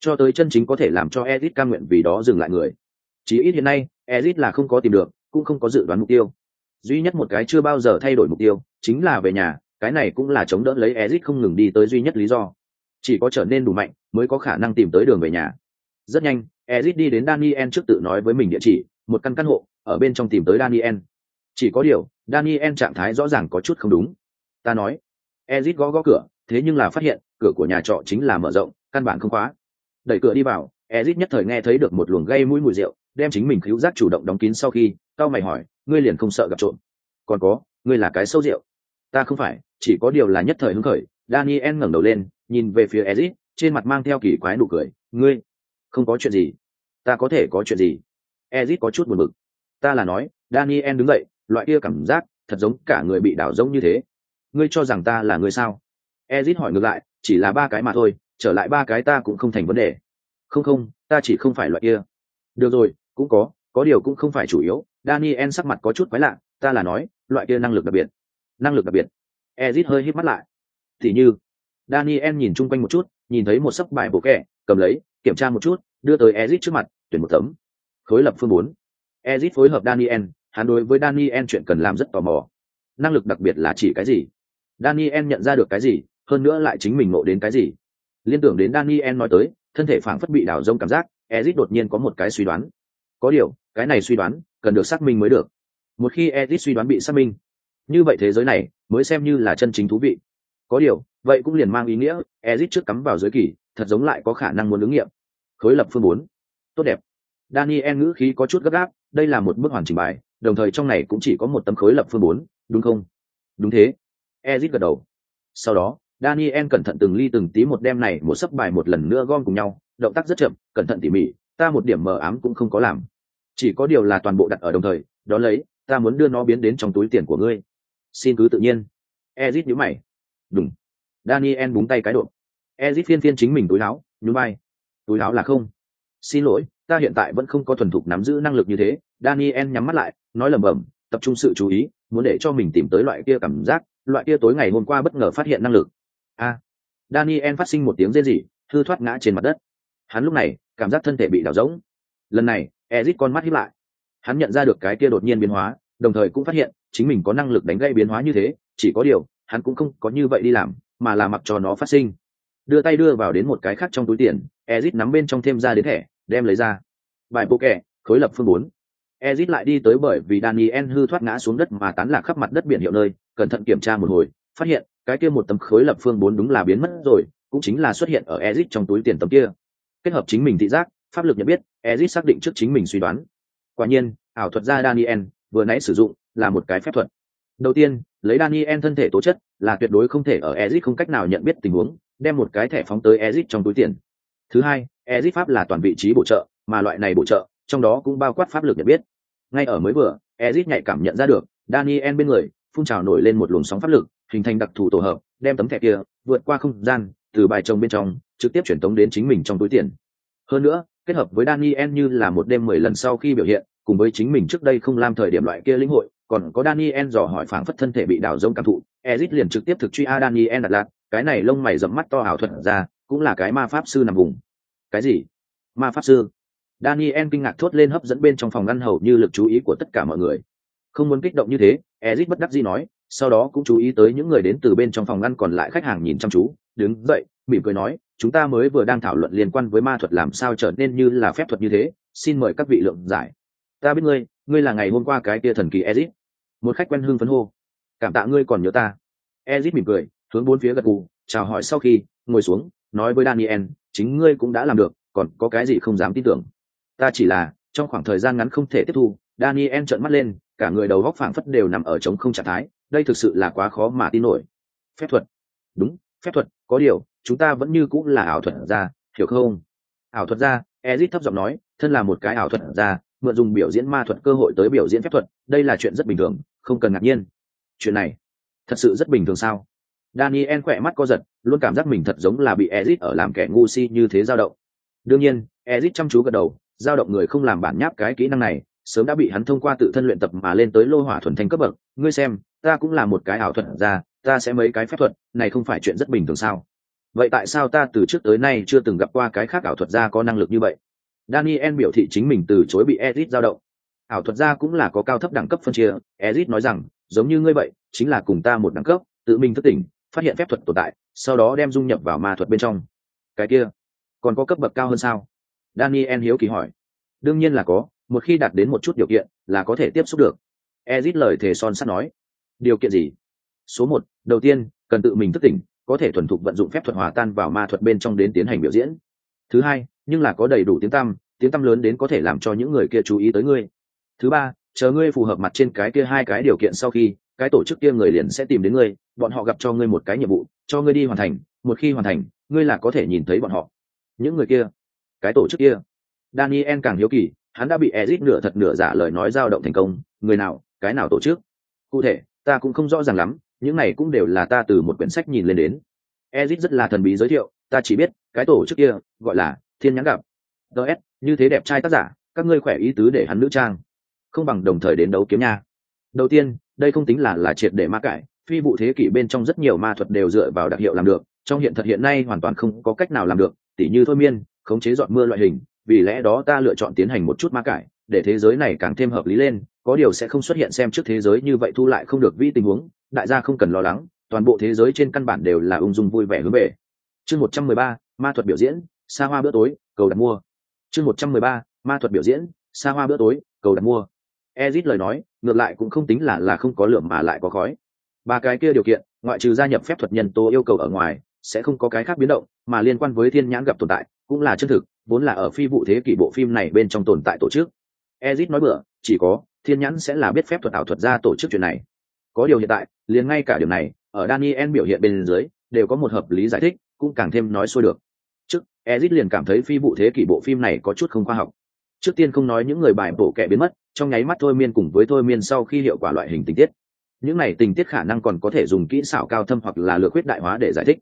Speaker 1: Cho tới chân chính có thể làm cho ezit cam nguyện vì đó dừng lại người. Chỉ ít hiện nay ezit là không có tìm được, cũng không có dự đoán mục tiêu. Duy nhất một cái chưa bao giờ thay đổi mục tiêu, chính là về nhà, cái này cũng là chống đỡ lấy ezit không ngừng đi tới duy nhất lý do. Chỉ có trở nên đủ mạnh, mới có khả năng tìm tới đường về nhà rất nhanh ezit đi đến daniel trước tự nói với mình địa chỉ, một căn căn hộ, ở bên trong tìm tới daniel. Chỉ có điều, daniel trạng thái rõ ràng có chút không đúng. Ta nói ezit gõ gõ cửa, thế nhưng là phát hiện, cửa của nhà trọ chính là mở rộng, căn bản không khóa. Đẩy cửa đi vào ezit nhất thời nghe thấy được một luồng gây mũi mùi rượu, đem chính mình cứu giác chủ động đóng kín sau khi tao mày hỏi, ngươi liền không sợ gặp trộm? Còn có, ngươi là cái sâu rượu? Ta không phải, chỉ có điều là nhất thời hứng khởi. Daniel ngẩng đầu lên, nhìn về phía ezit trên mặt mang theo kỳ quái nụ cười, ngươi không có chuyện gì. Ta có thể có chuyện gì? Ezit có chút buồn bực. Ta là nói, daniel đứng dậy, loại kia cảm giác thật giống cả người bị đảo giống như thế. Ngươi cho rằng ta là người sao? Ezit hỏi ngược lại, chỉ là ba cái mà thôi, trở lại ba cái ta cũng không thành vấn đề. Không không, ta chỉ không phải loại kia. Được rồi, cũng có có điều cũng không phải chủ yếu. Daniel sắc mặt có chút quái lạ, ta là nói, loại kia năng lực đặc biệt. Năng lực đặc biệt. Ezit hơi hít mắt lại. Thì như, daniel nhìn chung quanh một chút, nhìn thấy một sấp bài bộ kẹ cầm lấy, kiểm tra một chút, đưa tới ezit trước mặt, tuyển một tấm. Khối lập phương bốn. Ezit phối hợp daniel, hắn đối với daniel chuyện cần làm rất tò mò. Năng lực đặc biệt là chỉ cái gì? Daniel nhận ra được cái gì, hơn nữa lại chính mình ngộ đến cái gì? Liên tưởng đến daniel nói tới, thân thể phảng phất bị đảo rông cảm giác, ezit đột nhiên có một cái suy đoán. Có điều, cái này suy đoán, cần được xác minh mới được. Một khi ezit suy đoán bị xác minh, như vậy thế giới này mới xem như là chân chính thú vị. Có điều, vậy cũng liền mang ý nghĩa, ezit trước cắm vào giới kỳ thật giống lại có khả năng muốn ứng nghiệm. Khối lập phương bốn. Tốt đẹp. Daniel ngữ khí có chút gấp gáp, đây là một bước hoàn chỉnh bài, đồng thời trong này cũng chỉ có một tấm khối lập phương bốn, đúng không? Đúng thế. Ezit gật đầu. Sau đó, daniel cẩn thận từng ly từng tí một đem này một sấp bài một lần nữa gom cùng nhau, động tác rất chậm, cẩn thận tỉ mỉ, ta một điểm mờ ám cũng không có làm. Chỉ có điều là toàn bộ đặt ở đồng thời, đó lấy, ta muốn đưa nó biến đến trong túi tiền của ngươi. Xin cứ tự nhiên. Ezit nhíu mày. Đúng. Daniel búng tay cái độ ezit phiên phiên chính mình túi áo nhún vai. Túi áo là không. Xin lỗi, ta hiện tại vẫn không có thuần thục nắm giữ năng lực như thế. Daniel nhắm mắt lại, nói lẩm bẩm, tập trung sự chú ý, muốn để cho mình tìm tới loại kia cảm giác, loại kia tối ngày hôm qua bất ngờ phát hiện năng lực. A. Daniel phát sinh một tiếng rên rỉ, hư thoát ngã trên mặt đất. Hắn lúc này, cảm giác thân thể bị đảo rỗng. Lần này, ezit con mắt hiếp lại. Hắn nhận ra được cái kia đột nhiên biến hóa, đồng thời cũng phát hiện, chính mình có năng lực đánh gây biến hóa như thế, chỉ có điều, hắn cũng không có như vậy đi làm, mà là mặc cho nó phát sinh đưa tay đưa vào đến một cái khác trong túi tiền, ezit nắm bên trong thêm ra đến thẻ, đem lấy ra. Bài bộ kẻ, khối lập phương bốn. Ezit lại đi tới bởi vì daniel hư thoát ngã xuống đất mà tán lạc khắp mặt đất biển hiệu nơi, cẩn thận kiểm tra một hồi, phát hiện, cái kia một tấm khối lập phương bốn đúng là biến mất rồi, cũng chính là xuất hiện ở ezit trong túi tiền tấm kia. Kết hợp chính mình thị giác, pháp lực nhận biết, ezit xác định trước chính mình suy đoán. Quả nhiên, ảo thuật gia daniel, vừa nãy sử dụng, là một cái phép thuật. Đầu tiên, lấy daniel thân thể tố chất, là tuyệt đối không thể ở ezit không cách nào nhận biết tình huống đem một cái thẻ phóng tới Ezic trong túi tiền. Thứ hai, Ezic pháp là toàn vị trí bổ trợ, mà loại này bổ trợ, trong đó cũng bao quát pháp lực nhận biết. Ngay ở mới vừa, Ezic nhạy cảm nhận ra được, daniel bên người, phun trào nổi lên một luồng sóng pháp lực, hình thành đặc thù tổ hợp, đem tấm thẻ kia vượt qua không gian, từ bài trông bên trong, trực tiếp chuyển tống đến chính mình trong túi tiền. Hơn nữa, kết hợp với daniel như là một đêm mười lần sau khi biểu hiện, cùng với chính mình trước đây không làm thời điểm loại kia lĩnh hội, còn có daniel dò hỏi phảng phất thân thể bị đảo rông cảm thụ, Ezic liền trực tiếp thực truy a daniel đặt lạc cái này lông mày dẫm mắt to ảo thuật ra, cũng là cái ma pháp sư nằm vùng. Cái gì? Ma pháp sư? Daniel kinh ngạc thốt lên hấp dẫn bên trong phòng ngăn hầu như lực chú ý của tất cả mọi người. Không muốn kích động như thế ezit bất đắc dĩ nói, sau đó cũng chú ý tới những người đến từ bên trong phòng ngăn còn lại khách hàng nhìn chăm chú, đứng dậy, mỉm cười nói, chúng ta mới vừa đang thảo luận liên quan với ma thuật làm sao trở nên như là phép thuật như thế, xin mời các vị lượng giải. Ta biết ngươi ngươi là ngày hôm qua cái tia thần kỳ ezit một khách quen hưng phấn hô, cảm tạ ngươi còn nhớ ta. Ezit mỉm cười hướng bốn phía gật gù, chào hỏi sau khi, ngồi xuống, nói với daniel, chính ngươi cũng đã làm được, còn có cái gì không dám tin tưởng. Ta chỉ là, trong khoảng thời gian ngắn không thể tiếp thu, daniel trợn mắt lên, cả người đầu góc phảng phất đều nằm ở trống không trạng thái, đây thực sự là quá khó mà tin nổi. Phép thuật. Đúng, phép thuật, có điều, chúng ta vẫn như cũng là ảo thuật gia hiểu không? Ảo thuật gia ezit thấp giọng nói, thân là một cái ảo thuật gia mượn dùng biểu diễn ma thuật cơ hội tới biểu diễn phép thuật, đây là chuyện rất bình thường, không cần ngạc nhiên. Chuyện này, thật sự rất bình thường sao? Daniel khỏe mắt co giật, luôn cảm giác mình thật giống là bị Ezic ở làm kẻ ngu si như thế dao động. Đương nhiên, Ezic chăm chú gật đầu, dao động người không làm bản nháp cái kỹ năng này, sớm đã bị hắn thông qua tự thân luyện tập mà lên tới lô hỏa thuần thanh cấp bậc. Ngươi xem, ta cũng là một cái ảo thuật ra ta sẽ mấy cái phép thuật, này không phải chuyện rất bình thường sao? Vậy tại sao ta từ trước tới nay chưa từng gặp qua cái khác ảo thuật gia có năng lực như vậy? Daniel biểu thị chính mình từ chối bị Ezic dao động. Ảo thuật gia cũng là có cao thấp đẳng cấp phân chia, Ezic nói rằng, giống như ngươi vậy, chính là cùng ta một đẳng cấp, tự mình thức tỉnh phát hiện phép thuật tồn tại, sau đó đem dung nhập vào ma thuật bên trong. Cái kia, còn có cấp bậc cao hơn sao? Daniel hiếu kỳ hỏi. Đương nhiên là có, một khi đạt đến một chút điều kiện là có thể tiếp xúc được. Ezit lời thề son sắt nói. Điều kiện gì? Số một, đầu tiên, cần tự mình thức tỉnh, có thể thuần thục vận dụng phép thuật hòa tan vào ma thuật bên trong đến tiến hành biểu diễn. Thứ hai, nhưng là có đầy đủ tiếng tăm tiếng tăm lớn đến có thể làm cho những người kia chú ý tới ngươi. Thứ ba, chờ ngươi phù hợp mặt trên cái kia hai cái điều kiện sau khi cái tổ chức kia người liền sẽ tìm đến ngươi, bọn họ gặp cho ngươi một cái nhiệm vụ, cho ngươi đi hoàn thành, một khi hoàn thành, ngươi là có thể nhìn thấy bọn họ. Những người kia, cái tổ chức kia, daniel càng hiếu kỳ, hắn đã bị ezit nửa thật nửa giả lời nói dao động thành công, người nào, cái nào tổ chức? Cụ thể, ta cũng không rõ ràng lắm, những này cũng đều là ta từ một quyển sách nhìn lên đến. Ezit rất là thần bí giới thiệu, ta chỉ biết, cái tổ chức kia, gọi là thiên nhãn gặp. Ts như thế đẹp trai tác giả, các ngươi khỏe ý tứ để hắn nữ trang. Không bằng đồng thời đến đấu kiếm nha. Đầu tiên đây không tính là là triệt để ma cải, phi vụ thế kỷ bên trong rất nhiều ma thuật đều dựa vào đặc hiệu làm được, trong hiện thật hiện nay hoàn toàn không có cách nào làm được, tỉ như thôi miên, khống chế dọn mưa loại hình, vì lẽ đó ta lựa chọn tiến hành một chút ma cải, để thế giới này càng thêm hợp lý lên, có điều sẽ không xuất hiện xem trước thế giới như vậy thu lại không được vi tình huống, đại gia không cần lo lắng, toàn bộ thế giới trên căn bản đều là ung dung vui vẻ hướng về. Chương một trăm mười ba, ma thuật biểu diễn, xa hoa bữa tối, cầu đặt mua. Chương một trăm mười ba, ma thuật biểu diễn, xa hoa bữa tối, cầu đặt mua ezit lời nói ngược lại cũng không tính là là không có lượng mà lại có khói. Ba cái kia điều kiện ngoại trừ gia nhập phép thuật nhân tố yêu cầu ở ngoài sẽ không có cái khác biến động mà liên quan với thiên nhãn gặp tồn tại cũng là chân thực vốn là ở phi vụ thế kỷ bộ phim này bên trong tồn tại tổ chức. Ezit nói bừa, chỉ có thiên nhãn sẽ là biết phép thuật ảo thuật ra tổ chức chuyện này. Có điều hiện tại liền ngay cả điều này ở daniel biểu hiện bên dưới đều có một hợp lý giải thích cũng càng thêm nói xuôi được. Trước ezit liền cảm thấy phi vụ thế kỷ bộ phim này có chút không khoa học. Trước tiên không nói những người bài bổ kẻ biến mất trong nháy mắt thôi miên cùng với thôi miên sau khi hiệu quả loại hình tình tiết. Những này tình tiết khả năng còn có thể dùng kỹ xảo cao thâm hoặc là lược huyết đại hóa để giải thích.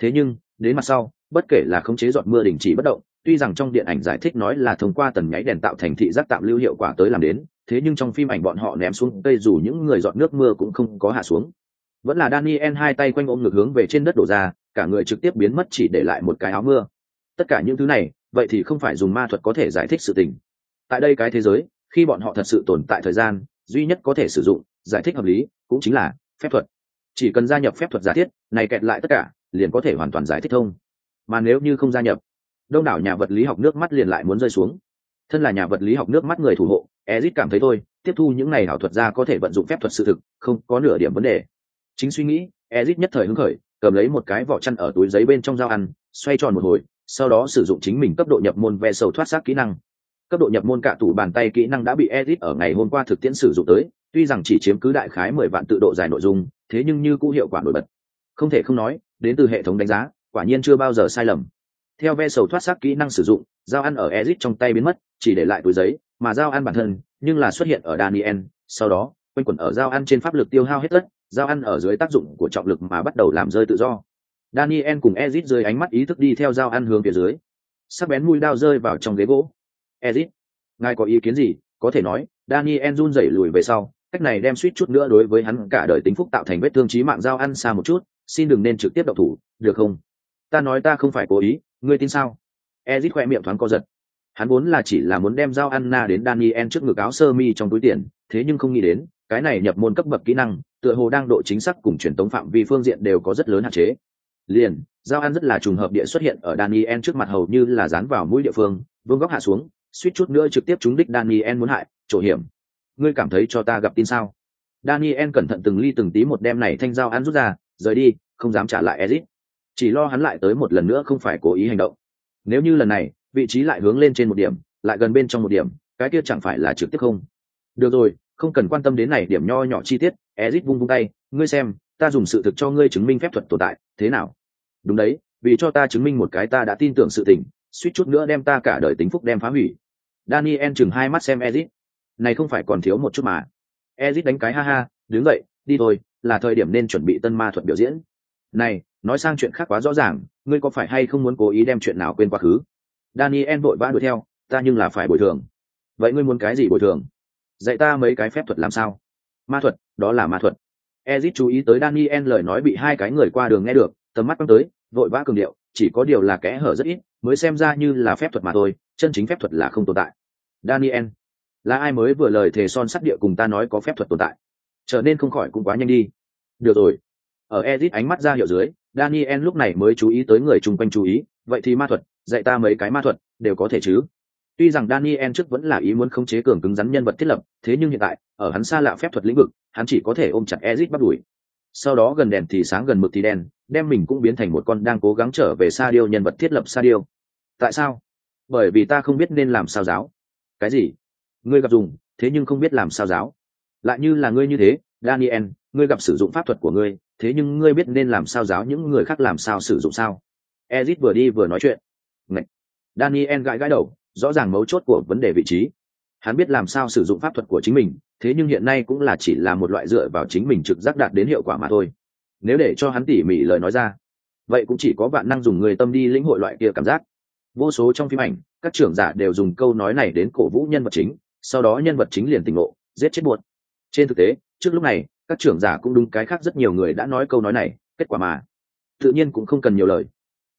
Speaker 1: Thế nhưng, đến mặt sau, bất kể là khống chế giọt mưa đình chỉ bất động, tuy rằng trong điện ảnh giải thích nói là thông qua tần nháy đèn tạo thành thị giác tạm lưu hiệu quả tới làm đến, thế nhưng trong phim ảnh bọn họ ném xuống cây dù những người dọn nước mưa cũng không có hạ xuống. Vẫn là daniel hai tay quanh ôm ngược hướng về trên đất đổ ra, cả người trực tiếp biến mất chỉ để lại một cái áo mưa. Tất cả những thứ này, vậy thì không phải dùng ma thuật có thể giải thích sự tình. Tại đây cái thế giới khi bọn họ thật sự tồn tại thời gian, duy nhất có thể sử dụng, giải thích hợp lý, cũng chính là phép thuật. Chỉ cần gia nhập phép thuật giả thiết, này kẹt lại tất cả, liền có thể hoàn toàn giải thích thông. Mà nếu như không gia nhập, đông đảo nhà vật lý học nước mắt liền lại muốn rơi xuống. Thân là nhà vật lý học nước mắt người thủ hộ ezit cảm thấy thôi, tiếp thu những này ảo thuật ra có thể vận dụng phép thuật sự thực, không có nửa điểm vấn đề. Chính suy nghĩ ezit nhất thời hứng khởi, cầm lấy một cái vỏ chăn ở túi giấy bên trong dao ăn, xoay tròn một hồi, sau đó sử dụng chính mình cấp độ nhập môn ve sầu thoát xác kỹ năng cấp độ nhập môn cả tủ bàn tay kỹ năng đã bị edit ở ngày hôm qua thực tiễn sử dụng tới, tuy rằng chỉ chiếm cứ đại khái mười vạn tự độ dài nội dung, thế nhưng như cũ hiệu quả nổi bật. Không thể không nói, đến từ hệ thống đánh giá, quả nhiên chưa bao giờ sai lầm. Theo ve sầu thoát xác kỹ năng sử dụng, dao ăn ở edit trong tay biến mất, chỉ để lại túi giấy, mà dao ăn bản thân, nhưng là xuất hiện ở daniel, sau đó, quanh quẩn ở dao ăn trên pháp lực tiêu hao hết tất, dao ăn ở dưới tác dụng của trọng lực mà bắt đầu làm rơi tự do. Daniel cùng ezit rơi ánh mắt ý thức đi theo dao ăn hướng phía dưới. Sắc bén mũi đao rơi vào trong ghế gỗ ezit, ngài có ý kiến gì? Có thể nói, daniel run rẩy lùi về sau, cách này đem suýt chút nữa đối với hắn cả đời tính phúc tạo thành vết thương trí mạng giao ăn xa một chút, xin đừng nên trực tiếp động thủ, được không? Ta nói ta không phải cố ý, ngươi tin sao? Ezit khoe miệng thoáng co giật. Hắn vốn là chỉ là muốn đem dao anna đến daniel trước ngực áo sơ mi trong túi tiền, thế nhưng không nghĩ đến, cái này nhập môn cấp bậc kỹ năng, tựa hồ đang độ chính xác cùng truyền tống phạm vi phương diện đều có rất lớn hạn chế. Liền dao ăn rất là trùng hợp địa xuất hiện ở daniel trước mặt hầu như là dán vào mũi địa phương, vương góc hạ xuống suýt chút nữa trực tiếp trúng đích daniel muốn hại, chỗ hiểm. Ngươi cảm thấy cho ta gặp tin sao? Daniel cẩn thận từng ly từng tí một đem này thanh dao ăn rút ra, rời đi, không dám trả lại Ezic. chỉ lo hắn lại tới một lần nữa không phải cố ý hành động. Nếu như lần này, vị trí lại hướng lên trên một điểm, lại gần bên trong một điểm, cái kia chẳng phải là trực tiếp không? Được rồi, không cần quan tâm đến này điểm nho nhỏ chi tiết, Ezic vung vung tay, ngươi xem, ta dùng sự thực cho ngươi chứng minh phép thuật tồn tại, thế nào? Đúng đấy, vì cho ta chứng minh một cái ta đã tin tưởng sự tình suýt chút nữa đem ta cả đời tính phúc đem phá hủy. Daniel chừng hai mắt xem ezit. Này không phải còn thiếu một chút mà. Ezit đánh cái ha ha, đứng dậy, đi thôi, là thời điểm nên chuẩn bị tân ma thuật biểu diễn. Này, nói sang chuyện khác quá rõ ràng, ngươi có phải hay không muốn cố ý đem chuyện nào quên quá khứ? Daniel vội vã đuổi theo, ta nhưng là phải bồi thường. Vậy ngươi muốn cái gì bồi thường? Dạy ta mấy cái phép thuật làm sao? Ma thuật, đó là ma thuật. Ezit chú ý tới daniel lời nói bị hai cái người qua đường nghe được, tầm mắt quăng tới, vội vã cường điệu, chỉ có điều là kẽ hở rất ít mới xem ra như là phép thuật mà thôi, chân chính phép thuật là không tồn tại. Daniel, là ai mới vừa lời thề son sắt địa cùng ta nói có phép thuật tồn tại? Trở nên không khỏi cũng quá nhanh đi. Được rồi. Ở ezit ánh mắt ra hiệu dưới, daniel lúc này mới chú ý tới người chung quanh chú ý, vậy thì ma thuật, dạy ta mấy cái ma thuật, đều có thể chứ? Tuy rằng daniel trước vẫn là ý muốn khống chế cường cứng rắn nhân vật thiết lập, thế nhưng hiện tại, ở hắn xa lạ phép thuật lĩnh vực, hắn chỉ có thể ôm chặt ezit bắt đuổi. Sau đó gần đèn thì sáng, gần mực thì đen đem mình cũng biến thành một con đang cố gắng trở về sa điêu nhân vật thiết lập sa điêu. Tại sao? Bởi vì ta không biết nên làm sao giáo. Cái gì? Ngươi gặp dùng, thế nhưng không biết làm sao giáo. Lại như là ngươi như thế, daniel, ngươi gặp sử dụng pháp thuật của ngươi, thế nhưng ngươi biết nên làm sao giáo những người khác làm sao sử dụng sao? Ezit vừa đi vừa nói chuyện. Ngậy! daniel gãi gãi đầu, rõ ràng mấu chốt của vấn đề vị trí. Hắn biết làm sao sử dụng pháp thuật của chính mình, thế nhưng hiện nay cũng là chỉ là một loại dựa vào chính mình trực giác đạt đến hiệu quả mà thôi nếu để cho hắn tỉ mỉ lời nói ra, vậy cũng chỉ có bạn năng dùng người tâm đi lĩnh hội loại kia cảm giác. Vô số trong phim ảnh, các trưởng giả đều dùng câu nói này đến cổ vũ nhân vật chính, sau đó nhân vật chính liền tỉnh ngộ, giết chết buột trên thực tế, trước lúc này, các trưởng giả cũng đúng cái khác rất nhiều người đã nói câu nói này, kết quả mà, tự nhiên cũng không cần nhiều lời.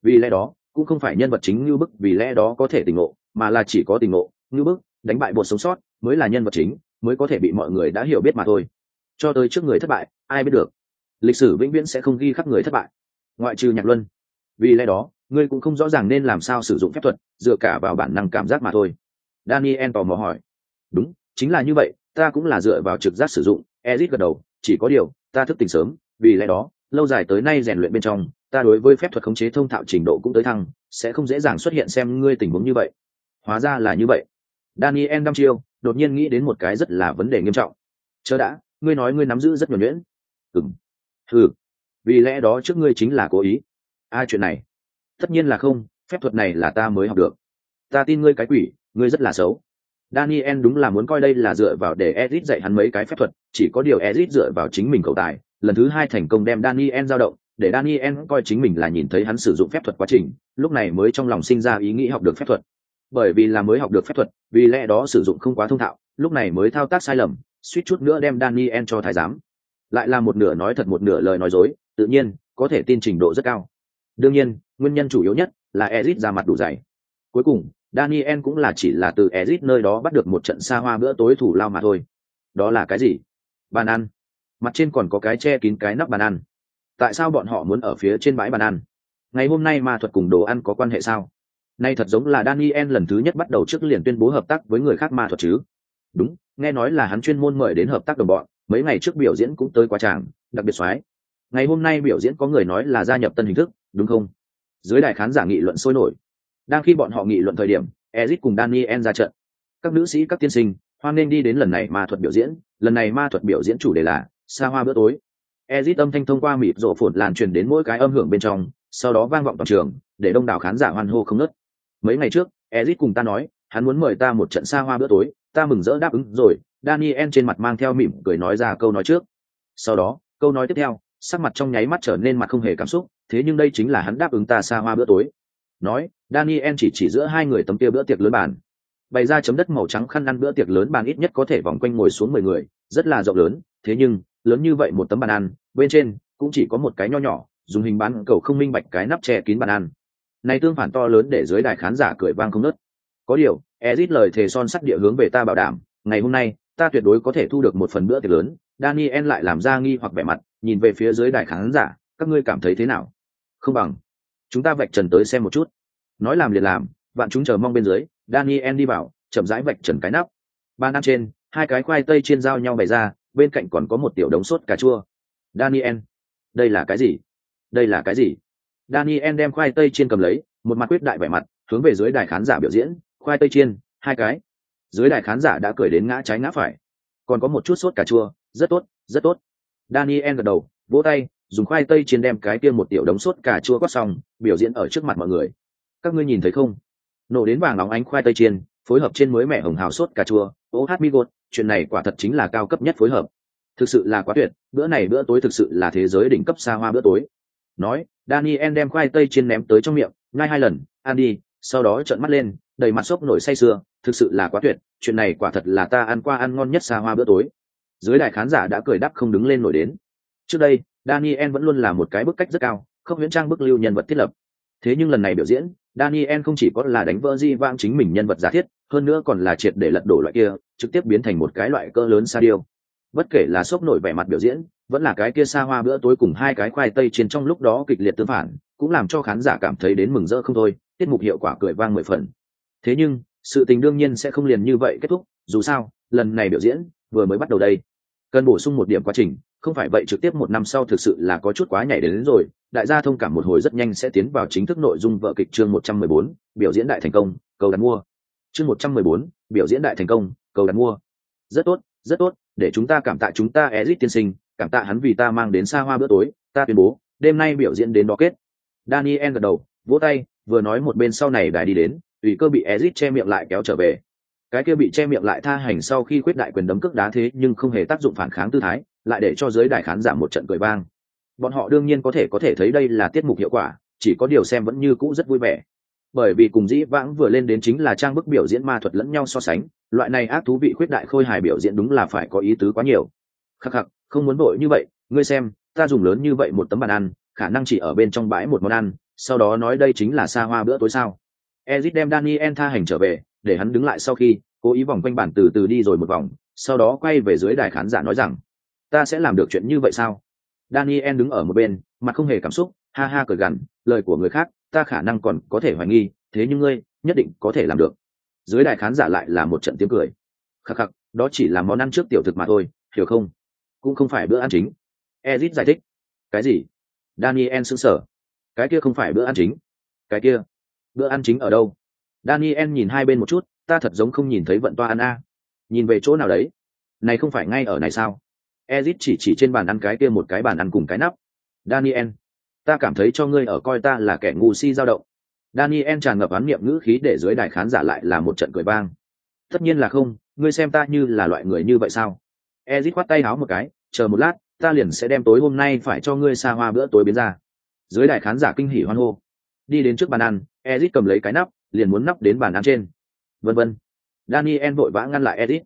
Speaker 1: Vì lẽ đó, cũng không phải nhân vật chính như bức vì lẽ đó có thể tỉnh ngộ, mà là chỉ có tỉnh ngộ như bức, đánh bại bột sống sót, mới là nhân vật chính, mới có thể bị mọi người đã hiểu biết mà thôi. Cho tới trước người thất bại, ai biết được lịch sử vĩnh viễn sẽ không ghi khắc người thất bại. Ngoại trừ nhạc luân. Vì lẽ đó, ngươi cũng không rõ ràng nên làm sao sử dụng phép thuật, dựa cả vào bản năng cảm giác mà thôi. Daniel tò mò hỏi. Đúng, chính là như vậy, ta cũng là dựa vào trực giác sử dụng. Ezit gật đầu. Chỉ có điều, ta thức tỉnh sớm, vì lẽ đó, lâu dài tới nay rèn luyện bên trong, ta đối với phép thuật khống chế thông thạo trình độ cũng tới thăng, sẽ không dễ dàng xuất hiện xem ngươi tình huống như vậy. Hóa ra là như vậy. Daniel đăm chiêu, đột nhiên nghĩ đến một cái rất là vấn đề nghiêm trọng. Chớ đã, ngươi nói ngươi nắm giữ rất nhuẩn nhuyễn. Ừng ừ vì lẽ đó trước ngươi chính là cố ý. Ai chuyện này, tất nhiên là không, phép thuật này là ta mới học được. Ta tin ngươi cái quỷ, ngươi rất là xấu. Daniel đúng là muốn coi đây là dựa vào để ezit dạy hắn mấy cái phép thuật, chỉ có điều ezit dựa vào chính mình cầu tài, lần thứ hai thành công đem daniel giao động, để daniel coi chính mình là nhìn thấy hắn sử dụng phép thuật quá trình, lúc này mới trong lòng sinh ra ý nghĩ học được phép thuật. Bởi vì là mới học được phép thuật, vì lẽ đó sử dụng không quá thông thạo, lúc này mới thao tác sai lầm, suýt chút nữa đem daniel cho thái giám lại là một nửa nói thật một nửa lời nói dối, tự nhiên, có thể tin trình độ rất cao. Đương nhiên, nguyên nhân chủ yếu nhất là ezit ra mặt đủ dày. Cuối cùng, daniel cũng là chỉ là từ ezit nơi đó bắt được một trận xa hoa bữa tối thủ lao mà thôi. Đó là cái gì? Bàn ăn. Mặt trên còn có cái che kín cái nắp bàn ăn. Tại sao bọn họ muốn ở phía trên bãi bàn ăn? Ngày hôm nay ma thuật cùng đồ ăn có quan hệ sao? Nay thật giống là daniel lần thứ nhất bắt đầu trước liền tuyên bố hợp tác với người khác ma thuật chứ. Đúng, nghe nói là hắn chuyên môn mời đến hợp tác đồng bọn mấy ngày trước biểu diễn cũng tới quá tràng, đặc biệt soái ngày hôm nay biểu diễn có người nói là gia nhập tân hình thức, đúng không? Dưới đại khán giả nghị luận sôi nổi. Đang khi bọn họ nghị luận thời điểm, ezit cùng daniel ra trận. Các nữ sĩ, các tiên sinh, hoan nên đi đến lần này ma thuật biểu diễn. Lần này ma thuật biểu diễn chủ đề là xa hoa bữa tối. Ezit âm thanh thông qua mịt rộ phồn làn truyền đến mỗi cái âm hưởng bên trong, sau đó vang vọng toàn trường, để đông đảo khán giả hoan hô không nớt mấy ngày trước, ezit cùng ta nói, hắn muốn mời ta một trận xa hoa bữa tối, ta mừng rỡ đáp ứng rồi daniel trên mặt mang theo mỉm cười nói ra câu nói trước. Sau đó, câu nói tiếp theo, sắc mặt trong nháy mắt trở nên mặt không hề cảm xúc, thế nhưng đây chính là hắn đáp ứng ta xa hoa bữa tối. Nói, daniel chỉ chỉ giữa hai người tấm kia bữa tiệc lớn bàn. Bày ra chấm đất màu trắng khăn ăn bữa tiệc lớn bàn ít nhất có thể vòng quanh ngồi xuống mười người, rất là rộng lớn, thế nhưng, lớn như vậy một tấm bàn ăn, bên trên cũng chỉ có một cái nho nhỏ, dùng hình bán cầu không minh bạch cái nắp che kín bàn ăn. Này tương phản to lớn để dưới đài khán giả cười vang không nớt có điều, ezit lời thề son sắt địa hướng về ta bảo đảm, ngày hôm nay ta tuyệt đối có thể thu được một phần bữa tiệc lớn. Daniel lại làm ra nghi hoặc vẻ mặt, nhìn về phía dưới đài khán giả, các ngươi cảm thấy thế nào? Không bằng. Chúng ta vạch trần tới xem một chút. Nói làm liền làm bạn chúng chờ mong bên dưới, daniel đi vào, chậm rãi vạch trần cái nắp. Ban ăn trên, hai cái khoai tây trên dao nhau bày ra, bên cạnh còn có một tiểu đống sốt cà chua. Daniel, đây là cái gì? Đây là cái gì? Daniel đem khoai tây trên cầm lấy, một mặt quyết đại vẻ mặt, hướng về dưới đài khán giả biểu diễn, khoai tây chiên, hai cái dưới đài khán giả đã cười đến ngã trái ngã phải. Còn có một chút sốt cà chua. Rất tốt rất tốt. Daniel gật đầu, vỗ tay, dùng khoai tây chiên đem cái tiên một tiểu đống sốt cà chua quát xong, biểu diễn ở trước mặt mọi người. Các ngươi nhìn thấy không? Nổ đến vàng óng ánh khoai tây chiên, phối hợp trên mới mẹ hồng hào sốt cà chua. Ô hát mi gột, chuyện này quả thật chính là cao cấp nhất phối hợp. Thực sự là quá tuyệt, bữa này bữa tối thực sự là thế giới đỉnh cấp xa hoa bữa tối. Nói, daniel đem khoai tây chiên ném tới trong miệng ngay hai lần, ăn đi sau đó trợn mắt lên, đầy mặt sốc nổi say sưa, thực sự là quá tuyệt, chuyện này quả thật là ta ăn qua ăn ngon nhất xa hoa bữa tối. Dưới đại khán giả đã cười đắp không đứng lên nổi đến. Trước đây, daniel vẫn luôn là một cái bức cách rất cao, không huyễn trang bức lưu nhân vật thiết lập. Thế nhưng lần này biểu diễn, daniel không chỉ có là đánh vỡ di vang chính mình nhân vật giả thiết, hơn nữa còn là triệt để lật đổ loại kia, trực tiếp biến thành một cái loại cỡ lớn sa điêu. Bất kể là sốc nổi vẻ mặt biểu diễn, vẫn là cái kia xa hoa bữa tối cùng hai cái khoai tây trên trong lúc đó kịch liệt tương phản cũng làm cho khán giả cảm thấy đến mừng rỡ không thôi tiết mục hiệu quả cười vang mười phần. Thế nhưng sự tình đương nhiên sẽ không liền như vậy kết thúc dù sao lần này biểu diễn vừa mới bắt đầu đây. Cần bổ sung một điểm quá trình không phải vậy trực tiếp một năm sau thực sự là có chút quá nhảy đến, đến rồi đại gia thông cảm một hồi rất nhanh sẽ tiến vào chính thức nội dung vợ kịch chương một trăm mười bốn biểu diễn đại thành công cầu đặt mua. Chương một trăm mười bốn biểu diễn đại thành công cầu đặt mua. Rất tốt rất tốt để chúng ta cảm tạ chúng ta ezit tiên sinh cảm tạ hắn vì ta mang đến xa hoa bữa tối ta tuyên bố đêm nay biểu diễn đến đó kết daniel gật đầu, vỗ tay, vừa nói một bên sau này đài đi đến, tùy cơ bị ezit che miệng lại kéo trở về. Cái kia bị che miệng lại tha hành sau khi quyết đại quyền đấm cước đá thế nhưng không hề tác dụng phản kháng tư thái, lại để cho giới đại khán giả một trận cười vang. Bọn họ đương nhiên có thể có thể thấy đây là tiết mục hiệu quả, chỉ có điều xem vẫn như cũ rất vui vẻ. Bởi vì cùng dĩ vãng vừa lên đến chính là trang bức biểu diễn ma thuật lẫn nhau so sánh, loại này ác thú vị khuyết đại khôi hài biểu diễn đúng là phải có ý tứ quá nhiều. Khắc khắc, không muốn vội như vậy, ngươi xem, ta dùng lớn như vậy một tấm bàn ăn khả năng chỉ ở bên trong bãi một món ăn, sau đó nói đây chính là xa hoa bữa tối sao. Ezit đem daniel tha hành trở về, để hắn đứng lại sau khi, cố ý vòng quanh bản từ từ đi rồi một vòng, sau đó quay về dưới đài khán giả nói rằng, ta sẽ làm được chuyện như vậy sao? Daniel đứng ở một bên, mặt không hề cảm xúc, ha ha cười gằn, lời của người khác, ta khả năng còn có thể hoài nghi, thế nhưng ngươi nhất định có thể làm được. Dưới đài khán giả lại là một trận tiếng cười. Khắc khắc, đó chỉ là món ăn trước tiểu thực mà thôi, hiểu không? Cũng không phải bữa ăn chính. Ezit giải thích. Cái gì? Daniel sững sờ. Cái kia không phải bữa ăn chính. Cái kia. Bữa ăn chính ở đâu? Daniel nhìn hai bên một chút, ta thật giống không nhìn thấy vận toa ăn a. Nhìn về chỗ nào đấy? Này không phải ngay ở này sao? Ezit chỉ chỉ trên bàn ăn cái kia một cái bàn ăn cùng cái nắp. Daniel, ta cảm thấy cho ngươi ở coi ta là kẻ ngu si dao động. Daniel tràn ngập án niệm ngữ khí để dưới đài khán giả lại là một trận cười vang. Tất nhiên là không, ngươi xem ta như là loại người như vậy sao? Ezit khoát tay háo một cái, chờ một lát ta liền sẽ đem tối hôm nay phải cho ngươi xa hoa bữa tối biến ra. Dưới đài khán giả kinh hỉ hoan hô. Đi đến trước bàn ăn, ezit cầm lấy cái nắp, liền muốn nắp đến bàn ăn trên. Vân vân. Daniel vội vã ngăn lại ezit.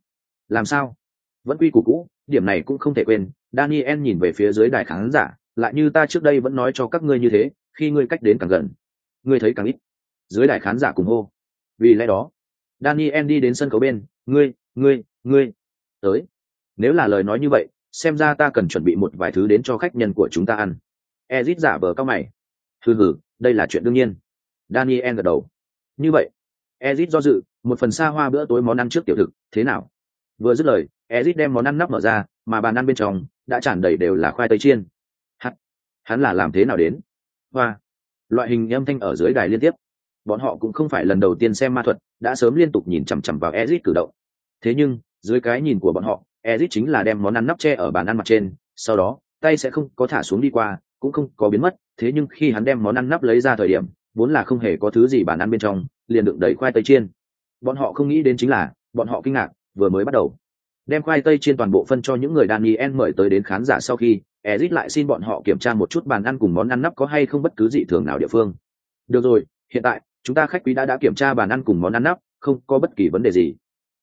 Speaker 1: Làm sao? Vẫn quy củ cũ, điểm này cũng không thể quên. Daniel nhìn về phía dưới đài khán giả, lại như ta trước đây vẫn nói cho các ngươi như thế, khi ngươi cách đến càng gần, ngươi thấy càng ít. Dưới đài khán giả cùng hô. Vì lẽ đó, daniel đi đến sân khấu bên, ngươi ngươi ngươi, tới. Nếu là lời nói như vậy xem ra ta cần chuẩn bị một vài thứ đến cho khách nhân của chúng ta ăn. Ezit giả vờ cao mày. Hừ hừ đây là chuyện đương nhiên. Daniel gật đầu. Như vậy ezit do dự một phần xa hoa bữa tối món ăn trước tiểu thực thế nào? Vừa dứt lời ezit đem món ăn nắp mở ra mà bàn ăn bên trong đã tràn đầy đều là khoai tây chiên. Hắn, hắn là làm thế nào đến? Hoa. Loại hình âm thanh ở dưới đài liên tiếp. Bọn họ cũng không phải lần đầu tiên xem ma thuật đã sớm liên tục nhìn chằm chằm vào ezit cử động. Thế nhưng dưới cái nhìn của bọn họ ezit chính là đem món ăn nắp tre ở bàn ăn mặt trên, sau đó, tay sẽ không có thả xuống đi qua, cũng không có biến mất, thế nhưng khi hắn đem món ăn nắp lấy ra thời điểm, vốn là không hề có thứ gì bàn ăn bên trong, liền đựng đầy khoai tây chiên. Bọn họ không nghĩ đến chính là, bọn họ kinh ngạc, vừa mới bắt đầu. Đem khoai tây trên toàn bộ phân cho những người daniel mời tới đến khán giả sau khi, ezit lại xin bọn họ kiểm tra một chút bàn ăn cùng món ăn nắp có hay không bất cứ dị thường nào địa phương. Được rồi, hiện tại, chúng ta khách quý đã đã kiểm tra bàn ăn cùng món ăn nắp, không có bất kỳ vấn đề gì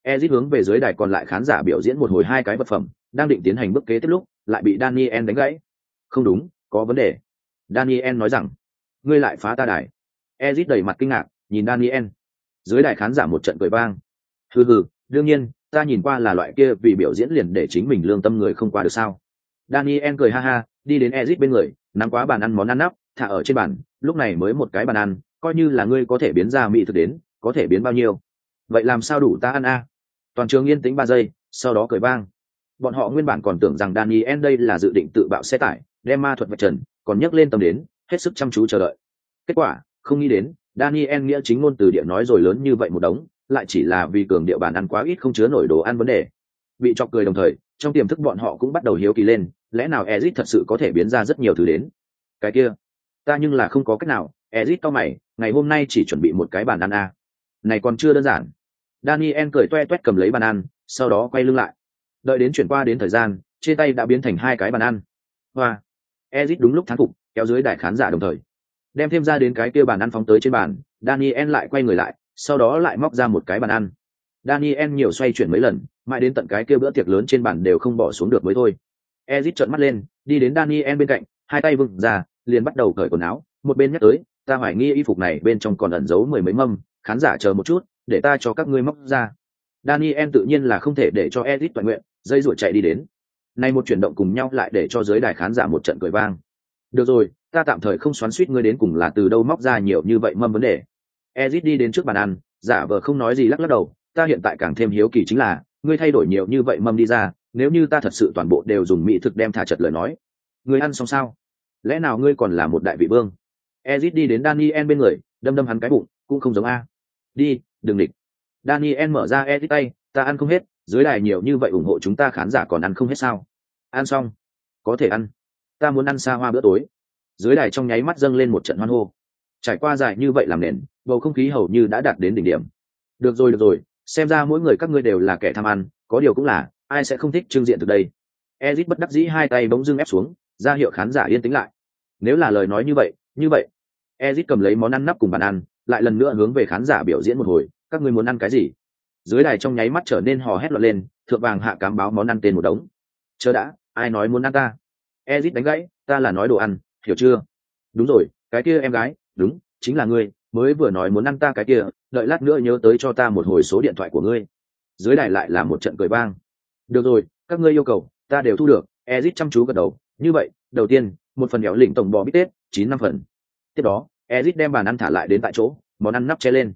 Speaker 1: ezit hướng về dưới đài còn lại khán giả biểu diễn một hồi hai cái vật phẩm, đang định tiến hành bước kế tiếp lúc, lại bị daniel đánh gãy. Không đúng, có vấn đề. Daniel nói rằng, ngươi lại phá ta đài. Ezit đầy mặt kinh ngạc, nhìn daniel. Dưới đài khán giả một trận cười vang. Hừ hừ, đương nhiên, ta nhìn qua là loại kia vì biểu diễn liền để chính mình lương tâm người không qua được sao. Daniel cười ha ha, đi đến ezit bên người, nắm quá bàn ăn món ăn nắp, thả ở trên bàn, lúc này mới một cái bàn ăn, coi như là ngươi có thể biến ra mỹ thực đến, có thể biến bao nhiêu? Vậy làm sao đủ ta ăn a? Toàn trường yên tĩnh ba giây, sau đó cười vang. Bọn họ nguyên bản còn tưởng rằng daniel đây là dự định tự bạo xe tải, đem ma thuật vật trần, còn nhấc lên tầm đến, hết sức chăm chú chờ đợi. Kết quả, không nghĩ đến, daniel nghĩa chính ngôn từ địa nói rồi lớn như vậy một đống, lại chỉ là vì cường địa bàn ăn quá ít không chứa nổi đồ ăn vấn đề. Bị chọc cười đồng thời, trong tiềm thức bọn họ cũng bắt đầu hiếu kỳ lên, lẽ nào ezit thật sự có thể biến ra rất nhiều thứ đến? Cái kia, ta nhưng là không có cách nào ezit to mày, ngày hôm nay chỉ chuẩn bị một cái bàn ăn a. À. này còn chưa đơn giản daniel cười toe toét cầm lấy bàn ăn, sau đó quay lưng lại. Đợi đến chuyển qua đến thời gian, trên tay đã biến thành hai cái bàn ăn. Hoa. Ezit đúng lúc thán phục, kéo dưới đại khán giả đồng thời. Đem thêm ra đến cái kia bàn ăn phóng tới trên bàn, daniel lại quay người lại, sau đó lại móc ra một cái bàn ăn. Daniel nhiều xoay chuyển mấy lần, mãi đến tận cái kia bữa tiệc lớn trên bàn đều không bỏ xuống được mới thôi. Ezit trợn mắt lên, đi đến daniel bên cạnh, hai tay vừng ra, liền bắt đầu cởi quần áo. Một bên nhắc tới, ta hoài nghi y phục này bên trong còn ẩn giấu mười mấy mâm, khán giả chờ một chút để ta cho các ngươi móc ra. Daniel tự nhiên là không thể để cho Edith toàn nguyện, dây ruột chạy đi đến. Nay một chuyển động cùng nhau lại để cho giới đài khán giả một trận cười vang. Được rồi, ta tạm thời không xoắn suýt ngươi đến cùng là từ đâu móc ra nhiều như vậy mâm vấn đề. Edith đi đến trước bàn ăn, giả vờ không nói gì lắc lắc đầu, ta hiện tại càng thêm hiếu kỳ chính là, ngươi thay đổi nhiều như vậy mâm đi ra, nếu như ta thật sự toàn bộ đều dùng mỹ thực đem thả chật lời nói, ngươi ăn xong sao? Lẽ nào ngươi còn là một đại vị vương? Ezit đi đến daniel bên người, đâm đâm hắn cái bụng, cũng không giống a. Đi đừng địch daniel mở ra ezit tay, ta ăn không hết, dưới đài nhiều như vậy ủng hộ chúng ta khán giả còn ăn không hết sao? Ăn xong. Có thể ăn. Ta muốn ăn xa hoa bữa tối. Dưới đài trong nháy mắt dâng lên một trận hoan hô. Trải qua dài như vậy làm nền, bầu không khí hầu như đã đạt đến đỉnh điểm. Được rồi được rồi, xem ra mỗi người các ngươi đều là kẻ tham ăn, có điều cũng là, ai sẽ không thích trưng diện từ đây? Ezit bất đắc dĩ hai tay bỗng dưng ép xuống, ra hiệu khán giả yên tĩnh lại. Nếu là lời nói như vậy như vậy. Ezit cầm lấy món ăn nắp cùng bàn ăn lại lần nữa hướng về khán giả biểu diễn một hồi, các ngươi muốn ăn cái gì? Dưới đài trong nháy mắt trở nên hò hét lọt lên, thượng vàng hạ cám báo món ăn tên một đống. Chờ đã, ai nói muốn ăn ta? Ezit đánh gãy, ta là nói đồ ăn, hiểu chưa? Đúng rồi, cái kia em gái, đúng, chính là ngươi, mới vừa nói muốn ăn ta cái kia, đợi lát nữa nhớ tới cho ta một hồi số điện thoại của ngươi. Dưới đài lại là một trận cười vang. Được rồi, các ngươi yêu cầu, ta đều thu được, ezit chăm chú gật đầu, như vậy, đầu tiên, một phần nhỏ lĩnh tổng bò bít tết, chín năm phần. Tiếp đó ezit đem bàn ăn thả lại đến tại chỗ, món ăn nắp che lên.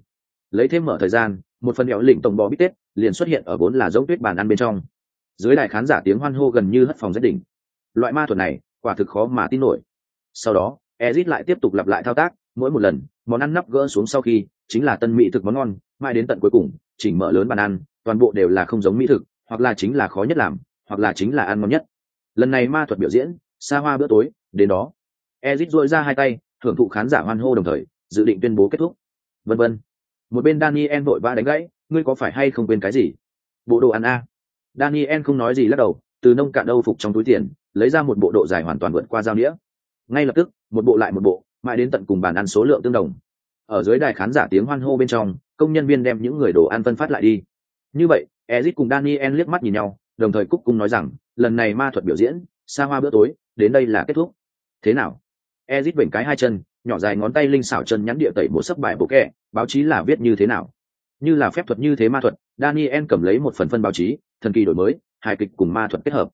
Speaker 1: Lấy thêm mở thời gian, một phần nhỏ lỉnh tổng bò bít tết liền xuất hiện ở vốn là giống tuyết bàn ăn bên trong. Dưới đài khán giả tiếng hoan hô gần như hất phòng rất đỉnh. Loại ma thuật này, quả thực khó mà tin nổi. Sau đó, ezit lại tiếp tục lặp lại thao tác, mỗi một lần, món ăn nắp gỡ xuống sau khi, chính là tân mỹ thực món ngon, mãi đến tận cuối cùng, chỉnh mở lớn bàn ăn, toàn bộ đều là không giống mỹ thực, hoặc là chính là khó nhất làm, hoặc là chính là ăn ngon nhất. Lần này ma thuật biểu diễn, xa hoa bữa tối, đến đó. Ezit dội ra hai tay thưởng thụ khán giả hoan hô đồng thời, dự định tuyên bố kết thúc. Vân vân. Một bên daniel vội vã đánh gãy, ngươi có phải hay không quên cái gì? Bộ đồ ăn a. Daniel không nói gì lắc đầu, từ nông cạn âu phục trong túi tiền, lấy ra một bộ độ dài hoàn toàn vượt qua giao nghĩa ngay lập tức, một bộ lại một bộ, mãi đến tận cùng bàn ăn số lượng tương đồng. Ở dưới đài khán giả tiếng hoan hô bên trong, công nhân viên đem những người đồ ăn phân phát lại đi. Như vậy ezit cùng daniel liếc mắt nhìn nhau, đồng thời cúc cung nói rằng, lần này ma thuật biểu diễn, xa hoa bữa tối, đến đây là kết thúc. Thế nào? Ezit vểnh cái hai chân nhỏ dài ngón tay linh xảo chân nhắn địa tẩy bộ sấp bài bộ kệ, báo chí là viết như thế nào? Như là phép thuật như thế ma thuật daniel cầm lấy một phần phân báo chí thần kỳ đổi mới hài kịch cùng ma thuật kết hợp.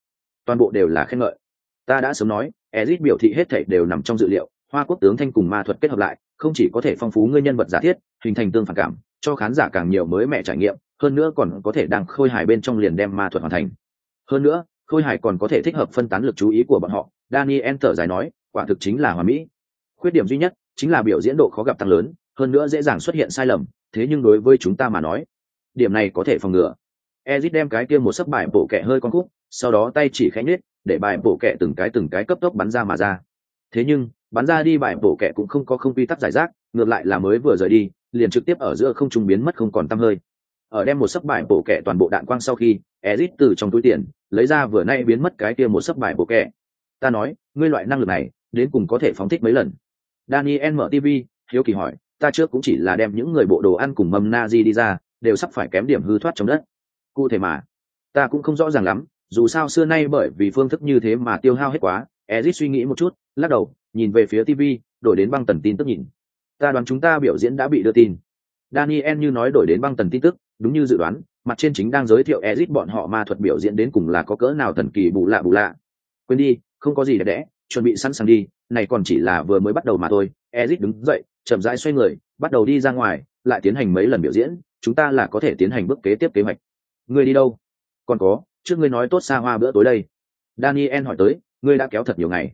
Speaker 1: Toàn bộ đều là khen ngợi. Ta đã sớm nói ezit biểu thị hết thảy đều nằm trong dự liệu hoa quốc tướng thanh cùng ma thuật kết hợp lại không chỉ có thể phong phú ngươi nhân vật giả thiết hình thành tương phản cảm cho khán giả càng nhiều mới mẹ trải nghiệm hơn nữa còn có thể đang khôi hài bên trong liền đem ma thuật hoàn thành. Hơn nữa khôi hài còn có thể thích hợp phân tán lực chú ý của bọn họ daniel thở dài nói quả thực chính là hòa mỹ. Khuyết điểm duy nhất chính là biểu diễn độ khó gặp tăng lớn, hơn nữa dễ dàng xuất hiện sai lầm, thế nhưng đối với chúng ta mà nói, điểm này có thể phòng ngừa. Ezit đem cái kia một sấp bài bổ kẹ hơi con khúc, sau đó tay chỉ khẽ nhếch, để bài bổ kẹ từng cái từng cái cấp tốc bắn ra mà ra. Thế nhưng, bắn ra đi bài bổ kẹ cũng không có không quy tắc giải rác, ngược lại là mới vừa rời đi, liền trực tiếp ở giữa không trung biến mất không còn tăm hơi. Ở đem một sấp bài bổ kẹ toàn bộ đạn quang sau khi, ezit từ trong túi tiền, lấy ra vừa nay biến mất cái kia một sấp bài bổ kẹ. Ta nói, ngươi loại năng lực này đến cùng có thể phóng thích mấy lần. Daniel mở tv hiếu kỳ hỏi, ta trước cũng chỉ là đem những người bộ đồ ăn cùng mâm na di đi ra, đều sắp phải kém điểm hư thoát trong đất. Cụ thể mà, ta cũng không rõ ràng lắm, dù sao xưa nay bởi vì phương thức như thế mà tiêu hao hết quá. Ezit suy nghĩ một chút, lắc đầu, nhìn về phía tv đổi đến băng tần tin tức nhìn. Ta đoán chúng ta biểu diễn đã bị đưa tin. Daniel như nói đổi đến băng tần tin tức, đúng như dự đoán, mặt trên chính đang giới thiệu ezit bọn họ ma thuật biểu diễn đến cùng là có cỡ nào thần kỳ bù lạ bù lạ. Quên đi, không có gì đẹp đẽ chuẩn bị sẵn sàng đi, này còn chỉ là vừa mới bắt đầu mà thôi. Ezit đứng dậy, chậm rãi xoay người, bắt đầu đi ra ngoài, lại tiến hành mấy lần biểu diễn, chúng ta là có thể tiến hành bước kế tiếp kế hoạch. Ngươi đi đâu? Còn có, trước ngươi nói tốt xa hoa bữa tối đây. Daniel hỏi tới, ngươi đã kéo thật nhiều ngày.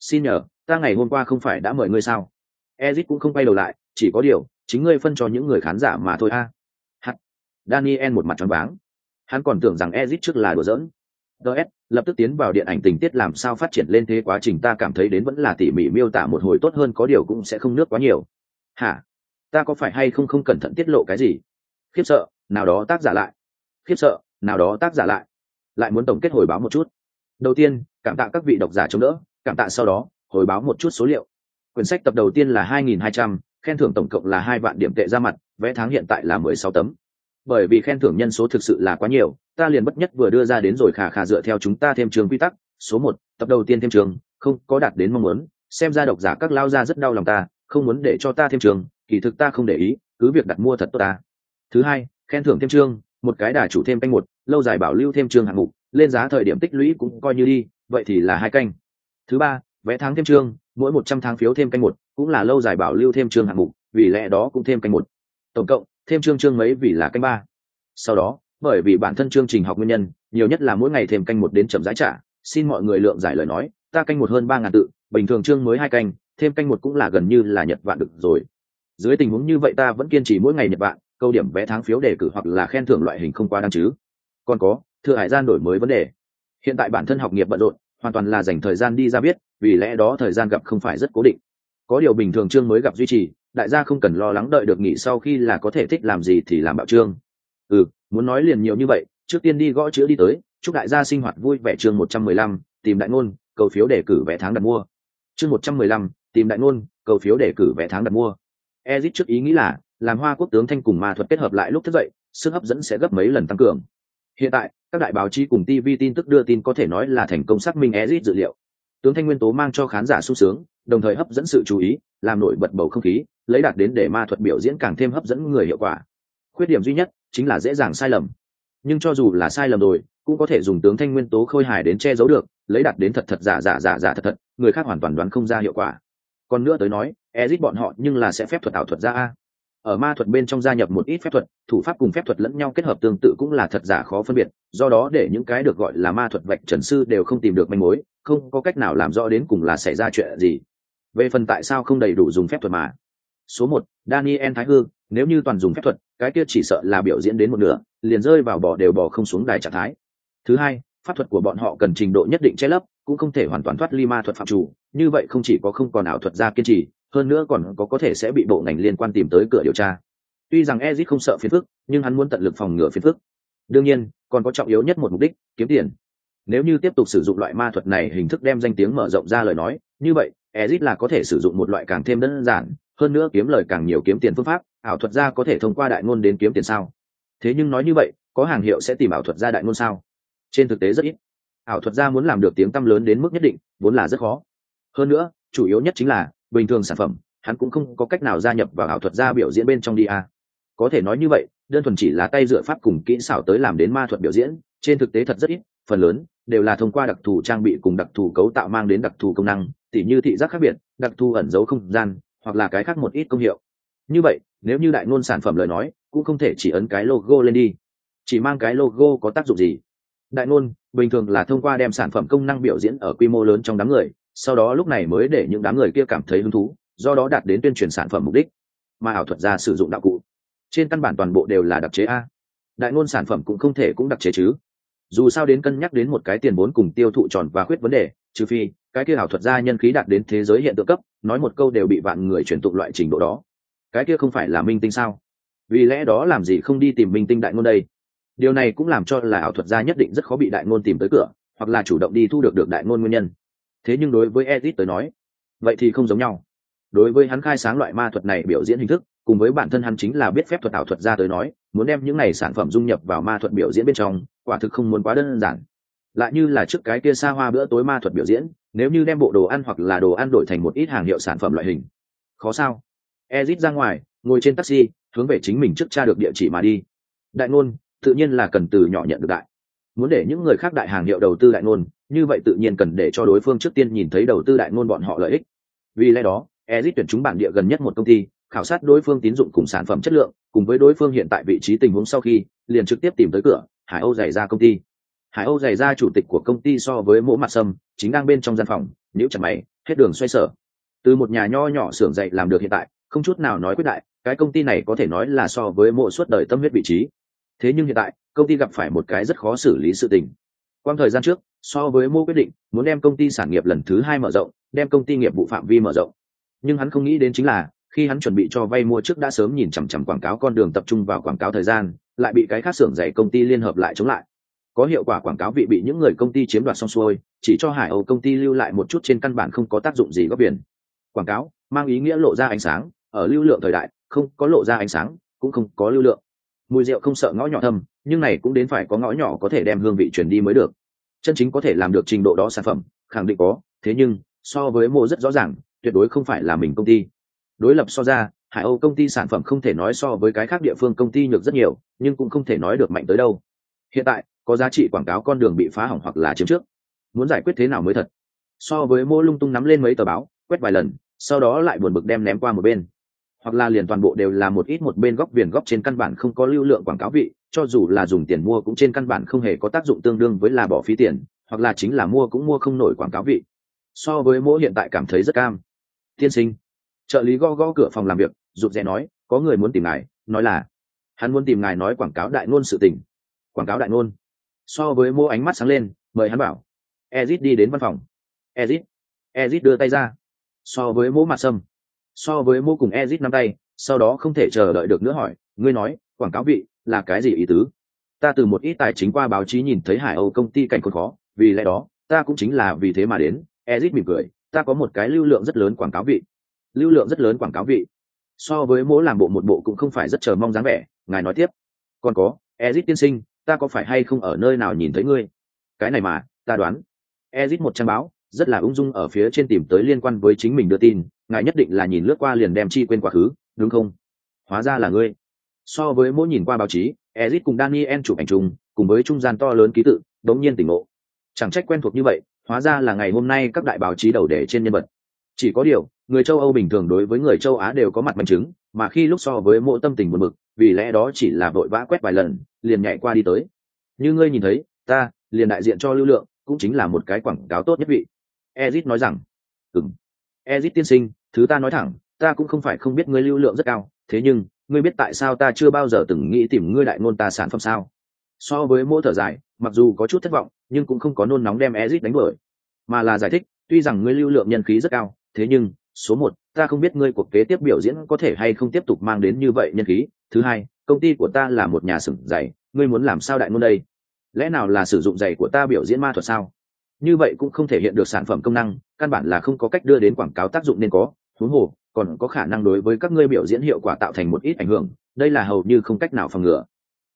Speaker 1: Xin nhờ, ta ngày hôm qua không phải đã mời ngươi sao? Ezit cũng không quay đầu lại, chỉ có điều, chính ngươi phân cho những người khán giả mà thôi a. À. daniel một mặt tròn váng. Hắn còn tưởng rằng ezit trước là đùa giỡn ts lập tức tiến vào điện ảnh tình tiết làm sao phát triển lên thế quá trình ta cảm thấy đến vẫn là tỉ mỉ miêu tả một hồi tốt hơn có điều cũng sẽ không nước quá nhiều. Hả? Ta có phải hay không không cẩn thận tiết lộ cái gì? Khiếp sợ nào đó tác giả lại. Khiếp sợ nào đó tác giả lại. Lại muốn tổng kết hồi báo một chút. Đầu tiên cảm tạ các vị độc giả chống đỡ cảm tạ sau đó hồi báo một chút số liệu. Quyển sách tập đầu tiên là 2.200, khen thưởng tổng cộng là hai vạn điểm tệ ra mặt vé tháng hiện tại là 16 tấm. Bởi vì khen thưởng nhân số thực sự là quá nhiều ta liền bất nhất vừa đưa ra đến rồi khả khả dựa theo chúng ta thêm trường quy tắc, số một, tập đầu tiên thêm trường, không có đạt đến mong muốn, xem ra độc giả các lao ra rất đau lòng ta, không muốn để cho ta thêm trường, kỳ thực ta không để ý, cứ việc đặt mua thật tốt ta. Thứ hai, khen thưởng thêm trường, một cái đà chủ thêm canh một, lâu dài bảo lưu thêm trường hạng mục, lên giá thời điểm tích lũy cũng coi như đi, vậy thì là hai canh. Thứ ba, vé tháng thêm trường, mỗi một trăm tháng phiếu thêm canh một, cũng là lâu dài bảo lưu thêm trường hạng mục, vì lẽ đó cũng thêm canh một. Tổng cộng, thêm chương chương mấy vì là canh ba. Sau đó bởi vì bản thân chương trình học nguyên nhân, nhiều nhất là mỗi ngày thêm canh một đến chậm giải trả. Xin mọi người lượng giải lời nói, ta canh một hơn ba ngàn tự, bình thường chương mới hai canh, thêm canh một cũng là gần như là nhật vạn được rồi. Dưới tình huống như vậy ta vẫn kiên trì mỗi ngày nhật vạn, câu điểm vé tháng phiếu đề cử hoặc là khen thưởng loại hình không quá đáng chứ. Còn có, thừa hải gian đổi mới vấn đề. Hiện tại bản thân học nghiệp bận rộn, hoàn toàn là dành thời gian đi ra biết vì lẽ đó thời gian gặp không phải rất cố định. Có điều bình thường chương mới gặp duy trì, đại gia không cần lo lắng đợi được nghỉ sau khi là có thể thích làm gì thì làm bạo trương ừ muốn nói liền nhiều như vậy, trước tiên đi gõ chữ đi tới, chúc đại gia sinh hoạt vui vẻ chương một trăm mười lăm, tìm đại ngôn, cầu phiếu đề cử vé tháng đặt mua. Chương một trăm mười lăm, tìm đại ngôn, cầu phiếu đề cử vé tháng đặt mua. Ezit trước ý nghĩ là, làm hoa quốc tướng thanh cùng ma thuật kết hợp lại lúc thức dậy, sức hấp dẫn sẽ gấp mấy lần tăng cường. Hiện tại, các đại báo chí cùng tv tin tức đưa tin có thể nói là thành công xác minh ezit dự liệu. Tướng thanh nguyên tố mang cho khán giả sung sướng, đồng thời hấp dẫn sự chú ý, làm nổi bật bầu không khí, lấy đạt đến để ma thuật biểu diễn càng thêm hấp dẫn người hiệu quả. Khuyết điểm duy nhất chính là dễ dàng sai lầm. Nhưng cho dù là sai lầm rồi, cũng có thể dùng tướng thanh nguyên tố khôi hài đến che giấu được, lấy đặt đến thật thật giả giả giả giả thật thật, người khác hoàn toàn đoán không ra hiệu quả. Còn nữa tới nói, ezit bọn họ nhưng là sẽ phép thuật ảo thuật ra a. Ở ma thuật bên trong gia nhập một ít phép thuật, thủ pháp cùng phép thuật lẫn nhau kết hợp tương tự cũng là thật giả khó phân biệt, do đó để những cái được gọi là ma thuật vạch trần sư đều không tìm được manh mối, không có cách nào làm rõ đến cùng là xảy ra chuyện gì. Về phần tại sao không đầy đủ dùng phép thuật mà số một, daniel thái hư, nếu như toàn dùng phép thuật, cái kia chỉ sợ là biểu diễn đến một nửa, liền rơi vào bỏ đều bỏ không xuống đài trạng thái. Thứ hai, pháp thuật của bọn họ cần trình độ nhất định che lấp, cũng không thể hoàn toàn thoát ly ma thuật phạm chủ, như vậy không chỉ có không còn ảo thuật ra kiên trì, hơn nữa còn có có thể sẽ bị bộ ngành liên quan tìm tới cửa điều tra. Tuy rằng ezit không sợ phiền phức, nhưng hắn muốn tận lực phòng ngừa phiền phức. Đương nhiên, còn có trọng yếu nhất một mục đích, kiếm tiền. Nếu như tiếp tục sử dụng loại ma thuật này hình thức đem danh tiếng mở rộng ra lời nói, như vậy ezit là có thể sử dụng một loại càng thêm đơn giản, hơn nữa kiếm lời càng nhiều kiếm tiền phương pháp, ảo thuật gia có thể thông qua đại ngôn đến kiếm tiền sao? Thế nhưng nói như vậy, có hàng hiệu sẽ tìm ảo thuật gia đại ngôn sao? Trên thực tế rất ít. Ảo thuật gia muốn làm được tiếng tăm lớn đến mức nhất định, vốn là rất khó. Hơn nữa, chủ yếu nhất chính là, bình thường sản phẩm, hắn cũng không có cách nào gia nhập vào ảo thuật gia biểu diễn bên trong đi a có thể nói như vậy, đơn thuần chỉ là tay dựa pháp cùng kỹ xảo tới làm đến ma thuật biểu diễn, trên thực tế thật rất ít phần lớn đều là thông qua đặc thù trang bị cùng đặc thù cấu tạo mang đến đặc thù công năng, tỉ như thị giác khác biệt, đặc thù ẩn giấu không gian, hoặc là cái khác một ít công hiệu. Như vậy, nếu như đại ngôn sản phẩm lời nói, cũng không thể chỉ ấn cái logo lên đi. Chỉ mang cái logo có tác dụng gì? Đại ngôn, bình thường là thông qua đem sản phẩm công năng biểu diễn ở quy mô lớn trong đám người, sau đó lúc này mới để những đám người kia cảm thấy hứng thú, do đó đạt đến tuyên truyền sản phẩm mục đích. Mà ảo thuật gia sử dụng đạo cụ, trên căn bản toàn bộ đều là đặc chế a. Đại ngôn sản phẩm cũng không thể cũng đặc chế chứ dù sao đến cân nhắc đến một cái tiền vốn cùng tiêu thụ tròn và khuyết vấn đề, trừ phi, cái kia ảo thuật gia nhân khí đạt đến thế giới hiện tượng cấp, nói một câu đều bị vạn người truyền tụng loại trình độ đó. Cái kia không phải là minh tinh sao? Vì lẽ đó làm gì không đi tìm minh tinh đại ngôn đây? Điều này cũng làm cho là ảo thuật gia nhất định rất khó bị đại ngôn tìm tới cửa, hoặc là chủ động đi thu được được đại ngôn nguyên nhân. Thế nhưng đối với edit tới nói, vậy thì không giống nhau. Đối với hắn khai sáng loại ma thuật này biểu diễn hình thức, cùng với bản thân hắn chính là biết phép thuật ảo thuật ra tới nói, muốn đem những này sản phẩm dung nhập vào ma thuật biểu diễn bên trong quả thực không muốn quá đơn giản. Lại như là trước cái kia xa hoa bữa tối ma thuật biểu diễn, nếu như đem bộ đồ ăn hoặc là đồ ăn đổi thành một ít hàng hiệu sản phẩm loại hình. Khó sao? Ezit ra ngoài, ngồi trên taxi, hướng về chính mình trước tra được địa chỉ mà đi. Đại ngôn, tự nhiên là cần từ nhỏ nhận được đại. Muốn để những người khác đại hàng hiệu đầu tư đại ngôn, như vậy tự nhiên cần để cho đối phương trước tiên nhìn thấy đầu tư đại ngôn bọn họ lợi ích. Vì lẽ đó, ezit tuyển chúng bản địa gần nhất một công ty, khảo sát đối phương tín dụng cùng sản phẩm chất lượng, cùng với đối phương hiện tại vị trí tình huống sau khi, liền trực tiếp tìm tới cửa hải âu giày ra công ty. Hải âu giày ra chủ tịch của công ty so với mỗ mặt sâm, chính đang bên trong gian phòng nếu chặt máy, hết đường xoay sở. Từ một nhà nho nhỏ xưởng dạy làm được hiện tại, không chút nào nói quyết đại, cái công ty này có thể nói là so với mộ suốt đời tâm huyết vị trí. Thế nhưng hiện tại, công ty gặp phải một cái rất khó xử lý sự tình. Quang thời gian trước, so với mô quyết định, muốn đem công ty sản nghiệp lần thứ hai mở rộng, đem công ty nghiệp vụ phạm vi mở rộng. Nhưng hắn không nghĩ đến chính là khi hắn chuẩn bị cho vay mua trước đã sớm nhìn chằm chằm quảng cáo con đường tập trung vào quảng cáo thời gian, lại bị cái khác xưởng dạy công ty liên hợp lại chống lại. Có hiệu quả quảng cáo vị bị những người công ty chiếm đoạt xong xuôi, chỉ cho hải âu công ty lưu lại một chút trên căn bản không có tác dụng gì góp biển. Quảng cáo mang ý nghĩa lộ ra ánh sáng, ở lưu lượng thời đại, không có lộ ra ánh sáng, cũng không có lưu lượng. Mùi rượu không sợ ngõ nhỏ thâm, nhưng này cũng đến phải có ngõ nhỏ có thể đem hương vị truyền đi mới được. Chân chính có thể làm được trình độ đó sản phẩm, khẳng định có, thế nhưng, so với mô rất rõ ràng, tuyệt đối không phải là mình công ty đối lập so ra, hải âu công ty sản phẩm không thể nói so với cái khác địa phương công ty nhược rất nhiều, nhưng cũng không thể nói được mạnh tới đâu. Hiện tại, có giá trị quảng cáo con đường bị phá hỏng hoặc là chiếm trước. Muốn giải quyết thế nào mới thật? So với mô lung tung nắm lên mấy tờ báo, quét vài lần, sau đó lại buồn bực đem ném qua một bên. Hoặc là liền toàn bộ đều là một ít một bên góc viền góc trên căn bản không có lưu lượng quảng cáo vị, cho dù là dùng tiền mua cũng trên căn bản không hề có tác dụng tương đương với là bỏ phí tiền, hoặc là chính là mua cũng mua không nổi quảng cáo vị. So với mỗi hiện tại cảm thấy rất cam. Tiên sinh trợ lý gõ gõ cửa phòng làm việc, rụt rè nói, có người muốn tìm ngài, nói là, hắn muốn tìm ngài nói quảng cáo đại ngôn sự tình. Quảng cáo đại ngôn. So với mô ánh mắt sáng lên, mời hắn bảo, ezit đi đến văn phòng. Ezit ezit đưa tay ra. So với mô mặt sâm, so với mô cùng ezit nắm tay, sau đó không thể chờ đợi được nữa hỏi, ngươi nói, quảng cáo vị là cái gì ý tứ? Ta từ một ít tài chính qua báo chí nhìn thấy hải âu công ty cảnh khốn khó, vì lẽ đó, ta cũng chính là vì thế mà đến. Ezit mỉm cười, ta có một cái lưu lượng rất lớn quảng cáo vị lưu lượng rất lớn quảng cáo vị. So với mỗi làm bộ một bộ cũng không phải rất chờ mong dáng vẻ, ngài nói tiếp. Còn có, ezit tiên sinh, ta có phải hay không ở nơi nào nhìn thấy ngươi? Cái này mà, ta đoán. Ezit một trang báo, rất là ung dung ở phía trên tìm tới liên quan với chính mình đưa tin, ngài nhất định là nhìn lướt qua liền đem chi quên quá khứ, đúng không? Hóa ra là ngươi. So với mỗi nhìn qua báo chí, ezit cùng daniel chụp ảnh chung, cùng với trung gian to lớn ký tự, đống nhiên tỉnh ngộ. Chẳng trách quen thuộc như vậy, hóa ra là ngày hôm nay các đại báo chí đầu đề trên nhân vật. Chỉ có điều người châu âu bình thường đối với người châu á đều có mặt bằng chứng, mà khi lúc so với mỗi tâm tình buồn bực, vì lẽ đó chỉ là vội vã quét vài lần, liền nhảy qua đi tới. Như ngươi nhìn thấy, ta, liền đại diện cho lưu lượng, cũng chính là một cái quảng cáo tốt nhất vị. Ezit nói rằng ừng ezit tiên sinh, thứ ta nói thẳng, ta cũng không phải không biết ngươi lưu lượng rất cao, thế nhưng, ngươi biết tại sao ta chưa bao giờ từng nghĩ tìm ngươi đại ngôn ta sản phẩm sao? So với mỗi thở dài, mặc dù có chút thất vọng, nhưng cũng không có nôn nóng đem ezit đánh đuổi. Mà là giải thích, tuy rằng ngươi lưu lượng nhân khí rất cao, thế nhưng số một, ta không biết ngươi cuộc kế tiếp biểu diễn có thể hay không tiếp tục mang đến như vậy nhân khí. Thứ hai, công ty của ta là một nhà sửng giày, ngươi muốn làm sao đại ngôn đây? Lẽ nào là sử dụng giày của ta biểu diễn ma thuật sao? Như vậy cũng không thể hiện được sản phẩm công năng, căn bản là không có cách đưa đến quảng cáo tác dụng nên có. Huống hồ, còn có khả năng đối với các ngươi biểu diễn hiệu quả tạo thành một ít ảnh hưởng, đây là hầu như không cách nào phòng ngừa.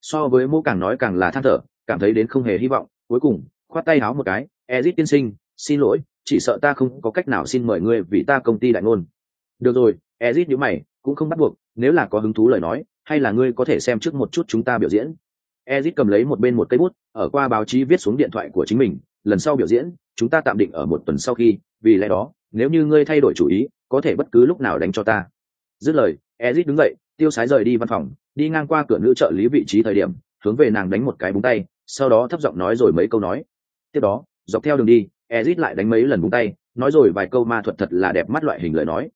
Speaker 1: So với mô càng nói càng là than thở, cảm thấy đến không hề hy vọng. Cuối cùng, khoát tay háo một cái, ezit tiên sinh, xin lỗi chỉ sợ ta không có cách nào xin mời ngươi vì ta công ty đại ngôn. Được rồi, ezit nhữ mày, cũng không bắt buộc, nếu là có hứng thú lời nói, hay là ngươi có thể xem trước một chút chúng ta biểu diễn. Ezit cầm lấy một bên một cây bút, ở qua báo chí viết xuống điện thoại của chính mình, lần sau biểu diễn, chúng ta tạm định ở một tuần sau khi, vì lẽ đó, nếu như ngươi thay đổi chủ ý, có thể bất cứ lúc nào đánh cho ta. Dứt lời, ezit đứng dậy, tiêu sái rời đi văn phòng, đi ngang qua cửa nữ trợ lý vị trí thời điểm, hướng về nàng đánh một cái búng tay, sau đó thấp giọng nói rồi mấy câu nói. Tiếp đó, dọc theo đường đi ezit lại đánh mấy lần búng tay, nói rồi vài câu ma thuật thật là đẹp mắt loại hình lời nói.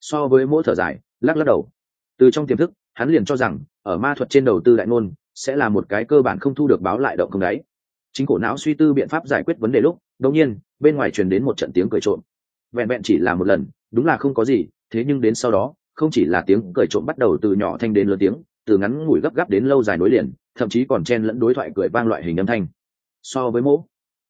Speaker 1: So với mỗi thở dài, lắc lắc đầu. Từ trong tiềm thức, hắn liền cho rằng, ở ma thuật trên đầu tư đại ngôn, sẽ là một cái cơ bản không thu được báo lại động không đáy. Chính cổ não suy tư biện pháp giải quyết vấn đề lúc, đột nhiên, bên ngoài truyền đến một trận tiếng cười trộm. Vẹn vẹn chỉ là một lần, đúng là không có gì, thế nhưng đến sau đó, không chỉ là tiếng cười trộm bắt đầu từ nhỏ thanh đến lớn tiếng, từ ngắn ngủi gấp gáp đến lâu dài nối liền, thậm chí còn chen lẫn đối thoại cười vang loại hình âm thanh. So với mỗ,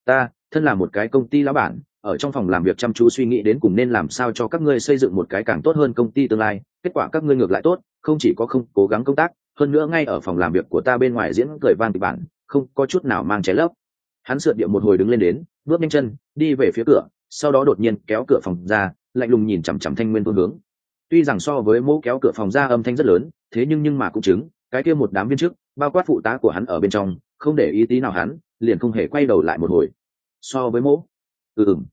Speaker 1: ta thân là một cái công ty lão bản, ở trong phòng làm việc chăm chú suy nghĩ đến cùng nên làm sao cho các ngươi xây dựng một cái càng tốt hơn công ty tương lai, kết quả các ngươi ngược lại tốt, không chỉ có không cố gắng công tác, hơn nữa ngay ở phòng làm việc của ta bên ngoài diễn cười vang kịch bản, không có chút nào mang trái lấp. Hắn sượt điệu một hồi đứng lên đến, bước nhanh chân, đi về phía cửa, sau đó đột nhiên kéo cửa phòng ra, lạnh lùng nhìn chằm chằm thanh nguyên phương hướng. Tuy rằng so với mẫu kéo cửa phòng ra âm thanh rất lớn, thế nhưng nhưng mà cũng chứng, cái kia một đám viên chức, bao quát phụ tá của hắn ở bên trong, không để ý tí nào hắn, liền không hề quay đầu lại một hồi so với mỗ. Ừ ừng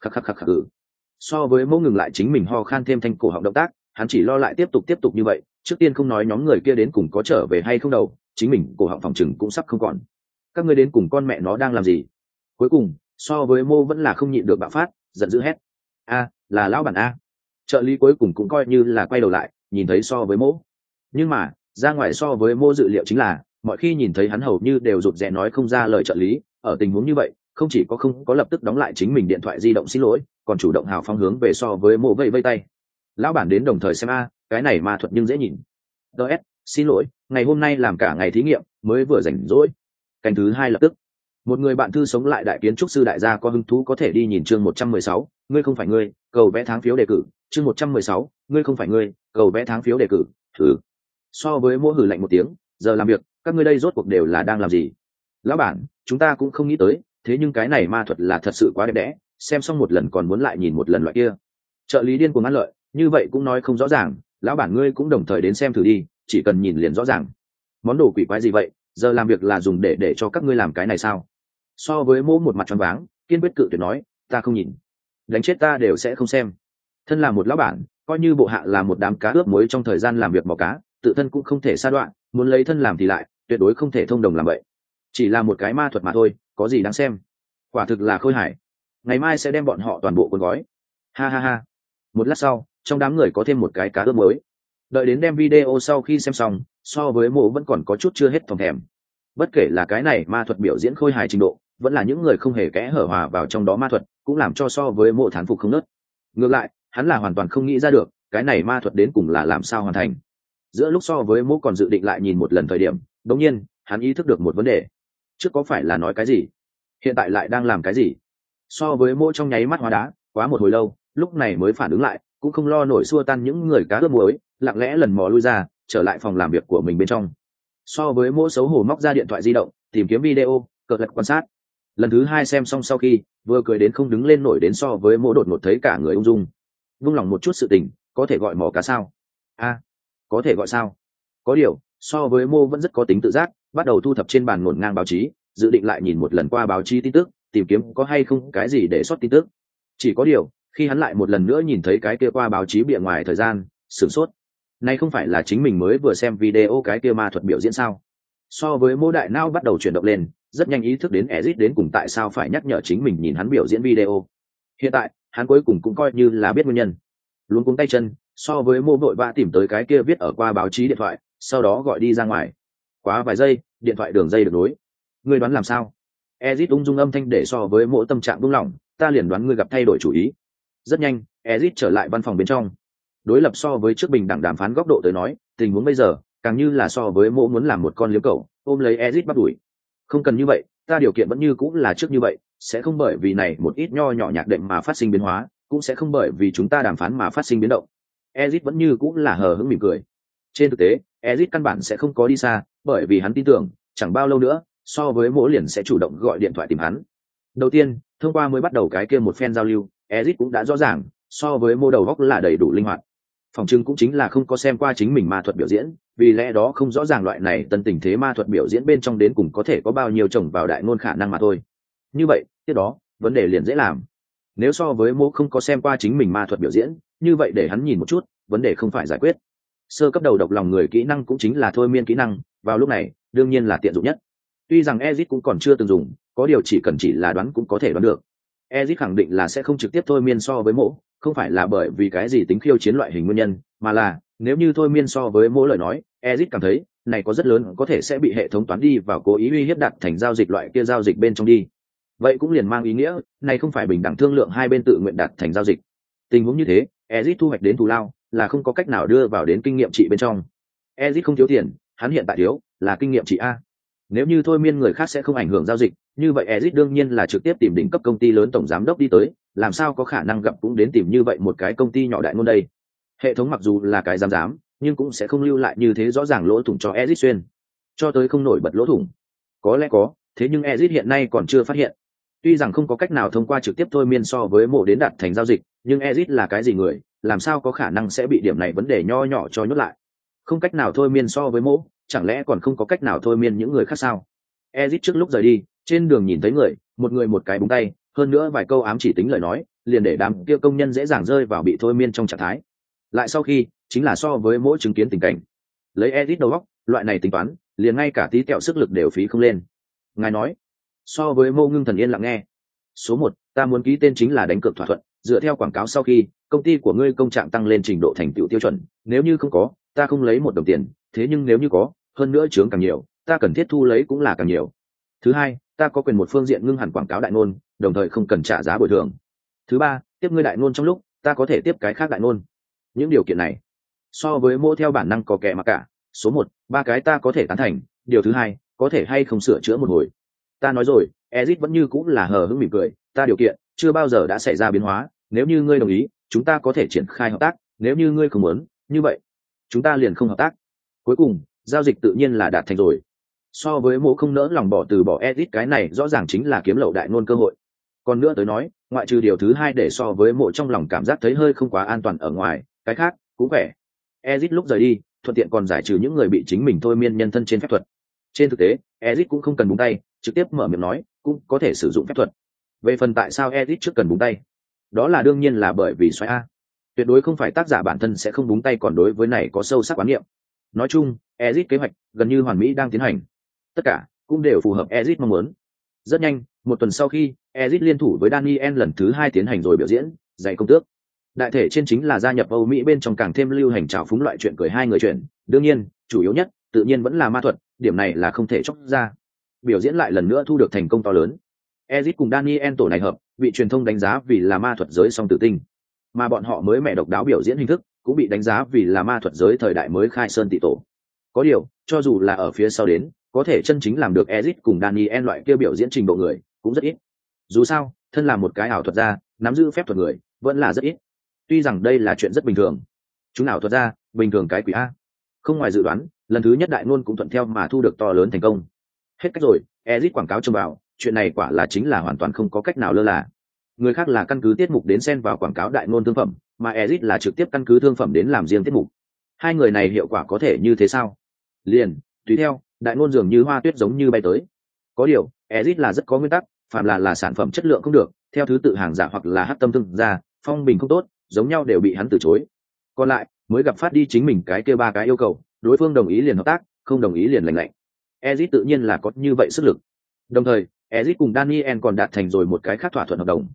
Speaker 1: khắc khắc khắc khắc ừ. So với mỗ ngừng lại chính mình ho khan thêm thanh cổ họng động tác, hắn chỉ lo lại tiếp tục tiếp tục như vậy. Trước tiên không nói nhóm người kia đến cùng có trở về hay không đâu, chính mình cổ họng phòng chừng cũng sắp không còn. Các ngươi đến cùng con mẹ nó đang làm gì? Cuối cùng, so với mô vẫn là không nhịn được bạo phát, giận dữ hét. A, là lão bản a. Trợ lý cuối cùng cũng coi như là quay đầu lại, nhìn thấy so với mô nhưng mà, ra ngoài so với mô dự liệu chính là, mọi khi nhìn thấy hắn hầu như đều rụt rè nói không ra lời trợ lý, ở tình huống như vậy không chỉ có không có lập tức đóng lại chính mình điện thoại di động xin lỗi, còn chủ động hào phong hướng về so với mộ vây vây tay. Lão bản đến đồng thời xem a, cái này ma thuật nhưng dễ nhìn. Ts xin lỗi, ngày hôm nay làm cả ngày thí nghiệm, mới vừa rảnh rỗi. Cảnh thứ hai lập tức. Một người bạn thư sống lại đại kiến trúc sư đại gia có hứng thú có thể đi nhìn chương một trăm mười sáu, ngươi không phải ngươi, cầu vẽ tháng phiếu đề cử. Chương một trăm mười sáu, ngươi không phải ngươi, cầu vẽ tháng phiếu đề cử. Thử. So với mỗi hử lạnh một tiếng, giờ làm việc, các ngươi đây rốt cuộc đều là đang làm gì? Lão bản, chúng ta cũng không nghĩ tới thế nhưng cái này ma thuật là thật sự quá đẹp đẽ, xem xong một lần còn muốn lại nhìn một lần loại kia. Trợ lý điên cuồng ăn lợi, như vậy cũng nói không rõ ràng, lão bản ngươi cũng đồng thời đến xem thử đi, chỉ cần nhìn liền rõ ràng. Món đồ quỷ quái gì vậy, giờ làm việc là dùng để để cho các ngươi làm cái này sao? So với mỗ một mặt tròn váng, kiên quyết cự tuyệt nói, ta không nhìn. Đánh chết ta đều sẽ không xem. Thân là một lão bản, coi như bộ hạ là một đám cá ướp muối trong thời gian làm việc mò cá, tự thân cũng không thể sa đoạn, muốn lấy thân làm thì lại, tuyệt đối không thể thông đồng làm vậy. Chỉ là một cái ma thuật mà thôi có gì đáng xem? Quả thực là khôi hải ngày mai sẽ đem bọn họ toàn bộ cuốn gói. Ha ha ha. Một lát sau, trong đám người có thêm một cái cá ướp mới. Đợi đến đem video sau khi xem xong, so với mộ vẫn còn có chút chưa hết thòng thèm. Bất kể là cái này ma thuật biểu diễn khôi hài trình độ, vẫn là những người không hề kẽ hở hòa vào trong đó ma thuật, cũng làm cho so với mộ thán phục không nớt. Ngược lại, hắn là hoàn toàn không nghĩ ra được, cái này ma thuật đến cùng là làm sao hoàn thành. Giữa lúc so với mộ còn dự định lại nhìn một lần thời điểm đống nhiên, hắn ý thức được một vấn đề trước có phải là nói cái gì? Hiện tại lại đang làm cái gì? So với mỗi trong nháy mắt hóa đá, quá một hồi lâu, lúc này mới phản ứng lại, cũng không lo nổi xua tan những người cá ướp muối, lặng lẽ lần mò lui ra, trở lại phòng làm việc của mình bên trong. So với mỗi xấu hổ móc ra điện thoại di động, tìm kiếm video cợt lật quan sát. Lần thứ hai xem xong sau khi, vừa cười đến không đứng lên nổi đến so với mỗi đột ngột thấy cả người ung dung. Vung lòng một chút sự tình, có thể gọi mò cá sao? A có thể gọi sao? Có điều, so với mô vẫn rất có tính tự giác bắt đầu thu thập trên bàn ngổn ngang báo chí, dự định lại nhìn một lần qua báo chí tin tức, tìm kiếm có hay không cái gì để sót tin tức. Chỉ có điều, khi hắn lại một lần nữa nhìn thấy cái kia qua báo chí bịa ngoài thời gian, sửng sốt. Nay không phải là chính mình mới vừa xem video cái kia ma thuật biểu diễn sao? So với mô đại nao bắt đầu chuyển động lên, rất nhanh ý thức đến ezit đến cùng tại sao phải nhắc nhở chính mình nhìn hắn biểu diễn video. Hiện tại, hắn cuối cùng cũng coi như là biết nguyên nhân. Luôn cúng tay chân, so với mô vội vã tìm tới cái kia viết ở qua báo chí điện thoại, sau đó gọi đi ra ngoài quá vài giây, điện thoại đường dây được nối. Ngươi đoán làm sao? Ezit ung dung âm thanh để so với mỗi tâm trạng buông lỏng, ta liền đoán ngươi gặp thay đổi chủ ý. Rất nhanh, ezit trở lại văn phòng bên trong. Đối lập so với trước bình đẳng đàm phán góc độ tới nói, tình huống bây giờ, càng như là so với mỗ muốn làm một con liếm cầu ôm lấy ezit bắt đuổi. Không cần như vậy, ta điều kiện vẫn như cũng là trước như vậy, sẽ không bởi vì này một ít nho nhỏ nhạc đệm mà phát sinh biến hóa, cũng sẽ không bởi vì chúng ta đàm phán mà phát sinh biến động. Ezit vẫn như cũng là hờ hững mỉm cười. Trên thực tế ezit căn bản sẽ không có đi xa, bởi vì hắn tin tưởng, chẳng bao lâu nữa, so với mỗi liền sẽ chủ động gọi điện thoại tìm hắn. Đầu tiên, thông qua mới bắt đầu cái kia một phen giao lưu, ezit cũng đã rõ ràng, so với mô đầu góc là đầy đủ linh hoạt. Phòng trưng cũng chính là không có xem qua chính mình ma thuật biểu diễn, vì lẽ đó không rõ ràng loại này tân tình thế ma thuật biểu diễn bên trong đến cùng có thể có bao nhiêu chồng vào đại ngôn khả năng mà thôi. Như vậy, tiếp đó, vấn đề liền dễ làm. Nếu so với mô không có xem qua chính mình ma thuật biểu diễn, như vậy để hắn nhìn một chút, vấn đề không phải giải quyết sơ cấp đầu độc lòng người kỹ năng cũng chính là thôi miên kỹ năng vào lúc này đương nhiên là tiện dụng nhất. Tuy rằng ezit cũng còn chưa từng dùng có điều chỉ cần chỉ là đoán cũng có thể đoán được. Ezit khẳng định là sẽ không trực tiếp thôi miên so với mỗ, không phải là bởi vì cái gì tính khiêu chiến loại hình nguyên nhân mà là nếu như thôi miên so với mỗi lời nói ezit cảm thấy này có rất lớn có thể sẽ bị hệ thống toán đi và cố ý uy hiếp đặt thành giao dịch loại kia giao dịch bên trong đi. Vậy cũng liền mang ý nghĩa này không phải bình đẳng thương lượng hai bên tự nguyện đặt thành giao dịch. Tình huống như thế ezit thu hoạch đến thù lao là không có cách nào đưa vào đến kinh nghiệm trị bên trong. Ezit không thiếu tiền, hắn hiện tại thiếu là kinh nghiệm trị a. Nếu như thôi miên người khác sẽ không ảnh hưởng giao dịch, như vậy ezit đương nhiên là trực tiếp tìm đỉnh cấp công ty lớn tổng giám đốc đi tới, làm sao có khả năng gặp cũng đến tìm như vậy một cái công ty nhỏ đại ngôn đây. Hệ thống mặc dù là cái giám giám, nhưng cũng sẽ không lưu lại như thế rõ ràng lỗ thủng cho ezit xuyên. Cho tới không nổi bật lỗ thủng. Có lẽ có, thế nhưng ezit hiện nay còn chưa phát hiện. Tuy rằng không có cách nào thông qua trực tiếp thôi miên so với mộ đến đạt thành giao dịch, nhưng ezit là cái gì người? Làm sao có khả năng sẽ bị điểm này vấn đề nho nhỏ cho nhốt lại? Không cách nào thôi miên so với Mỗ, chẳng lẽ còn không có cách nào thôi miên những người khác sao? Ezit trước lúc rời đi trên đường nhìn thấy người một người một cái búng tay hơn nữa vài câu ám chỉ tính lời nói liền để đám kia công nhân dễ dàng rơi vào bị thôi miên trong trạng thái. Lại sau khi chính là so với mỗi chứng kiến tình cảnh. Lấy ezit đầu góc loại này tính toán liền ngay cả tí kẹo sức lực đều phí không lên. Ngài nói so với mô ngưng thần yên lặng nghe. Số một ta muốn ký tên chính là đánh cược thỏa thuận, dựa theo quảng cáo sau khi, công ty của ngươi công trạng tăng lên trình độ thành tựu tiêu chuẩn, nếu như không có, ta không lấy một đồng tiền, thế nhưng nếu như có, hơn nữa chướng càng nhiều, ta cần thiết thu lấy cũng là càng nhiều. Thứ hai, ta có quyền một phương diện ngưng hẳn quảng cáo đại ngôn, đồng thời không cần trả giá bồi thường. Thứ ba, tiếp ngươi đại ngôn trong lúc, ta có thể tiếp cái khác đại ngôn. Những điều kiện này, so với mô theo bản năng có kẻ mà cả, số một, ba cái ta có thể tán thành, điều thứ hai, có thể hay không sửa chữa một hồi. Ta nói rồi, ezit vẫn như cũng là hờ hững mỉm cười ta điều kiện, chưa bao giờ đã xảy ra biến hóa, nếu như ngươi đồng ý, chúng ta có thể triển khai hợp tác, nếu như ngươi không muốn, như vậy, chúng ta liền không hợp tác. Cuối cùng, giao dịch tự nhiên là đạt thành rồi. So với mộ không nỡ lòng bỏ từ bỏ edit cái này rõ ràng chính là kiếm lậu đại ngôn cơ hội. Còn nữa tới nói, ngoại trừ điều thứ hai để so với mộ trong lòng cảm giác thấy hơi không quá an toàn ở ngoài, cái khác cũng khỏe edit lúc rời đi, thuận tiện còn giải trừ những người bị chính mình thôi miên nhân thân trên phép thuật. Trên thực tế ezit cũng không cần búng tay, trực tiếp mở miệng nói, cũng có thể sử dụng phép thuật về phần tại sao edit trước cần búng tay, đó là đương nhiên là bởi vì xoáy a. Tuyệt đối không phải tác giả bản thân sẽ không búng tay còn đối với này có sâu sắc quán niệm. Nói chung edit kế hoạch gần như hoàn mỹ đang tiến hành. Tất cả cũng đều phù hợp edit mong muốn. Rất nhanh, một tuần sau khi edit liên thủ với daniel lần thứ hai tiến hành rồi biểu diễn dạy công tước. Đại thể trên chính là gia nhập âu mỹ bên trong càng thêm lưu hành trào phúng loại chuyện cười hai người chuyện. Đương nhiên, chủ yếu nhất, tự nhiên vẫn là ma thuật, điểm này là không thể chóc ra. Biểu diễn lại lần nữa thu được thành công to lớn ezit cùng daniel tổ này hợp, bị truyền thông đánh giá vì là ma thuật giới song tử tinh. Mà bọn họ mới mẹ độc đáo biểu diễn hình thức, cũng bị đánh giá vì là ma thuật giới thời đại mới khai sơn tị tổ. Có điều, cho dù là ở phía sau đến, có thể chân chính làm được ezit cùng daniel loại kia biểu diễn trình độ người, cũng rất ít. Dù sao, thân là một cái ảo thuật gia, nắm giữ phép thuật người, vẫn là rất ít. Tuy rằng đây là chuyện rất bình thường. Chúng ảo thuật gia, bình thường cái quỷ a. Không ngoài dự đoán, lần thứ nhất đại luôn cũng thuận theo mà thu được to lớn thành công. Hết cách rồi, ezit quảng cáo trông vào chuyện này quả là chính là hoàn toàn không có cách nào lơ là. Người khác là căn cứ tiết mục đến xen vào quảng cáo đại ngôn thương phẩm, mà ezit là trực tiếp căn cứ thương phẩm đến làm riêng tiết mục. Hai người này hiệu quả có thể như thế sao? Liền, tùy theo, đại ngôn dường như hoa tuyết giống như bay tới. Có điều ezit là rất có nguyên tắc phạm là là sản phẩm chất lượng không được, theo thứ tự hàng giả hoặc là hát tâm thương ra, phong bình không tốt, giống nhau đều bị hắn từ chối. Còn lại, mới gặp phát đi chính mình cái kia ba cái yêu cầu, đối phương đồng ý liền hợp tác, không đồng ý liền lành lạnh. Ezit tự nhiên là có như vậy sức lực. Đồng thời Ezic cùng daniel còn đạt thành rồi một cái khác thỏa thuận hợp đồng.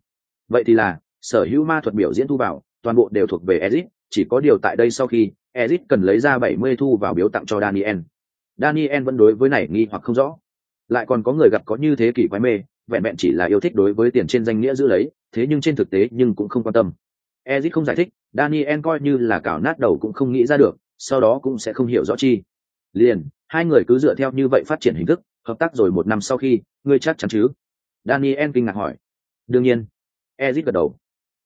Speaker 1: Vậy thì là sở hữu ma thuật biểu diễn thu vào toàn bộ đều thuộc về Ezic, chỉ có điều tại đây sau khi Ezic cần lấy ra bảy mươi thu vào biếu tặng cho daniel. Daniel vẫn đối với này nghi hoặc không rõ. Lại còn có người gặp có như thế kỷ quái mê vẹn vẹn chỉ là yêu thích đối với tiền trên danh nghĩa giữ lấy thế nhưng trên thực tế nhưng cũng không quan tâm. Ezic không giải thích daniel coi như là cào nát đầu cũng không nghĩ ra được sau đó cũng sẽ không hiểu rõ chi. Liền hai người cứ dựa theo như vậy phát triển hình thức hợp tác rồi một năm sau khi, ngươi chắc chắn chứ? Daniel kinh ngạc hỏi. Đương nhiên. Ezit gật đầu.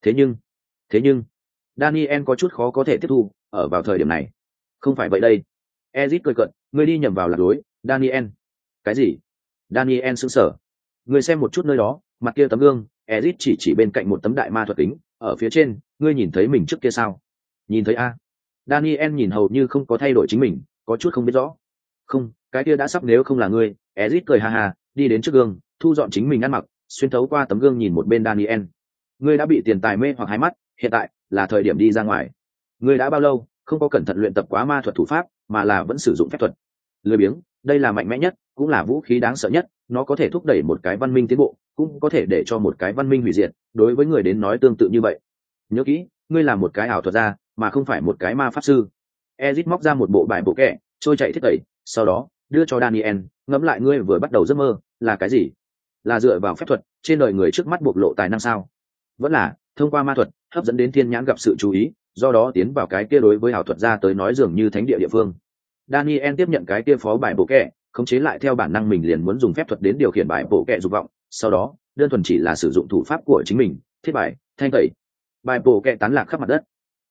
Speaker 1: Thế nhưng thế nhưng, daniel có chút khó có thể tiếp thu ở vào thời điểm này. Không phải vậy đây. Ezit cười cận ngươi đi nhầm vào lạc lối. Daniel. Cái gì? Daniel sững sờ. Ngươi xem một chút nơi đó, mặt kia tấm gương ezit chỉ chỉ bên cạnh một tấm đại ma thuật kính, ở phía trên, ngươi nhìn thấy mình trước kia sao? Nhìn thấy a. Daniel nhìn hầu như không có thay đổi chính mình, có chút không biết rõ không, cái kia đã sắp nếu không là ngươi, ezit cười ha ha, đi đến trước gương, thu dọn chính mình ăn mặc, xuyên thấu qua tấm gương nhìn một bên daniel. Ngươi đã bị tiền tài mê hoặc hai mắt, hiện tại là thời điểm đi ra ngoài. Ngươi đã bao lâu, không có cẩn thận luyện tập quá ma thuật thủ pháp, mà là vẫn sử dụng phép thuật. Lười biếng, đây là mạnh mẽ nhất, cũng là vũ khí đáng sợ nhất, nó có thể thúc đẩy một cái văn minh tiến bộ, cũng có thể để cho một cái văn minh hủy diệt, đối với người đến nói tương tự như vậy. Nhớ kỹ, ngươi là một cái ảo thuật gia, mà không phải một cái ma pháp sư. Ezit móc ra một bộ bài bộ kẹ trôi chạy thiết tẩy sau đó, đưa cho daniel, ngẫm lại ngươi vừa bắt đầu giấc mơ, là cái gì? Là dựa vào phép thuật, trên đời người trước mắt bộc lộ tài năng sao? Vẫn là, thông qua ma thuật, hấp dẫn đến thiên nhãn gặp sự chú ý, do đó tiến vào cái kia đối với ảo thuật ra tới nói dường như thánh địa địa phương. Daniel tiếp nhận cái kia phó bài bộ kệ khống chế lại theo bản năng mình liền muốn dùng phép thuật đến điều khiển bài bộ kệ dục vọng, sau đó, đơn thuần chỉ là sử dụng thủ pháp của chính mình, thiết bài, thanh tẩy. Bài bộ kệ tán lạc khắp mặt đất.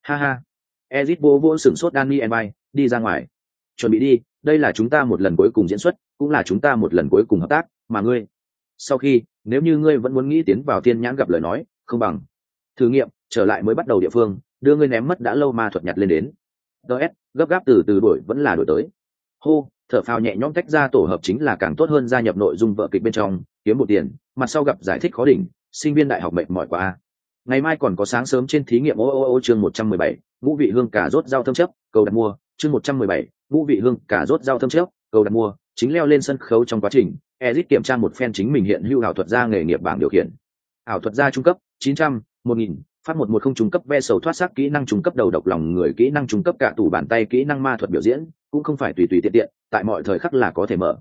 Speaker 1: Ha ha. Ezit vô vô sửng sốt daniel bay, đi ra ngoài. Chuẩn bị đi đây là chúng ta một lần cuối cùng diễn xuất, cũng là chúng ta một lần cuối cùng hợp tác, mà ngươi, sau khi, nếu như ngươi vẫn muốn nghĩ tiến vào thiên nhãn gặp lời nói, không bằng, thử nghiệm, trở lại mới bắt đầu địa phương, đưa ngươi ném mất đã lâu ma thuật nhặt lên đến. Ts gấp gáp từ từ đổi, vẫn là đổi tới. Hô, thở phào nhẹ nhõm tách ra tổ hợp chính là càng tốt hơn gia nhập nội dung vợ kịch bên trong, kiếm một tiền mặt sau gặp giải thích khó đỉnh, sinh viên đại học mệnh mỏi quá. Ngày mai còn có sáng sớm trên thí nghiệm ô ô ô chương một trăm mười bảy, ngũ vị hương cà rốt rau thâm chấp, cầu đặt mua, chương một trăm mười bảy ngũ vị hương cả rốt rau thơm chấp cầu đặt mua, chính leo lên sân khấu trong quá trình ezit kiểm tra một phen chính mình hiện hữu ảo thuật gia nghề nghiệp bảng điều khiển. Ảo thuật gia trung cấp, chín trăm, một nghìn, phát một một không trung cấp ve sầu thoát sắc kỹ năng trung cấp đầu độc lòng người kỹ năng trung cấp cả tủ bàn tay kỹ năng ma thuật biểu diễn, cũng không phải tùy tùy tiện tiện, tại mọi thời khắc là có thể mở.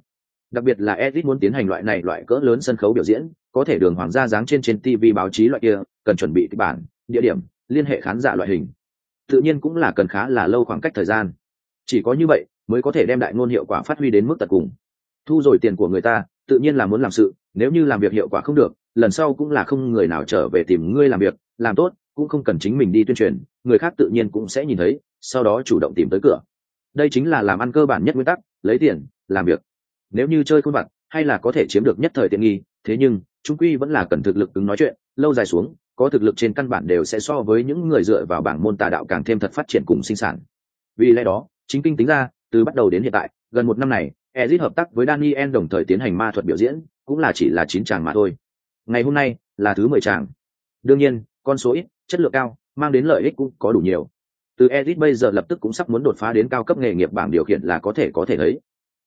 Speaker 1: Đặc biệt là edit muốn tiến hành loại này loại cỡ lớn sân khấu biểu diễn, có thể đường hoàng gia dáng trên trên tv báo chí loại kia, cần chuẩn bị kịch bản, địa điểm, liên hệ khán giả loại hình. Tự nhiên cũng là cần khá là lâu khoảng cách thời gian chỉ có như vậy, mới có thể đem đại ngôn hiệu quả phát huy đến mức tận cùng. Thu rồi tiền của người ta, tự nhiên là muốn làm sự, nếu như làm việc hiệu quả không được, lần sau cũng là không người nào trở về tìm ngươi làm việc, làm tốt, cũng không cần chính mình đi tuyên truyền, người khác tự nhiên cũng sẽ nhìn thấy, sau đó chủ động tìm tới cửa. Đây chính là làm ăn cơ bản nhất nguyên tắc, lấy tiền, làm việc. Nếu như chơi khuôn mặt, hay là có thể chiếm được nhất thời tiện nghi, thế nhưng, trung quy vẫn là cần thực lực ứng nói chuyện, lâu dài xuống, có thực lực trên căn bản đều sẽ so với những người dựa vào bảng môn tà đạo càng thêm thật phát triển cùng sinh sản. Vì lẽ đó chính kinh tính ra, từ bắt đầu đến hiện tại, gần một năm này, ezit hợp tác với daniel đồng thời tiến hành ma thuật biểu diễn, cũng là chỉ là chín chàng mà thôi. Ngày hôm nay là thứ mười chàng. đương nhiên, con số ít, chất lượng cao, mang đến lợi ích cũng có đủ nhiều. Từ ezit bây giờ lập tức cũng sắp muốn đột phá đến cao cấp nghề nghiệp bảng điều khiển là có thể có thể thấy.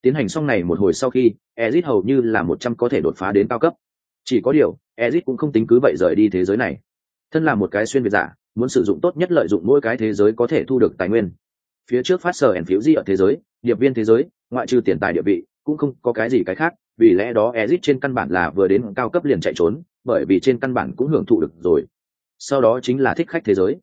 Speaker 1: Tiến hành xong này một hồi sau khi, ezit hầu như là một trăm có thể đột phá đến cao cấp. Chỉ có điều, ezit cũng không tính cứ vậy rời đi thế giới này. Thân là một cái xuyên việt giả, muốn sử dụng tốt nhất lợi dụng mỗi cái thế giới có thể thu được tài nguyên phía trước phát sở ẩn phiếu di ở thế giới, điệp viên thế giới, ngoại trừ tiền tài địa vị, cũng không có cái gì cái khác, vì lẽ đó ezit trên căn bản là vừa đến cao cấp liền chạy trốn, bởi vì trên căn bản cũng hưởng thụ được rồi. Sau đó chính là thích khách thế giới.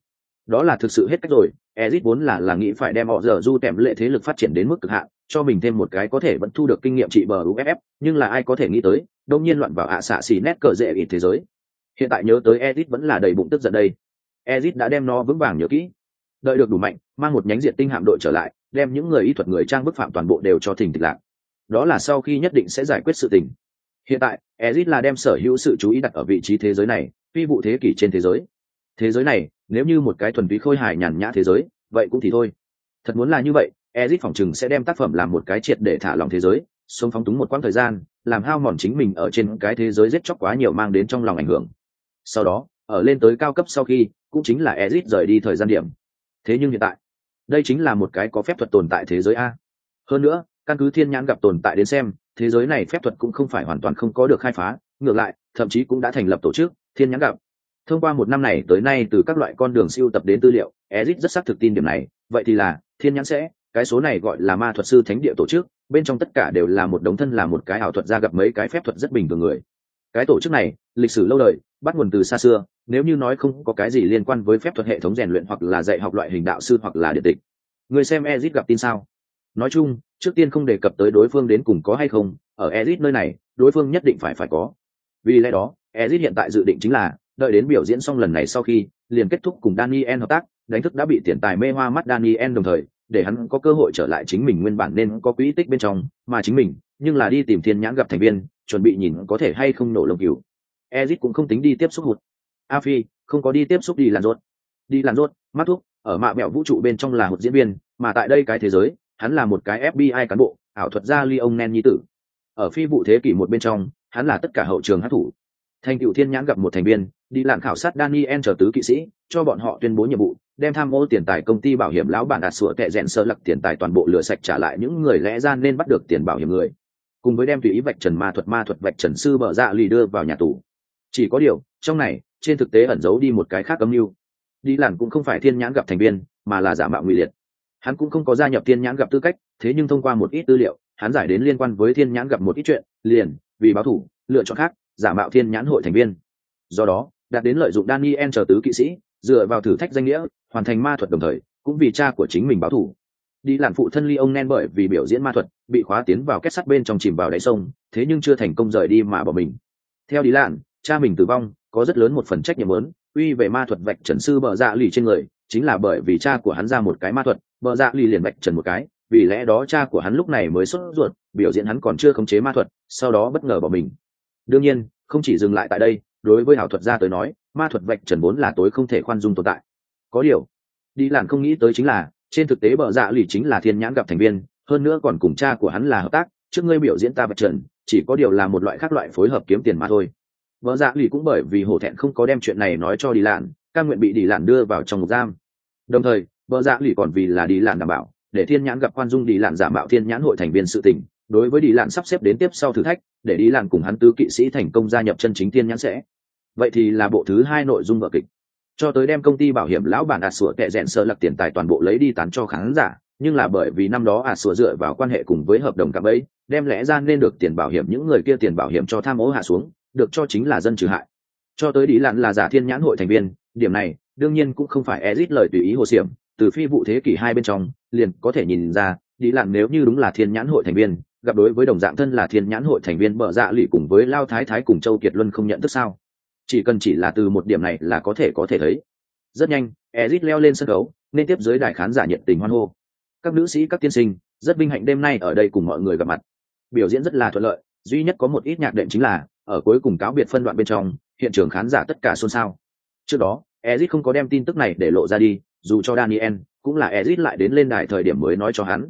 Speaker 1: Đó là thực sự hết cách rồi ezit vốn là là nghĩ phải đem họ giờ du tèm lệ thế lực phát triển đến mức cực hạn, cho mình thêm một cái có thể vẫn thu được kinh nghiệm trị bờ uff nhưng là ai có thể nghĩ tới, đông nhiên loạn vào ạ xạ xì nét cờ rễ ít thế giới. Hiện tại nhớ tới ezit vẫn là đầy bụng tức giận đây. Ezit đã đem nó vững vàng nhớ kỹ. Đợi được đủ mạnh mang một nhánh diện tinh hạm đội trở lại, đem những người y thuật người trang bức phạm toàn bộ đều cho thình thịch lạc. Đó là sau khi nhất định sẽ giải quyết sự tình. Hiện tại, ezit là đem sở hữu sự chú ý đặt ở vị trí thế giới này, phi vụ thế kỷ trên thế giới. Thế giới này, nếu như một cái thuần phí khôi hài nhàn nhã thế giới, vậy cũng thì thôi. Thật muốn là như vậy, ezit phỏng chừng sẽ đem tác phẩm làm một cái triệt để thả lòng thế giới, sống phóng túng một quãng thời gian, làm hao mòn chính mình ở trên cái thế giới giết chóc quá nhiều mang đến trong lòng ảnh hưởng. Sau đó, ở lên tới cao cấp sau khi, cũng chính là ezit rời đi thời gian điểm. Thế nhưng hiện tại đây chính là một cái có phép thuật tồn tại thế giới a. Hơn nữa, căn cứ thiên nhãn gặp tồn tại đến xem, thế giới này phép thuật cũng không phải hoàn toàn không có được khai phá, ngược lại, thậm chí cũng đã thành lập tổ chức, thiên nhãn gặp. Thông qua một năm này tới nay từ các loại con đường siêu tập đến tư liệu, ezit rất xác thực tin điểm này, vậy thì là, thiên nhãn sẽ, cái số này gọi là ma thuật sư thánh địa tổ chức, bên trong tất cả đều là một đống thân là một cái ảo thuật ra gặp mấy cái phép thuật rất bình thường người. Cái tổ chức này, lịch sử lâu đời, bắt nguồn từ xa xưa nếu như nói không có cái gì liên quan với phép thuật hệ thống rèn luyện hoặc là dạy học loại hình đạo sư hoặc là điện tịch, người xem ezit gặp tin sao? Nói chung, trước tiên không đề cập tới đối phương đến cùng có hay không, ở ezit nơi này, đối phương nhất định phải phải có. Vì lẽ đó, ezit hiện tại dự định chính là, đợi đến biểu diễn xong lần này sau khi, liền kết thúc cùng daniel hợp tác, đánh thức đã bị tiền tài mê hoa mắt daniel đồng thời, để hắn có cơ hội trở lại chính mình nguyên bản nên có quỹ tích bên trong, mà chính mình, nhưng là đi tìm thiên nhãn gặp thành viên, chuẩn bị nhìn có thể hay không nổ lông cừu. Ezit cũng không tính đi tiếp xúc hụt a phi, không có đi tiếp xúc đi làn rốt. Đi làn rốt mắt thuốc, ở mạ mẹo vũ trụ bên trong là một diễn viên, mà tại đây cái thế giới, hắn là một cái fbi cán bộ, ảo thuật gia ly ông nen nhi tử. Ở phi vụ thế kỷ một bên trong, hắn là tất cả hậu trường hát thủ. Thành cựu thiên nhãn gặp một thành viên, đi lặn khảo sát daniel chờ tứ kỵ sĩ, cho bọn họ tuyên bố nhiệm vụ, đem tham ô tiền tài công ty bảo hiểm lão bản đạt sửa tệ rẽn sơ lặc tiền tài toàn bộ lửa sạch trả lại những người lẽ ra nên bắt được tiền bảo hiểm người. Cùng với đem tùy ý vạch trần ma thuật ma thuật vạch trần sư bở dạ lì đưa vào nhà tù. Chỉ có điều, trong này trên thực tế ẩn giấu đi một cái khác âm mưu. Đi làn cũng không phải thiên nhãn gặp thành viên, mà là giả mạo nguy liệt. Hắn cũng không có gia nhập thiên nhãn gặp tư cách, thế nhưng thông qua một ít tư liệu, hắn giải đến liên quan với thiên nhãn gặp một ít chuyện, liền, vì báo thủ, lựa chọn khác, giả mạo thiên nhãn hội thành viên. Do đó, đạt đến lợi dụng daniel chờ tứ kỵ sĩ, dựa vào thử thách danh nghĩa, hoàn thành ma thuật đồng thời, cũng vì cha của chính mình báo thủ. Đi làn phụ thân ly ông nen bởi vì biểu diễn ma thuật, bị khóa tiến vào kết sắt bên trong chìm vào đáy sông, thế nhưng chưa thành công rời đi mà bỏ mình. Theo đi làn cha mình tử vong có rất lớn một phần trách nhiệm lớn, uy về ma thuật vạch trần sư bờ dạ lì trên người, chính là bởi vì cha của hắn ra một cái ma thuật bờ dạ lì liền vạch trần một cái, vì lẽ đó cha của hắn lúc này mới xuất ruột, biểu diễn hắn còn chưa khống chế ma thuật, sau đó bất ngờ bỏ mình. Đương nhiên, không chỉ dừng lại tại đây, đối với ảo thuật gia tới nói, ma thuật vạch trần vốn là tối không thể khoan dung tồn tại. Có điều, đi làn không nghĩ tới chính là, trên thực tế bờ dạ lì chính là thiên nhãn gặp thành viên, hơn nữa còn cùng cha của hắn là hợp tác, trước ngươi biểu diễn ta vạch trần, chỉ có điều là một loại khác loại phối hợp kiếm tiền mà thôi vợ dạ lì cũng bởi vì hổ thẹn không có đem chuyện này nói cho đi lạn, ca nguyện bị đi lạn đưa vào trong ngục giam. Đồng thời, vợ dạ lì còn vì là đi lạn đảm bảo, để thiên nhãn gặp quan dung đi lạn giả mạo thiên nhãn hội thành viên sự tình, đối với đi lạn sắp xếp đến tiếp sau thử thách, để đi lạn cùng hắn tứ kỵ sĩ thành công gia nhập chân chính thiên nhãn sẽ. Vậy thì là bộ thứ hai nội dung vợ kịch. Cho tới đem công ty bảo hiểm lão bản ạt sủa tệ rèn sơ lặc tiền tài toàn bộ lấy đi tán cho khán giả, nhưng là bởi vì năm đó ạt sủa dựa vào quan hệ cùng với hợp đồng cạm ấy đem lẽ ra nên được tiền bảo hiểm những người kia tiền bảo hiểm cho tham ô hạ xuống được cho chính là dân trừ hại. Cho tới đi lặn là giả thiên nhãn hội thành viên, điểm này, đương nhiên cũng không phải ezit lời tùy ý hồ xiểm, từ phi vụ thế kỷ hai bên trong, liền có thể nhìn ra đi lặn nếu như đúng là thiên nhãn hội thành viên, gặp đối với đồng dạng thân là thiên nhãn hội thành viên bợ dạ lụy cùng với lao thái thái cùng châu kiệt luân không nhận thức sao? Chỉ cần chỉ là từ một điểm này là có thể có thể thấy. Rất nhanh, ezit leo lên sân khấu, nên tiếp dưới đại khán giả nhiệt tình hoan hô. Các nữ sĩ, các tiên sinh, rất vinh hạnh đêm nay ở đây cùng mọi người gặp mặt. Biểu diễn rất là thuận lợi, duy nhất có một ít nhạc đệm chính là ở cuối cùng cáo biệt phân đoạn bên trong, hiện trường khán giả tất cả xôn xao. Trước đó ezit không có đem tin tức này để lộ ra đi, dù cho daniel cũng là ezit lại đến lên đài thời điểm mới nói cho hắn.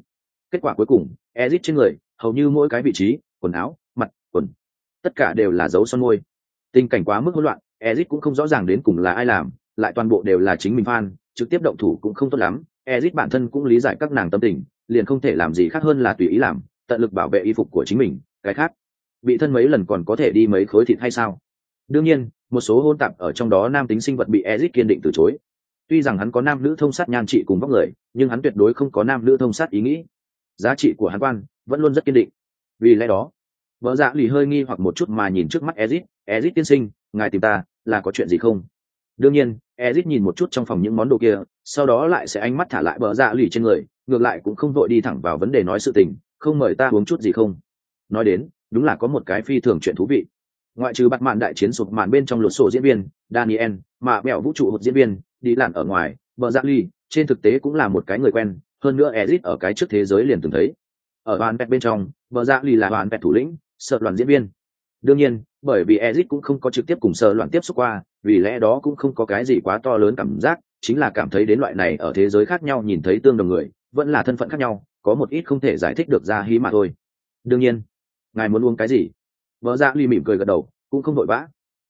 Speaker 1: Kết quả cuối cùng ezit trên người, hầu như mỗi cái vị trí, quần áo, mặt, quần, tất cả đều là dấu son môi. Tình cảnh quá mức hỗn loạn ezit cũng không rõ ràng đến cùng là ai làm, lại toàn bộ đều là chính mình fan, trực tiếp động thủ cũng không tốt lắm. Ezit bản thân cũng lý giải các nàng tâm tình, liền không thể làm gì khác hơn là tùy ý làm, tận lực bảo vệ y phục của chính mình, cái khác bị thân mấy lần còn có thể đi mấy khối thịt hay sao? Đương nhiên, một số hôn tạp ở trong đó nam tính sinh vật bị ezit kiên định từ chối. Tuy rằng hắn có nam nữ thông sát nhan trị cùng vóc người, nhưng hắn tuyệt đối không có nam nữ thông sát ý nghĩ. Giá trị của hắn quan vẫn luôn rất kiên định. Vì lẽ đó, vợ dạ lì hơi nghi hoặc một chút mà nhìn trước mắt ezit ezit tiên sinh, ngài tìm ta, là có chuyện gì không? Đương nhiên ezit nhìn một chút trong phòng những món đồ kia, sau đó lại sẽ ánh mắt thả lại vợ dạ lì trên người, ngược lại cũng không vội đi thẳng vào vấn đề nói sự tình. Không mời ta uống chút gì không? Nói đến đúng là có một cái phi thường chuyện thú vị. Ngoại trừ bắt mạn đại chiến sụp màn bên trong lột sổ diễn viên, daniel, mà mẹo vũ trụ hột diễn viên, đi lặn ở ngoài, Bờ dạ ly, trên thực tế cũng là một cái người quen, hơn nữa ezit ở cái trước thế giới liền từng thấy. Ở đoàn pet bên trong, Bờ dạ ly là đoàn pet thủ lĩnh, sợ loạn diễn viên. Đương nhiên, bởi vì ezit cũng không có trực tiếp cùng sợ loạn tiếp xúc qua, vì lẽ đó cũng không có cái gì quá to lớn cảm giác, chính là cảm thấy đến loại này ở thế giới khác nhau nhìn thấy tương đồng người, vẫn là thân phận khác nhau, có một ít không thể giải thích được ra hí mà thôi. Đương nhiên ngài muốn uống cái gì? Vợ dạ ly mỉm cười gật đầu cũng không vội vã.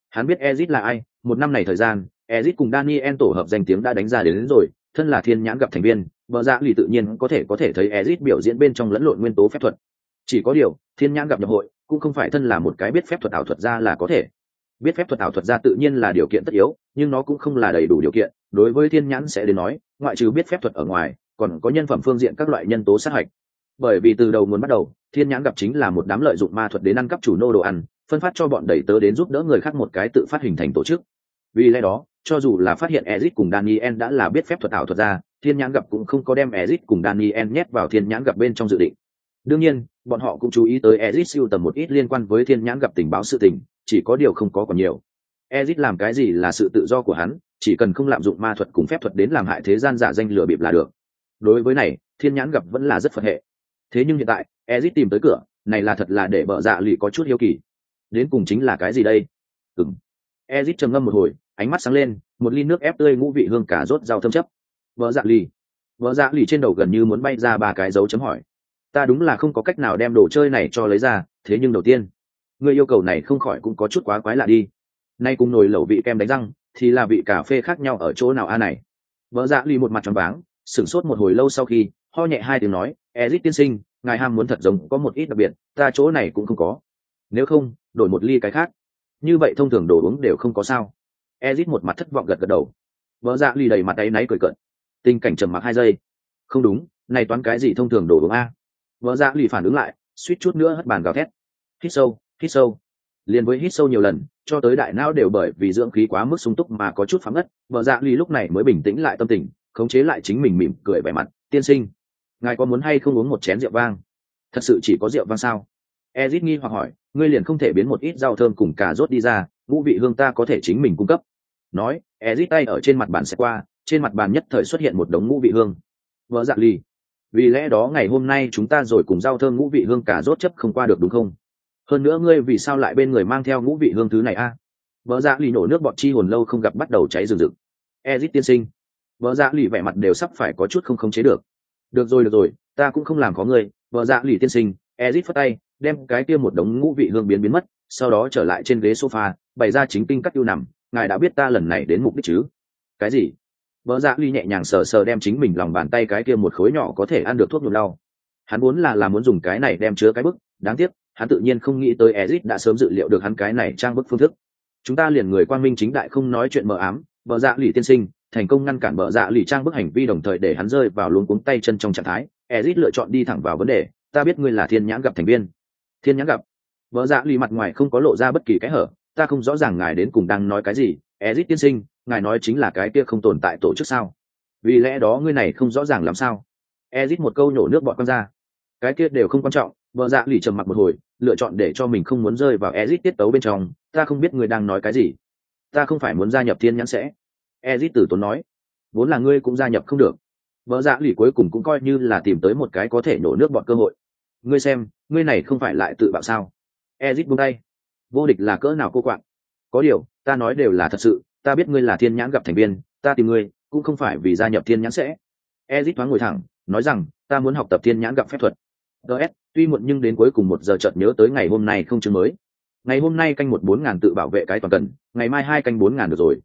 Speaker 1: Hắn biết ezit là ai một năm này thời gian ezit cùng daniel tổ hợp danh tiếng đã đánh ra đến, đến rồi thân là thiên nhãn gặp thành viên vợ dạ ly tự nhiên có thể có thể thấy ezit biểu diễn bên trong lẫn lộn nguyên tố phép thuật. Chỉ có điều thiên nhãn gặp nhập hội cũng không phải thân là một cái biết phép thuật ảo thuật ra là có thể. Biết phép thuật ảo thuật ra tự nhiên là điều kiện tất yếu nhưng nó cũng không là đầy đủ điều kiện. Đối với thiên nhãn sẽ đến nói ngoại trừ biết phép thuật ở ngoài còn có nhân phẩm phương diện các loại nhân tố sát hạch bởi vì từ đầu nguồn bắt đầu, thiên nhãn gặp chính là một đám lợi dụng ma thuật đến ăn cắp chủ nô đồ ăn, phân phát cho bọn đẩy tớ đến giúp đỡ người khác một cái tự phát hình thành tổ chức. Vì lẽ đó, cho dù là phát hiện ezit cùng daniel đã là biết phép thuật ảo thuật ra, thiên nhãn gặp cũng không có đem ezit cùng daniel nhét vào thiên nhãn gặp bên trong dự định. Đương nhiên, bọn họ cũng chú ý tới ezit siêu tầm một ít liên quan với thiên nhãn gặp tình báo sự tình, chỉ có điều không có còn nhiều. Ezit làm cái gì là sự tự do của hắn, chỉ cần không lạm dụng ma thuật cùng phép thuật đến làm hại thế gian giả danh lừa bịp là được. Đối với này, thiên nhãn gặp vẫn là rất phật hệ thế nhưng hiện tại ezit tìm tới cửa, này là thật là để vợ dạ lì có chút hiếu kỳ. Đến cùng chính là cái gì đây? Ừng ezit trầm ngâm một hồi, ánh mắt sáng lên, một ly nước ép tươi ngũ vị hương cả rốt rau thâm chấp. Vợ dạ lì. Vợ dạ lì trên đầu gần như muốn bay ra ba cái dấu chấm hỏi. Ta đúng là không có cách nào đem đồ chơi này cho lấy ra, thế nhưng đầu tiên, người yêu cầu này không khỏi cũng có chút quá quái lạ đi. Nay cùng nồi lẩu vị kem đánh răng, thì là vị cà phê khác nhau ở chỗ nào a này? Vợ dạ lì một mặt tròn váng, sửng sốt một hồi lâu sau khi ho nhẹ hai tiếng nói, ezit tiên sinh, ngài ham muốn thật giống có một ít đặc biệt, ta chỗ này cũng không có. Nếu không, đổi một ly cái khác. Như vậy thông thường đồ uống đều không có sao. Ezit một mặt thất vọng gật gật đầu. Vợ dạ ly đầy mặt áy náy cười cợt. Tình cảnh trầm mặc hai giây. Không đúng, này toán cái gì thông thường đồ uống a? Vợ dạ ly phản ứng lại, suýt chút nữa hất bàn gào thét. Hít sâu hít sâu. Liền với hít sâu nhiều lần, cho tới đại não đều bởi vì dưỡng khí quá mức sung túc mà có chút phóng ngất vợ dạ ly lúc này mới bình tĩnh lại tâm tình, khống chế lại chính mình mỉm cười vẻ mặt. Tiên sinh ngài có muốn hay không uống một chén rượu vang? Thật sự chỉ có rượu vang sao? Ezit nghi hoặc hỏi, ngươi liền không thể biến một ít rau thơm cùng cà rốt đi ra, ngũ vị hương ta có thể chính mình cung cấp. Nói, ezit tay ở trên mặt bàn sẽ qua, trên mặt bàn nhất thời xuất hiện một đống ngũ vị hương. Vợ dạ ly vì lẽ đó ngày hôm nay chúng ta rồi cùng rau thơm ngũ vị hương cà rốt chấp không qua được đúng không? Hơn nữa ngươi vì sao lại bên người mang theo ngũ vị hương thứ này a? Vợ dạ lì nổ nước bọt chi hồn lâu không gặp bắt đầu cháy rừng rực. Ezit tiên sinh, vợ dạ lì vẻ mặt đều sắp phải có chút không khống chế được được rồi được rồi, ta cũng không làm có ngươi. Vợ dạ lì tiên sinh, ezit phất tay, đem cái kia một đống ngũ vị hương biến biến mất, sau đó trở lại trên ghế sofa, bày ra chính kinh cắt ưu nằm. Ngài đã biết ta lần này đến mục đích chứ? Cái gì? Vợ dạ ly nhẹ nhàng sờ sờ đem chính mình lòng bàn tay cái kia một khối nhỏ có thể ăn được thuốc nhuộm đau. Hắn muốn là là muốn dùng cái này đem chứa cái bức, đáng tiếc, hắn tự nhiên không nghĩ tới ezit đã sớm dự liệu được hắn cái này trang bức phương thức. Chúng ta liền người quan minh chính đại không nói chuyện mờ ám. Vợ dạ lì tiên sinh thành công ngăn cản bờ dạ lì trang bức hành vi đồng thời để hắn rơi vào luống cuống tay chân trong trạng thái. Ezit lựa chọn đi thẳng vào vấn đề. Ta biết ngươi là thiên nhãn gặp thành viên. Thiên nhãn gặp. Vợ dạ lì mặt ngoài không có lộ ra bất kỳ cái hở. Ta không rõ ràng ngài đến cùng đang nói cái gì. Ezit tiên sinh, ngài nói chính là cái kia không tồn tại tổ chức sao? Vì lẽ đó ngươi này không rõ ràng làm sao? Ezit một câu nhổ nước bọt quăng ra. Cái kia đều không quan trọng. Vợ dạ lì trầm mặc một hồi, lựa chọn để cho mình không muốn rơi vào ezit tiết tấu bên trong. Ta không biết ngươi đang nói cái gì. Ta không phải muốn gia nhập thiên nhãn sẽ ezit tử tốn nói, vốn là ngươi cũng gia nhập không được. Vợ dạ lì cuối cùng cũng coi như là tìm tới một cái có thể nổ nước bọn cơ hội. Ngươi xem, ngươi này không phải lại tự bạo sao? Ezit buông tay, vô địch là cỡ nào cô quạng? Có điều, ta nói đều là thật sự, ta biết ngươi là thiên nhãn gặp thành viên, ta tìm ngươi cũng không phải vì gia nhập thiên nhãn sẽ. Ezit thoáng ngồi thẳng, nói rằng, ta muốn học tập thiên nhãn gặp phép thuật. Ts tuy muộn nhưng đến cuối cùng một giờ chợt nhớ tới ngày hôm nay không chứng mới. Ngày hôm nay canh một bốn ngàn tự bảo vệ cái toàn cần, ngày mai hai canh bốn ngàn được rồi.